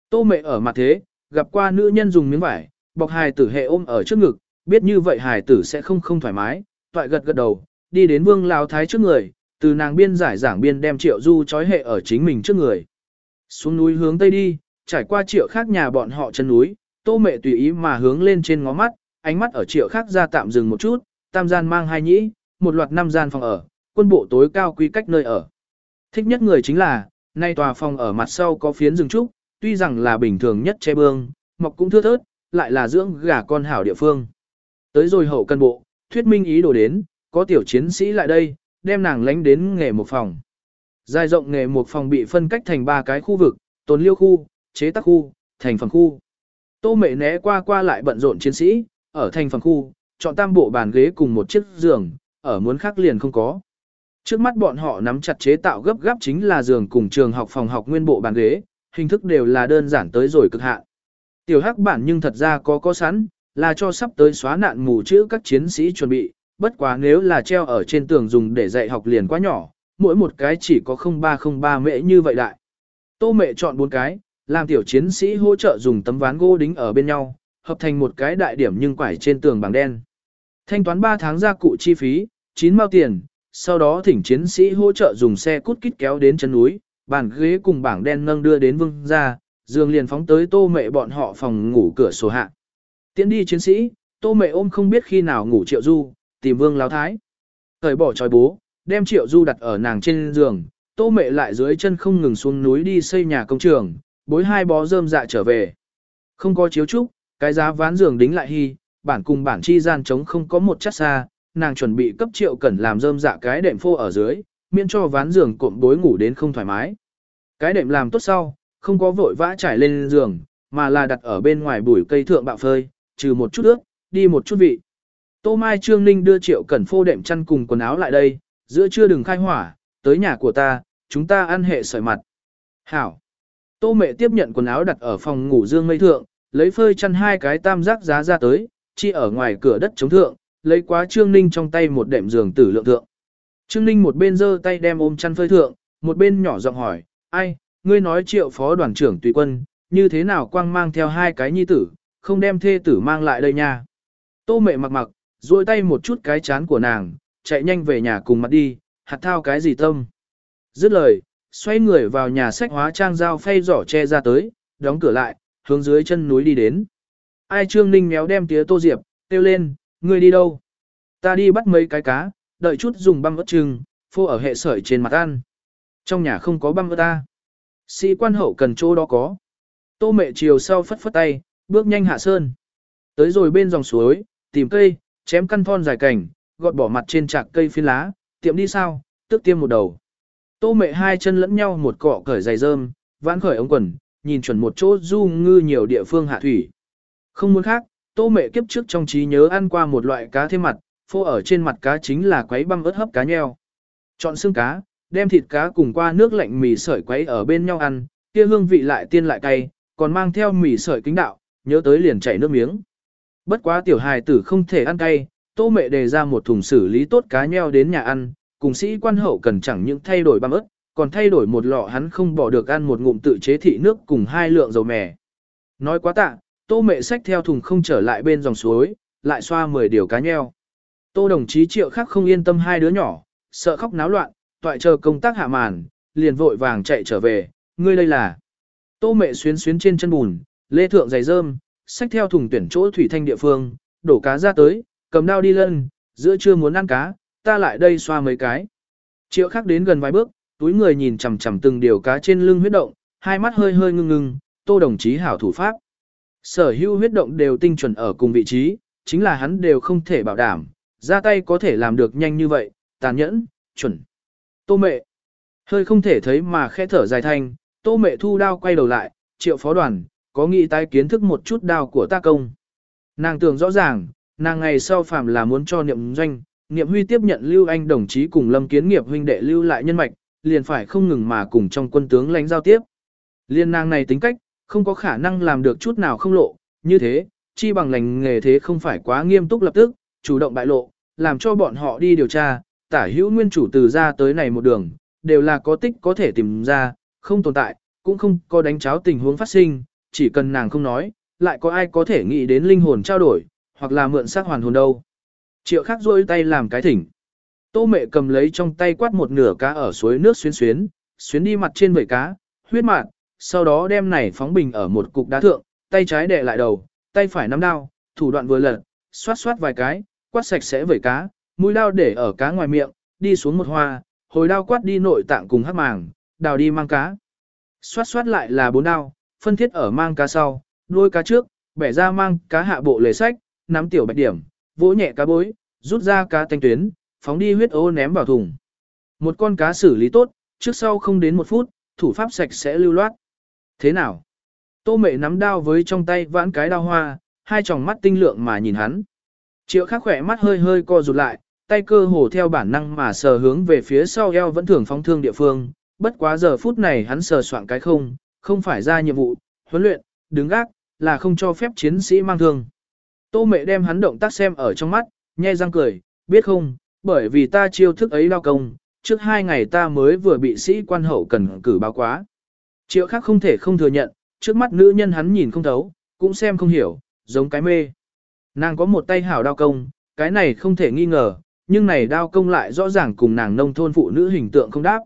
Tô mệ ở mặt thế, gặp qua nữ nhân dùng miếng vải, bọc hài tử hệ ôm ở trước ngực, biết như vậy hài tử sẽ không không thoải mái, toại gật gật đầu, đi đến vương lao thái trước người, từ nàng biên giải giảng biên đem triệu du trói hệ ở chính mình trước người. Xuống núi hướng tây đi, trải qua triệu khác nhà bọn họ chân núi, tô mẹ tùy ý mà hướng lên trên ngó mắt, ánh mắt ở triệu khác ra tạm dừng một chút, tam gian mang hai nhĩ, một loạt năm gian phòng ở, quân bộ tối cao quy cách nơi ở. Thích nhất người chính là, nay tòa phòng ở mặt sau có phiến rừng trúc, tuy rằng là bình thường nhất che bương, mọc cũng thưa thớt, lại là dưỡng gà con hảo địa phương. Tới rồi hậu cân bộ, thuyết minh ý đồ đến, có tiểu chiến sĩ lại đây, đem nàng lánh đến nghề một phòng. Dài rộng nghề một phòng bị phân cách thành ba cái khu vực, tồn liêu khu, chế tác khu, thành phần khu. Tô mệ né qua qua lại bận rộn chiến sĩ, ở thành phần khu, chọn tam bộ bàn ghế cùng một chiếc giường, ở muốn khác liền không có. Trước mắt bọn họ nắm chặt chế tạo gấp gáp chính là giường cùng trường học phòng học nguyên bộ bàn ghế, hình thức đều là đơn giản tới rồi cực hạn. Tiểu hắc bản nhưng thật ra có có sẵn, là cho sắp tới xóa nạn mù chữ các chiến sĩ chuẩn bị, bất quá nếu là treo ở trên tường dùng để dạy học liền quá nhỏ, mỗi một cái chỉ có 0303 mễ như vậy đại. Tô mẹ chọn bốn cái, làm tiểu chiến sĩ hỗ trợ dùng tấm ván gỗ đính ở bên nhau, hợp thành một cái đại điểm nhưng quải trên tường bằng đen. Thanh toán 3 tháng gia cụ chi phí, 9 mao tiền, sau đó thỉnh chiến sĩ hỗ trợ dùng xe cút kít kéo đến chân núi, bàn ghế cùng bảng đen nâng đưa đến vương ra, giường liền phóng tới tô mẹ bọn họ phòng ngủ cửa sổ hạ. Tiến đi chiến sĩ, tô mẹ ôm không biết khi nào ngủ triệu du, tìm vương lão thái. Thời bỏ tròi bố, đem triệu du đặt ở nàng trên giường, tô mẹ lại dưới chân không ngừng xuống núi đi xây nhà công trường, bối hai bó rơm dạ trở về. Không có chiếu trúc, cái giá ván giường đính lại hy, bản cùng bản chi gian trống không có một chất xa, nàng chuẩn bị cấp triệu cẩn làm rơm dạ cái đệm phô ở dưới, miễn cho ván giường cộm bối ngủ đến không thoải mái. Cái đệm làm tốt sau, không có vội vã trải lên giường, mà là đặt ở bên ngoài bụi cây thượng bạo phơi, trừ một chút ướt, đi một chút vị. Tô Mai Trương Ninh đưa triệu cẩn phô đệm chăn cùng quần áo lại đây, giữa trưa đừng khai hỏa, tới nhà của ta, chúng ta ăn hệ sợi mặt. Hảo. Tô mẹ tiếp nhận quần áo đặt ở phòng ngủ dương mây thượng, lấy phơi chăn hai cái tam giác giá ra tới, chi ở ngoài cửa đất chống thượng, lấy quá Trương Ninh trong tay một đệm giường tử lượng thượng. Trương Ninh một bên giơ tay đem ôm chăn phơi thượng, một bên nhỏ giọng hỏi, ai, ngươi nói triệu phó đoàn trưởng tùy quân, như thế nào quang mang theo hai cái nhi tử, không đem thê tử mang lại đây nha. Tô mẹ mặc mặc, duỗi tay một chút cái chán của nàng, chạy nhanh về nhà cùng mặt đi, hạt thao cái gì tâm. Dứt lời, xoay người vào nhà sách hóa trang dao phay giỏ che ra tới, đóng cửa lại, hướng dưới chân núi đi đến. Ai Trương Ninh méo đem tía Tô Diệp, kêu lên, ngươi đi đâu? Ta đi bắt mấy cái cá, đợi chút dùng băm ớt trưng, phô ở hệ sợi trên mặt ăn. Trong nhà không có băm ớt ta. Sĩ quan hậu cần chỗ đó có. Tô mẹ chiều sau phất phất tay, bước nhanh hạ sơn. Tới rồi bên dòng suối, tìm cây, chém căn thon dài cảnh, gọt bỏ mặt trên trạc cây phi lá, tiệm đi sao, tức tiêm một đầu. Tô mẹ hai chân lẫn nhau một cọ cởi giày rơm, vãn khởi ống quần, nhìn chuẩn một chỗ du ngư nhiều địa phương hạ thủy. Không muốn khác, tô mẹ kiếp trước trong trí nhớ ăn qua một loại cá thêm mặt, phô ở trên mặt cá chính là quấy băm ớt hấp cá nheo. Chọn xương cá, đem thịt cá cùng qua nước lạnh mì sợi quấy ở bên nhau ăn, kia hương vị lại tiên lại cay, còn mang theo mì sợi kính đạo, nhớ tới liền chảy nước miếng. Bất quá tiểu hài tử không thể ăn cay, tô mẹ đề ra một thùng xử lý tốt cá nheo đến nhà ăn, cùng sĩ quan hậu cần chẳng những thay đổi băm ớt, còn thay đổi một lọ hắn không bỏ được ăn một ngụm tự chế thị nước cùng hai lượng dầu mè. Nói quá tạ, tô mẹ xách theo thùng không trở lại bên dòng suối, lại xoa 10 điều cá nheo. Tô đồng chí triệu khác không yên tâm hai đứa nhỏ, sợ khóc náo loạn, toại chờ công tác hạ màn, liền vội vàng chạy trở về, ngươi đây là. Tô mẹ xuyến xuyến trên chân bùn, lê thượng giày rơm, xách theo thùng tuyển chỗ thủy thanh địa phương, đổ cá ra tới, cầm đao đi lân, giữa trưa muốn ăn cá, ta lại đây xoa mấy cái. Triệu khác đến gần vài bước, túi người nhìn chằm chằm từng điều cá trên lưng huyết động, hai mắt hơi hơi ngưng ngưng, tô đồng chí hảo thủ pháp. Sở hữu huyết động đều tinh chuẩn ở cùng vị trí, chính là hắn đều không thể bảo đảm, ra tay có thể làm được nhanh như vậy, tàn nhẫn, chuẩn. Tô mẹ, hơi không thể thấy mà khẽ thở dài thanh, tô mẹ thu đao quay đầu lại, triệu phó đoàn, có nghĩ tái kiến thức một chút đao của ta công. Nàng tưởng rõ ràng, nàng ngày sau phạm là muốn cho niệm doanh, niệm huy tiếp nhận lưu anh đồng chí cùng lâm kiến nghiệp huynh đệ lưu lại nhân mạch, liền phải không ngừng mà cùng trong quân tướng lãnh giao tiếp. Liên nàng này tính cách, không có khả năng làm được chút nào không lộ, như thế, chi bằng lành nghề thế không phải quá nghiêm túc lập tức, chủ động bại lộ, làm cho bọn họ đi điều tra, tả hữu nguyên chủ từ ra tới này một đường, đều là có tích có thể tìm ra, không tồn tại, cũng không có đánh cháo tình huống phát sinh, chỉ cần nàng không nói, lại có ai có thể nghĩ đến linh hồn trao đổi, hoặc là mượn xác hoàn hồn đâu. Triệu khắc rôi tay làm cái thỉnh. Tô mẹ cầm lấy trong tay quát một nửa cá ở suối nước xuyến xuyến, xuyến đi mặt trên vẩy cá, huyết mạn, sau đó đem này phóng bình ở một cục đá thượng, tay trái đè lại đầu, tay phải nắm đao, thủ đoạn vừa lật, xoát xoát vài cái, quát sạch sẽ vẩy cá, mũi đao để ở cá ngoài miệng, đi xuống một hoa, hồi đao quát đi nội tạng cùng hắc màng, đào đi mang cá. Xoát xoát lại là bốn đao, phân thiết ở mang cá sau, đuôi cá trước, bẻ ra mang cá hạ bộ lề sách, nắm tiểu bạch điểm, vỗ nhẹ cá bối, rút ra cá thanh tuyến, phóng đi huyết ô ném vào thùng. Một con cá xử lý tốt, trước sau không đến một phút, thủ pháp sạch sẽ lưu loát. Thế nào? Tô mệ nắm đao với trong tay vãn cái đao hoa, hai tròng mắt tinh lượng mà nhìn hắn. Triệu khắc khỏe mắt hơi hơi co rụt lại, tay cơ hồ theo bản năng mà sờ hướng về phía sau eo vẫn thường phóng thương địa phương. Bất quá giờ phút này hắn sờ soạn cái không, không phải ra nhiệm vụ, huấn luyện, đứng gác, là không cho phép chiến sĩ mang thương. Tô mẹ đem hắn động tác xem ở trong mắt, nhe răng cười, biết không, bởi vì ta chiêu thức ấy lao công, trước hai ngày ta mới vừa bị sĩ quan hậu cần cử báo quá. Triệu khác không thể không thừa nhận, trước mắt nữ nhân hắn nhìn không thấu, cũng xem không hiểu, giống cái mê. Nàng có một tay hảo đao công, cái này không thể nghi ngờ, nhưng này đao công lại rõ ràng cùng nàng nông thôn phụ nữ hình tượng không đáp.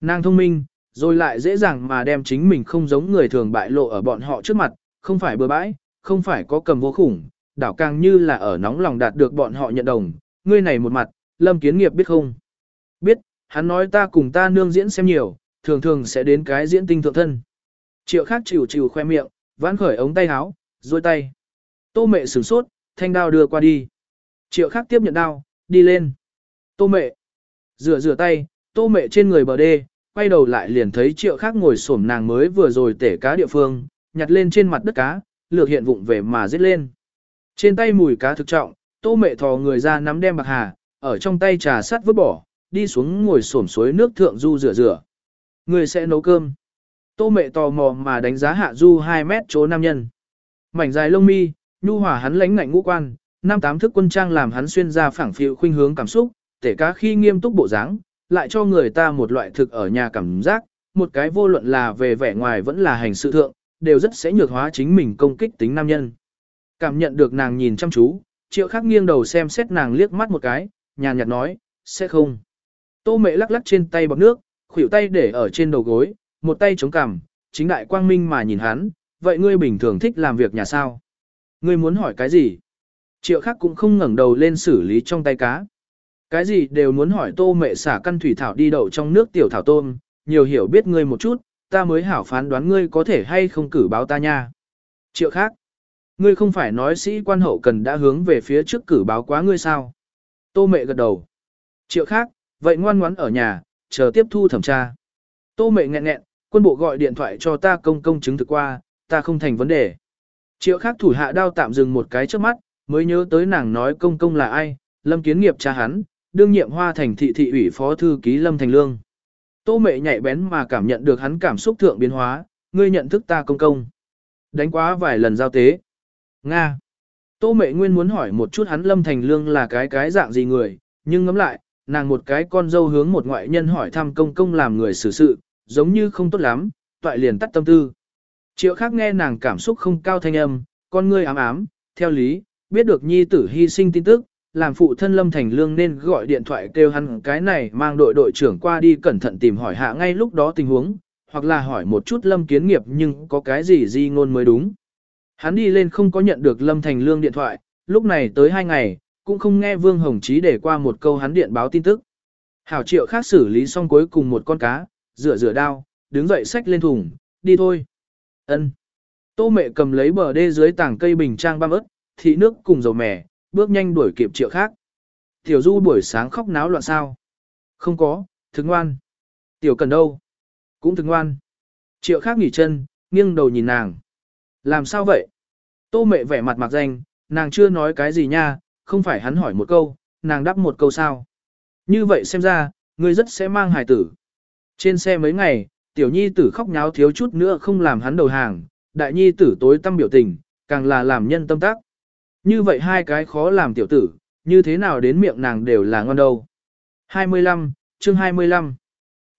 Nàng thông minh, rồi lại dễ dàng mà đem chính mình không giống người thường bại lộ ở bọn họ trước mặt, không phải bừa bãi, không phải có cầm vô khủng, đảo càng như là ở nóng lòng đạt được bọn họ nhận đồng, ngươi này một mặt, lâm kiến nghiệp biết không? Biết, hắn nói ta cùng ta nương diễn xem nhiều, thường thường sẽ đến cái diễn tinh thượng thân. Triệu khác chịu chịu khoe miệng, vãn khởi ống tay áo, duỗi tay. Tô mẹ sửng sốt, thanh đao đưa qua đi. Triệu khác tiếp nhận đao, đi lên. Tô mẹ. Rửa rửa tay, tô mẹ trên người bờ đê, quay đầu lại liền thấy triệu khác ngồi xổm nàng mới vừa rồi tể cá địa phương, nhặt lên trên mặt đất cá, lược hiện vụng về mà giết lên. Trên tay mùi cá thực trọng, tô mẹ thò người ra nắm đem bạc hà, ở trong tay trà sắt vứt bỏ, đi xuống ngồi xổm suối nước thượng du rửa rửa. Người sẽ nấu cơm. Tô mẹ tò mò mà đánh giá hạ du 2 mét chỗ nam nhân. Mảnh dài lông mi, nhu hòa hắn lãnh ngạnh ngũ quan, năm tám thức quân trang làm hắn xuyên ra phẳng phiu khuynh hướng cảm xúc, tể cá khi nghiêm túc bộ dáng, lại cho người ta một loại thực ở nhà cảm giác, một cái vô luận là về vẻ ngoài vẫn là hành sự thượng, đều rất sẽ nhược hóa chính mình công kích tính nam nhân. Cảm nhận được nàng nhìn chăm chú, triệu khắc nghiêng đầu xem xét nàng liếc mắt một cái, nhàn nhạt nói, sẽ không. Tô mẹ lắc lắc trên tay bọc nước, khuỷu tay để ở trên đầu gối, một tay chống cằm, chính đại quang minh mà nhìn hắn, vậy ngươi bình thường thích làm việc nhà sao? Ngươi muốn hỏi cái gì? Triệu khắc cũng không ngẩng đầu lên xử lý trong tay cá. Cái gì đều muốn hỏi tô mẹ xả căn thủy thảo đi đậu trong nước tiểu thảo tôm, nhiều hiểu biết ngươi một chút, ta mới hảo phán đoán ngươi có thể hay không cử báo ta nha. Triệu khác, ngươi không phải nói sĩ quan hậu cần đã hướng về phía trước cử báo quá ngươi sao? Tô mẹ gật đầu. Triệu khác, vậy ngoan ngoãn ở nhà, chờ tiếp thu thẩm tra. Tô mẹ nghẹn nghẹn, quân bộ gọi điện thoại cho ta công công chứng thực qua, ta không thành vấn đề. Triệu khác thủ hạ đao tạm dừng một cái trước mắt, mới nhớ tới nàng nói công công là ai, lâm kiến nghiệp cha hắn, đương nhiệm hoa thành thị thị ủy phó thư ký lâm thành lương. Tô mẹ nhạy bén mà cảm nhận được hắn cảm xúc thượng biến hóa, ngươi nhận thức ta công công. Đánh quá vài lần giao tế. Nga. Tô mẹ nguyên muốn hỏi một chút hắn lâm thành lương là cái cái dạng gì người, nhưng ngẫm lại, nàng một cái con dâu hướng một ngoại nhân hỏi thăm công công làm người xử sự, giống như không tốt lắm, toại liền tắt tâm tư. Triệu khác nghe nàng cảm xúc không cao thanh âm, con ngươi ám ám, theo lý, biết được nhi tử hy sinh tin tức, làm phụ thân Lâm Thành Lương nên gọi điện thoại kêu hắn cái này mang đội đội trưởng qua đi cẩn thận tìm hỏi hạ ngay lúc đó tình huống, hoặc là hỏi một chút Lâm Kiến Nghiệp nhưng có cái gì di ngôn mới đúng. Hắn đi lên không có nhận được Lâm Thành Lương điện thoại, lúc này tới hai ngày, cũng không nghe Vương Hồng Chí để qua một câu hắn điện báo tin tức. Hảo triệu khác xử lý xong cuối cùng một con cá, rửa rửa đao, đứng dậy xách lên thùng, đi thôi. Ân. Tô mẹ cầm lấy bờ đê dưới tảng cây bình trang băm ớt, thị nước cùng dầu mè, bước nhanh đuổi kịp triệu khác. Tiểu Du buổi sáng khóc náo loạn sao? Không có, thức ngoan. Tiểu Cần đâu? Cũng thức ngoan. Triệu khác nghỉ chân, nghiêng đầu nhìn nàng. Làm sao vậy? Tô mẹ vẻ mặt mặc danh, nàng chưa nói cái gì nha, không phải hắn hỏi một câu, nàng đáp một câu sao. Như vậy xem ra, ngươi rất sẽ mang hài tử. Trên xe mấy ngày, tiểu nhi tử khóc nháo thiếu chút nữa không làm hắn đầu hàng, đại nhi tử tối tâm biểu tình, càng là làm nhân tâm tác. Như vậy hai cái khó làm tiểu tử, như thế nào đến miệng nàng đều là ngon đâu. 25, chương 25.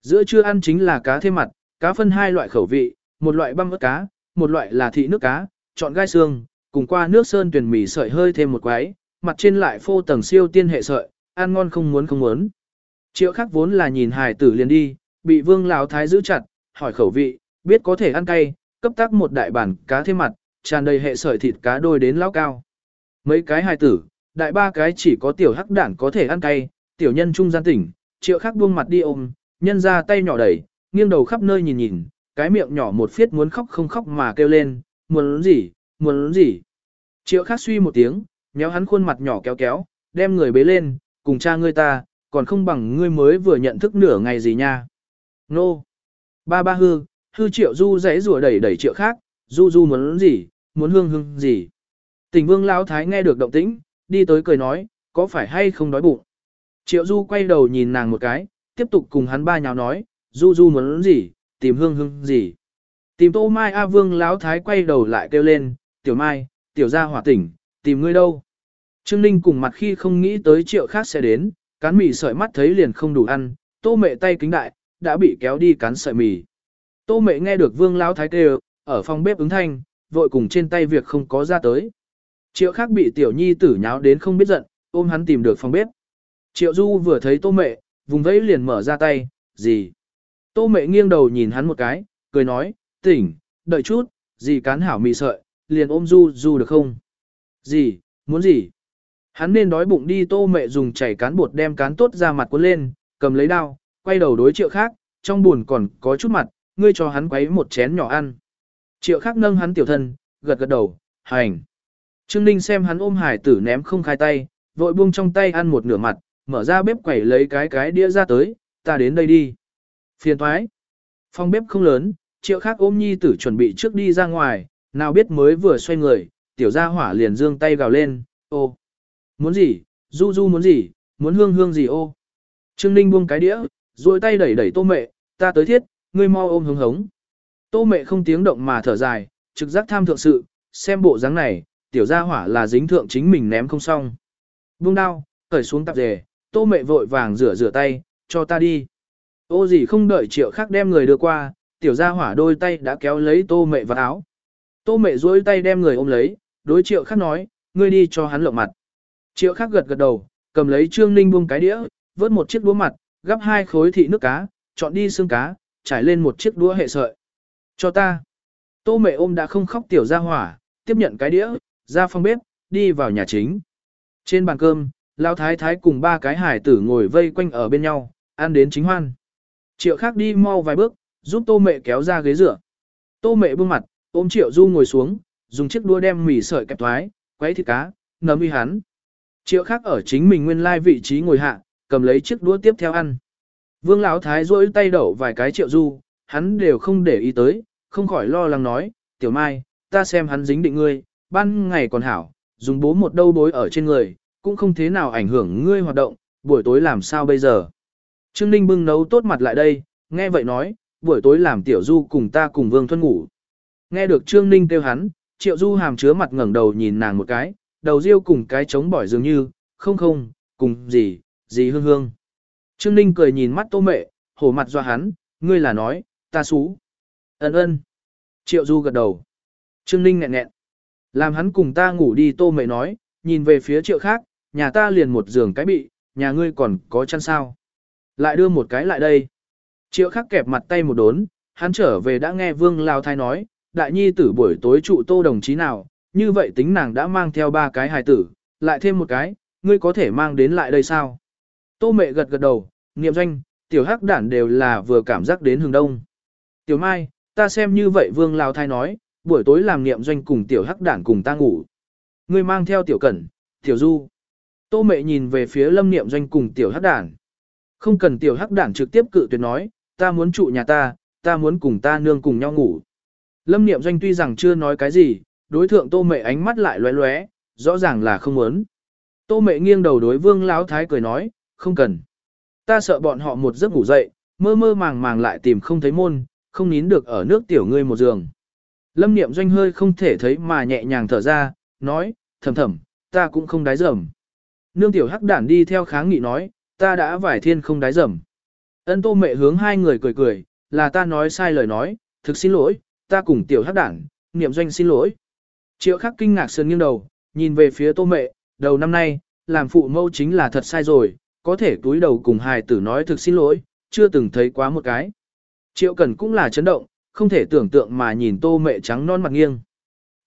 Giữa trưa ăn chính là cá thêm mặt, cá phân hai loại khẩu vị, một loại băm ớt cá, một loại là thị nước cá, chọn gai xương, cùng qua nước sơn tuyển mì sợi hơi thêm một quái, mặt trên lại phô tầng siêu tiên hệ sợi, ăn ngon không muốn không muốn. Triệu khắc vốn là nhìn hài tử liền đi, bị vương lão thái giữ chặt, hỏi khẩu vị, biết có thể ăn cay, cấp tác một đại bản cá thêm mặt, tràn đầy hệ sợi thịt cá đôi đến lão cao. Mấy cái hài tử, đại ba cái chỉ có tiểu hắc đản có thể ăn cay, tiểu nhân trung gian tỉnh, triệu khắc buông mặt đi ôm, nhân ra tay nhỏ đẩy, nghiêng đầu khắp nơi nhìn nhìn, cái miệng nhỏ một phiết muốn khóc không khóc mà kêu lên, muốn gì, muốn gì. Triệu khắc suy một tiếng, nhéo hắn khuôn mặt nhỏ kéo kéo, đem người bế lên, cùng cha ngươi ta, còn không bằng ngươi mới vừa nhận thức nửa ngày gì nha. Nô! Ba ba hư, hư triệu du rẽ rùa đẩy đẩy triệu khác, du du muốn gì, muốn hương hương gì. Tình vương lão thái nghe được động tĩnh, đi tới cười nói, có phải hay không đói bụng. Triệu du quay đầu nhìn nàng một cái, tiếp tục cùng hắn ba nhào nói, du du muốn gì, tìm hương hương gì. Tìm tô mai A vương lão thái quay đầu lại kêu lên, tiểu mai, tiểu gia hỏa tỉnh, tìm ngươi đâu. Trương Ninh cùng mặt khi không nghĩ tới triệu khác sẽ đến, cán mì sợi mắt thấy liền không đủ ăn, tô mẹ tay kính đại, đã bị kéo đi cán sợi mì. Tô mẹ nghe được vương lão thái kêu, ở phòng bếp ứng thanh, vội cùng trên tay việc không có ra tới. Triệu khác bị tiểu nhi tử nháo đến không biết giận, ôm hắn tìm được phòng bếp. Triệu du vừa thấy tô mẹ, vùng vẫy liền mở ra tay, gì? Tô mẹ nghiêng đầu nhìn hắn một cái, cười nói, tỉnh, đợi chút, gì cán hảo mì sợi, liền ôm du du được không? Gì, muốn gì? Hắn nên đói bụng đi tô mẹ dùng chảy cán bột đem cán tốt ra mặt cuốn lên, cầm lấy đao, quay đầu đối triệu khác, trong buồn còn có chút mặt, ngươi cho hắn quấy một chén nhỏ ăn. Triệu khác nâng hắn tiểu thân, gật gật đầu, hành. Trương Ninh xem hắn ôm hải tử ném không khai tay, vội buông trong tay ăn một nửa mặt, mở ra bếp quẩy lấy cái cái đĩa ra tới, ta đến đây đi. Phiền thoái. Phòng bếp không lớn, triệu khác ôm nhi tử chuẩn bị trước đi ra ngoài, nào biết mới vừa xoay người, tiểu gia hỏa liền dương tay gào lên, ô. Muốn gì, du du muốn gì, muốn hương hương gì ô. Trương Ninh buông cái đĩa, rồi tay đẩy đẩy tô mẹ, ta tới thiết, ngươi mau ôm hứng hống. Tô mẹ không tiếng động mà thở dài, trực giác tham thượng sự, xem bộ dáng này, tiểu gia hỏa là dính thượng chính mình ném không xong. Buông đao, cởi xuống tạp dề, tô mẹ vội vàng rửa rửa tay, cho ta đi. Ô gì không đợi triệu khác đem người đưa qua, tiểu gia hỏa đôi tay đã kéo lấy tô mẹ vào áo. Tô mẹ duỗi tay đem người ôm lấy, đối triệu khác nói, ngươi đi cho hắn lộng mặt. Triệu khác gật gật đầu, cầm lấy trương ninh buông cái đĩa, vớt một chiếc đũa mặt, gắp hai khối thị nước cá, chọn đi xương cá, trải lên một chiếc đũa hệ sợi. Cho ta. Tô mẹ ôm đã không khóc tiểu gia hỏa, tiếp nhận cái đĩa, ra phòng bếp, đi vào nhà chính. Trên bàn cơm, Lão thái thái cùng ba cái hải tử ngồi vây quanh ở bên nhau, ăn đến chính hoan. Triệu khác đi mau vài bước, giúp tô mẹ kéo ra ghế rửa. Tô mẹ bưng mặt, ôm triệu du ngồi xuống, dùng chiếc đũa đem mì sợi kẹp thoái, quấy thịt cá, nấm uy hắn. Triệu khác ở chính mình nguyên lai vị trí ngồi hạ, cầm lấy chiếc đũa tiếp theo ăn. Vương Lão thái rỗi tay đổ vài cái triệu du, hắn đều không để ý tới, không khỏi lo lắng nói, tiểu mai, ta xem hắn dính định ngươi, ban ngày còn hảo, dùng bố một đâu bối ở trên người, cũng không thế nào ảnh hưởng ngươi hoạt động, buổi tối làm sao bây giờ. Trương Ninh bưng nấu tốt mặt lại đây, nghe vậy nói, buổi tối làm tiểu du cùng ta cùng Vương Thuân ngủ. Nghe được Trương Ninh kêu hắn, triệu du hàm chứa mặt ngẩng đầu nhìn nàng một cái, đầu riêu cùng cái trống bỏi dường như, không không, cùng gì, gì hương hương. Trương Ninh cười nhìn mắt tô mệ, hổ mặt do hắn, ngươi là nói, ta xú. Ấn ơn. Triệu du gật đầu. Trương Ninh nghẹn nghẹn. Làm hắn cùng ta ngủ đi tô mệ nói, nhìn về phía triệu khác, nhà ta liền một giường cái bị, nhà ngươi còn có chăn sao. Lại đưa một cái lại đây. Triệu khắc kẹp mặt tay một đốn, hắn trở về đã nghe vương lao thai nói, đại nhi tử buổi tối trụ tô đồng chí nào, như vậy tính nàng đã mang theo ba cái hài tử, lại thêm một cái, ngươi có thể mang đến lại đây sao? Tô mẹ gật gật đầu, niệm doanh, tiểu hắc đản đều là vừa cảm giác đến hướng đông. Tiểu mai, ta xem như vậy vương lao thai nói, buổi tối làm niệm doanh cùng tiểu hắc đản cùng ta ngủ. Ngươi mang theo tiểu cẩn, tiểu du. Tô mẹ nhìn về phía lâm niệm doanh cùng tiểu hắc đản. Không cần tiểu hắc đản trực tiếp cự tuyệt nói, ta muốn trụ nhà ta, ta muốn cùng ta nương cùng nhau ngủ. Lâm niệm doanh tuy rằng chưa nói cái gì, đối thượng tô mẹ ánh mắt lại lóe lóe, rõ ràng là không muốn. Tô mẹ nghiêng đầu đối vương lão thái cười nói, không cần. Ta sợ bọn họ một giấc ngủ dậy, mơ mơ màng màng lại tìm không thấy môn, không nín được ở nước tiểu ngươi một giường. Lâm niệm doanh hơi không thể thấy mà nhẹ nhàng thở ra, nói, thầm thầm, ta cũng không đái dầm. Nương tiểu hắc đản đi theo kháng nghị nói, ta đã vải thiên không đái dầm. Ân tô mẹ hướng hai người cười cười, là ta nói sai lời nói, thực xin lỗi, ta cùng tiểu hắc đản, niệm doanh xin lỗi. Triệu khắc kinh ngạc sơn nghiêng đầu, nhìn về phía tô mẹ, đầu năm nay, làm phụ mâu chính là thật sai rồi, có thể túi đầu cùng hài tử nói thực xin lỗi, chưa từng thấy quá một cái. Triệu Cẩn cũng là chấn động, không thể tưởng tượng mà nhìn tô mẹ trắng non mặt nghiêng.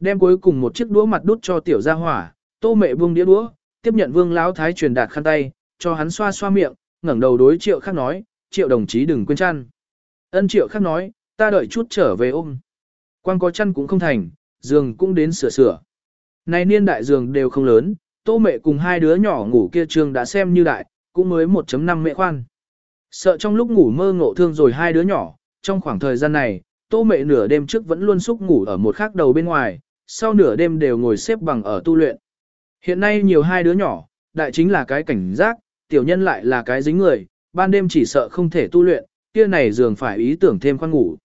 Đem cuối cùng một chiếc đũa mặt đút cho tiểu gia hỏa, tô mẹ buông đĩa đũa, tiếp nhận vương lão thái truyền đạt khăn tay, cho hắn xoa xoa miệng, ngẩng đầu đối triệu khác nói, triệu đồng chí đừng quên chăn. Ân triệu khác nói, ta đợi chút trở về ôm. Quan có chăn cũng không thành, giường cũng đến sửa sửa. Này niên đại giường đều không lớn, tô mẹ cùng hai đứa nhỏ ngủ kia trường đã xem như đại, cũng mới 1.5 mẹ khoan. Sợ trong lúc ngủ mơ ngộ thương rồi hai đứa nhỏ, trong khoảng thời gian này, tô mẹ nửa đêm trước vẫn luôn xúc ngủ ở một khắc đầu bên ngoài, sau nửa đêm đều ngồi xếp bằng ở tu luyện. Hiện nay nhiều hai đứa nhỏ, đại chính là cái cảnh giác, tiểu nhân lại là cái dính người, ban đêm chỉ sợ không thể tu luyện, kia này giường phải ý tưởng thêm khoan ngủ.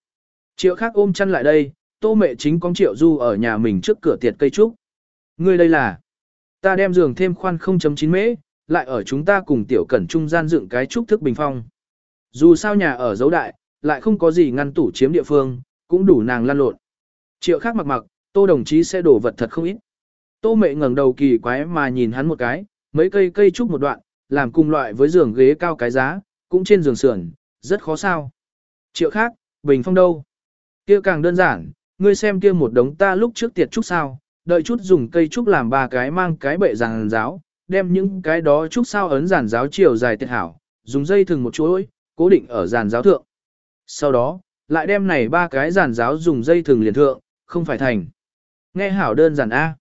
Triệu khác ôm chăn lại đây, tô mẹ chính con triệu du ở nhà mình trước cửa tiệt cây trúc. Ngươi đây là, ta đem giường thêm khoan 0.9 mễ, lại ở chúng ta cùng tiểu cẩn trung gian dựng cái trúc thức bình phong. Dù sao nhà ở dấu đại, lại không có gì ngăn tủ chiếm địa phương, cũng đủ nàng lăn lộn. Triệu khác mặc mặc, tô đồng chí sẽ đổ vật thật không ít. Tô mẹ ngẩng đầu kỳ quái mà nhìn hắn một cái, mấy cây cây trúc một đoạn, làm cùng loại với giường ghế cao cái giá, cũng trên giường sườn, rất khó sao. Triệu khác, bình phong đâu? Kia càng đơn giản, ngươi xem kia một đống ta lúc trước tiệt trúc sao, đợi chút dùng cây trúc làm ba cái mang cái bệ giàn giáo, đem những cái đó trúc sao ấn giàn giáo chiều dài tiệt hảo, dùng dây thừng một chuỗi, cố định ở giàn giáo thượng. Sau đó, lại đem này ba cái giàn giáo dùng dây thường liền thượng, không phải thành. Nghe hảo đơn giản A.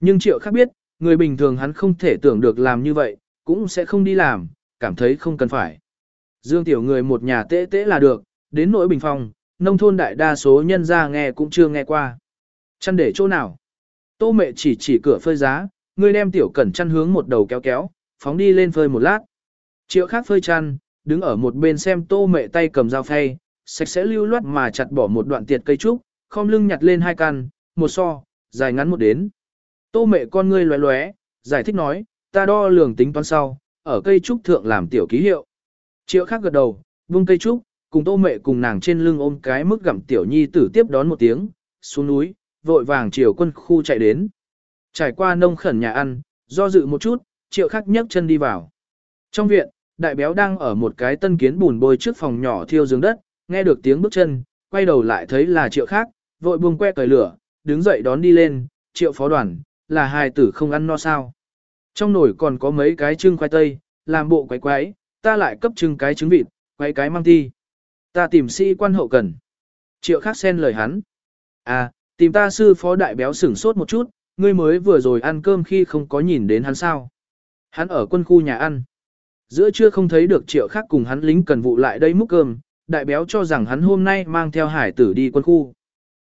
Nhưng triệu khác biết, người bình thường hắn không thể tưởng được làm như vậy, cũng sẽ không đi làm, cảm thấy không cần phải. Dương tiểu người một nhà tễ tễ là được, đến nỗi bình phong, nông thôn đại đa số nhân ra nghe cũng chưa nghe qua. Chăn để chỗ nào? Tô mẹ chỉ chỉ cửa phơi giá, người đem tiểu cẩn chăn hướng một đầu kéo kéo, phóng đi lên phơi một lát. Triệu khác phơi chăn, đứng ở một bên xem tô mẹ tay cầm dao phay, sạch sẽ lưu loát mà chặt bỏ một đoạn tiệt cây trúc, khom lưng nhặt lên hai căn, một so, dài ngắn một đến. Tô mẹ con ngươi lóe lóe, giải thích nói, ta đo lường tính toán sau, ở cây trúc thượng làm tiểu ký hiệu. Triệu khác gật đầu, vung cây trúc, cùng tô mẹ cùng nàng trên lưng ôm cái mức gặm tiểu nhi tử tiếp đón một tiếng, xuống núi, vội vàng chiều quân khu chạy đến. Trải qua nông khẩn nhà ăn, do dự một chút, triệu khắc nhấc chân đi vào. Trong viện, đại béo đang ở một cái tân kiến bùn bôi trước phòng nhỏ thiêu giường đất, nghe được tiếng bước chân, quay đầu lại thấy là triệu khác, vội buông que cởi lửa, đứng dậy đón đi lên, triệu phó đoàn, là hài tử không ăn no sao. Trong nồi còn có mấy cái trưng khoai tây, làm bộ quái quái, ta lại cấp trưng cái trứng vịt, quái cái mang thi. Ta tìm sĩ quan hậu cần. Triệu khác xen lời hắn. À, tìm ta sư phó đại béo sửng sốt một chút, ngươi mới vừa rồi ăn cơm khi không có nhìn đến hắn sao. Hắn ở quân khu nhà ăn. Giữa trưa không thấy được triệu khác cùng hắn lính cần vụ lại đây múc cơm, đại béo cho rằng hắn hôm nay mang theo hải tử đi quân khu.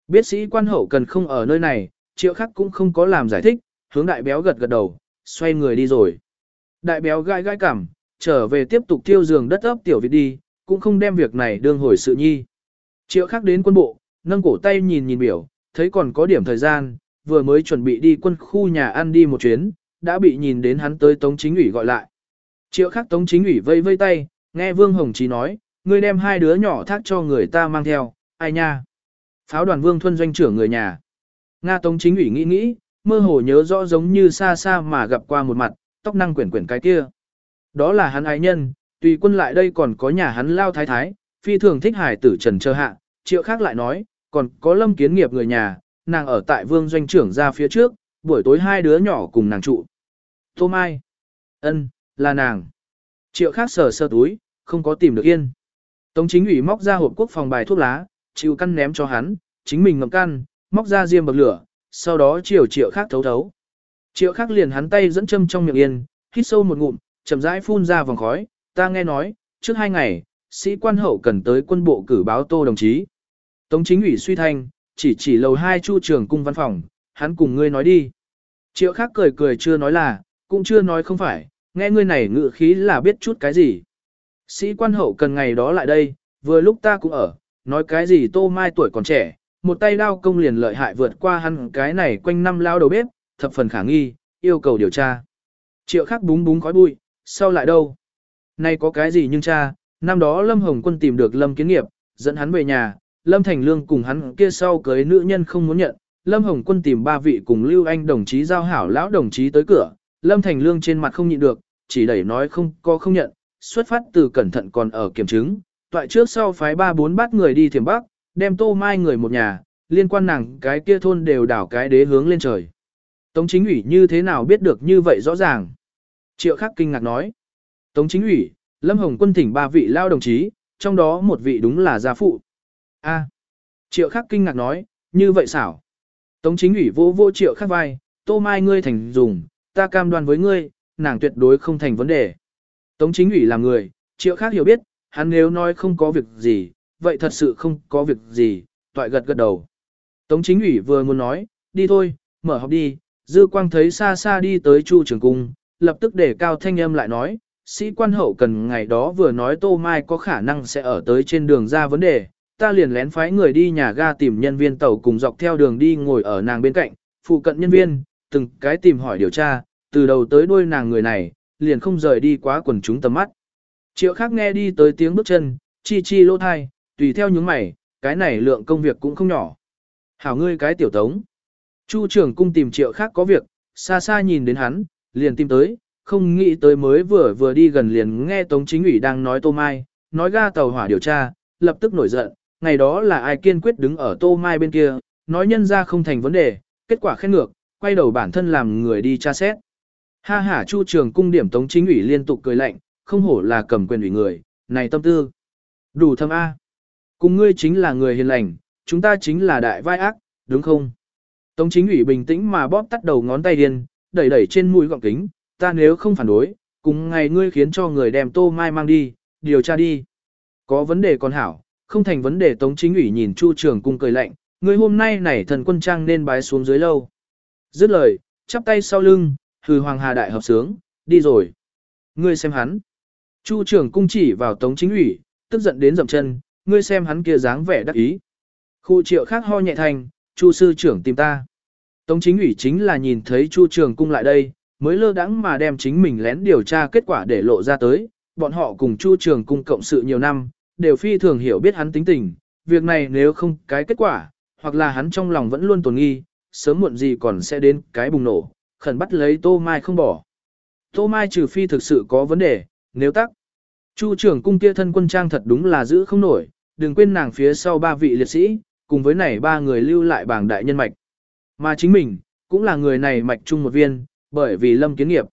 Biết sĩ quan hậu cần không ở nơi này, triệu khác cũng không có làm giải thích, hướng đại béo gật gật đầu, xoay người đi rồi. Đại béo gai gai cảm, trở về tiếp tục thiêu giường đất ấp tiểu Việt đi, cũng không đem việc này đương hồi sự nhi. Triệu khác đến quân bộ, nâng cổ tay nhìn nhìn biểu, thấy còn có điểm thời gian, vừa mới chuẩn bị đi quân khu nhà ăn đi một chuyến, đã bị nhìn đến hắn tới Tống Chính ủy gọi lại. Triệu khác Tống Chính ủy vây vây tay, nghe Vương Hồng Chí nói, ngươi đem hai đứa nhỏ thác cho người ta mang theo, ai nha. Pháo đoàn Vương Thuân doanh trưởng người nhà. Nga Tống Chính ủy nghĩ nghĩ, mơ hồ nhớ rõ giống như xa xa mà gặp qua một mặt, tóc năng quyển quyển cái kia. Đó là hắn ái nhân, tùy quân lại đây còn có nhà hắn lao thái thái, phi thường thích hải tử trần trơ hạ, triệu khác lại nói, còn có lâm kiến nghiệp người nhà, nàng ở tại vương doanh trưởng ra phía trước, buổi tối hai đứa nhỏ cùng nàng trụ. Tô Mai. ân, là nàng. Triệu khác sờ sơ túi, không có tìm được yên. Tống chính ủy móc ra hộp quốc phòng bài thuốc lá, chịu căn ném cho hắn, chính mình ngậm căn, móc ra diêm bậc lửa, sau đó chiều triệu khác thấu thấu. Triệu khác liền hắn tay dẫn châm trong miệng yên, hít sâu một ngụm, chậm rãi phun ra vòng khói, ta nghe nói, trước hai ngày, sĩ quan hậu cần tới quân bộ cử báo tô đồng chí. Tống chính ủy suy thanh, chỉ chỉ lầu hai chu trường cung văn phòng, hắn cùng ngươi nói đi. Triệu khác cười cười chưa nói là, cũng chưa nói không phải, nghe ngươi này ngự khí là biết chút cái gì. Sĩ quan hậu cần ngày đó lại đây, vừa lúc ta cũng ở, nói cái gì tô mai tuổi còn trẻ, một tay đao công liền lợi hại vượt qua hắn cái này quanh năm lao đầu bếp, thập phần khả nghi, yêu cầu điều tra. Triệu khắc búng búng khói bụi, sau lại đâu? Nay có cái gì nhưng cha, năm đó Lâm Hồng Quân tìm được Lâm Kiến Nghiệp, dẫn hắn về nhà, Lâm Thành Lương cùng hắn kia sau cưới nữ nhân không muốn nhận, Lâm Hồng Quân tìm ba vị cùng Lưu Anh đồng chí giao hảo lão đồng chí tới cửa, Lâm Thành Lương trên mặt không nhịn được, chỉ đẩy nói không có không nhận, xuất phát từ cẩn thận còn ở kiểm chứng, toại trước sau phái ba bốn bát người đi thiểm bắc, đem tô mai người một nhà, liên quan nàng cái kia thôn đều đảo cái đế hướng lên trời. Tống chính ủy như thế nào biết được như vậy rõ ràng? Triệu khắc kinh ngạc nói. Tống chính ủy, Lâm Hồng quân thỉnh ba vị lao đồng chí, trong đó một vị đúng là gia phụ. A. Triệu khắc kinh ngạc nói, như vậy xảo. Tống chính ủy vô vô triệu khắc vai, tô mai ngươi thành dùng, ta cam đoan với ngươi, nàng tuyệt đối không thành vấn đề. Tống chính ủy là người, triệu khác hiểu biết, hắn nếu nói không có việc gì, vậy thật sự không có việc gì, toại gật gật đầu. Tống chính ủy vừa muốn nói, đi thôi, mở học đi, dư quang thấy xa xa đi tới chu trường cung, lập tức để cao thanh âm lại nói, sĩ quan hậu cần ngày đó vừa nói tô mai có khả năng sẽ ở tới trên đường ra vấn đề, ta liền lén phái người đi nhà ga tìm nhân viên tàu cùng dọc theo đường đi ngồi ở nàng bên cạnh, phụ cận nhân viên, từng cái tìm hỏi điều tra, từ đầu tới đuôi nàng người này, liền không rời đi quá quần chúng tầm mắt. Triệu khác nghe đi tới tiếng bước chân, chi chi lỗ thai, tùy theo những mày, cái này lượng công việc cũng không nhỏ. Hảo ngươi cái tiểu tống. Chu trưởng cung tìm triệu khác có việc, xa xa nhìn đến hắn, liền tìm tới, không nghĩ tới mới vừa vừa đi gần liền nghe Tống Chính ủy đang nói Tô Mai, nói ga tàu hỏa điều tra, lập tức nổi giận, ngày đó là ai kiên quyết đứng ở Tô Mai bên kia, nói nhân ra không thành vấn đề, kết quả khen ngược, quay đầu bản thân làm người đi tra xét. Ha ha Chu trường cung điểm Tống Chính ủy liên tục cười lạnh, không hổ là cầm quyền ủy người, này tâm tư. Đủ thâm A. Cùng ngươi chính là người hiền lành, chúng ta chính là đại vai ác, đúng không? Tống chính ủy bình tĩnh mà bóp tắt đầu ngón tay điên, đẩy đẩy trên mũi gọng kính, ta nếu không phản đối, cùng ngày ngươi khiến cho người đem tô mai mang đi, điều tra đi. Có vấn đề còn hảo, không thành vấn đề tống chính ủy nhìn chu trường cung cười lạnh, ngươi hôm nay này thần quân trang nên bái xuống dưới lâu. Dứt lời, chắp tay sau lưng, hừ hoàng hà đại hợp sướng, đi rồi. Ngươi xem hắn. Chu trường cung chỉ vào tống chính ủy, tức giận đến dậm chân, ngươi xem hắn kia dáng vẻ đắc ý. Khu triệu khác ho nhẹ thành, chu sư trưởng tìm ta. Tống chính ủy chính là nhìn thấy chu trường cung lại đây, mới lơ đãng mà đem chính mình lén điều tra kết quả để lộ ra tới, bọn họ cùng chu trường cung cộng sự nhiều năm, đều phi thường hiểu biết hắn tính tình, việc này nếu không cái kết quả, hoặc là hắn trong lòng vẫn luôn tồn nghi, sớm muộn gì còn sẽ đến cái bùng nổ, khẩn bắt lấy Tô Mai không bỏ. Tô Mai trừ phi thực sự có vấn đề, nếu tắc. Chu trưởng cung kia thân quân trang thật đúng là giữ không nổi, đừng quên nàng phía sau ba vị liệt sĩ, cùng với này ba người lưu lại bảng đại nhân mạch. Mà chính mình, cũng là người này mạch chung một viên, bởi vì lâm kiến nghiệp.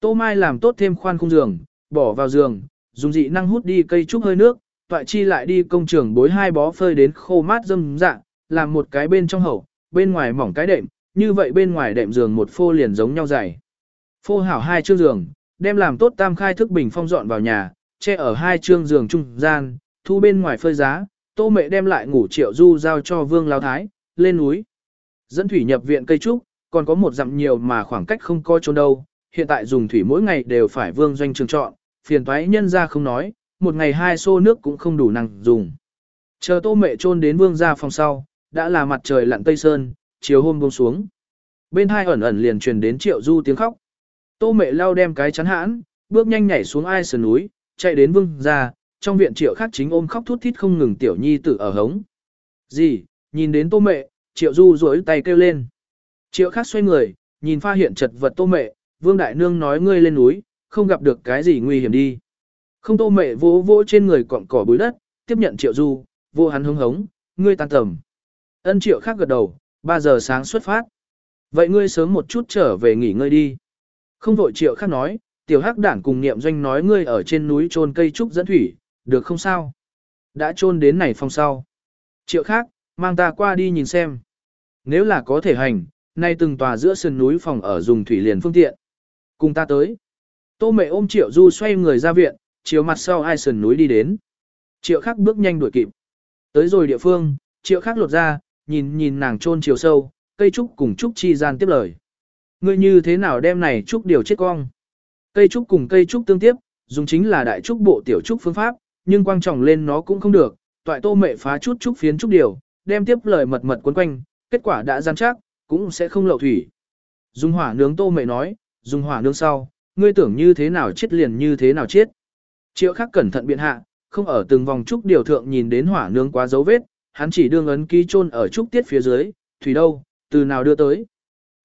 Tô Mai làm tốt thêm khoan khung giường, bỏ vào giường, dùng dị năng hút đi cây trúc hơi nước, tọa chi lại đi công trường bối hai bó phơi đến khô mát dâm dạ, làm một cái bên trong hậu, bên ngoài mỏng cái đệm, như vậy bên ngoài đệm giường một phô liền giống nhau dày. Phô hảo hai chương giường, đem làm tốt tam khai thức bình phong dọn vào nhà, che ở hai chương giường trung gian, thu bên ngoài phơi giá, tô mẹ đem lại ngủ triệu du giao cho vương lao thái, lên núi. Dẫn thủy nhập viện cây trúc, còn có một dặm nhiều mà khoảng cách không coi trốn đâu, hiện tại dùng thủy mỗi ngày đều phải vương doanh trường chọn, phiền toái nhân ra không nói, một ngày hai xô nước cũng không đủ năng dùng. Chờ tô mẹ trôn đến vương ra phòng sau, đã là mặt trời lặn tây sơn, chiều hôm buông xuống. Bên hai ẩn ẩn liền truyền đến triệu du tiếng khóc. Tô mẹ lao đem cái chắn hãn, bước nhanh nhảy xuống ai sườn núi, chạy đến vương ra, trong viện triệu khác chính ôm khóc thút thít không ngừng tiểu nhi tử ở hống. Gì, nhìn đến tô mẹ, triệu du rối tay kêu lên. Triệu khác xoay người, nhìn pha hiện chật vật tô mẹ, vương đại nương nói ngươi lên núi, không gặp được cái gì nguy hiểm đi. Không tô mẹ vỗ vỗ trên người cọng cỏ bụi đất, tiếp nhận triệu du, vô hắn hống hống, ngươi tan tầm. Ân triệu khác gật đầu, 3 giờ sáng xuất phát. Vậy ngươi sớm một chút trở về nghỉ ngơi đi. Không vội triệu khác nói, tiểu hắc đản cùng niệm doanh nói ngươi ở trên núi trôn cây trúc dẫn thủy, được không sao? Đã trôn đến này phong sau. Triệu khác, mang ta qua đi nhìn xem. Nếu là có thể hành, nay từng tòa giữa sườn núi phòng ở dùng thủy liền phương tiện. Cùng ta tới. Tô mẹ ôm triệu du xoay người ra viện, chiều mặt sau ai sườn núi đi đến. Triệu khác bước nhanh đuổi kịp. Tới rồi địa phương, triệu khác lột ra, nhìn nhìn nàng trôn chiều sâu, cây trúc cùng trúc chi gian tiếp lời. Ngươi như thế nào đem này trúc điều chết cong? Cây trúc cùng cây trúc tương tiếp, dùng chính là đại trúc bộ tiểu trúc phương pháp, nhưng quang trọng lên nó cũng không được, toại tô mệ phá chút trúc phiến trúc điều, đem tiếp lời mật mật quấn quanh, kết quả đã gian chắc, cũng sẽ không lậu thủy. Dùng hỏa nướng tô mệ nói, dùng hỏa nướng sau, ngươi tưởng như thế nào chết liền như thế nào chết. Triệu khắc cẩn thận biện hạ, không ở từng vòng trúc điều thượng nhìn đến hỏa nướng quá dấu vết, hắn chỉ đương ấn ký chôn ở trúc tiết phía dưới, thủy đâu, từ nào đưa tới.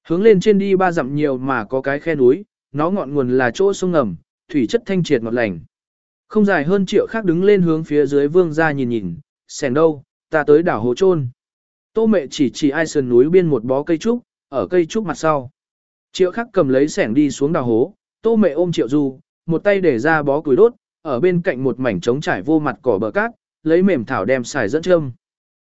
Hướng lên trên đi ba dặm nhiều mà có cái khe núi, nó ngọn nguồn là chỗ sông ngầm, thủy chất thanh triệt ngọt lành. Không dài hơn triệu khác đứng lên hướng phía dưới vương ra nhìn nhìn, sẻng đâu, ta tới đảo hồ trôn. Tô mẹ chỉ chỉ ai sườn núi biên một bó cây trúc, ở cây trúc mặt sau. Triệu khắc cầm lấy sẻng đi xuống đào hố, tô mẹ ôm triệu du, một tay để ra bó củi đốt, ở bên cạnh một mảnh trống trải vô mặt cỏ bờ cát, lấy mềm thảo đem xài dẫn châm.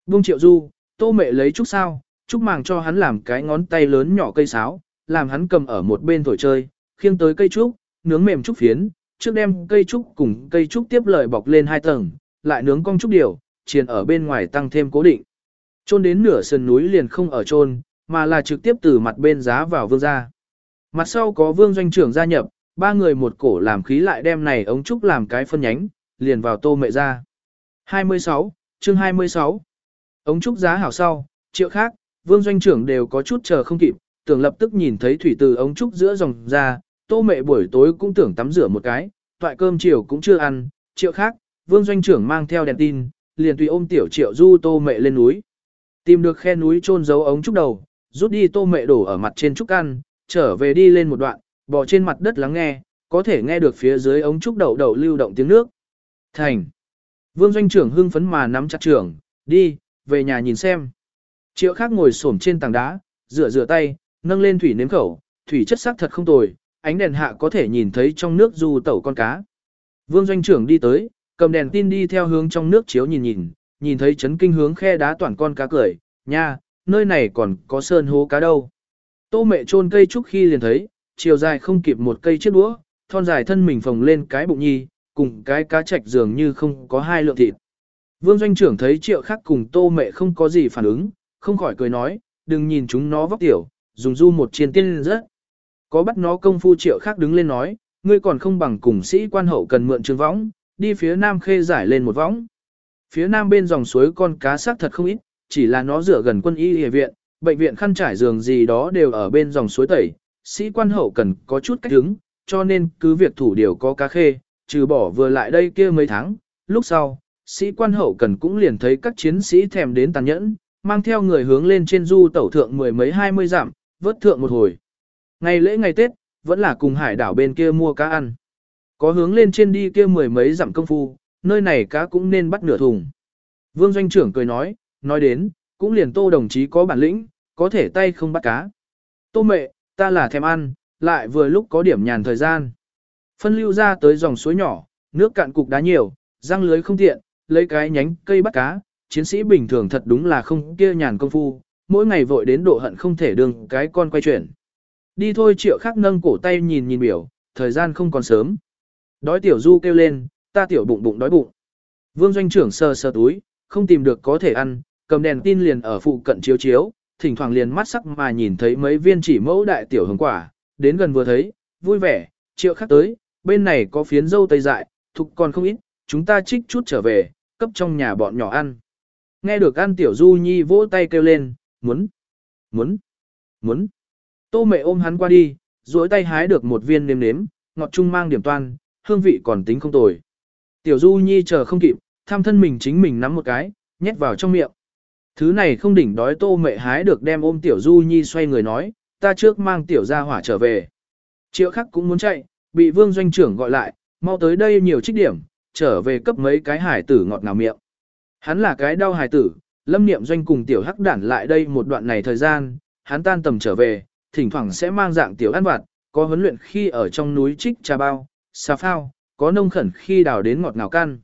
Buông triệu du, tô mẹ lấy trúc sao, trúc màng cho hắn làm cái ngón tay lớn nhỏ cây sáo, làm hắn cầm ở một bên thổi chơi, khiêng tới cây trúc, nướng mềm trúc phiến, trước đem cây trúc cùng cây trúc tiếp lời bọc lên hai tầng, lại nướng cong trúc điều, chiền ở bên ngoài tăng thêm cố định. Trôn đến nửa sườn núi liền không ở trôn, mà là trực tiếp từ mặt bên giá vào vương gia. Mặt sau có vương doanh trưởng gia nhập, ba người một cổ làm khí lại đem này ống trúc làm cái phân nhánh, liền vào tô mẹ ra. 26, chương 26 Ống trúc giá hảo sau, triệu khác, vương doanh trưởng đều có chút chờ không kịp, tưởng lập tức nhìn thấy thủy từ ống trúc giữa dòng ra, tô mẹ buổi tối cũng tưởng tắm rửa một cái, toại cơm chiều cũng chưa ăn, triệu khác, vương doanh trưởng mang theo đèn tin, liền tùy ôm tiểu triệu du tô mẹ lên núi. Tìm được khe núi trôn giấu ống trúc đầu, rút đi tô mẹ đổ ở mặt trên trúc ăn, trở về đi lên một đoạn, bò trên mặt đất lắng nghe, có thể nghe được phía dưới ống trúc đầu đầu lưu động tiếng nước. Thành. Vương doanh trưởng hưng phấn mà nắm chặt trưởng, đi, về nhà nhìn xem. Triệu khác ngồi xổm trên tảng đá, rửa rửa tay, nâng lên thủy nếm khẩu, thủy chất sắc thật không tồi, ánh đèn hạ có thể nhìn thấy trong nước du tẩu con cá. Vương doanh trưởng đi tới, cầm đèn tin đi theo hướng trong nước chiếu nhìn nhìn, nhìn thấy chấn kinh hướng khe đá toàn con cá cười, nha, nơi này còn có sơn hố cá đâu. Tô mẹ chôn cây trúc khi liền thấy, chiều dài không kịp một cây chiếc đũa, thon dài thân mình phồng lên cái bụng nhi, cùng cái cá chạch dường như không có hai lượng thịt. Vương doanh trưởng thấy triệu khác cùng tô mẹ không có gì phản ứng, không khỏi cười nói, đừng nhìn chúng nó vóc tiểu, dùng du một chiên tiên rất. Có bắt nó công phu triệu khác đứng lên nói, ngươi còn không bằng cùng sĩ quan hậu cần mượn trường võng, đi phía nam khê giải lên một võng. Phía nam bên dòng suối con cá xác thật không ít, chỉ là nó rửa gần quân y y viện, bệnh viện khăn trải giường gì đó đều ở bên dòng suối tẩy, sĩ quan hậu cần có chút cách đứng, cho nên cứ việc thủ điều có cá khê, trừ bỏ vừa lại đây kia mấy tháng, lúc sau, sĩ quan hậu cần cũng liền thấy các chiến sĩ thèm đến tàn nhẫn, mang theo người hướng lên trên du tẩu thượng mười mấy hai mươi dặm, vớt thượng một hồi. Ngày lễ ngày Tết, vẫn là cùng hải đảo bên kia mua cá ăn. Có hướng lên trên đi kia mười mấy dặm công phu, nơi này cá cũng nên bắt nửa thùng. Vương doanh trưởng cười nói, nói đến, cũng liền tô đồng chí có bản lĩnh, có thể tay không bắt cá. Tô mẹ, ta là thèm ăn, lại vừa lúc có điểm nhàn thời gian. Phân lưu ra tới dòng suối nhỏ, nước cạn cục đá nhiều, răng lưới không tiện, lấy cái nhánh cây bắt cá, chiến sĩ bình thường thật đúng là không kia nhàn công phu, mỗi ngày vội đến độ hận không thể đường cái con quay chuyển. Đi thôi triệu khắc nâng cổ tay nhìn nhìn biểu, thời gian không còn sớm. Đói tiểu du kêu lên, ta tiểu bụng bụng đói bụng. Vương doanh trưởng sờ sờ túi, không tìm được có thể ăn, cầm đèn tin liền ở phụ cận chiếu chiếu, thỉnh thoảng liền mắt sắc mà nhìn thấy mấy viên chỉ mẫu đại tiểu hồng quả, đến gần vừa thấy, vui vẻ, triệu khắc tới, bên này có phiến dâu tây dại, thục còn không ít, chúng ta trích chút trở về, cấp trong nhà bọn nhỏ ăn. Nghe được ăn tiểu du nhi vỗ tay kêu lên, muốn, muốn, muốn. Tô mẹ ôm hắn qua đi, duỗi tay hái được một viên nêm nếm, ngọt trung mang điểm toan, hương vị còn tính không tồi. Tiểu du nhi chờ không kịp, tham thân mình chính mình nắm một cái, nhét vào trong miệng. Thứ này không đỉnh đói tô mẹ hái được đem ôm tiểu du nhi xoay người nói, ta trước mang tiểu gia hỏa trở về. Triệu khắc cũng muốn chạy, bị vương doanh trưởng gọi lại, mau tới đây nhiều trích điểm, trở về cấp mấy cái hải tử ngọt ngào miệng. Hắn là cái đau hải tử, lâm niệm doanh cùng tiểu hắc đản lại đây một đoạn này thời gian, hắn tan tầm trở về, thỉnh thoảng sẽ mang dạng tiểu ăn vặt, có huấn luyện khi ở trong núi trích trà bao, xà phao, có nông khẩn khi đào đến ngọt ngào căn.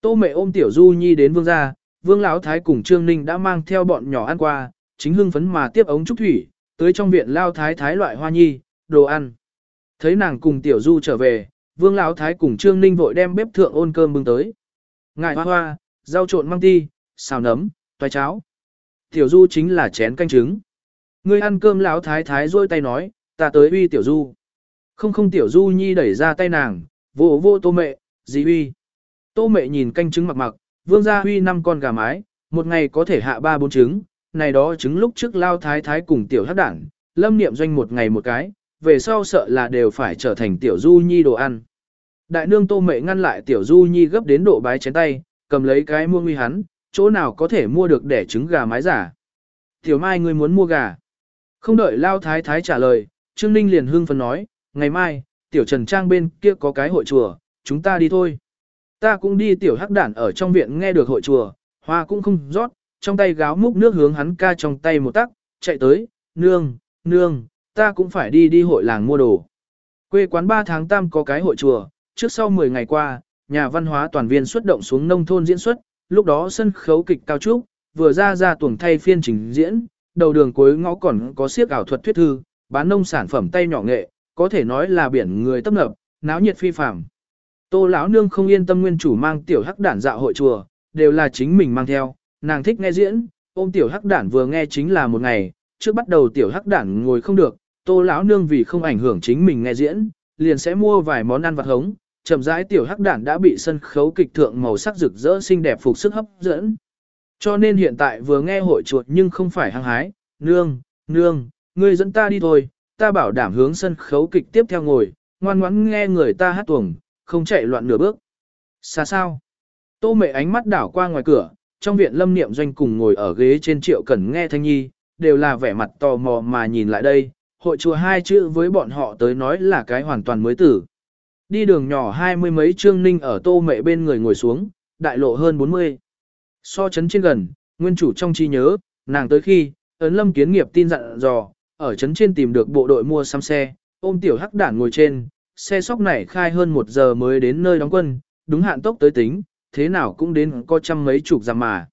Tô mẹ ôm tiểu du nhi đến vương gia, vương lão thái cùng trương ninh đã mang theo bọn nhỏ ăn qua, chính hưng phấn mà tiếp ống trúc thủy, tới trong viện lao thái thái loại hoa nhi, đồ ăn. Thấy nàng cùng tiểu du trở về, vương lão thái cùng trương ninh vội đem bếp thượng ôn cơm bưng tới. Ngại hoa hoa, rau trộn măng ti, xào nấm, toái cháo. Tiểu du chính là chén canh trứng. Ngươi ăn cơm lão thái thái rôi tay nói, ta tới uy tiểu du. Không không tiểu du nhi đẩy ra tay nàng, vô vô tô mẹ, gì uy. Tô mẹ nhìn canh trứng mặc mặc, vương gia huy năm con gà mái, một ngày có thể hạ ba bốn trứng, này đó trứng lúc trước lao thái thái cùng tiểu hắc đảng, lâm niệm doanh một ngày một cái, về sau sợ là đều phải trở thành tiểu du nhi đồ ăn. Đại nương tô mẹ ngăn lại tiểu du nhi gấp đến độ bái chén tay, cầm lấy cái mua nguy hắn, chỗ nào có thể mua được để trứng gà mái giả. Tiểu mai ngươi muốn mua gà. Không đợi lao thái thái trả lời, Trương Ninh liền hưng phấn nói, ngày mai, tiểu trần trang bên kia có cái hội chùa, chúng ta đi thôi. Ta cũng đi tiểu hắc đản ở trong viện nghe được hội chùa, hoa cũng không rót, trong tay gáo múc nước hướng hắn ca trong tay một tắc, chạy tới, nương, nương, ta cũng phải đi đi hội làng mua đồ. Quê quán 3 tháng tam có cái hội chùa, trước sau 10 ngày qua, nhà văn hóa toàn viên xuất động xuống nông thôn diễn xuất, lúc đó sân khấu kịch cao trúc, vừa ra ra tuồng thay phiên trình diễn, đầu đường cuối ngõ còn có siếc ảo thuật thuyết thư, bán nông sản phẩm tay nhỏ nghệ, có thể nói là biển người tấp nập, náo nhiệt phi phàm. Tô lão nương không yên tâm nguyên chủ mang tiểu hắc đản dạo hội chùa, đều là chính mình mang theo, nàng thích nghe diễn, ôm tiểu hắc đản vừa nghe chính là một ngày, trước bắt đầu tiểu hắc đản ngồi không được, Tô lão nương vì không ảnh hưởng chính mình nghe diễn, liền sẽ mua vài món ăn vặt hống, chậm rãi tiểu hắc đản đã bị sân khấu kịch thượng màu sắc rực rỡ xinh đẹp phục sức hấp dẫn. Cho nên hiện tại vừa nghe hội chuột nhưng không phải hăng hái, nương, nương, ngươi dẫn ta đi thôi, ta bảo đảm hướng sân khấu kịch tiếp theo ngồi, ngoan ngoãn nghe người ta hát tuồng, không chạy loạn nửa bước. Xa sao? Tô mệ ánh mắt đảo qua ngoài cửa, trong viện lâm niệm doanh cùng ngồi ở ghế trên triệu cẩn nghe thanh nhi, đều là vẻ mặt tò mò mà nhìn lại đây, hội chùa hai chữ với bọn họ tới nói là cái hoàn toàn mới tử. Đi đường nhỏ hai mươi mấy trương ninh ở tô mẹ bên người ngồi xuống, đại lộ hơn 40. So chấn trên gần, nguyên chủ trong trí nhớ, nàng tới khi, ấn lâm kiến nghiệp tin dặn dò, ở chấn trên tìm được bộ đội mua xăm xe, ôm tiểu hắc đản ngồi trên, xe sóc này khai hơn một giờ mới đến nơi đóng quân, đúng hạn tốc tới tính, thế nào cũng đến có trăm mấy chục giảm mà.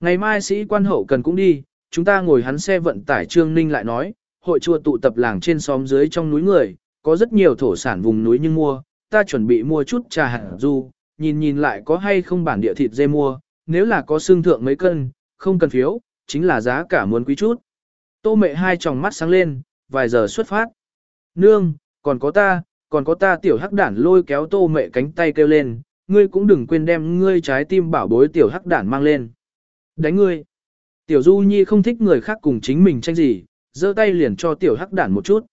Ngày mai sĩ quan hậu cần cũng đi, chúng ta ngồi hắn xe vận tải Trương Ninh lại nói, hội chùa tụ tập làng trên xóm dưới trong núi người, có rất nhiều thổ sản vùng núi nhưng mua, ta chuẩn bị mua chút trà hạt du, nhìn nhìn lại có hay không bản địa thịt dê mua, nếu là có xương thượng mấy cân, không cần phiếu, chính là giá cả muốn quý chút. Tô mẹ hai tròng mắt sáng lên, vài giờ xuất phát. Nương, còn có ta, còn có ta tiểu hắc đản lôi kéo tô mẹ cánh tay kêu lên, ngươi cũng đừng quên đem ngươi trái tim bảo bối tiểu hắc đản mang lên. Đánh ngươi. Tiểu Du Nhi không thích người khác cùng chính mình tranh gì, giơ tay liền cho tiểu hắc đản một chút.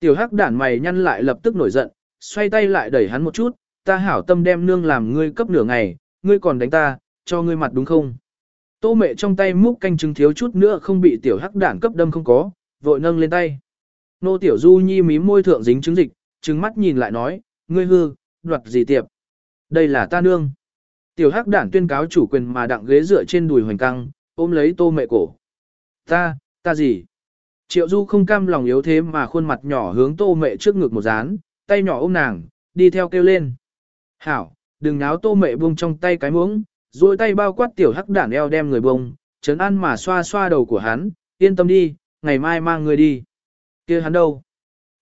Tiểu hắc đản mày nhăn lại lập tức nổi giận, xoay tay lại đẩy hắn một chút, ta hảo tâm đem nương làm ngươi cấp nửa ngày, ngươi còn đánh ta, cho ngươi mặt đúng không? Tô mẹ trong tay múc canh trứng thiếu chút nữa không bị tiểu hắc đản cấp đâm không có, vội nâng lên tay. Nô tiểu du nhi mím môi thượng dính trứng dịch, trứng mắt nhìn lại nói, ngươi hư, đoạt gì tiệp. Đây là ta nương. Tiểu hắc đản tuyên cáo chủ quyền mà đặng ghế dựa trên đùi hoành căng, ôm lấy tô mẹ cổ. Ta, ta gì? Triệu du không cam lòng yếu thế mà khuôn mặt nhỏ hướng tô mẹ trước ngực một dán, tay nhỏ ôm nàng, đi theo kêu lên. Hảo, đừng náo tô mẹ buông trong tay cái muỗng, duỗi tay bao quát tiểu hắc đản eo đem người bông, chấn ăn mà xoa xoa đầu của hắn, yên tâm đi, ngày mai mang người đi. kia hắn đâu?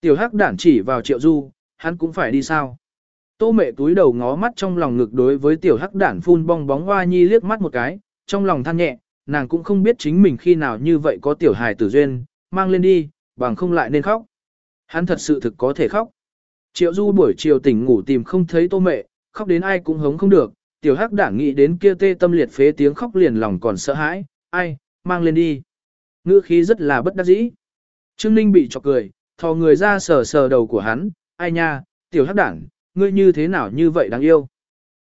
Tiểu hắc đản chỉ vào triệu du, hắn cũng phải đi sao? Tô mẹ túi đầu ngó mắt trong lòng ngực đối với tiểu hắc đản phun bong bóng hoa nhi liếc mắt một cái, trong lòng than nhẹ, nàng cũng không biết chính mình khi nào như vậy có tiểu hài tử duyên, mang lên đi, bằng không lại nên khóc. Hắn thật sự thực có thể khóc. Triệu du buổi chiều tỉnh ngủ tìm không thấy tô mẹ, khóc đến ai cũng hống không được, tiểu hắc đảng nghĩ đến kia tê tâm liệt phế tiếng khóc liền lòng còn sợ hãi, ai, mang lên đi. Ngữ khí rất là bất đắc dĩ. Trương Ninh bị chọc cười, thò người ra sờ sờ đầu của hắn, ai nha, tiểu hắc đảng, ngươi như thế nào như vậy đáng yêu.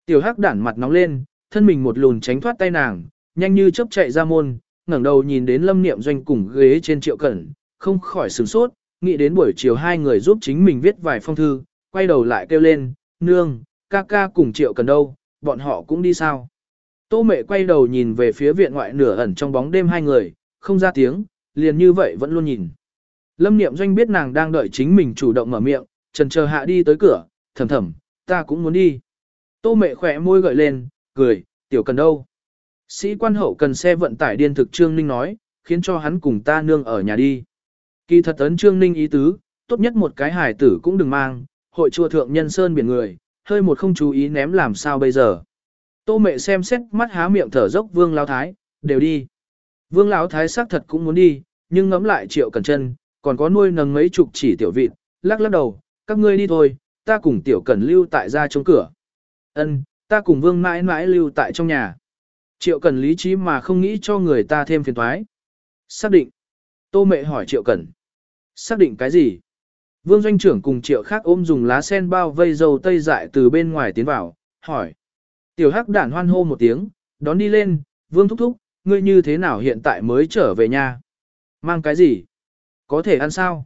Tiểu hắc đảng mặt nóng lên, thân mình một lùn tránh thoát tay nàng, nhanh như chớp chạy ra môn, ngẩng đầu nhìn đến lâm niệm doanh cùng ghế trên triệu cẩn, không khỏi sửng sốt, nghĩ đến buổi chiều hai người giúp chính mình viết vài phong thư, quay đầu lại kêu lên, nương, ca ca cùng triệu cần đâu, bọn họ cũng đi sao. Tô mẹ quay đầu nhìn về phía viện ngoại nửa ẩn trong bóng đêm hai người, không ra tiếng, liền như vậy vẫn luôn nhìn. Lâm Niệm Doanh biết nàng đang đợi chính mình chủ động mở miệng, trần chờ hạ đi tới cửa, thầm thầm, ta cũng muốn đi. Tô mẹ khỏe môi gợi lên, cười, tiểu cần đâu. Sĩ quan hậu cần xe vận tải điên thực Trương Ninh nói, khiến cho hắn cùng ta nương ở nhà đi. Kỳ thật ấn Trương Ninh ý tứ, tốt nhất một cái hải tử cũng đừng mang, hội chùa thượng nhân sơn biển người, hơi một không chú ý ném làm sao bây giờ. Tô mẹ xem xét mắt há miệng thở dốc vương lão thái, đều đi. Vương lão thái xác thật cũng muốn đi, nhưng ngẫm lại triệu cần chân, còn có nuôi nâng mấy chục chỉ tiểu vịt, lắc lắc đầu, các ngươi đi thôi, ta cùng tiểu cần lưu tại ra trong cửa. Ân, ta cùng vương mãi mãi lưu tại trong nhà. Triệu cần lý trí mà không nghĩ cho người ta thêm phiền toái. Xác định. Tô mẹ hỏi triệu cần. Xác định cái gì? Vương doanh trưởng cùng triệu khác ôm dùng lá sen bao vây dầu tây dại từ bên ngoài tiến vào, hỏi. Tiểu hắc đản hoan hô một tiếng, đón đi lên, vương thúc thúc, ngươi như thế nào hiện tại mới trở về nhà? Mang cái gì? Có thể ăn sao?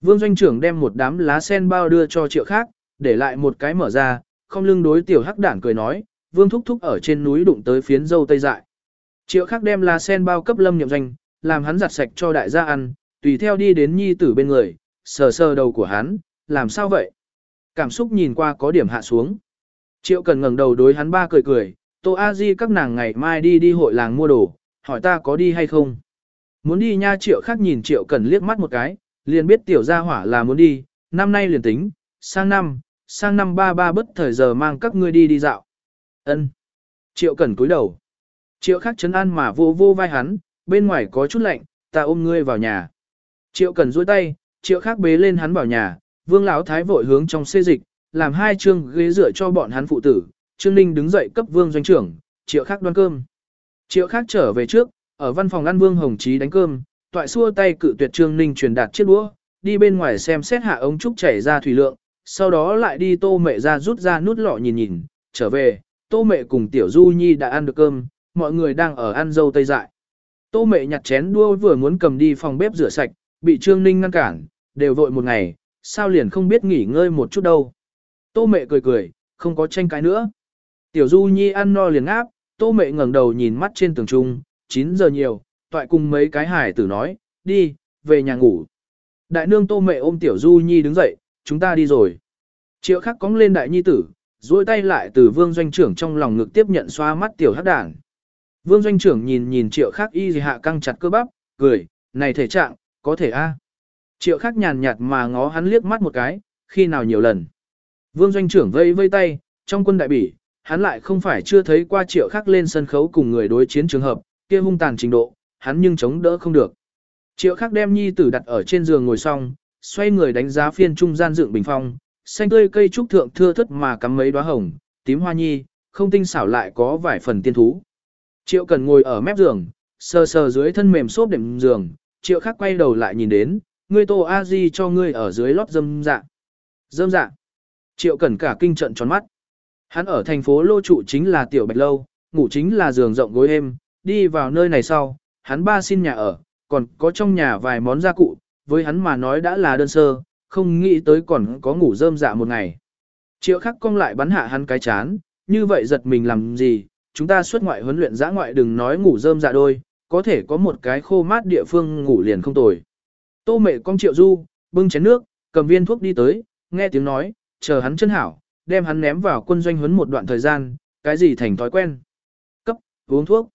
Vương doanh trưởng đem một đám lá sen bao đưa cho triệu khác, để lại một cái mở ra, không lưng đối tiểu hắc đản cười nói, vương thúc thúc ở trên núi đụng tới phiến dâu tây dại. Triệu Khắc đem lá sen bao cấp lâm nhậm doanh, làm hắn giặt sạch cho đại gia ăn, tùy theo đi đến nhi tử bên người, sờ sờ đầu của hắn, làm sao vậy? Cảm xúc nhìn qua có điểm hạ xuống. Triệu cần ngẩng đầu đối hắn ba cười cười, Tô A Di các nàng ngày mai đi đi hội làng mua đồ, hỏi ta có đi hay không? Muốn đi nha Triệu khác nhìn Triệu cần liếc mắt một cái, liền biết tiểu gia hỏa là muốn đi, năm nay liền tính, sang năm, sang năm ba ba bất thời giờ mang các ngươi đi đi dạo. Ân. Triệu cần cúi đầu. Triệu Khắc chấn an mà vô vô vai hắn, bên ngoài có chút lạnh, ta ôm ngươi vào nhà. Triệu cần duỗi tay, triệu Khắc bế lên hắn vào nhà, vương lão thái vội hướng trong xê dịch, làm hai chương ghế dựa cho bọn hắn phụ tử, trương ninh đứng dậy cấp vương doanh trưởng, triệu Khắc đoan cơm. Triệu Khắc trở về trước, ở văn phòng ăn vương hồng Chí đánh cơm, toại xua tay cự tuyệt trương ninh truyền đạt chiếc đũa, đi bên ngoài xem xét hạ ống trúc chảy ra thủy lượng, sau đó lại đi tô mẹ ra rút ra nút lọ nhìn nhìn, trở về, tô mẹ cùng tiểu du nhi đã ăn được cơm, mọi người đang ở ăn dâu tây dại. Tô mẹ nhặt chén đua vừa muốn cầm đi phòng bếp rửa sạch, bị Trương Ninh ngăn cản, đều vội một ngày, sao liền không biết nghỉ ngơi một chút đâu. Tô mẹ cười cười, không có tranh cãi nữa. Tiểu Du Nhi ăn no liền áp, Tô mẹ ngẩng đầu nhìn mắt trên tường trung, 9 giờ nhiều, toại cùng mấy cái hải tử nói, đi, về nhà ngủ. Đại nương Tô mẹ ôm Tiểu Du Nhi đứng dậy, chúng ta đi rồi. Triệu khắc cóng lên đại nhi tử, duỗi tay lại từ vương doanh trưởng trong lòng ngực tiếp nhận xoa mắt Tiểu hắc đảng. Vương doanh trưởng nhìn nhìn triệu khắc y hạ căng chặt cơ bắp, cười, này thể trạng, có thể a. Triệu khắc nhàn nhạt mà ngó hắn liếc mắt một cái, khi nào nhiều lần. Vương doanh trưởng vây vây tay, trong quân đại bỉ, hắn lại không phải chưa thấy qua triệu khắc lên sân khấu cùng người đối chiến trường hợp, kia hung tàn trình độ, hắn nhưng chống đỡ không được. Triệu khắc đem nhi tử đặt ở trên giường ngồi xong, xoay người đánh giá phiên trung gian dựng bình phong, xanh tươi cây trúc thượng thưa thất mà cắm mấy đóa hồng, tím hoa nhi, không tinh xảo lại có vài phần tiên thú. Triệu cần ngồi ở mép giường, sờ sờ dưới thân mềm xốp đệm giường, triệu khắc quay đầu lại nhìn đến, ngươi tô a di cho ngươi ở dưới lót dâm dạ. Dâm dạ. Triệu cần cả kinh trận tròn mắt. Hắn ở thành phố lô trụ chính là tiểu bạch lâu, ngủ chính là giường rộng gối êm, đi vào nơi này sau, hắn ba xin nhà ở, còn có trong nhà vài món gia cụ, với hắn mà nói đã là đơn sơ, không nghĩ tới còn có ngủ rơm dạ một ngày. Triệu khắc cong lại bắn hạ hắn cái chán, như vậy giật mình làm gì, chúng ta xuất ngoại huấn luyện giã ngoại đừng nói ngủ rơm dạ đôi, có thể có một cái khô mát địa phương ngủ liền không tồi. Tô mẹ con triệu du, bưng chén nước, cầm viên thuốc đi tới, nghe tiếng nói, chờ hắn chân hảo, đem hắn ném vào quân doanh huấn một đoạn thời gian, cái gì thành thói quen. Cấp, uống thuốc.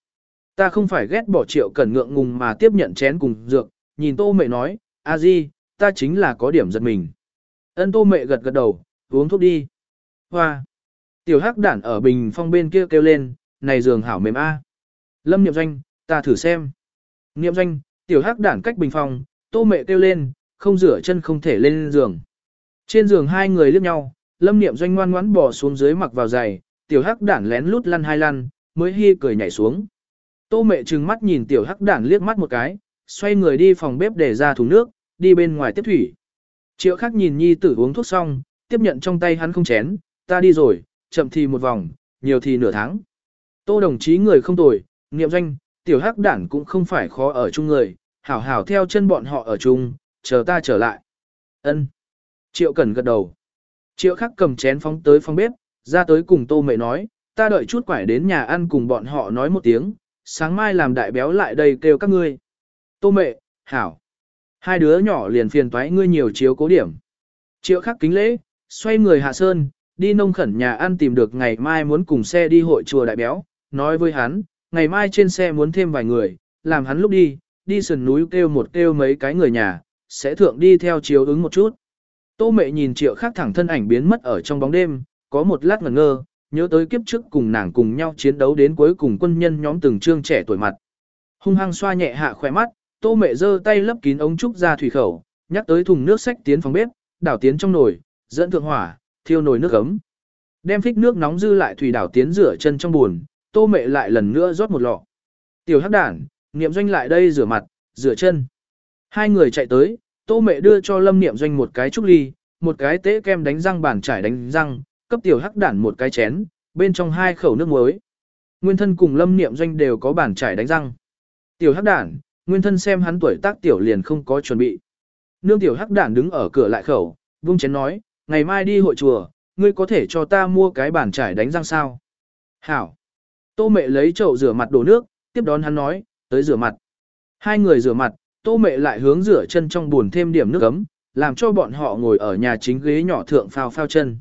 Ta không phải ghét bỏ triệu cẩn ngượng ngùng mà tiếp nhận chén cùng dược, nhìn tô mẹ nói, a di, ta chính là có điểm giật mình. Ân tô mẹ gật gật đầu, uống thuốc đi. Hoa. Tiểu hắc đản ở bình phong bên kia kêu lên, này giường hảo mềm a. Lâm niệm doanh, ta thử xem. Niệm doanh, tiểu hắc đản cách bình phong, tô mẹ kêu lên, không rửa chân không thể lên giường. Trên giường hai người liếc nhau, lâm niệm doanh ngoan ngoãn bỏ xuống dưới mặc vào giày, tiểu hắc đản lén lút lăn hai lăn, mới hi cười nhảy xuống. Tô mẹ trừng mắt nhìn tiểu hắc đản liếc mắt một cái, xoay người đi phòng bếp để ra thùng nước, đi bên ngoài tiếp thủy. Triệu khắc nhìn nhi tử uống thuốc xong, tiếp nhận trong tay hắn không chén, ta đi rồi, chậm thì một vòng, nhiều thì nửa tháng. Tô đồng chí người không tồi, niệm danh, tiểu hắc đản cũng không phải khó ở chung người, hảo hảo theo chân bọn họ ở chung, chờ ta trở lại. Ân. Triệu Cẩn gật đầu. Triệu khắc cầm chén phóng tới phòng bếp, ra tới cùng tô mẹ nói, ta đợi chút quải đến nhà ăn cùng bọn họ nói một tiếng, sáng mai làm đại béo lại đây kêu các ngươi. Tô mẹ, hảo. Hai đứa nhỏ liền phiền toái ngươi nhiều chiếu cố điểm. Triệu khắc kính lễ, xoay người hạ sơn, đi nông khẩn nhà ăn tìm được ngày mai muốn cùng xe đi hội chùa đại béo, nói với hắn, ngày mai trên xe muốn thêm vài người, làm hắn lúc đi, đi sườn núi kêu một kêu mấy cái người nhà, sẽ thượng đi theo chiếu ứng một chút. Tô mẹ nhìn triệu khắc thẳng thân ảnh biến mất ở trong bóng đêm, có một lát ngẩn ngơ, nhớ tới kiếp trước cùng nàng cùng nhau chiến đấu đến cuối cùng quân nhân nhóm từng trương trẻ tuổi mặt. Hung hăng xoa nhẹ hạ khỏe mắt, tô mẹ giơ tay lấp kín ống trúc ra thủy khẩu, nhắc tới thùng nước sách tiến phòng bếp, đảo tiến trong nồi, dẫn thượng hỏa, thiêu nồi nước ấm. Đem phích nước nóng dư lại thủy đảo tiến rửa chân trong buồn, tô mẹ lại lần nữa rót một lọ. Tiểu hắc đản, niệm doanh lại đây rửa mặt, rửa chân. Hai người chạy tới, tô mẹ đưa cho lâm niệm doanh một cái trúc ly, một cái tế kem đánh răng bàn trải đánh răng, cấp tiểu hắc đản một cái chén, bên trong hai khẩu nước muối. Nguyên thân cùng lâm niệm doanh đều có bàn trải đánh răng. Tiểu hắc đản, nguyên thân xem hắn tuổi tác tiểu liền không có chuẩn bị. Nương tiểu hắc đản đứng ở cửa lại khẩu, vung chén nói, ngày mai đi hội chùa, ngươi có thể cho ta mua cái bàn trải đánh răng sao? Hảo. Tô mẹ lấy chậu rửa mặt đổ nước, tiếp đón hắn nói, tới rửa mặt. Hai người rửa mặt, tô mẹ lại hướng rửa chân trong buồn thêm điểm nước ấm, làm cho bọn họ ngồi ở nhà chính ghế nhỏ thượng phao phao chân.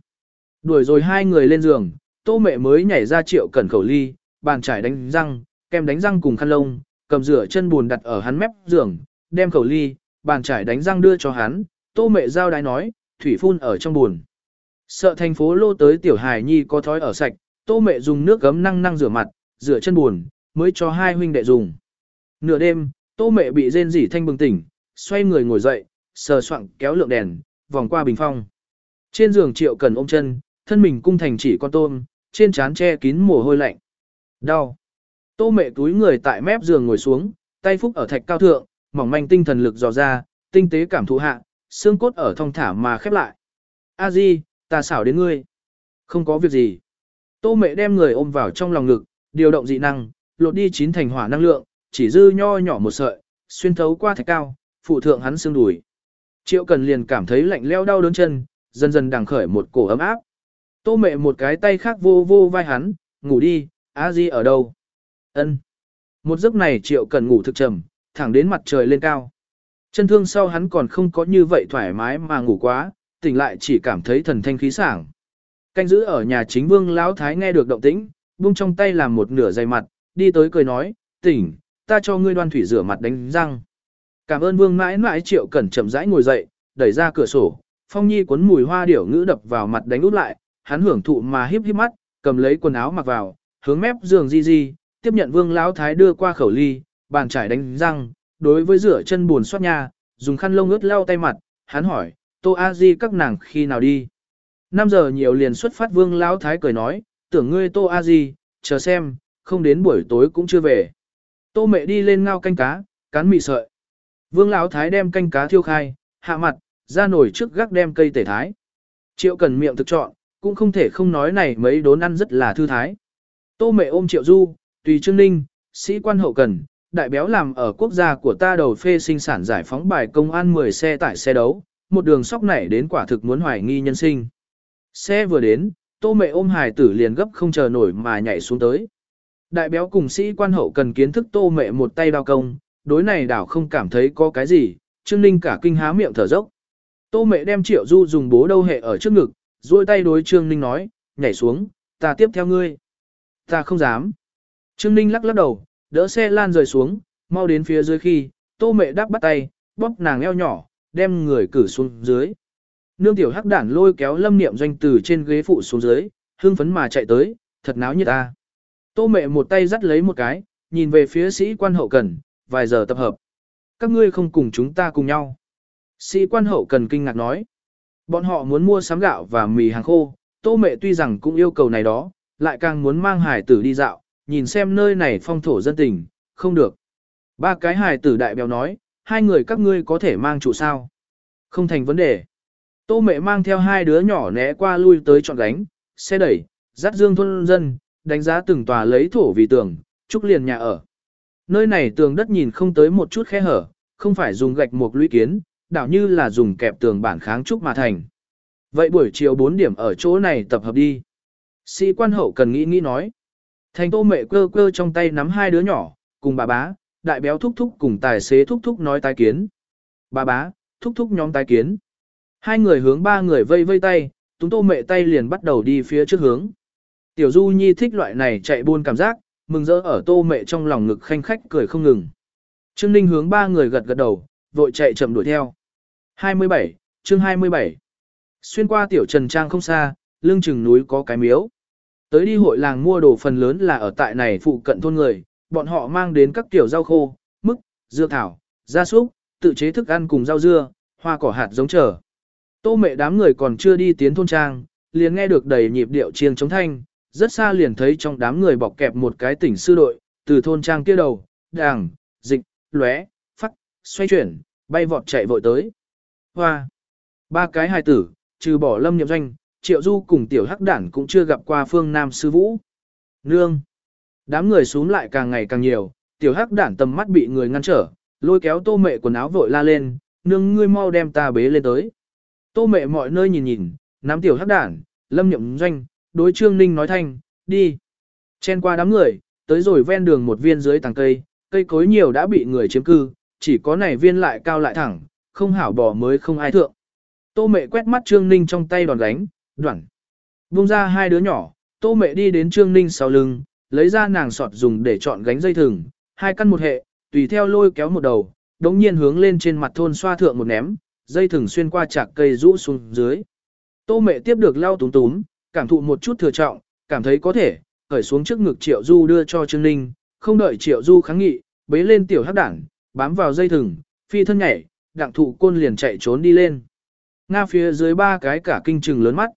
Đuổi rồi hai người lên giường, tô mẹ mới nhảy ra triệu cẩn khẩu ly, bàn trải đánh răng, kem đánh răng cùng khăn lông, cầm rửa chân buồn đặt ở hắn mép giường, đem khẩu ly, bàn trải đánh răng đưa cho hắn, tô mẹ giao đái nói, thủy phun ở trong buồn. Sợ thành phố lô tới tiểu hài nhi có thói ở sạch, tô mẹ dùng nước gấm năng năng rửa mặt, rửa chân buồn, mới cho hai huynh đệ dùng. Nửa đêm, tô mẹ bị rên rỉ thanh bừng tỉnh, xoay người ngồi dậy, sờ soạng kéo lượng đèn, vòng qua bình phong. Trên giường triệu cần ôm chân, thân mình cung thành chỉ con tôm, trên trán che kín mồ hôi lạnh. Đau. Tô mẹ túi người tại mép giường ngồi xuống, tay phúc ở thạch cao thượng, mỏng manh tinh thần lực dò ra, tinh tế cảm thụ hạ, xương cốt ở thong thả mà khép lại. A Di, ta xảo đến ngươi. Không có việc gì. Tô mẹ đem người ôm vào trong lòng ngực, điều động dị năng, lột đi chín thành hỏa năng lượng, chỉ dư nho nhỏ một sợi, xuyên thấu qua thạch cao, phụ thượng hắn xương đùi. Triệu cần liền cảm thấy lạnh leo đau đớn chân, dần dần đằng khởi một cổ ấm áp. Tô mẹ một cái tay khác vô vô vai hắn, ngủ đi, A Di ở đâu? Ân. Một giấc này Triệu cần ngủ thực trầm, thẳng đến mặt trời lên cao. Chân thương sau hắn còn không có như vậy thoải mái mà ngủ quá, tỉnh lại chỉ cảm thấy thần thanh khí sảng. Canh giữ ở nhà chính vương lão thái nghe được động tĩnh, buông trong tay làm một nửa dày mặt, đi tới cười nói, tỉnh, ta cho ngươi đoan thủy rửa mặt đánh răng. Cảm ơn vương mãi mãi triệu cẩn chậm rãi ngồi dậy, đẩy ra cửa sổ, phong nhi cuốn mùi hoa điểu ngữ đập vào mặt đánh út lại, hắn hưởng thụ mà híp híp mắt, cầm lấy quần áo mặc vào, hướng mép giường di di, tiếp nhận vương lão thái đưa qua khẩu ly, bàn trải đánh răng, đối với rửa chân buồn xoát nha, dùng khăn lông ướt lau tay mặt, hắn hỏi, Tô A Di các nàng khi nào đi? 5 giờ nhiều liền xuất phát Vương Lão Thái cười nói, tưởng ngươi tô a di, chờ xem, không đến buổi tối cũng chưa về. Tô mẹ đi lên ngao canh cá, cán mì sợi. Vương Lão Thái đem canh cá thiêu khai, hạ mặt, ra nổi trước gác đem cây tể thái. Triệu cần miệng thực chọn, cũng không thể không nói này mấy đốn ăn rất là thư thái. Tô mẹ ôm Triệu Du, tùy Trương Ninh, sĩ quan hậu cần, đại béo làm ở quốc gia của ta đầu phê sinh sản giải phóng bài công an 10 xe tải xe đấu, một đường sóc nảy đến quả thực muốn hoài nghi nhân sinh. Xe vừa đến, tô mẹ ôm hài tử liền gấp không chờ nổi mà nhảy xuống tới. Đại béo cùng sĩ quan hậu cần kiến thức tô mẹ một tay đao công, đối này đảo không cảm thấy có cái gì, Trương Ninh cả kinh há miệng thở dốc. Tô mẹ đem triệu du dùng bố đâu hệ ở trước ngực, duỗi tay đối Trương Ninh nói, nhảy xuống, ta tiếp theo ngươi. Ta không dám. Trương Ninh lắc lắc đầu, đỡ xe lan rời xuống, mau đến phía dưới khi, tô mẹ đáp bắt tay, bóp nàng eo nhỏ, đem người cử xuống dưới. Nương tiểu hắc đản lôi kéo lâm niệm doanh từ trên ghế phụ xuống dưới, hưng phấn mà chạy tới, thật náo như ta. Tô mẹ một tay dắt lấy một cái, nhìn về phía sĩ quan hậu cần, vài giờ tập hợp. Các ngươi không cùng chúng ta cùng nhau. Sĩ quan hậu cần kinh ngạc nói. Bọn họ muốn mua sắm gạo và mì hàng khô, tô mẹ tuy rằng cũng yêu cầu này đó, lại càng muốn mang hải tử đi dạo, nhìn xem nơi này phong thổ dân tình, không được. Ba cái hài tử đại béo nói, hai người các ngươi có thể mang trụ sao? Không thành vấn đề. Tô mẹ mang theo hai đứa nhỏ né qua lui tới chọn gánh, xe đẩy, dắt dương thôn dân, đánh giá từng tòa lấy thổ vì tường, trúc liền nhà ở. Nơi này tường đất nhìn không tới một chút khe hở, không phải dùng gạch một lũy kiến, đảo như là dùng kẹp tường bản kháng trúc mà thành. Vậy buổi chiều 4 điểm ở chỗ này tập hợp đi. Sĩ quan hậu cần nghĩ nghĩ nói. Thành tô mẹ quơ quơ trong tay nắm hai đứa nhỏ, cùng bà bá, đại béo thúc thúc cùng tài xế thúc thúc nói tái kiến. Bà bá, thúc thúc nhóm tái kiến. Hai người hướng ba người vây vây tay, túng tô mẹ tay liền bắt đầu đi phía trước hướng. Tiểu Du Nhi thích loại này chạy buôn cảm giác, mừng rỡ ở tô mẹ trong lòng ngực khanh khách cười không ngừng. Trương Ninh hướng ba người gật gật đầu, vội chạy chậm đuổi theo. 27, chương 27. Xuyên qua tiểu trần trang không xa, lưng chừng núi có cái miếu. Tới đi hội làng mua đồ phần lớn là ở tại này phụ cận thôn người, bọn họ mang đến các kiểu rau khô, mứt, dưa thảo, gia súc, tự chế thức ăn cùng rau dưa, hoa cỏ hạt giống trở. Tô mẹ đám người còn chưa đi tiến thôn trang, liền nghe được đầy nhịp điệu chiêng chống thanh, rất xa liền thấy trong đám người bọc kẹp một cái tỉnh sư đội, từ thôn trang kia đầu, đàng, dịch, lóe, phát, xoay chuyển, bay vọt chạy vội tới. Hoa! Ba cái hài tử, trừ bỏ lâm nhậm doanh, triệu du cùng tiểu hắc đản cũng chưa gặp qua phương nam sư vũ. Nương! Đám người xuống lại càng ngày càng nhiều, tiểu hắc đản tầm mắt bị người ngăn trở, lôi kéo tô mẹ quần áo vội la lên, nương ngươi mau đem ta bế lên tới. Tô mẹ mọi nơi nhìn nhìn, nắm tiểu hắc đản, lâm nhậm doanh, đối trương ninh nói thanh, đi. Chen qua đám người, tới rồi ven đường một viên dưới tàng cây, cây cối nhiều đã bị người chiếm cư, chỉ có này viên lại cao lại thẳng, không hảo bỏ mới không ai thượng. Tô mẹ quét mắt trương ninh trong tay đòn gánh, đoạn. Vung ra hai đứa nhỏ, tô mẹ đi đến trương ninh sau lưng, lấy ra nàng sọt dùng để chọn gánh dây thừng, hai căn một hệ, tùy theo lôi kéo một đầu, đống nhiên hướng lên trên mặt thôn xoa thượng một ném, dây thừng xuyên qua chạc cây rũ xuống dưới. Tô mẹ tiếp được lao túm túm, cảm thụ một chút thừa trọng, cảm thấy có thể, khởi xuống trước ngực Triệu Du đưa cho Trương Ninh, không đợi Triệu Du kháng nghị, bế lên tiểu hắc đảng, bám vào dây thừng, phi thân nhảy, đặng thụ côn liền chạy trốn đi lên. Nga phía dưới ba cái cả kinh trừng lớn mắt.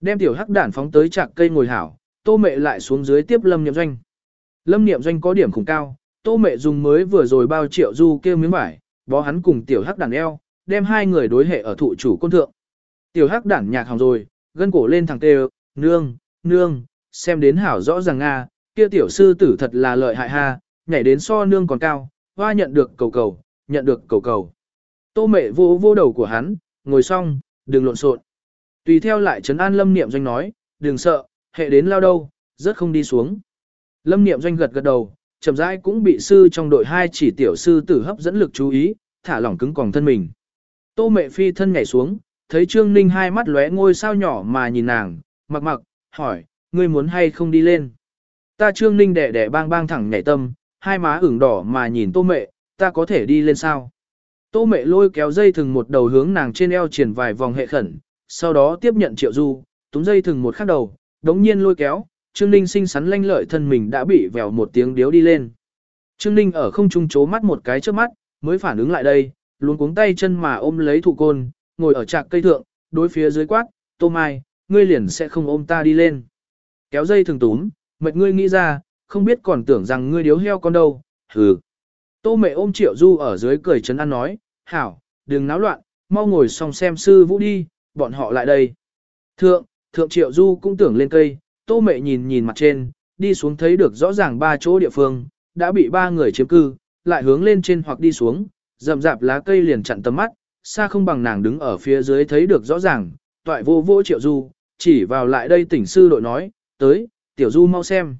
Đem tiểu hắc đản phóng tới chạc cây ngồi hảo, tô mẹ lại xuống dưới tiếp lâm niệm doanh. Lâm niệm doanh có điểm khủng cao, tô mẹ dùng mới vừa rồi bao triệu du kêu miếng vải, bó hắn cùng tiểu hắc đản eo, đem hai người đối hệ ở thụ chủ côn thượng. Tiểu hắc đản nhạc hỏng rồi, gân cổ lên thẳng tê nương, nương, xem đến hảo rõ ràng Nga, kia tiểu sư tử thật là lợi hại ha, nhảy đến so nương còn cao, hoa nhận được cầu cầu, nhận được cầu cầu. Tô mẹ vô vô đầu của hắn, ngồi xong, đừng lộn xộn. Tùy theo lại trấn an lâm niệm doanh nói, đừng sợ, hệ đến lao đâu, rất không đi xuống. Lâm niệm doanh gật gật đầu, chậm rãi cũng bị sư trong đội hai chỉ tiểu sư tử hấp dẫn lực chú ý, thả lỏng cứng còng thân mình. Tô mẹ phi thân nhảy xuống, thấy Trương Ninh hai mắt lóe ngôi sao nhỏ mà nhìn nàng, mặc mặc, hỏi, ngươi muốn hay không đi lên. Ta Trương Ninh đẻ đẻ bang bang thẳng nhảy tâm, hai má ửng đỏ mà nhìn tô mẹ, ta có thể đi lên sao. Tô mẹ lôi kéo dây thừng một đầu hướng nàng trên eo triển vài vòng hệ khẩn, sau đó tiếp nhận triệu du, túng dây thừng một khắc đầu, đống nhiên lôi kéo, Trương Ninh xinh xắn lanh lợi thân mình đã bị vèo một tiếng điếu đi lên. Trương Ninh ở không trung chố mắt một cái trước mắt, mới phản ứng lại đây, luôn cuống tay chân mà ôm lấy thụ côn, ngồi ở trạc cây thượng, đối phía dưới quát, Tô Mai, ngươi liền sẽ không ôm ta đi lên. Kéo dây thường túm, mệt ngươi nghĩ ra, không biết còn tưởng rằng ngươi điếu heo con đâu, hừ. Tô mẹ ôm triệu du ở dưới cười chấn an nói, hảo, đừng náo loạn, mau ngồi xong xem sư vũ đi, bọn họ lại đây. Thượng, thượng triệu du cũng tưởng lên cây, tô mẹ nhìn nhìn mặt trên, đi xuống thấy được rõ ràng ba chỗ địa phương, đã bị ba người chiếm cư, lại hướng lên trên hoặc đi xuống, rậm rạp lá cây liền chặn tầm mắt, xa không bằng nàng đứng ở phía dưới thấy được rõ ràng, toại vô vô triệu du, chỉ vào lại đây tỉnh sư đội nói, tới, tiểu du mau xem.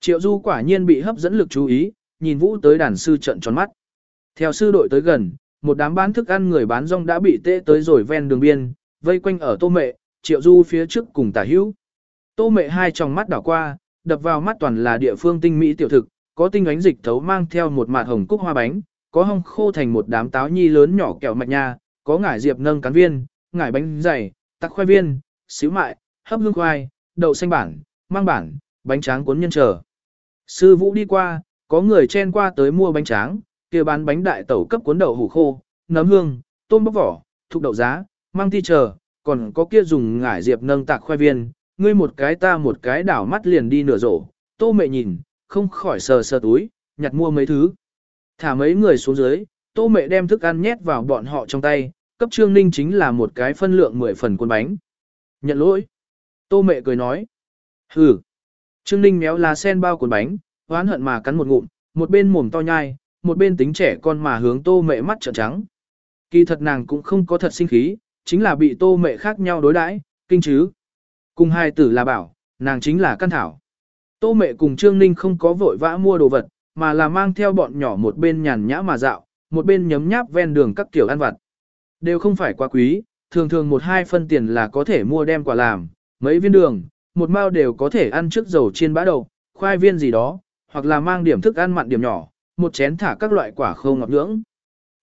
Triệu du quả nhiên bị hấp dẫn lực chú ý, nhìn vũ tới đàn sư trận tròn mắt. Theo sư đội tới gần, một đám bán thức ăn người bán rong đã bị tê tới rồi ven đường biên, vây quanh ở tô mệ, triệu du phía trước cùng tả hữu. Tô mệ hai tròng mắt đảo qua, đập vào mắt toàn là địa phương tinh mỹ tiểu thực, có tinh ánh dịch thấu mang theo một mạt hồng cúc hoa bánh, có hong khô thành một đám táo nhi lớn nhỏ kẹo mạch nha, có ngải diệp nâng cán viên, ngải bánh dày, tắc khoai viên, xíu mại, hấp hương khoai, đậu xanh bản, mang bản, bánh tráng cuốn nhân trở. Sư vũ đi qua, có người chen qua tới mua bánh tráng, kia bán bánh đại tẩu cấp cuốn đậu hủ khô, nấm hương, tôm bóc vỏ, thục đậu giá, mang ti chờ, còn có kia dùng ngải diệp nâng tạc khoai viên, ngươi một cái ta một cái đảo mắt liền đi nửa rổ, tô mẹ nhìn, không khỏi sờ sờ túi, nhặt mua mấy thứ. Thả mấy người xuống dưới, tô mẹ đem thức ăn nhét vào bọn họ trong tay, cấp trương ninh chính là một cái phân lượng 10 phần cuốn bánh. Nhận lỗi. Tô mẹ cười nói. Hừ. Trương ninh méo lá sen bao cuốn bánh, oán hận mà cắn một ngụm, một bên mồm to nhai, một bên tính trẻ con mà hướng tô mẹ mắt trợn trắng. Kỳ thật nàng cũng không có thật sinh khí, chính là bị tô mẹ khác nhau đối đãi, kinh chứ. Cùng hai tử là bảo, nàng chính là căn thảo. Tô mẹ cùng Trương Ninh không có vội vã mua đồ vật, mà là mang theo bọn nhỏ một bên nhàn nhã mà dạo, một bên nhấm nháp ven đường các kiểu ăn vặt. Đều không phải quá quý, thường thường một hai phân tiền là có thể mua đem quả làm, mấy viên đường, một mao đều có thể ăn trước dầu chiên bã đầu, khoai viên gì đó, hoặc là mang điểm thức ăn mặn điểm nhỏ, một chén thả các loại quả khô ngọt ngưỡng.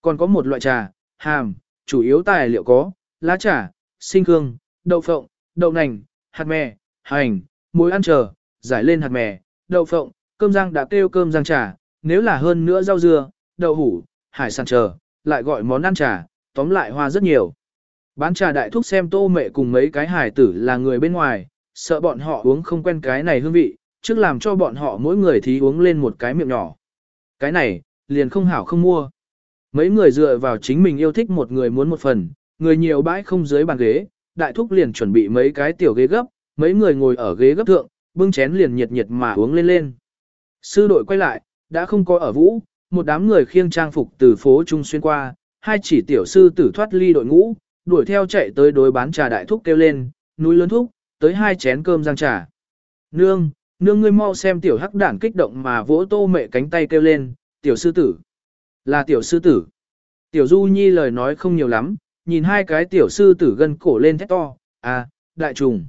Còn có một loại trà, hàm, chủ yếu tài liệu có, lá trà, sinh hương, đậu phộng, đậu nành, hạt mè, hành, muối ăn chờ, giải lên hạt mè, đậu phộng, cơm rang đã kêu cơm rang trà, nếu là hơn nữa rau dưa, đậu hủ, hải sản chờ, lại gọi món ăn trà, tóm lại hoa rất nhiều. Bán trà đại thúc xem tô mẹ cùng mấy cái hải tử là người bên ngoài, sợ bọn họ uống không quen cái này hương vị, trước làm cho bọn họ mỗi người thí uống lên một cái miệng nhỏ. Cái này, liền không hảo không mua. Mấy người dựa vào chính mình yêu thích một người muốn một phần, người nhiều bãi không dưới bàn ghế, đại thúc liền chuẩn bị mấy cái tiểu ghế gấp, mấy người ngồi ở ghế gấp thượng, bưng chén liền nhiệt nhiệt mà uống lên lên. Sư đội quay lại, đã không có ở vũ, một đám người khiêng trang phục từ phố Trung xuyên qua, hai chỉ tiểu sư tử thoát ly đội ngũ, đuổi theo chạy tới đối bán trà đại thúc kêu lên, núi lớn thúc, tới hai chén cơm rang trà. Nương, nương ngươi mau xem tiểu hắc đảng kích động mà vỗ tô mẹ cánh tay kêu lên, tiểu sư tử. Là tiểu sư tử. Tiểu du nhi lời nói không nhiều lắm, nhìn hai cái tiểu sư tử gân cổ lên thét to, à, đại trùng.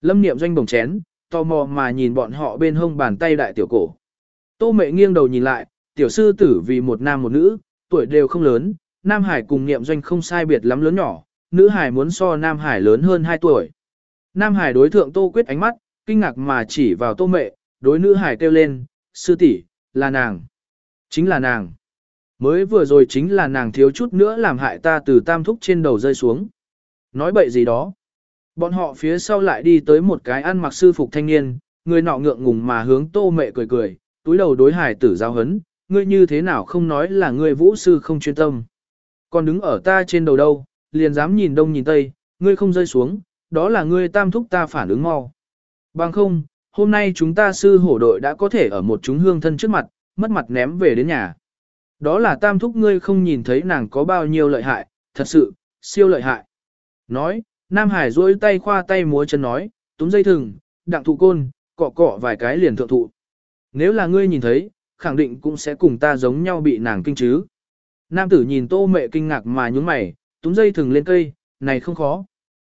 Lâm niệm doanh bồng chén, tò mò mà nhìn bọn họ bên hông bàn tay đại tiểu cổ. Tô mẹ nghiêng đầu nhìn lại, tiểu sư tử vì một nam một nữ, tuổi đều không lớn, nam hải cùng niệm doanh không sai biệt lắm lớn nhỏ, nữ hải muốn so nam hải lớn hơn 2 tuổi. Nam hải đối thượng tô quyết ánh mắt, kinh ngạc mà chỉ vào tô mẹ, đối nữ hải kêu lên, sư tỷ, là nàng. Chính là nàng. Mới vừa rồi chính là nàng thiếu chút nữa làm hại ta từ tam thúc trên đầu rơi xuống. Nói bậy gì đó. Bọn họ phía sau lại đi tới một cái ăn mặc sư phục thanh niên, người nọ ngượng ngùng mà hướng tô mẹ cười cười, túi đầu đối hải tử giao hấn, ngươi như thế nào không nói là ngươi vũ sư không chuyên tâm. Còn đứng ở ta trên đầu đâu, liền dám nhìn đông nhìn tây, ngươi không rơi xuống, đó là ngươi tam thúc ta phản ứng mau. Bằng không, hôm nay chúng ta sư hổ đội đã có thể ở một chúng hương thân trước mặt, mất mặt ném về đến nhà. Đó là tam thúc ngươi không nhìn thấy nàng có bao nhiêu lợi hại, thật sự, siêu lợi hại. Nói, Nam Hải duỗi tay khoa tay múa chân nói, túm dây thừng, đặng thụ côn, cọ cọ vài cái liền thượng thụ. Nếu là ngươi nhìn thấy, khẳng định cũng sẽ cùng ta giống nhau bị nàng kinh chứ. Nam tử nhìn tô mẹ kinh ngạc mà nhúng mày, túm dây thừng lên cây, này không khó.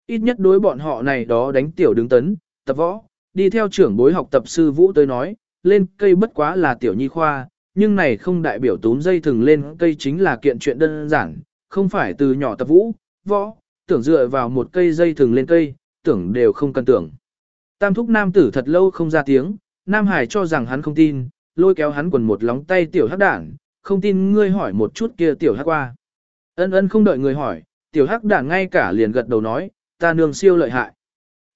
Ít nhất đối bọn họ này đó đánh tiểu đứng tấn, tập võ, đi theo trưởng bối học tập sư vũ tới nói, lên cây bất quá là tiểu nhi khoa, nhưng này không đại biểu túm dây thừng lên cây chính là kiện chuyện đơn giản, không phải từ nhỏ tập vũ, võ, tưởng dựa vào một cây dây thừng lên cây, tưởng đều không cần tưởng. Tam thúc nam tử thật lâu không ra tiếng, Nam Hải cho rằng hắn không tin, lôi kéo hắn quần một lóng tay tiểu hắc đảng, không tin ngươi hỏi một chút kia tiểu hắc qua. Ân ân không đợi người hỏi, tiểu hắc đảng ngay cả liền gật đầu nói, ta nương siêu lợi hại.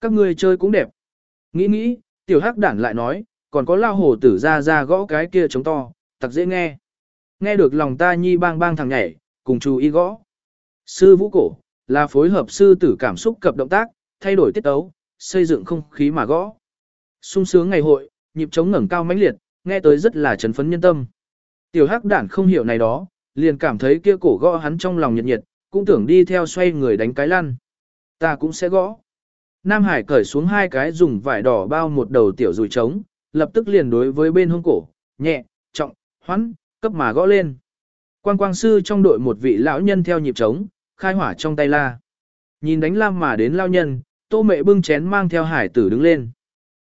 Các ngươi chơi cũng đẹp. Nghĩ nghĩ, Tiểu hắc đản lại nói, còn có lao hồ tử ra ra gõ cái kia trống to, thật dễ nghe. Nghe được lòng ta nhi bang bang thằng nhảy, cùng chú ý gõ. Sư vũ cổ, là phối hợp sư tử cảm xúc cập động tác, thay đổi tiết tấu, xây dựng không khí mà gõ. sung sướng ngày hội, nhịp trống ngẩng cao mãnh liệt, nghe tới rất là chấn phấn nhân tâm. Tiểu hắc đản không hiểu này đó, liền cảm thấy kia cổ gõ hắn trong lòng nhiệt nhiệt, cũng tưởng đi theo xoay người đánh cái lăn. Ta cũng sẽ gõ. Nam Hải cởi xuống hai cái dùng vải đỏ bao một đầu tiểu rùi trống, lập tức liền đối với bên hông cổ, nhẹ, trọng, hoãn, cấp mà gõ lên. quang quang sư trong đội một vị lão nhân theo nhịp trống, khai hỏa trong tay la. Nhìn đánh lam mà đến lão nhân, tô mẹ bưng chén mang theo hải tử đứng lên.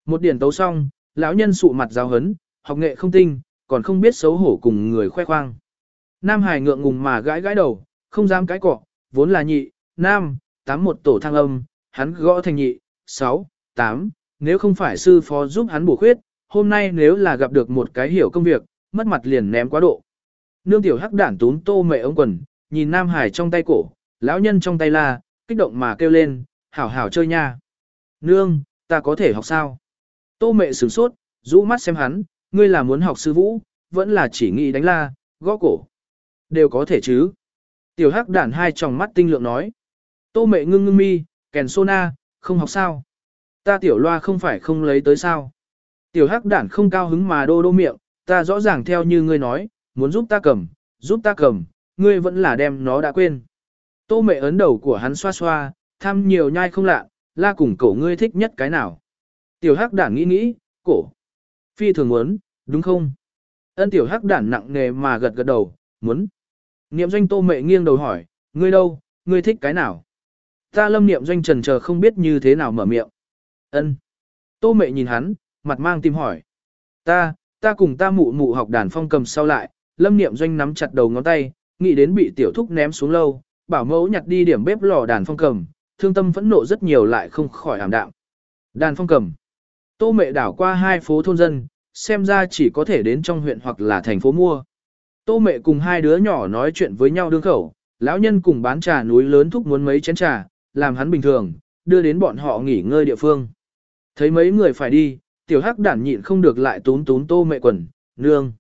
Một điển tấu xong, lão nhân sụ mặt giáo hấn, học nghệ không tinh, còn không biết xấu hổ cùng người khoe khoang. Nam hải ngượng ngùng mà gãi gãi đầu, không dám cái cọ, vốn là nhị, nam, tám một tổ thăng âm, hắn gõ thành nhị, sáu, tám, nếu không phải sư phó giúp hắn bổ khuyết, hôm nay nếu là gặp được một cái hiểu công việc, mất mặt liền ném quá độ. Nương tiểu hắc đản túm tô mẹ ống quần, nhìn Nam Hải trong tay cổ, lão nhân trong tay la, kích động mà kêu lên, hảo hảo chơi nha. Nương, ta có thể học sao? Tô mẹ sửng sốt, rũ mắt xem hắn, ngươi là muốn học sư vũ, vẫn là chỉ nghĩ đánh la, gõ cổ. Đều có thể chứ. Tiểu hắc đản hai tròng mắt tinh lượng nói. Tô mẹ ngưng ngưng mi, kèn sona, không học sao. Ta tiểu loa không phải không lấy tới sao. Tiểu hắc đản không cao hứng mà đô đô miệng, ta rõ ràng theo như ngươi nói, muốn giúp ta cầm, giúp ta cầm, ngươi vẫn là đem nó đã quên. Tô mẹ ấn đầu của hắn xoa xoa, thăm nhiều nhai không lạ, la cùng cổ ngươi thích nhất cái nào. Tiểu hắc đản nghĩ nghĩ, cổ. Phi thường muốn, đúng không? Ân tiểu hắc đản nặng nề mà gật gật đầu, muốn. Niệm doanh tô mẹ nghiêng đầu hỏi, ngươi đâu, ngươi thích cái nào? Ta lâm niệm doanh trần chờ không biết như thế nào mở miệng. Ân. Tô mẹ nhìn hắn, mặt mang tim hỏi. Ta, ta cùng ta mụ mụ học đàn phong cầm sau lại, lâm niệm doanh nắm chặt đầu ngón tay, nghĩ đến bị tiểu thúc ném xuống lâu, bảo mẫu nhặt đi điểm bếp lò đàn phong cầm, thương tâm phẫn nộ rất nhiều lại không khỏi ảm đạm. Đàn phong cầm. Tô mẹ đảo qua hai phố thôn dân, xem ra chỉ có thể đến trong huyện hoặc là thành phố mua. Tô mẹ cùng hai đứa nhỏ nói chuyện với nhau đương khẩu, lão nhân cùng bán trà núi lớn thúc muốn mấy chén trà, làm hắn bình thường, đưa đến bọn họ nghỉ ngơi địa phương. Thấy mấy người phải đi, tiểu hắc đản nhịn không được lại tún tún tô mẹ quần, nương.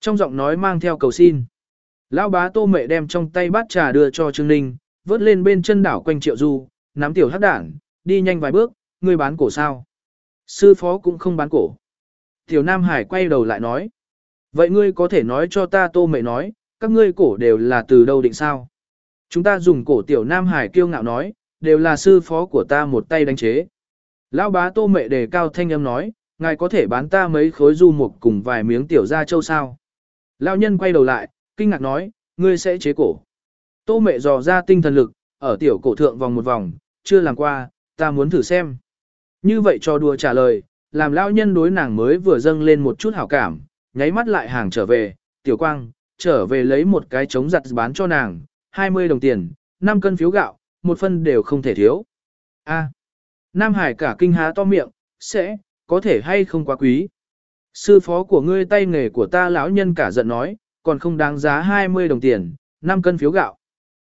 Trong giọng nói mang theo cầu xin. Lão bá tô mẹ đem trong tay bát trà đưa cho Trương Ninh, vớt lên bên chân đảo quanh triệu du, nắm tiểu hắc đản, đi nhanh vài bước, ngươi bán cổ sao. Sư phó cũng không bán cổ. Tiểu Nam Hải quay đầu lại nói. Vậy ngươi có thể nói cho ta tô mẹ nói, các ngươi cổ đều là từ đâu định sao? Chúng ta dùng cổ tiểu Nam Hải kiêu ngạo nói, đều là sư phó của ta một tay đánh chế. Lão bá tô mẹ đề cao thanh âm nói, ngài có thể bán ta mấy khối du mục cùng vài miếng tiểu da châu sao. Lão nhân quay đầu lại, kinh ngạc nói, ngươi sẽ chế cổ. Tô mẹ dò ra tinh thần lực, ở tiểu cổ thượng vòng một vòng, chưa làm qua, ta muốn thử xem. Như vậy cho đùa trả lời, làm lão nhân đối nàng mới vừa dâng lên một chút hảo cảm, nháy mắt lại hàng trở về, tiểu quang, trở về lấy một cái trống giặt bán cho nàng, 20 đồng tiền, 5 cân phiếu gạo, một phân đều không thể thiếu. A. Nam Hải cả kinh há to miệng, sẽ, có thể hay không quá quý. Sư phó của ngươi tay nghề của ta lão nhân cả giận nói, còn không đáng giá 20 đồng tiền, 5 cân phiếu gạo.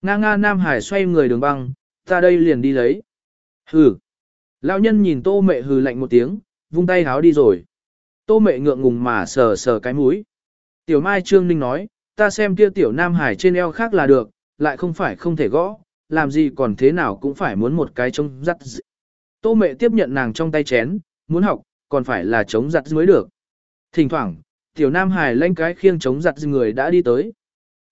Nga nga Nam Hải xoay người đường băng, ta đây liền đi lấy. Hừ. Lão nhân nhìn tô mẹ hừ lạnh một tiếng, vung tay háo đi rồi. Tô mẹ ngượng ngùng mà sờ sờ cái mũi. Tiểu Mai Trương Ninh nói, ta xem kia tiểu Nam Hải trên eo khác là được, lại không phải không thể gõ, làm gì còn thế nào cũng phải muốn một cái trông rắt dị. Tô mẹ tiếp nhận nàng trong tay chén, muốn học, còn phải là chống giặt mới được. Thỉnh thoảng, tiểu nam hải lên cái khiêng chống giặt người đã đi tới.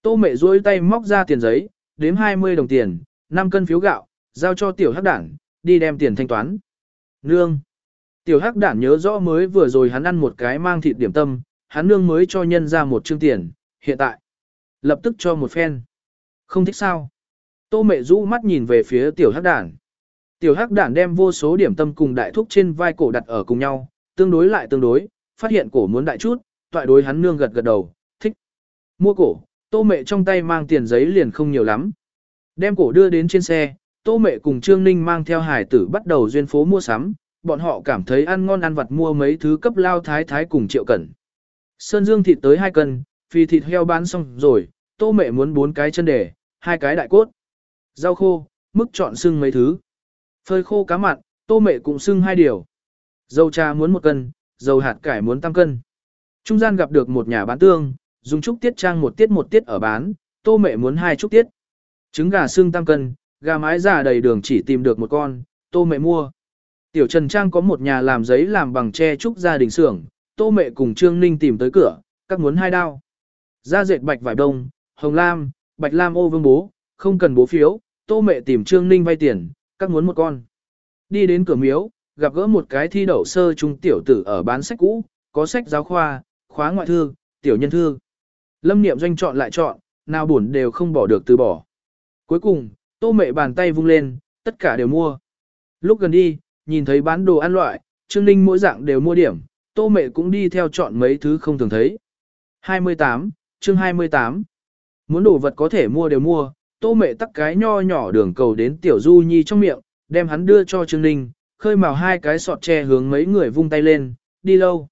Tô mẹ duỗi tay móc ra tiền giấy, đếm 20 đồng tiền, 5 cân phiếu gạo, giao cho tiểu hắc đảng, đi đem tiền thanh toán. Nương. Tiểu hắc đảng nhớ rõ mới vừa rồi hắn ăn một cái mang thịt điểm tâm, hắn nương mới cho nhân ra một chương tiền, hiện tại. Lập tức cho một phen. Không thích sao. Tô mẹ rũ mắt nhìn về phía tiểu hắc đảng. Tiểu hắc đản đem vô số điểm tâm cùng đại thúc trên vai cổ đặt ở cùng nhau, tương đối lại tương đối, phát hiện cổ muốn đại chút, toại đối hắn nương gật gật đầu, thích. Mua cổ, tô mẹ trong tay mang tiền giấy liền không nhiều lắm. Đem cổ đưa đến trên xe, tô mẹ cùng Trương Ninh mang theo hải tử bắt đầu duyên phố mua sắm, bọn họ cảm thấy ăn ngon ăn vặt mua mấy thứ cấp lao thái thái cùng triệu cẩn. Sơn dương thịt tới 2 cân, phi thịt heo bán xong rồi, tô mẹ muốn bốn cái chân đề, hai cái đại cốt. Rau khô, mức chọn xưng mấy thứ. Phơi khô cá mặn, tô mẹ cũng xưng hai điều. Dầu trà muốn một cân, dầu hạt cải muốn tam cân. Trung gian gặp được một nhà bán tương, dùng trúc tiết trang một tiết một tiết ở bán, tô mẹ muốn hai trúc tiết. Trứng gà xương tam cân, gà mái già đầy đường chỉ tìm được một con, tô mẹ mua. Tiểu Trần Trang có một nhà làm giấy làm bằng tre trúc gia đình xưởng, tô mẹ cùng Trương Ninh tìm tới cửa, các muốn hai đao. Da dệt bạch vải đông, hồng lam, bạch lam ô vương bố, không cần bố phiếu, tô mẹ tìm Trương Ninh vay tiền, các muốn một con. Đi đến cửa miếu, gặp gỡ một cái thi đậu sơ trung tiểu tử ở bán sách cũ, có sách giáo khoa, khóa ngoại thư, tiểu nhân thư. Lâm niệm doanh chọn lại chọn, nào buồn đều không bỏ được từ bỏ. Cuối cùng, tô mẹ bàn tay vung lên, tất cả đều mua. Lúc gần đi, nhìn thấy bán đồ ăn loại, Trương Ninh mỗi dạng đều mua điểm, tô mẹ cũng đi theo chọn mấy thứ không thường thấy. 28, chương 28. Muốn đồ vật có thể mua đều mua, tô mẹ tắc cái nho nhỏ đường cầu đến tiểu du nhi trong miệng, đem hắn đưa cho Trương Ninh, khơi màu hai cái sọt tre hướng mấy người vung tay lên, đi lâu.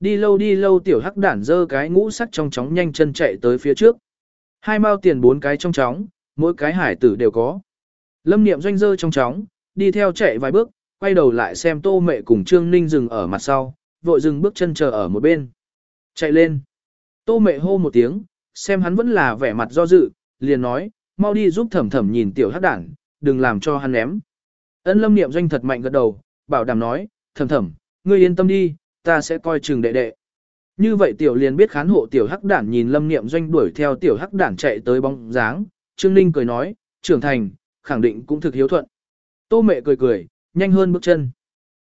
Đi lâu đi lâu tiểu hắc đản dơ cái ngũ sắc trong chóng nhanh chân chạy tới phía trước. Hai mao tiền bốn cái trong chóng, mỗi cái hải tử đều có. Lâm niệm doanh dơ trong chóng, đi theo chạy vài bước, quay đầu lại xem tô mẹ cùng Trương Ninh dừng ở mặt sau, vội dừng bước chân chờ ở một bên. Chạy lên. Tô mẹ hô một tiếng, xem hắn vẫn là vẻ mặt do dự, liền nói, mau đi giúp thẩm thẩm nhìn tiểu hắc Đản, đừng làm cho hắn ném. Ân lâm niệm doanh thật mạnh gật đầu, bảo đảm nói, thẩm thẩm, ngươi yên tâm đi, ta sẽ coi chừng đệ đệ. Như vậy tiểu liền biết khán hộ tiểu hắc đản nhìn lâm niệm doanh đuổi theo tiểu hắc đản chạy tới bóng dáng, Trương Ninh cười nói, trưởng thành, khẳng định cũng thực hiếu thuận. Tô mẹ cười cười, nhanh hơn bước chân.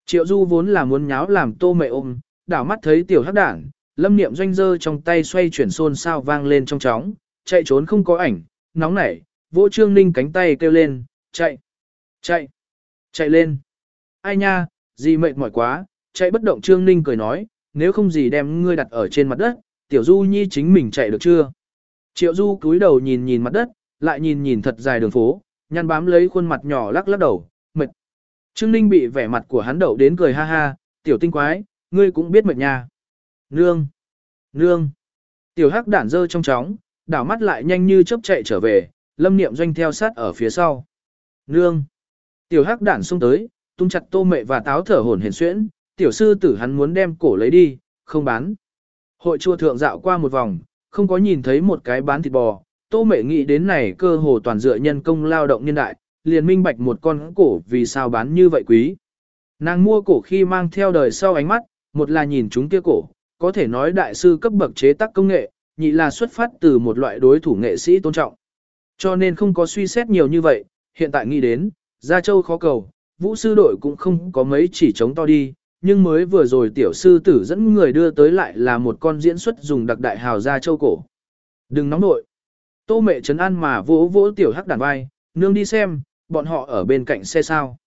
Triệu du vốn là muốn nháo làm tô mẹ ôm, đảo mắt thấy tiểu hắc đản, lâm niệm doanh dơ trong tay xoay chuyển xôn xao vang lên trong chóng, chạy trốn không có ảnh, nóng nảy, vỗ trương ninh cánh tay kêu lên, chạy, chạy, chạy lên. Ai nha, gì mệt mỏi quá, chạy bất động trương ninh cười nói, nếu không gì đem ngươi đặt ở trên mặt đất, tiểu du nhi chính mình chạy được chưa? Triệu du cúi đầu nhìn nhìn mặt đất, lại nhìn nhìn thật dài đường phố, nhăn bám lấy khuôn mặt nhỏ lắc lắc đầu, mệt. Trương Ninh bị vẻ mặt của hắn đậu đến cười ha ha, tiểu tinh quái, ngươi cũng biết mệt nha. Nương! Nương! Tiểu hắc đản dơ trong chóng, đảo mắt lại nhanh như chớp chạy trở về, lâm niệm doanh theo sát ở phía sau. Nương! Tiểu hắc đản xông tới, tung chặt tô mẹ và táo thở hổn hển xuyễn, tiểu sư tử hắn muốn đem cổ lấy đi, không bán. Hội chùa thượng dạo qua một vòng, không có nhìn thấy một cái bán thịt bò, tô mẹ nghĩ đến này cơ hồ toàn dựa nhân công lao động nhân đại, liền minh bạch một con cổ vì sao bán như vậy quý. Nàng mua cổ khi mang theo đời sau ánh mắt, một là nhìn chúng kia cổ, có thể nói đại sư cấp bậc chế tác công nghệ, nhị là xuất phát từ một loại đối thủ nghệ sĩ tôn trọng. Cho nên không có suy xét nhiều như vậy, hiện tại nghĩ đến, Gia Châu khó cầu, vũ sư đội cũng không có mấy chỉ chống to đi, nhưng mới vừa rồi tiểu sư tử dẫn người đưa tới lại là một con diễn xuất dùng đặc đại hào Gia Châu cổ. Đừng nóng nội. Tô mẹ trấn an mà vỗ vỗ tiểu hắc đàn vai, nương đi xem, bọn họ ở bên cạnh xe sao.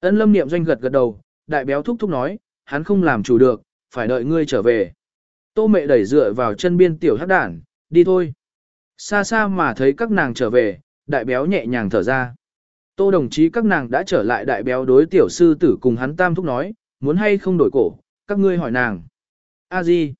Ân lâm niệm doanh gật gật đầu, đại béo thúc thúc nói, hắn không làm chủ được, phải đợi ngươi trở về. Tô mẹ đẩy dựa vào chân biên tiểu hắc đản, đi thôi. Xa xa mà thấy các nàng trở về, đại béo nhẹ nhàng thở ra. Tô đồng chí các nàng đã trở lại đại béo đối tiểu sư tử cùng hắn tam thúc nói, muốn hay không đổi cổ, các ngươi hỏi nàng. A di.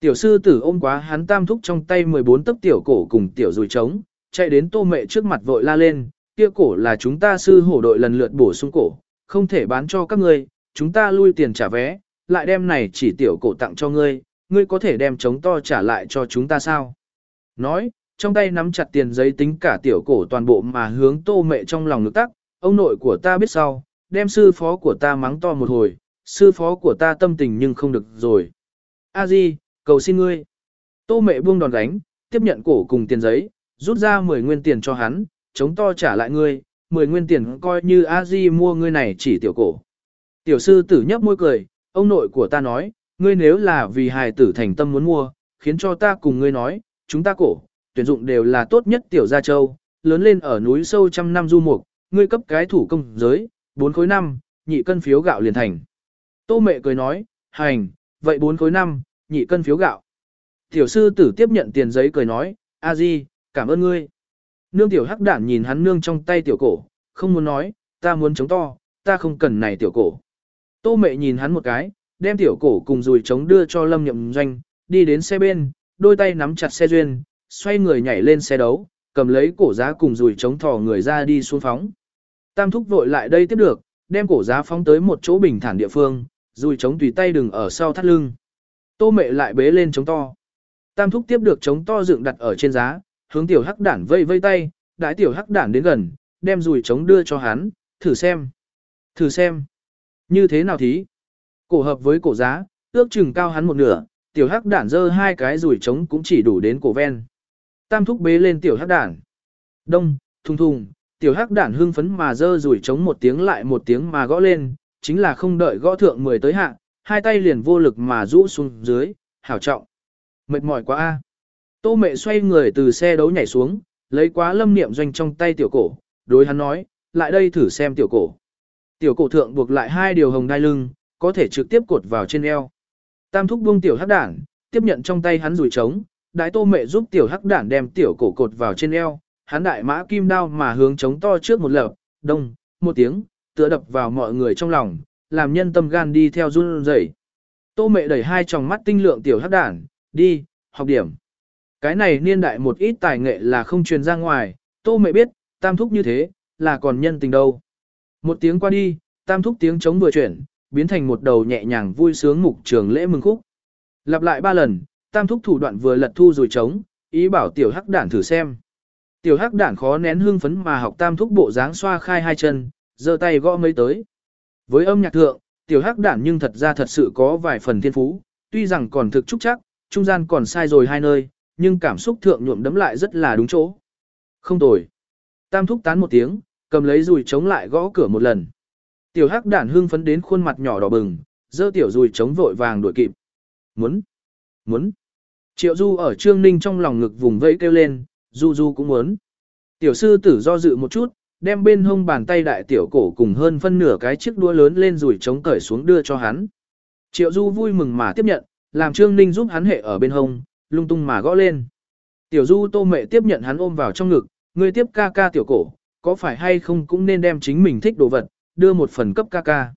Tiểu sư tử ôm quá hắn tam thúc trong tay 14 tấc tiểu cổ cùng tiểu rùi trống, chạy đến tô mẹ trước mặt vội la lên, kia cổ là chúng ta sư hổ đội lần lượt bổ sung cổ, không thể bán cho các ngươi, chúng ta lui tiền trả vé, lại đem này chỉ tiểu cổ tặng cho ngươi, ngươi có thể đem trống to trả lại cho chúng ta sao? Nói, trong tay nắm chặt tiền giấy tính cả tiểu cổ toàn bộ mà hướng tô mẹ trong lòng nước tắc, ông nội của ta biết sau, đem sư phó của ta mắng to một hồi, sư phó của ta tâm tình nhưng không được rồi. A Di, cầu xin ngươi. Tô mẹ buông đòn đánh, tiếp nhận cổ cùng tiền giấy, rút ra 10 nguyên tiền cho hắn, chống to trả lại ngươi, 10 nguyên tiền coi như a di mua ngươi này chỉ tiểu cổ. Tiểu sư tử nhấp môi cười, ông nội của ta nói, ngươi nếu là vì hài tử thành tâm muốn mua, khiến cho ta cùng ngươi nói, chúng ta cổ, tuyển dụng đều là tốt nhất tiểu gia châu, lớn lên ở núi sâu trăm năm du mục, ngươi cấp cái thủ công giới, bốn khối năm, nhị cân phiếu gạo liền thành. Tô mẹ cười nói, hành, vậy bốn khối năm, nhị cân phiếu gạo. Tiểu sư tử tiếp nhận tiền giấy cười nói, a di, cảm ơn ngươi. Nương tiểu hắc đản nhìn hắn nương trong tay tiểu cổ, không muốn nói, ta muốn chống to, ta không cần này tiểu cổ. Tô mẹ nhìn hắn một cái, đem tiểu cổ cùng dùi chống đưa cho lâm nhậm doanh, đi đến xe bên, đôi tay nắm chặt xe duyên, xoay người nhảy lên xe đấu, cầm lấy cổ giá cùng dùi chống thò người ra đi xuống phóng. Tam thúc vội lại đây tiếp được, đem cổ giá phóng tới một chỗ bình thản địa phương, dùi trống tùy tay đừng ở sau thắt lưng. Tô mẹ lại bế lên trống to. Tam thúc tiếp được trống to dựng đặt ở trên giá, hướng tiểu hắc đản vây vây tay, đãi tiểu hắc đản đến gần, đem dùi trống đưa cho hắn, thử xem. Thử xem. Như thế nào thí? Cổ hợp với cổ giá, ước chừng cao hắn một nửa, tiểu hắc đản dơ hai cái rủi trống cũng chỉ đủ đến cổ ven. Tam thúc bế lên tiểu hắc đản. Đông, thùng thùng, tiểu hắc đản hưng phấn mà dơ rủi trống một tiếng lại một tiếng mà gõ lên, chính là không đợi gõ thượng mười tới hạ, hai tay liền vô lực mà rũ xuống dưới, hảo trọng. Mệt mỏi quá a. Tô mẹ xoay người từ xe đấu nhảy xuống, lấy quá lâm niệm doanh trong tay tiểu cổ, đối hắn nói, lại đây thử xem tiểu cổ. Tiểu cổ thượng buộc lại hai điều hồng đai lưng, có thể trực tiếp cột vào trên eo. Tam thúc buông tiểu hắc đản, tiếp nhận trong tay hắn rủi trống, đại tô mẹ giúp tiểu hắc đản đem tiểu cổ cột vào trên eo, hắn đại mã kim đao mà hướng trống to trước một lợp, đông, một tiếng, tựa đập vào mọi người trong lòng, làm nhân tâm gan đi theo run rẩy. Tô mẹ đẩy hai tròng mắt tinh lượng tiểu hắc đản, đi, học điểm. Cái này niên đại một ít tài nghệ là không truyền ra ngoài, tô mẹ biết, tam thúc như thế, là còn nhân tình đâu. Một tiếng qua đi, tam thúc tiếng trống vừa chuyển, biến thành một đầu nhẹ nhàng vui sướng mục trường lễ mừng khúc. Lặp lại ba lần, tam thúc thủ đoạn vừa lật thu rồi trống, ý bảo tiểu hắc đản thử xem. Tiểu hắc đản khó nén hương phấn mà học tam thúc bộ dáng xoa khai hai chân, giơ tay gõ mấy tới. Với âm nhạc thượng, tiểu hắc đản nhưng thật ra thật sự có vài phần thiên phú, tuy rằng còn thực trúc chắc, trung gian còn sai rồi hai nơi, nhưng cảm xúc thượng nhuộm đấm lại rất là đúng chỗ. Không tồi. Tam thúc tán một tiếng, cầm lấy dùi chống lại gõ cửa một lần. Tiểu hắc đản hưng phấn đến khuôn mặt nhỏ đỏ bừng, dơ tiểu dùi chống vội vàng đuổi kịp. Muốn, muốn. Triệu du ở trương ninh trong lòng ngực vùng vẫy kêu lên, du du cũng muốn. Tiểu sư tử do dự một chút, đem bên hông bàn tay đại tiểu cổ cùng hơn phân nửa cái chiếc đua lớn lên rồi chống cởi xuống đưa cho hắn. Triệu du vui mừng mà tiếp nhận, làm trương ninh giúp hắn hệ ở bên hông, lung tung mà gõ lên. Tiểu du tô mẹ tiếp nhận hắn ôm vào trong ngực, người tiếp ca ca tiểu cổ, có phải hay không cũng nên đem chính mình thích đồ vật, đưa một phần cấp ca ca.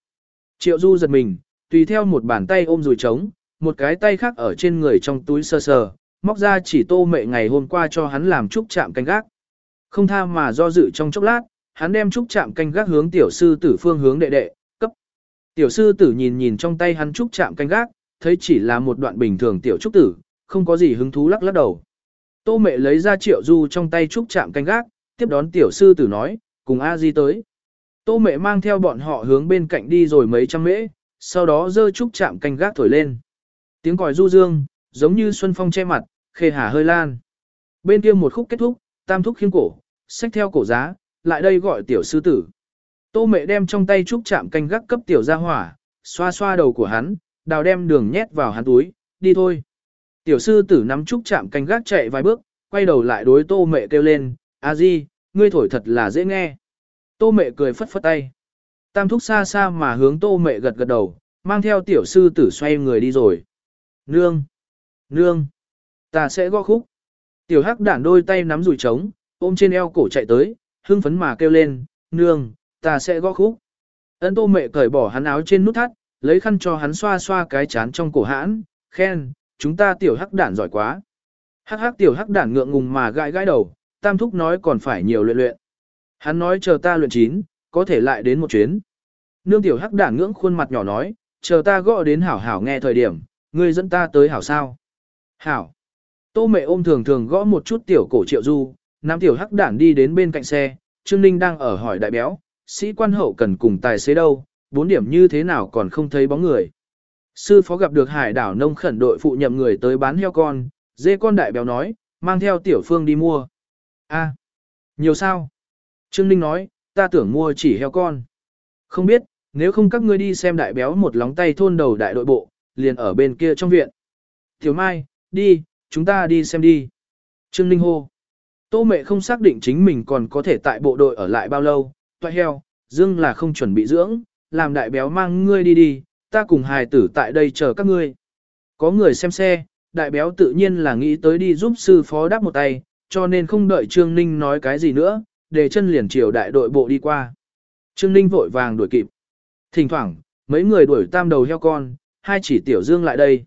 Triệu du giật mình, tùy theo một bàn tay ôm rùi trống, một cái tay khác ở trên người trong túi sơ sờ, móc ra chỉ tô mẹ ngày hôm qua cho hắn làm trúc chạm canh gác. Không tha mà do dự trong chốc lát, hắn đem trúc chạm canh gác hướng tiểu sư tử phương hướng đệ đệ, cấp. Tiểu sư tử nhìn nhìn trong tay hắn trúc chạm canh gác, thấy chỉ là một đoạn bình thường tiểu trúc tử, không có gì hứng thú lắc lắc đầu. Tô mẹ lấy ra triệu du trong tay trúc chạm canh gác, tiếp đón tiểu sư tử nói, cùng A Di tới. Tô mẹ mang theo bọn họ hướng bên cạnh đi rồi mấy trăm mễ, sau đó dơ trúc chạm canh gác thổi lên. Tiếng còi du dương, giống như xuân phong che mặt, khê hà hơi lan. Bên kia một khúc kết thúc, tam thúc khiêng cổ, xách theo cổ giá, lại đây gọi tiểu sư tử. Tô mẹ đem trong tay trúc chạm canh gác cấp tiểu ra hỏa, xoa xoa đầu của hắn, đào đem đường nhét vào hắn túi, đi thôi. Tiểu sư tử nắm trúc chạm canh gác chạy vài bước, quay đầu lại đối tô mẹ kêu lên, a di, ngươi thổi thật là dễ nghe. Tô mẹ cười phất phất tay. Tam thúc xa xa mà hướng tô mẹ gật gật đầu, mang theo tiểu sư tử xoay người đi rồi. Nương! Nương! Ta sẽ gõ khúc. Tiểu hắc đản đôi tay nắm rủi trống, ôm trên eo cổ chạy tới, hưng phấn mà kêu lên, nương, ta sẽ gõ khúc. Ân tô mẹ cởi bỏ hắn áo trên nút thắt, lấy khăn cho hắn xoa xoa cái chán trong cổ hãn, khen, chúng ta tiểu hắc đản giỏi quá. Hắc hắc tiểu hắc đản ngượng ngùng mà gãi gãi đầu, tam thúc nói còn phải nhiều luyện luyện. Hắn nói chờ ta luyện chín, có thể lại đến một chuyến. Nương tiểu hắc đản ngưỡng khuôn mặt nhỏ nói, chờ ta gõ đến hảo hảo nghe thời điểm, ngươi dẫn ta tới hảo sao. Hảo. Tô mẹ ôm thường thường gõ một chút tiểu cổ triệu du, nam tiểu hắc đản đi đến bên cạnh xe, Trương Ninh đang ở hỏi đại béo, sĩ quan hậu cần cùng tài xế đâu, bốn điểm như thế nào còn không thấy bóng người. Sư phó gặp được hải đảo nông khẩn đội phụ nhậm người tới bán heo con, dê con đại béo nói, mang theo tiểu phương đi mua. a nhiều sao? Trương Ninh nói, ta tưởng mua chỉ heo con. Không biết, nếu không các ngươi đi xem đại béo một lóng tay thôn đầu đại đội bộ, liền ở bên kia trong viện. Tiểu Mai, đi, chúng ta đi xem đi. Trương Ninh hô. Tô mẹ không xác định chính mình còn có thể tại bộ đội ở lại bao lâu, toại heo, dương là không chuẩn bị dưỡng, làm đại béo mang ngươi đi đi, ta cùng hài tử tại đây chờ các ngươi. Có người xem xe, đại béo tự nhiên là nghĩ tới đi giúp sư phó đáp một tay, cho nên không đợi Trương Ninh nói cái gì nữa, để chân liền chiều đại đội bộ đi qua. Trương Ninh vội vàng đuổi kịp. Thỉnh thoảng, mấy người đuổi tam đầu heo con, hai chỉ tiểu dương lại đây.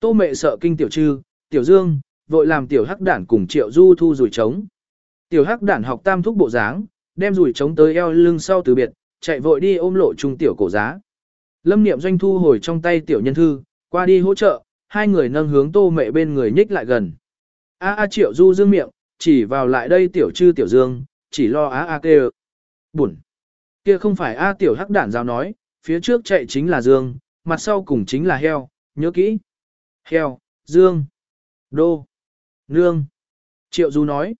Tô mẹ sợ kinh tiểu trư, tiểu dương, vội làm tiểu hắc đản cùng triệu du thu rủi trống. Tiểu hắc đản học tam thúc bộ dáng, đem rủi trống tới eo lưng sau từ biệt, chạy vội đi ôm lộ trung tiểu cổ giá. Lâm Niệm Doanh thu hồi trong tay tiểu nhân thư, qua đi hỗ trợ, hai người nâng hướng tô mẹ bên người nhích lại gần. A A Triệu Du dương miệng, chỉ vào lại đây tiểu trư tiểu dương, chỉ lo A A kêu. Bụn. Kia không phải A tiểu hắc đản giáo nói, phía trước chạy chính là dương, mặt sau cùng chính là heo, nhớ kỹ. Heo, dương, đô, nương. Triệu Du nói.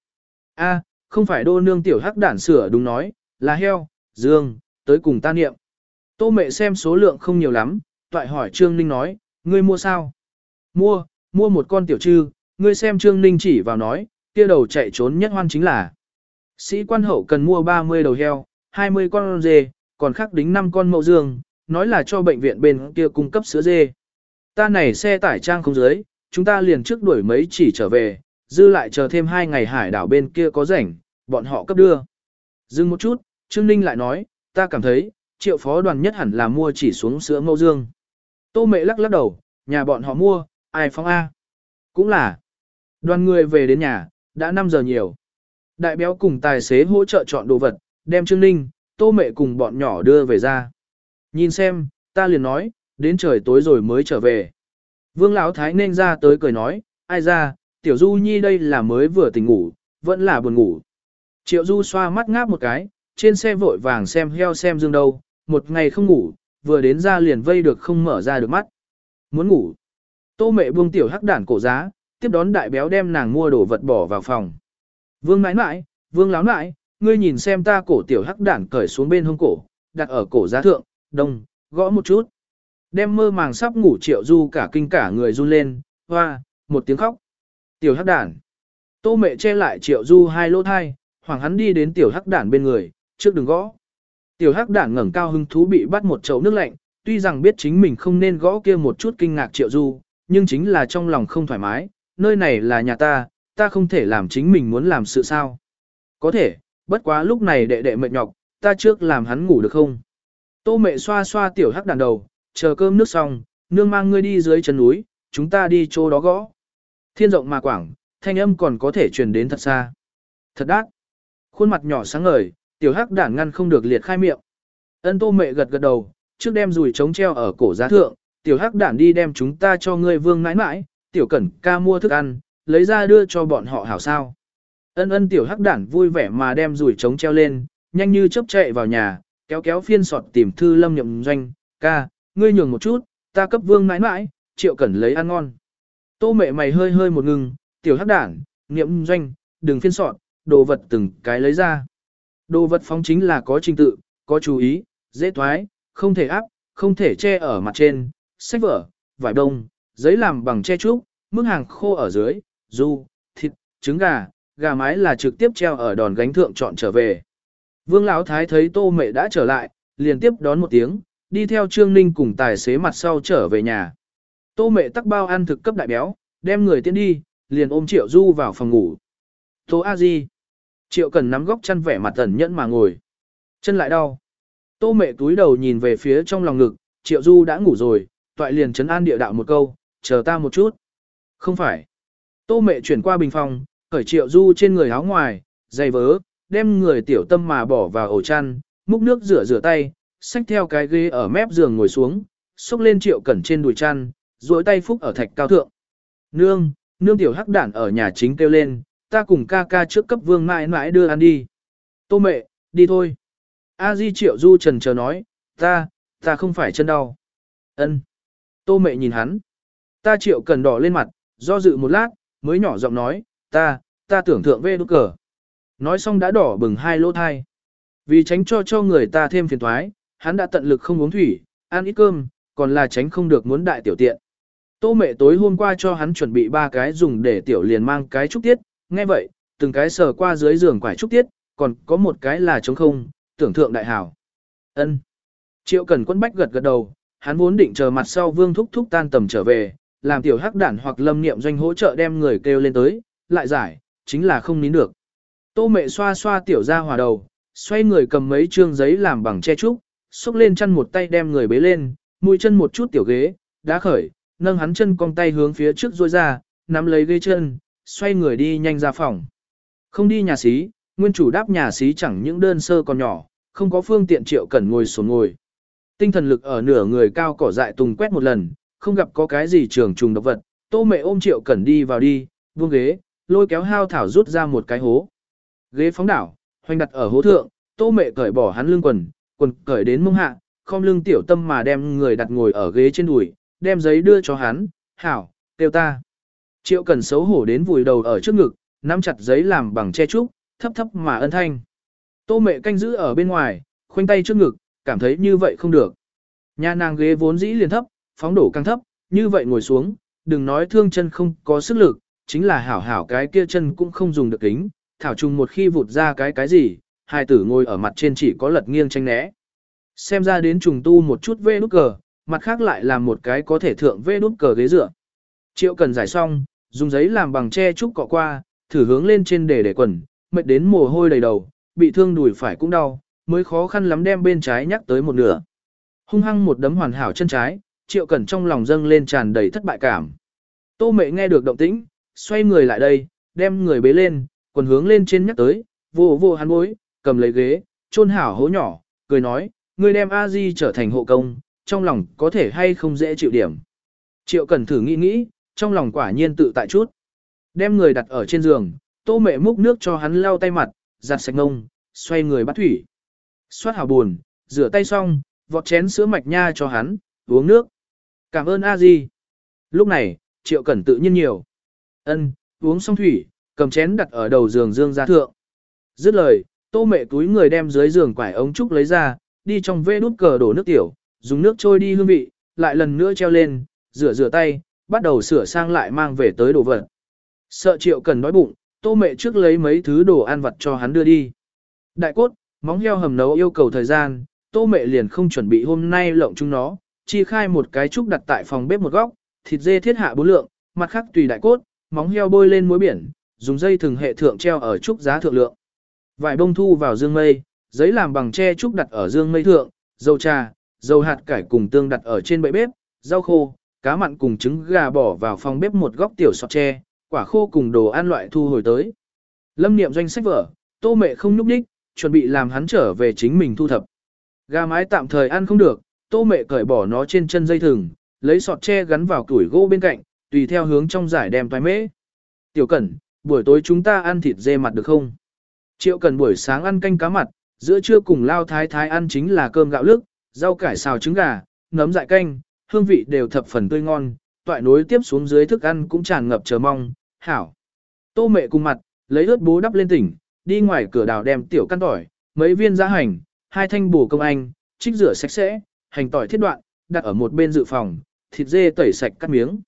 A, không phải đô nương tiểu hắc đản sửa đúng nói, là heo, dương, tới cùng ta niệm. Tô mẹ xem số lượng không nhiều lắm, toại hỏi Trương Ninh nói, ngươi mua sao? Mua, mua một con tiểu trư, ngươi xem Trương Ninh chỉ vào nói, kia đầu chạy trốn nhất hoan chính là. Sĩ quan hậu cần mua 30 đầu heo, 20 con dê, còn khắc đính 5 con mậu dương, nói là cho bệnh viện bên kia cung cấp sữa dê. Ta này xe tải trang không dưới, chúng ta liền trước đuổi mấy chỉ trở về, dư lại chờ thêm 2 ngày hải đảo bên kia có rảnh, bọn họ cấp đưa. Dừng một chút, Trương Ninh lại nói, ta cảm thấy, triệu phó đoàn nhất hẳn là mua chỉ xuống sữa mẫu dương. Tô mẹ lắc lắc đầu, nhà bọn họ mua, ai phong A. Cũng là, đoàn người về đến nhà, đã 5 giờ nhiều. Đại béo cùng tài xế hỗ trợ chọn đồ vật, đem Trương Ninh, tô mẹ cùng bọn nhỏ đưa về ra. Nhìn xem, ta liền nói, đến trời tối rồi mới trở về. Vương Lão Thái nên ra tới cười nói, ai ra, tiểu du nhi đây là mới vừa tỉnh ngủ, vẫn là buồn ngủ. Triệu du xoa mắt ngáp một cái, trên xe vội vàng xem heo xem dương đâu, một ngày không ngủ, vừa đến ra liền vây được không mở ra được mắt. Muốn ngủ. Tô mẹ buông tiểu hắc đản cổ giá, tiếp đón đại béo đem nàng mua đồ vật bỏ vào phòng. Vương nãi nãi, vương láo nãi, ngươi nhìn xem ta cổ tiểu hắc đản cởi xuống bên hông cổ, đặt ở cổ giá thượng, đông, gõ một chút. Đem mơ màng sắp ngủ triệu du cả kinh cả người run lên, hoa, một tiếng khóc. Tiểu hắc đản. Tô mẹ che lại triệu du hai lỗ thai, hoàng hắn đi đến tiểu hắc đản bên người, trước đừng gõ. Tiểu hắc đản ngẩng cao hưng thú bị bắt một chậu nước lạnh, tuy rằng biết chính mình không nên gõ kia một chút kinh ngạc triệu du, nhưng chính là trong lòng không thoải mái, nơi này là nhà ta, ta không thể làm chính mình muốn làm sự sao. Có thể, bất quá lúc này đệ đệ mệt nhọc, ta trước làm hắn ngủ được không? Tô mẹ xoa xoa tiểu hắc đàn đầu, chờ cơm nước xong, nương mang ngươi đi dưới chân núi, chúng ta đi chỗ đó gõ. Thiên rộng mà quảng, thanh âm còn có thể truyền đến thật xa. Thật đắt. Khuôn mặt nhỏ sáng ngời, tiểu hắc đản ngăn không được liệt khai miệng. Ân tô mẹ gật gật đầu, trước đem rùi trống treo ở cổ giá thượng, tiểu hắc đản đi đem chúng ta cho ngươi vương mãi mãi, tiểu cẩn ca mua thức ăn, lấy ra đưa cho bọn họ hảo sao. Ân ân tiểu hắc đản vui vẻ mà đem rủi trống treo lên, nhanh như chớp chạy vào nhà, kéo kéo phiên sọt tìm thư lâm nhậm doanh, ca, ngươi nhường một chút, ta cấp vương mãi mãi, triệu cẩn lấy ăn ngon. Tô mẹ mày hơi hơi một ngừng, tiểu hắc đản, nhậm doanh, đừng phiên sọt, đồ vật từng cái lấy ra. Đồ vật phóng chính là có trình tự, có chú ý, dễ thoái, không thể áp, không thể che ở mặt trên, sách vở, vải đông, giấy làm bằng che trúc, mức hàng khô ở dưới, du, thịt, trứng gà, gà mái là trực tiếp treo ở đòn gánh thượng chọn trở về. Vương Lão Thái thấy Tô Mẹ đã trở lại, liền tiếp đón một tiếng, đi theo Trương Ninh cùng tài xế mặt sau trở về nhà. Tô Mẹ tắc bao ăn thực cấp đại béo, đem người tiến đi, liền ôm Triệu Du vào phòng ngủ. Tô A Di. Triệu Cần nắm góc chân vẻ mặt tẩn nhẫn mà ngồi. Chân lại đau. Tô Mẹ túi đầu nhìn về phía trong lòng ngực, Triệu Du đã ngủ rồi, toại liền chấn an địa đạo một câu, chờ ta một chút. Không phải. Tô Mẹ chuyển qua bình phòng, khởi Triệu Du trên người áo ngoài, giày vớ, đem người tiểu tâm mà bỏ vào ổ chăn, múc nước rửa rửa tay, xách theo cái ghế ở mép giường ngồi xuống, xúc lên triệu cẩn trên đùi chăn, duỗi tay phúc ở thạch cao thượng. Nương, nương tiểu hắc đản ở nhà chính kêu lên, ta cùng ca ca trước cấp vương mãi mãi đưa ăn đi. Tô mẹ, đi thôi. A di triệu du trần chờ nói, ta, ta không phải chân đau. ân Tô mẹ nhìn hắn. Ta triệu cần đỏ lên mặt, do dự một lát, mới nhỏ giọng nói, ta, ta tưởng thượng về đúc cờ. Nói xong đã đỏ bừng hai lỗ thai. Vì tránh cho cho người ta thêm phiền thoái, hắn đã tận lực không uống thủy, ăn ít cơm, còn là tránh không được muốn đại tiểu tiện. Tô mẹ tối hôm qua cho hắn chuẩn bị ba cái dùng để tiểu liền mang cái trúc tiết, nghe vậy, từng cái sờ qua dưới giường quải trúc tiết, còn có một cái là trống không, tưởng thượng đại hảo. ân Triệu cần quân bách gật gật đầu, hắn vốn định chờ mặt sau vương thúc thúc tan tầm trở về, làm tiểu hắc đản hoặc lâm niệm doanh hỗ trợ đem người kêu lên tới, lại giải, chính là không nín được. Tô mẹ xoa xoa tiểu ra hòa đầu, xoay người cầm mấy trương giấy làm bằng che trúc, xúc lên chân một tay đem người bế lên, mũi chân một chút tiểu ghế, đá khởi, nâng hắn chân cong tay hướng phía trước rôi ra, nắm lấy ghế chân, xoay người đi nhanh ra phòng. Không đi nhà xí, nguyên chủ đáp nhà xí chẳng những đơn sơ còn nhỏ, không có phương tiện triệu cần ngồi xuống ngồi. Tinh thần lực ở nửa người cao cỏ dại tùng quét một lần, không gặp có cái gì trường trùng độc vật, tô mẹ ôm triệu cẩn đi vào đi, vuông ghế, lôi kéo hao thảo rút ra một cái hố. Ghế phóng đảo, hoành đặt ở hố thượng, tô mẹ cởi bỏ hắn lưng quần, quần cởi đến mông hạ, không lưng tiểu tâm mà đem người đặt ngồi ở ghế trên đùi, đem giấy đưa cho hắn, hảo, kêu ta. Triệu cần xấu hổ đến vùi đầu ở trước ngực, nắm chặt giấy làm bằng che trúc, thấp thấp mà ân thanh. Tô mẹ canh giữ ở bên ngoài, khoanh tay trước ngực, cảm thấy như vậy không được. Nhà nàng ghế vốn dĩ liền thấp, phóng đổ càng thấp, như vậy ngồi xuống, đừng nói thương chân không có sức lực, chính là hảo hảo cái kia chân cũng không dùng được kính, thảo trùng một khi vụt ra cái cái gì, hai tử ngồi ở mặt trên chỉ có lật nghiêng tranh né. Xem ra đến trùng tu một chút vê nút cờ, mặt khác lại làm một cái có thể thượng vê nút cờ ghế dựa. Triệu cần giải xong, dùng giấy làm bằng che trúc cọ qua, thử hướng lên trên để để quần, mệt đến mồ hôi đầy đầu, bị thương đùi phải cũng đau, mới khó khăn lắm đem bên trái nhắc tới một nửa. Hung hăng một đấm hoàn hảo chân trái, triệu cẩn trong lòng dâng lên tràn đầy thất bại cảm. Tô mệ nghe được động tĩnh, xoay người lại đây, đem người bế lên, quần hướng lên trên nhắc tới, vô vô hắn bối, cầm lấy ghế, chôn hảo hố nhỏ, cười nói, người đem a di trở thành hộ công, trong lòng có thể hay không dễ chịu điểm. Triệu Cẩn thử nghĩ nghĩ, trong lòng quả nhiên tự tại chút. Đem người đặt ở trên giường, tô mẹ múc nước cho hắn lau tay mặt, giặt sạch ngông, xoay người bắt thủy. Xoát hào buồn, rửa tay xong, vọt chén sữa mạch nha cho hắn, uống nước. Cảm ơn a di. Lúc này, Triệu Cẩn tự nhiên nhiều. Ân, uống xong thủy, cầm chén đặt ở đầu giường dương gia thượng. Dứt lời, tô mẹ túi người đem dưới giường quải ống trúc lấy ra, đi trong vê đút cờ đổ nước tiểu, dùng nước trôi đi hương vị, lại lần nữa treo lên, rửa rửa tay, bắt đầu sửa sang lại mang về tới đồ vật. Sợ triệu cần đói bụng, tô mẹ trước lấy mấy thứ đồ ăn vặt cho hắn đưa đi. Đại cốt, móng heo hầm nấu yêu cầu thời gian, tô mẹ liền không chuẩn bị hôm nay lộng chúng nó, chi khai một cái trúc đặt tại phòng bếp một góc, thịt dê thiết hạ bốn lượng, mặt khác tùy đại cốt, móng heo bôi lên muối biển, dùng dây thường hệ thượng treo ở trúc giá thượng lượng. Vải bông thu vào dương mây, giấy làm bằng tre trúc đặt ở dương mây thượng, dầu trà, dầu hạt cải cùng tương đặt ở trên bệ bếp, rau khô, cá mặn cùng trứng gà bỏ vào phòng bếp một góc tiểu sọt tre, quả khô cùng đồ ăn loại thu hồi tới. Lâm niệm doanh sách vở, tô mẹ không núp đích, chuẩn bị làm hắn trở về chính mình thu thập. Gà mái tạm thời ăn không được, tô mẹ cởi bỏ nó trên chân dây thừng, lấy sọt tre gắn vào củi gỗ bên cạnh, tùy theo hướng trong giải đem toái mễ. Tiểu Cẩn, buổi tối chúng ta ăn thịt dê mặt được không? Triệu Cẩn buổi sáng ăn canh cá mặt, giữa trưa cùng lao thái thái ăn chính là cơm gạo lức, rau cải xào trứng gà, nấm dại canh, hương vị đều thập phần tươi ngon, toại nối tiếp xuống dưới thức ăn cũng tràn ngập chờ mong, hảo. Tô mẹ cùng mặt, lấy ướt bố đắp lên tỉnh, đi ngoài cửa đào đem tiểu căn tỏi, mấy viên giá hành, hai thanh bổ công anh, trích rửa sạch sẽ, hành tỏi thiết đoạn, đặt ở một bên dự phòng, thịt dê tẩy sạch cắt miếng.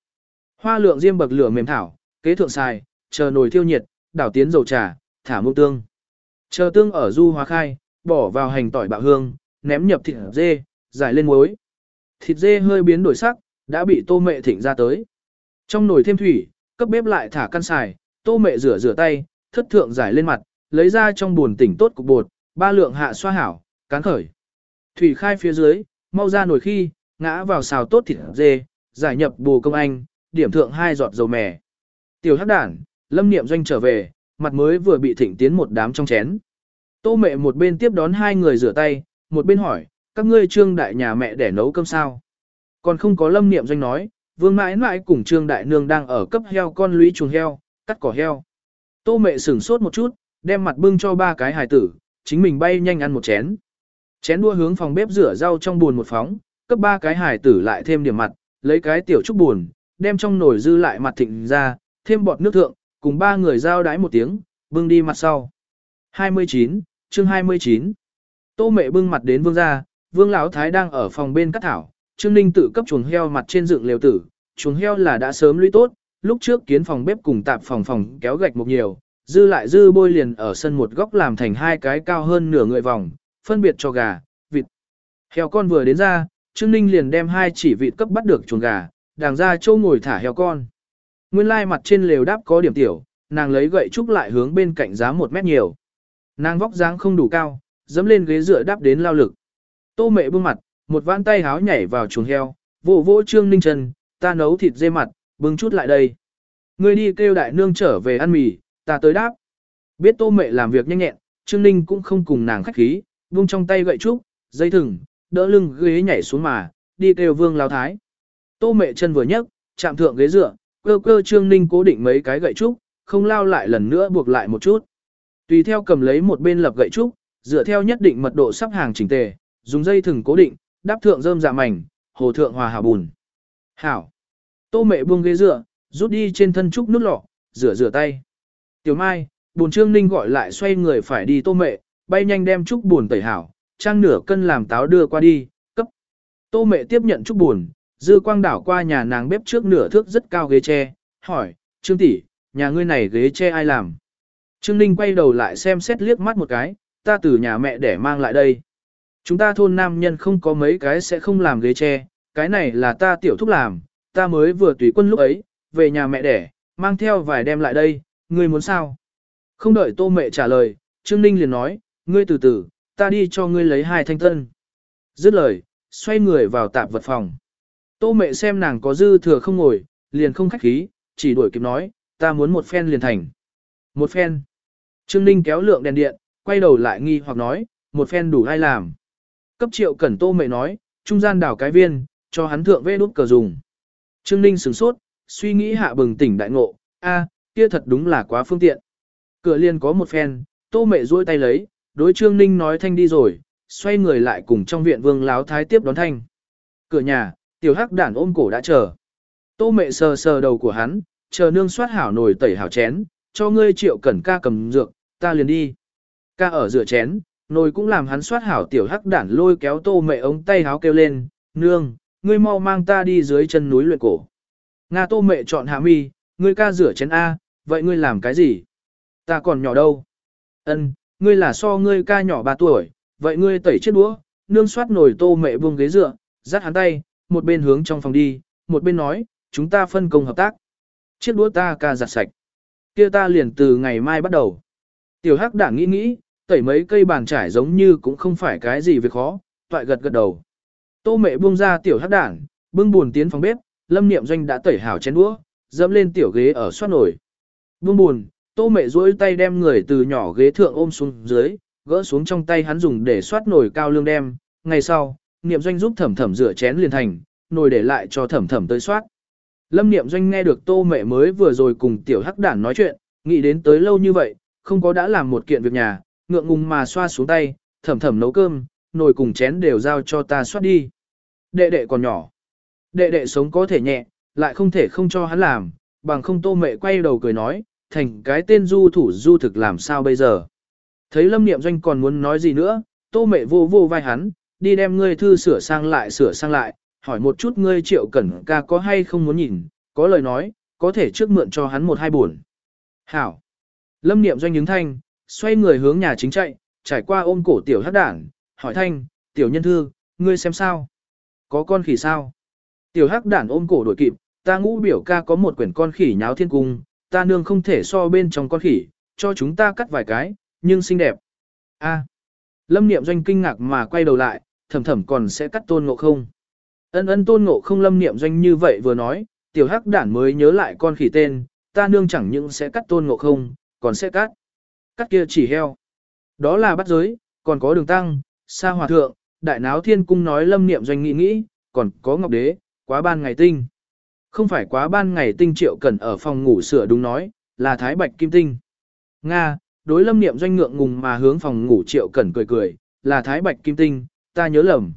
Hoa lượng diêm bậc lửa mềm thảo, kế thượng xài, chờ nồi thiêu nhiệt, đảo tiến dầu trà, thả mông tương. Chờ tương ở du hóa khai, bỏ vào hành tỏi bạo hương, ném nhập thịt dê, giải lên muối. Thịt dê hơi biến đổi sắc, đã bị tô mẹ thỉnh ra tới. Trong nồi thêm thủy, cấp bếp lại thả căn xài, tô mẹ rửa rửa tay, thất thượng giải lên mặt, lấy ra trong buồn tỉnh tốt cục bột, ba lượng hạ xoa hảo, cán khởi. Thủy khai phía dưới, mau ra nồi khi, ngã vào xào tốt thịt dê, giải nhập bù công anh, điểm thượng hai giọt dầu mè. Tiểu hắc đản, lâm niệm doanh trở về, mặt mới vừa bị thỉnh tiến một đám trong chén. Tô mẹ một bên tiếp đón hai người rửa tay, một bên hỏi, các ngươi trương đại nhà mẹ để nấu cơm sao? Còn không có lâm niệm doanh nói, vương mãi mãi cùng trương đại nương đang ở cấp heo con lũy chuồng heo, cắt cỏ heo. Tô mẹ sửng sốt một chút, đem mặt bưng cho ba cái hài tử, chính mình bay nhanh ăn một chén. Chén đua hướng phòng bếp rửa rau trong buồn một phóng, cấp ba cái hài tử lại thêm điểm mặt, lấy cái tiểu trúc buồn, đem trong nồi dư lại mặt thịnh ra, thêm bọt nước thượng, cùng ba người giao đái một tiếng, bưng đi mặt sau. 29, chương 29. Tô mẹ bưng mặt đến vương ra vương lão thái đang ở phòng bên cắt thảo, trương ninh tự cấp chuồng heo mặt trên dựng liều tử, chuồng heo là đã sớm lũy tốt, lúc trước kiến phòng bếp cùng tạp phòng phòng kéo gạch một nhiều, dư lại dư bôi liền ở sân một góc làm thành hai cái cao hơn nửa người vòng, phân biệt cho gà, vịt. Heo con vừa đến ra, Trương Ninh liền đem hai chỉ vịt cấp bắt được chuồng gà, đàng ra châu ngồi thả heo con. Nguyên lai mặt trên lều đáp có điểm tiểu, nàng lấy gậy trúc lại hướng bên cạnh giá một mét nhiều. Nàng vóc dáng không đủ cao, dẫm lên ghế dựa đáp đến lao lực. Tô mẹ bưng mặt, một ván tay háo nhảy vào chuồng heo, vỗ vỗ Trương Ninh chân, ta nấu thịt dê mặt, bưng chút lại đây. Ngươi đi kêu đại nương trở về ăn mì, ta tới đáp. Biết tô mẹ làm việc nhanh nhẹn, Trương Ninh cũng không cùng nàng khách khí, vung trong tay gậy trúc, dây thừng, đỡ lưng ghế nhảy xuống mà, đi kêu vương lao thái. Tô mẹ chân vừa nhấc, chạm thượng ghế dựa, cơ cơ trương ninh cố định mấy cái gậy trúc, không lao lại lần nữa buộc lại một chút. Tùy theo cầm lấy một bên lập gậy trúc, dựa theo nhất định mật độ sắp hàng chỉnh tề, dùng dây thừng cố định, đáp thượng rơm dạ mảnh, hồ thượng hòa hảo bùn. Hảo. Tô mẹ buông ghế dựa, rút đi trên thân trúc nước lọ, rửa rửa tay. Tiểu Mai, bùn trương ninh gọi lại xoay người phải đi tô mẹ, bay nhanh đem trúc buồn tẩy hảo, trang nửa cân làm táo đưa qua đi, cấp. Tô mẹ tiếp nhận trúc buồn, dư quang đảo qua nhà nàng bếp trước nửa thước rất cao ghế tre, hỏi, trương tỷ, nhà ngươi này ghế tre ai làm? Trương Ninh quay đầu lại xem xét liếc mắt một cái, ta từ nhà mẹ để mang lại đây. Chúng ta thôn nam nhân không có mấy cái sẽ không làm ghế tre, cái này là ta tiểu thúc làm, ta mới vừa tùy quân lúc ấy, về nhà mẹ đẻ, mang theo vài đem lại đây, ngươi muốn sao? Không đợi tô mẹ trả lời, Trương Ninh liền nói, ngươi từ từ, ta đi cho ngươi lấy hai thanh tân. Dứt lời, xoay người vào tạp vật phòng. Tô mẹ xem nàng có dư thừa không ngồi, liền không khách khí, chỉ đuổi kịp nói, ta muốn một phen liền thành. Một phen. Trương Ninh kéo lượng đèn điện, quay đầu lại nghi hoặc nói, một phen đủ ai làm. Cấp triệu cẩn tô mẹ nói, trung gian đảo cái viên, cho hắn thượng vê đút cờ dùng. Trương Ninh sửng sốt, suy nghĩ hạ bừng tỉnh đại ngộ, a, kia thật đúng là quá phương tiện. Cửa liền có một phen, tô mẹ duỗi tay lấy, đối Trương Ninh nói thanh đi rồi, xoay người lại cùng trong viện vương láo thái tiếp đón thanh. Cửa nhà, tiểu hắc đản ôm cổ đã chờ. Tô mẹ sờ sờ đầu của hắn, chờ nương soát hảo nồi tẩy hảo chén, cho ngươi triệu cẩn ca cầm dược, ta liền đi. Ca ở rửa chén, nồi cũng làm hắn soát hảo tiểu hắc đản lôi kéo tô mẹ ống tay háo kêu lên, nương, ngươi mau mang ta đi dưới chân núi luyện cổ. Nga tô mẹ chọn hạ mi, ngươi ca rửa chén A, vậy ngươi làm cái gì? Ta còn nhỏ đâu? Ân, ngươi là so ngươi ca nhỏ 3 tuổi, vậy ngươi tẩy chiếc đũa, nương soát nồi tô mẹ buông ghế dựa, dắt hắn tay, một bên hướng trong phòng đi, một bên nói, chúng ta phân công hợp tác. Chiếc đũa ta ca giặt sạch. kia ta liền từ ngày mai bắt đầu. Tiểu hắc đảng nghĩ nghĩ, tẩy mấy cây bàn trải giống như cũng không phải cái gì việc khó, toại gật gật đầu. Tô mẹ buông ra tiểu hắc đảng, bưng buồn tiến phòng bếp, lâm niệm doanh đã tẩy hảo chén đũa, dẫm lên tiểu ghế ở soát nồi, Buông buồn, tô mẹ duỗi tay đem người từ nhỏ ghế thượng ôm xuống dưới, gỡ xuống trong tay hắn dùng để xoát nồi cao lương đem. Ngày sau, niệm doanh giúp thẩm thẩm rửa chén liền thành, nồi để lại cho thẩm thẩm tới xoát. Lâm niệm doanh nghe được tô mẹ mới vừa rồi cùng tiểu hắc đản nói chuyện, nghĩ đến tới lâu như vậy, không có đã làm một kiện việc nhà, ngượng ngùng mà xoa xuống tay, thẩm thẩm nấu cơm, nồi cùng chén đều giao cho ta xoát đi. Đệ đệ còn nhỏ. Đệ đệ sống có thể nhẹ, lại không thể không cho hắn làm, bằng không tô mẹ quay đầu cười nói, thành cái tên du thủ du thực làm sao bây giờ. Thấy lâm niệm doanh còn muốn nói gì nữa, tô mẹ vô vô vai hắn, đi đem ngươi thư sửa sang lại sửa sang lại, hỏi một chút ngươi triệu cẩn ca có hay không muốn nhìn, có lời nói, có thể trước mượn cho hắn một hai buồn. Hảo. Lâm niệm doanh những thanh, xoay người hướng nhà chính chạy, trải qua ôm cổ tiểu hắc đảng, hỏi thanh, tiểu nhân thư, ngươi xem sao? Có con khỉ sao? Tiểu hắc đản ôm cổ đổi kịp, ta ngũ biểu ca có một quyển con khỉ nháo thiên cung, ta nương không thể so bên trong con khỉ, cho chúng ta cắt vài cái, nhưng xinh đẹp. A. Lâm Niệm Doanh kinh ngạc mà quay đầu lại, thầm thầm còn sẽ cắt tôn ngộ không. Ân ân tôn ngộ không Lâm Niệm Doanh như vậy vừa nói, tiểu hắc đản mới nhớ lại con khỉ tên, ta nương chẳng những sẽ cắt tôn ngộ không, còn sẽ cắt. Cắt kia chỉ heo. Đó là bắt giới, còn có đường tăng, sa hòa thượng, đại náo thiên cung nói Lâm Niệm Doanh nghĩ nghĩ, còn có ngọc đế, quá ban ngày tinh. Không phải quá ban ngày tinh triệu cần ở phòng ngủ sửa đúng nói, là thái bạch kim tinh. Nga, đối lâm niệm doanh ngượng ngùng mà hướng phòng ngủ triệu cẩn cười cười, là thái bạch kim tinh, ta nhớ lầm.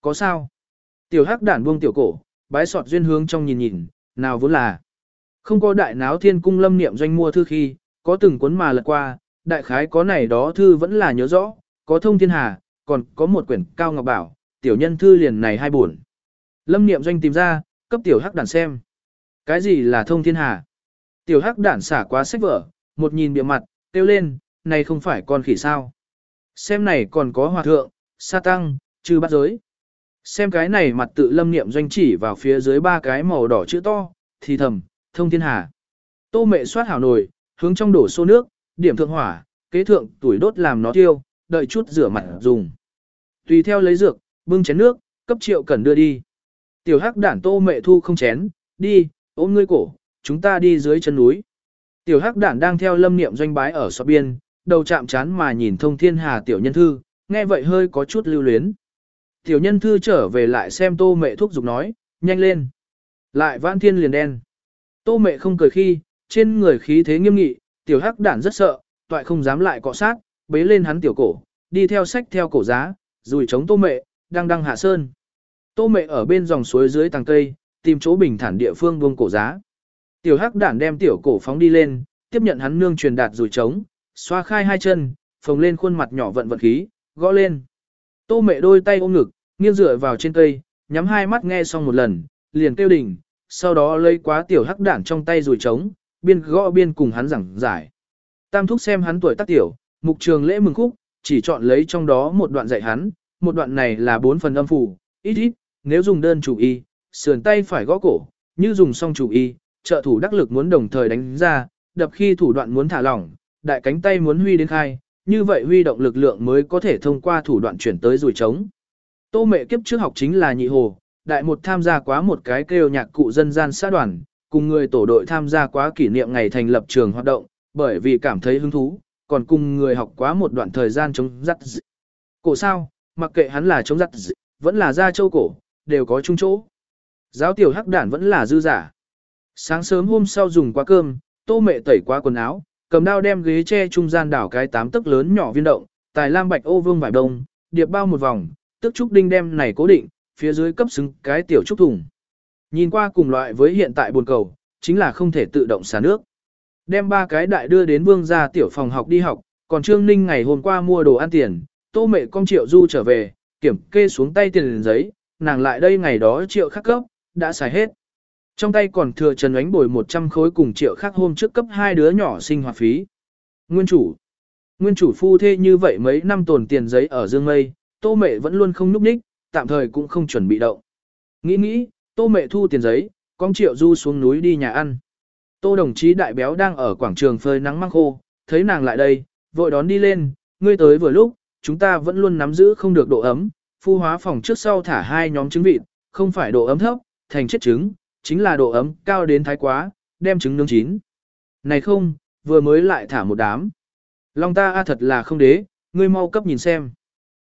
Có sao? Tiểu hắc đản buông tiểu cổ, bái sọt duyên hướng trong nhìn nhìn, nào vốn là. Không có đại náo thiên cung lâm niệm doanh mua thư khi, có từng cuốn mà lật qua, đại khái có này đó thư vẫn là nhớ rõ, có thông thiên hà, còn có một quyển cao ngọc bảo, tiểu nhân thư liền này hai buồn. Lâm niệm doanh tìm ra, cấp tiểu hắc đản xem. Cái gì là thông thiên hà? Tiểu hắc đản xả quá sách vở, một nhìn bìa mặt, kêu lên, này không phải con khỉ sao. Xem này còn có hòa thượng, sa tăng, trừ bắt giới. Xem cái này mặt tự lâm niệm doanh chỉ vào phía dưới ba cái màu đỏ chữ to, thì thầm, thông thiên hà. Tô mẹ soát hảo nồi, hướng trong đổ xô nước, điểm thượng hỏa, kế thượng tuổi đốt làm nó tiêu, đợi chút rửa mặt dùng. Tùy theo lấy dược, bưng chén nước, cấp triệu cần đưa đi. Tiểu hắc đản tô mẹ thu không chén, đi, ôm ngươi cổ, chúng ta đi dưới chân núi. Tiểu hắc đản đang theo lâm niệm doanh bái ở so biên, đầu chạm chán mà nhìn thông thiên hà tiểu nhân thư, nghe vậy hơi có chút lưu luyến. Tiểu nhân thư trở về lại xem tô mẹ thuốc giục nói, nhanh lên. Lại vãn thiên liền đen. Tô mẹ không cười khi, trên người khí thế nghiêm nghị, tiểu hắc đản rất sợ, toại không dám lại cọ sát, bế lên hắn tiểu cổ, đi theo sách theo cổ giá, rùi chống tô mẹ, đang đăng hạ sơn. Tô mẹ ở bên dòng suối dưới tàng cây, tìm chỗ bình thản địa phương buông cổ giá. Tiểu hắc đản đem tiểu cổ phóng đi lên, tiếp nhận hắn nương truyền đạt rủi trống, xoa khai hai chân, phồng lên khuôn mặt nhỏ vận vận khí, gõ lên. Tô mẹ đôi tay ôm ngực, nghiêng dựa vào trên cây, nhắm hai mắt nghe xong một lần, liền kêu đỉnh, sau đó lấy quá tiểu hắc đản trong tay rủi trống, biên gõ biên cùng hắn giảng giải. Tam thúc xem hắn tuổi tác tiểu, mục trường lễ mừng khúc, chỉ chọn lấy trong đó một đoạn dạy hắn, một đoạn này là bốn phần âm phủ, ít ít, nếu dùng đơn chủ y, sườn tay phải gõ cổ, như dùng song chủ y, trợ thủ đắc lực muốn đồng thời đánh ra, đập khi thủ đoạn muốn thả lỏng, đại cánh tay muốn huy đến khai, như vậy huy động lực lượng mới có thể thông qua thủ đoạn chuyển tới rủi trống. Tô mẹ kiếp trước học chính là nhị hồ, đại một tham gia quá một cái kêu nhạc cụ dân gian xã đoàn, cùng người tổ đội tham gia quá kỷ niệm ngày thành lập trường hoạt động, bởi vì cảm thấy hứng thú, còn cùng người học quá một đoạn thời gian chống dắt dị. Cổ sao, mặc kệ hắn là chống dắt dị, vẫn là ra châu cổ, đều có chung chỗ. Giáo tiểu hắc đản vẫn là dư giả. Sáng sớm hôm sau dùng qua cơm, tô mẹ tẩy qua quần áo, cầm đao đem ghế che trung gian đảo cái tám tấc lớn nhỏ viên động, tài lam bạch ô vương vải đông, điệp bao một vòng, tức trúc đinh đem này cố định, phía dưới cấp xứng cái tiểu trúc thùng. Nhìn qua cùng loại với hiện tại buồn cầu, chính là không thể tự động xả nước. Đem ba cái đại đưa đến vương gia tiểu phòng học đi học, còn Trương Ninh ngày hôm qua mua đồ ăn tiền, tô mẹ con triệu du trở về, kiểm kê xuống tay tiền giấy, nàng lại đây ngày đó triệu khắc cấp, đã xài hết. Trong tay còn thừa Trần Ánh bồi 100 khối cùng triệu khắc hôm trước cấp hai đứa nhỏ sinh hoạt phí. Nguyên chủ Nguyên chủ phu thê như vậy mấy năm tồn tiền giấy ở dương mây, tô mẹ vẫn luôn không núp ních, tạm thời cũng không chuẩn bị động. Nghĩ nghĩ, tô mẹ thu tiền giấy, con triệu du xuống núi đi nhà ăn. Tô đồng chí đại béo đang ở quảng trường phơi nắng măng khô, thấy nàng lại đây, vội đón đi lên, ngươi tới vừa lúc, chúng ta vẫn luôn nắm giữ không được độ ấm, phu hóa phòng trước sau thả hai nhóm trứng vịt, không phải độ ấm thấp, thành chết trứng, chính là độ ấm cao đến thái quá, đem trứng nướng chín. Này không, vừa mới lại thả một đám. Long ta a thật là không đế, ngươi mau cấp nhìn xem.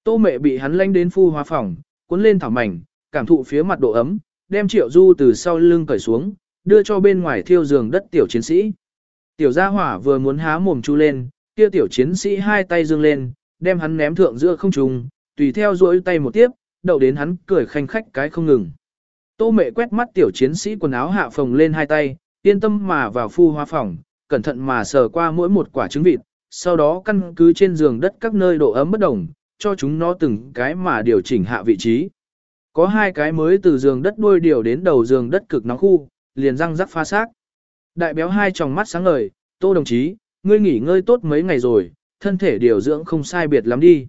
Tô mẹ bị hắn lanh đến phu hóa phòng, cuốn lên thảo mảnh, cảm thụ phía mặt độ ấm, đem triệu du từ sau lưng cởi xuống, đưa cho bên ngoài thiêu giường đất tiểu chiến sĩ. Tiểu gia hỏa vừa muốn há mồm chu lên, kia tiểu chiến sĩ hai tay dương lên, đem hắn ném thượng giữa không trung, tùy theo duỗi tay một tiếp, đậu đến hắn cười khanh khách cái không ngừng. Tô mẹ quét mắt tiểu chiến sĩ quần áo hạ phồng lên hai tay, yên tâm mà vào phu hoa phòng, cẩn thận mà sờ qua mỗi một quả trứng vịt, sau đó căn cứ trên giường đất các nơi độ ấm bất đồng, cho chúng nó từng cái mà điều chỉnh hạ vị trí. Có hai cái mới từ giường đất đuôi điều đến đầu giường đất cực nóng khu, liền răng rắc pha xác. Đại béo hai tròng mắt sáng ngời, tô đồng chí, ngươi nghỉ ngơi tốt mấy ngày rồi, thân thể điều dưỡng không sai biệt lắm đi.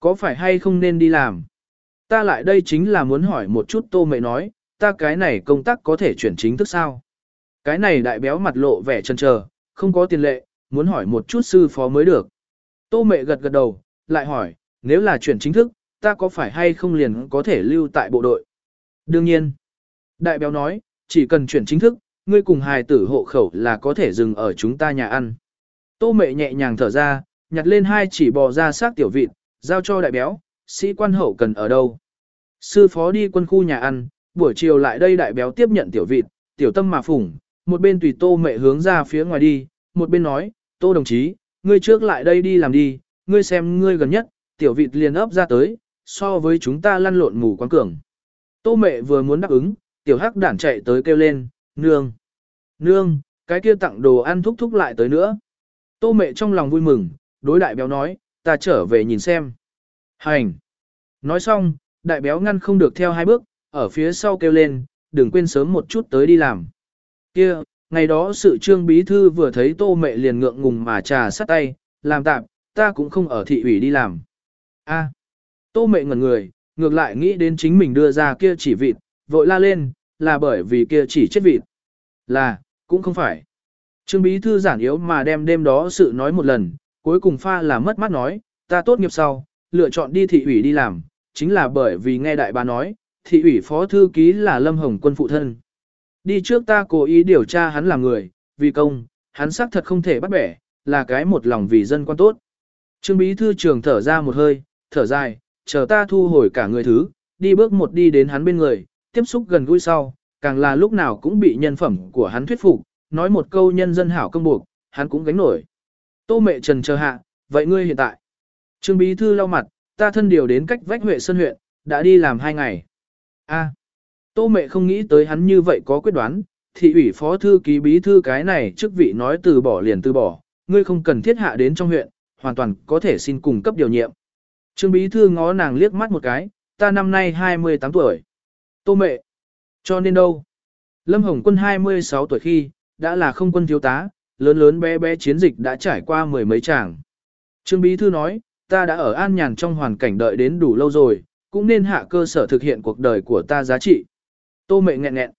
Có phải hay không nên đi làm? Ta lại đây chính là muốn hỏi một chút tô mẹ nói, ta cái này công tác có thể chuyển chính thức sao? Cái này đại béo mặt lộ vẻ chân chờ, không có tiền lệ, muốn hỏi một chút sư phó mới được. Tô mẹ gật gật đầu, lại hỏi, nếu là chuyển chính thức, ta có phải hay không liền có thể lưu tại bộ đội? Đương nhiên. Đại béo nói, chỉ cần chuyển chính thức, ngươi cùng hài tử hộ khẩu là có thể dừng ở chúng ta nhà ăn. Tô mẹ nhẹ nhàng thở ra, nhặt lên hai chỉ bò ra xác tiểu vịt, giao cho đại béo, sĩ quan hậu cần ở đâu. Sư phó đi quân khu nhà ăn, buổi chiều lại đây đại béo tiếp nhận tiểu vịt, tiểu tâm mà phủng, một bên tùy tô mẹ hướng ra phía ngoài đi, một bên nói, tô đồng chí, ngươi trước lại đây đi làm đi, ngươi xem ngươi gần nhất, tiểu vịt liền ấp ra tới, so với chúng ta lăn lộn mù quáng cường. Tô mẹ vừa muốn đáp ứng, tiểu hắc đản chạy tới kêu lên, nương, nương, cái kia tặng đồ ăn thúc thúc lại tới nữa. Tô mẹ trong lòng vui mừng, đối đại béo nói, ta trở về nhìn xem. Hành. Nói xong, đại béo ngăn không được theo hai bước, ở phía sau kêu lên, đừng quên sớm một chút tới đi làm. Kia, ngày đó sự trương bí thư vừa thấy tô mẹ liền ngượng ngùng mà trà sắt tay, làm tạm, ta cũng không ở thị ủy đi làm. A. tô mẹ ngẩn người, ngược lại nghĩ đến chính mình đưa ra kia chỉ vịt, vội la lên, là bởi vì kia chỉ chết vịt. Là, cũng không phải. Trương bí thư giản yếu mà đem đêm đó sự nói một lần, cuối cùng pha là mất mắt nói, ta tốt nghiệp sau, lựa chọn đi thị ủy đi làm, chính là bởi vì nghe đại bà nói, thị ủy phó thư ký là Lâm Hồng quân phụ thân. Đi trước ta cố ý điều tra hắn là người, vì công, hắn xác thật không thể bắt bẻ, là cái một lòng vì dân quan tốt. Trương bí thư trường thở ra một hơi, thở dài, chờ ta thu hồi cả người thứ, đi bước một đi đến hắn bên người, tiếp xúc gần gũi sau, càng là lúc nào cũng bị nhân phẩm của hắn thuyết phục, nói một câu nhân dân hảo công buộc, hắn cũng gánh nổi. Tô mẹ trần chờ hạ, vậy ngươi hiện tại. Trương Bí Thư lau mặt, ta thân điều đến cách vách Huệ Sơn huyện, đã đi làm hai ngày. A, Tô mẹ không nghĩ tới hắn như vậy có quyết đoán, thị ủy phó thư ký bí thư cái này chức vị nói từ bỏ liền từ bỏ, ngươi không cần thiết hạ đến trong huyện, hoàn toàn có thể xin cung cấp điều nhiệm. Trương bí thư ngó nàng liếc mắt một cái, ta năm nay 28 tuổi. Tô mẹ. Cho nên đâu? Lâm Hồng quân 26 tuổi khi, đã là không quân thiếu tá, lớn lớn bé bé chiến dịch đã trải qua mười mấy tràng. Trương bí thư nói, ta đã ở an nhàn trong hoàn cảnh đợi đến đủ lâu rồi, cũng nên hạ cơ sở thực hiện cuộc đời của ta giá trị. Tô mệ nghẹn nghẹn.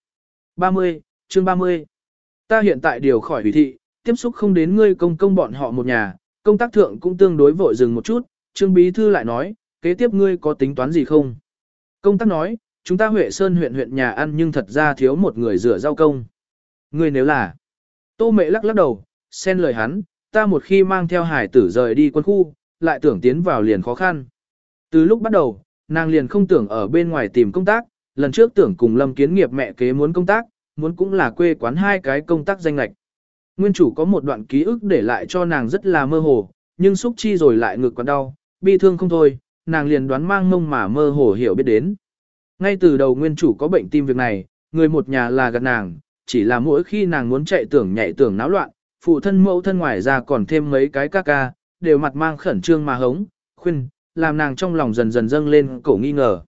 30, chương 30. Ta hiện tại điều khỏi hủy thị, tiếp xúc không đến ngươi công công bọn họ một nhà, công tác thượng cũng tương đối vội dừng một chút, Trương Bí Thư lại nói, kế tiếp ngươi có tính toán gì không? Công tác nói, chúng ta Huệ Sơn huyện huyện nhà ăn nhưng thật ra thiếu một người rửa rau công. Ngươi nếu là, Tô Mệ lắc lắc đầu, xen lời hắn, ta một khi mang theo hải tử rời đi quân khu, lại tưởng tiến vào liền khó khăn. Từ lúc bắt đầu, nàng liền không tưởng ở bên ngoài tìm công tác, lần trước tưởng cùng Lâm Kiến Nghiệp mẹ kế muốn công tác, muốn cũng là quê quán hai cái công tác danh lạch. Nguyên chủ có một đoạn ký ức để lại cho nàng rất là mơ hồ, nhưng xúc chi rồi lại ngực quặn đau, bi thương không thôi, nàng liền đoán mang mông mà mơ hồ hiểu biết đến. Ngay từ đầu nguyên chủ có bệnh tim việc này, người một nhà là gạt nàng, chỉ là mỗi khi nàng muốn chạy tưởng nhảy tưởng náo loạn, phụ thân mẫu thân ngoài ra còn thêm mấy cái ca ca, đều mặt mang khẩn trương mà hống, khuyên, làm nàng trong lòng dần dần dâng lên cổ nghi ngờ.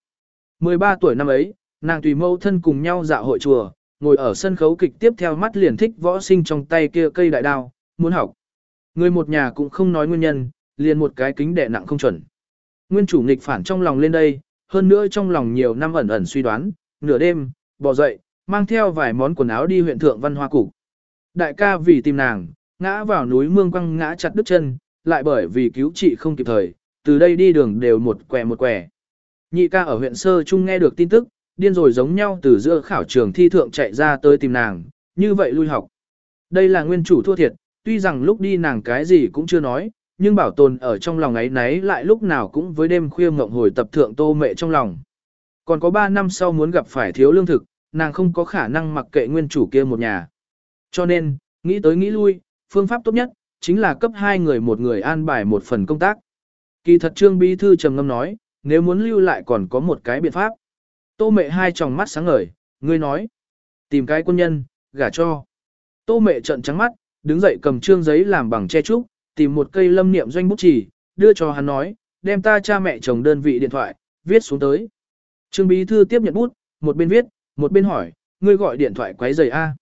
13 tuổi năm ấy, nàng tùy mẫu thân cùng nhau dạo hội chùa, ngồi ở sân khấu kịch tiếp theo mắt liền thích võ sinh trong tay kia cây đại đao, muốn học. Người một nhà cũng không nói nguyên nhân, liền một cái kính đẻ nặng không chuẩn. Nguyên chủ nghịch phản trong lòng lên đây, hơn nữa trong lòng nhiều năm ẩn ẩn suy đoán, nửa đêm, bò dậy, mang theo vài món quần áo đi huyện thượng văn hoa cục. Đại ca vì tìm nàng, ngã vào núi mương quăng ngã chặt đứt chân, lại bởi vì cứu trị không kịp thời, từ đây đi đường đều một quẻ một quẻ. Nhị ca ở huyện Sơ Trung nghe được tin tức, điên rồi giống nhau từ giữa khảo trường thi thượng chạy ra tới tìm nàng, như vậy lui học. Đây là nguyên chủ thua thiệt, tuy rằng lúc đi nàng cái gì cũng chưa nói, nhưng bảo tồn ở trong lòng ấy nấy lại lúc nào cũng với đêm khuya ngộng hồi tập thượng tô mẹ trong lòng. Còn có 3 năm sau muốn gặp phải thiếu lương thực, nàng không có khả năng mặc kệ nguyên chủ kia một nhà. Cho nên, nghĩ tới nghĩ lui, phương pháp tốt nhất, chính là cấp hai người một người an bài một phần công tác. Kỳ thật trương bí thư trầm ngâm nói, nếu muốn lưu lại còn có một cái biện pháp. Tô mẹ hai tròng mắt sáng ngời, ngươi nói. Tìm cái quân nhân, gả cho. Tô mẹ trợn trắng mắt, đứng dậy cầm trương giấy làm bằng che trúc, tìm một cây lâm niệm doanh bút chỉ, đưa cho hắn nói, đem ta cha mẹ chồng đơn vị điện thoại, viết xuống tới. Trương bí thư tiếp nhận bút, một bên viết, một bên hỏi, ngươi gọi điện thoại quấy rầy A.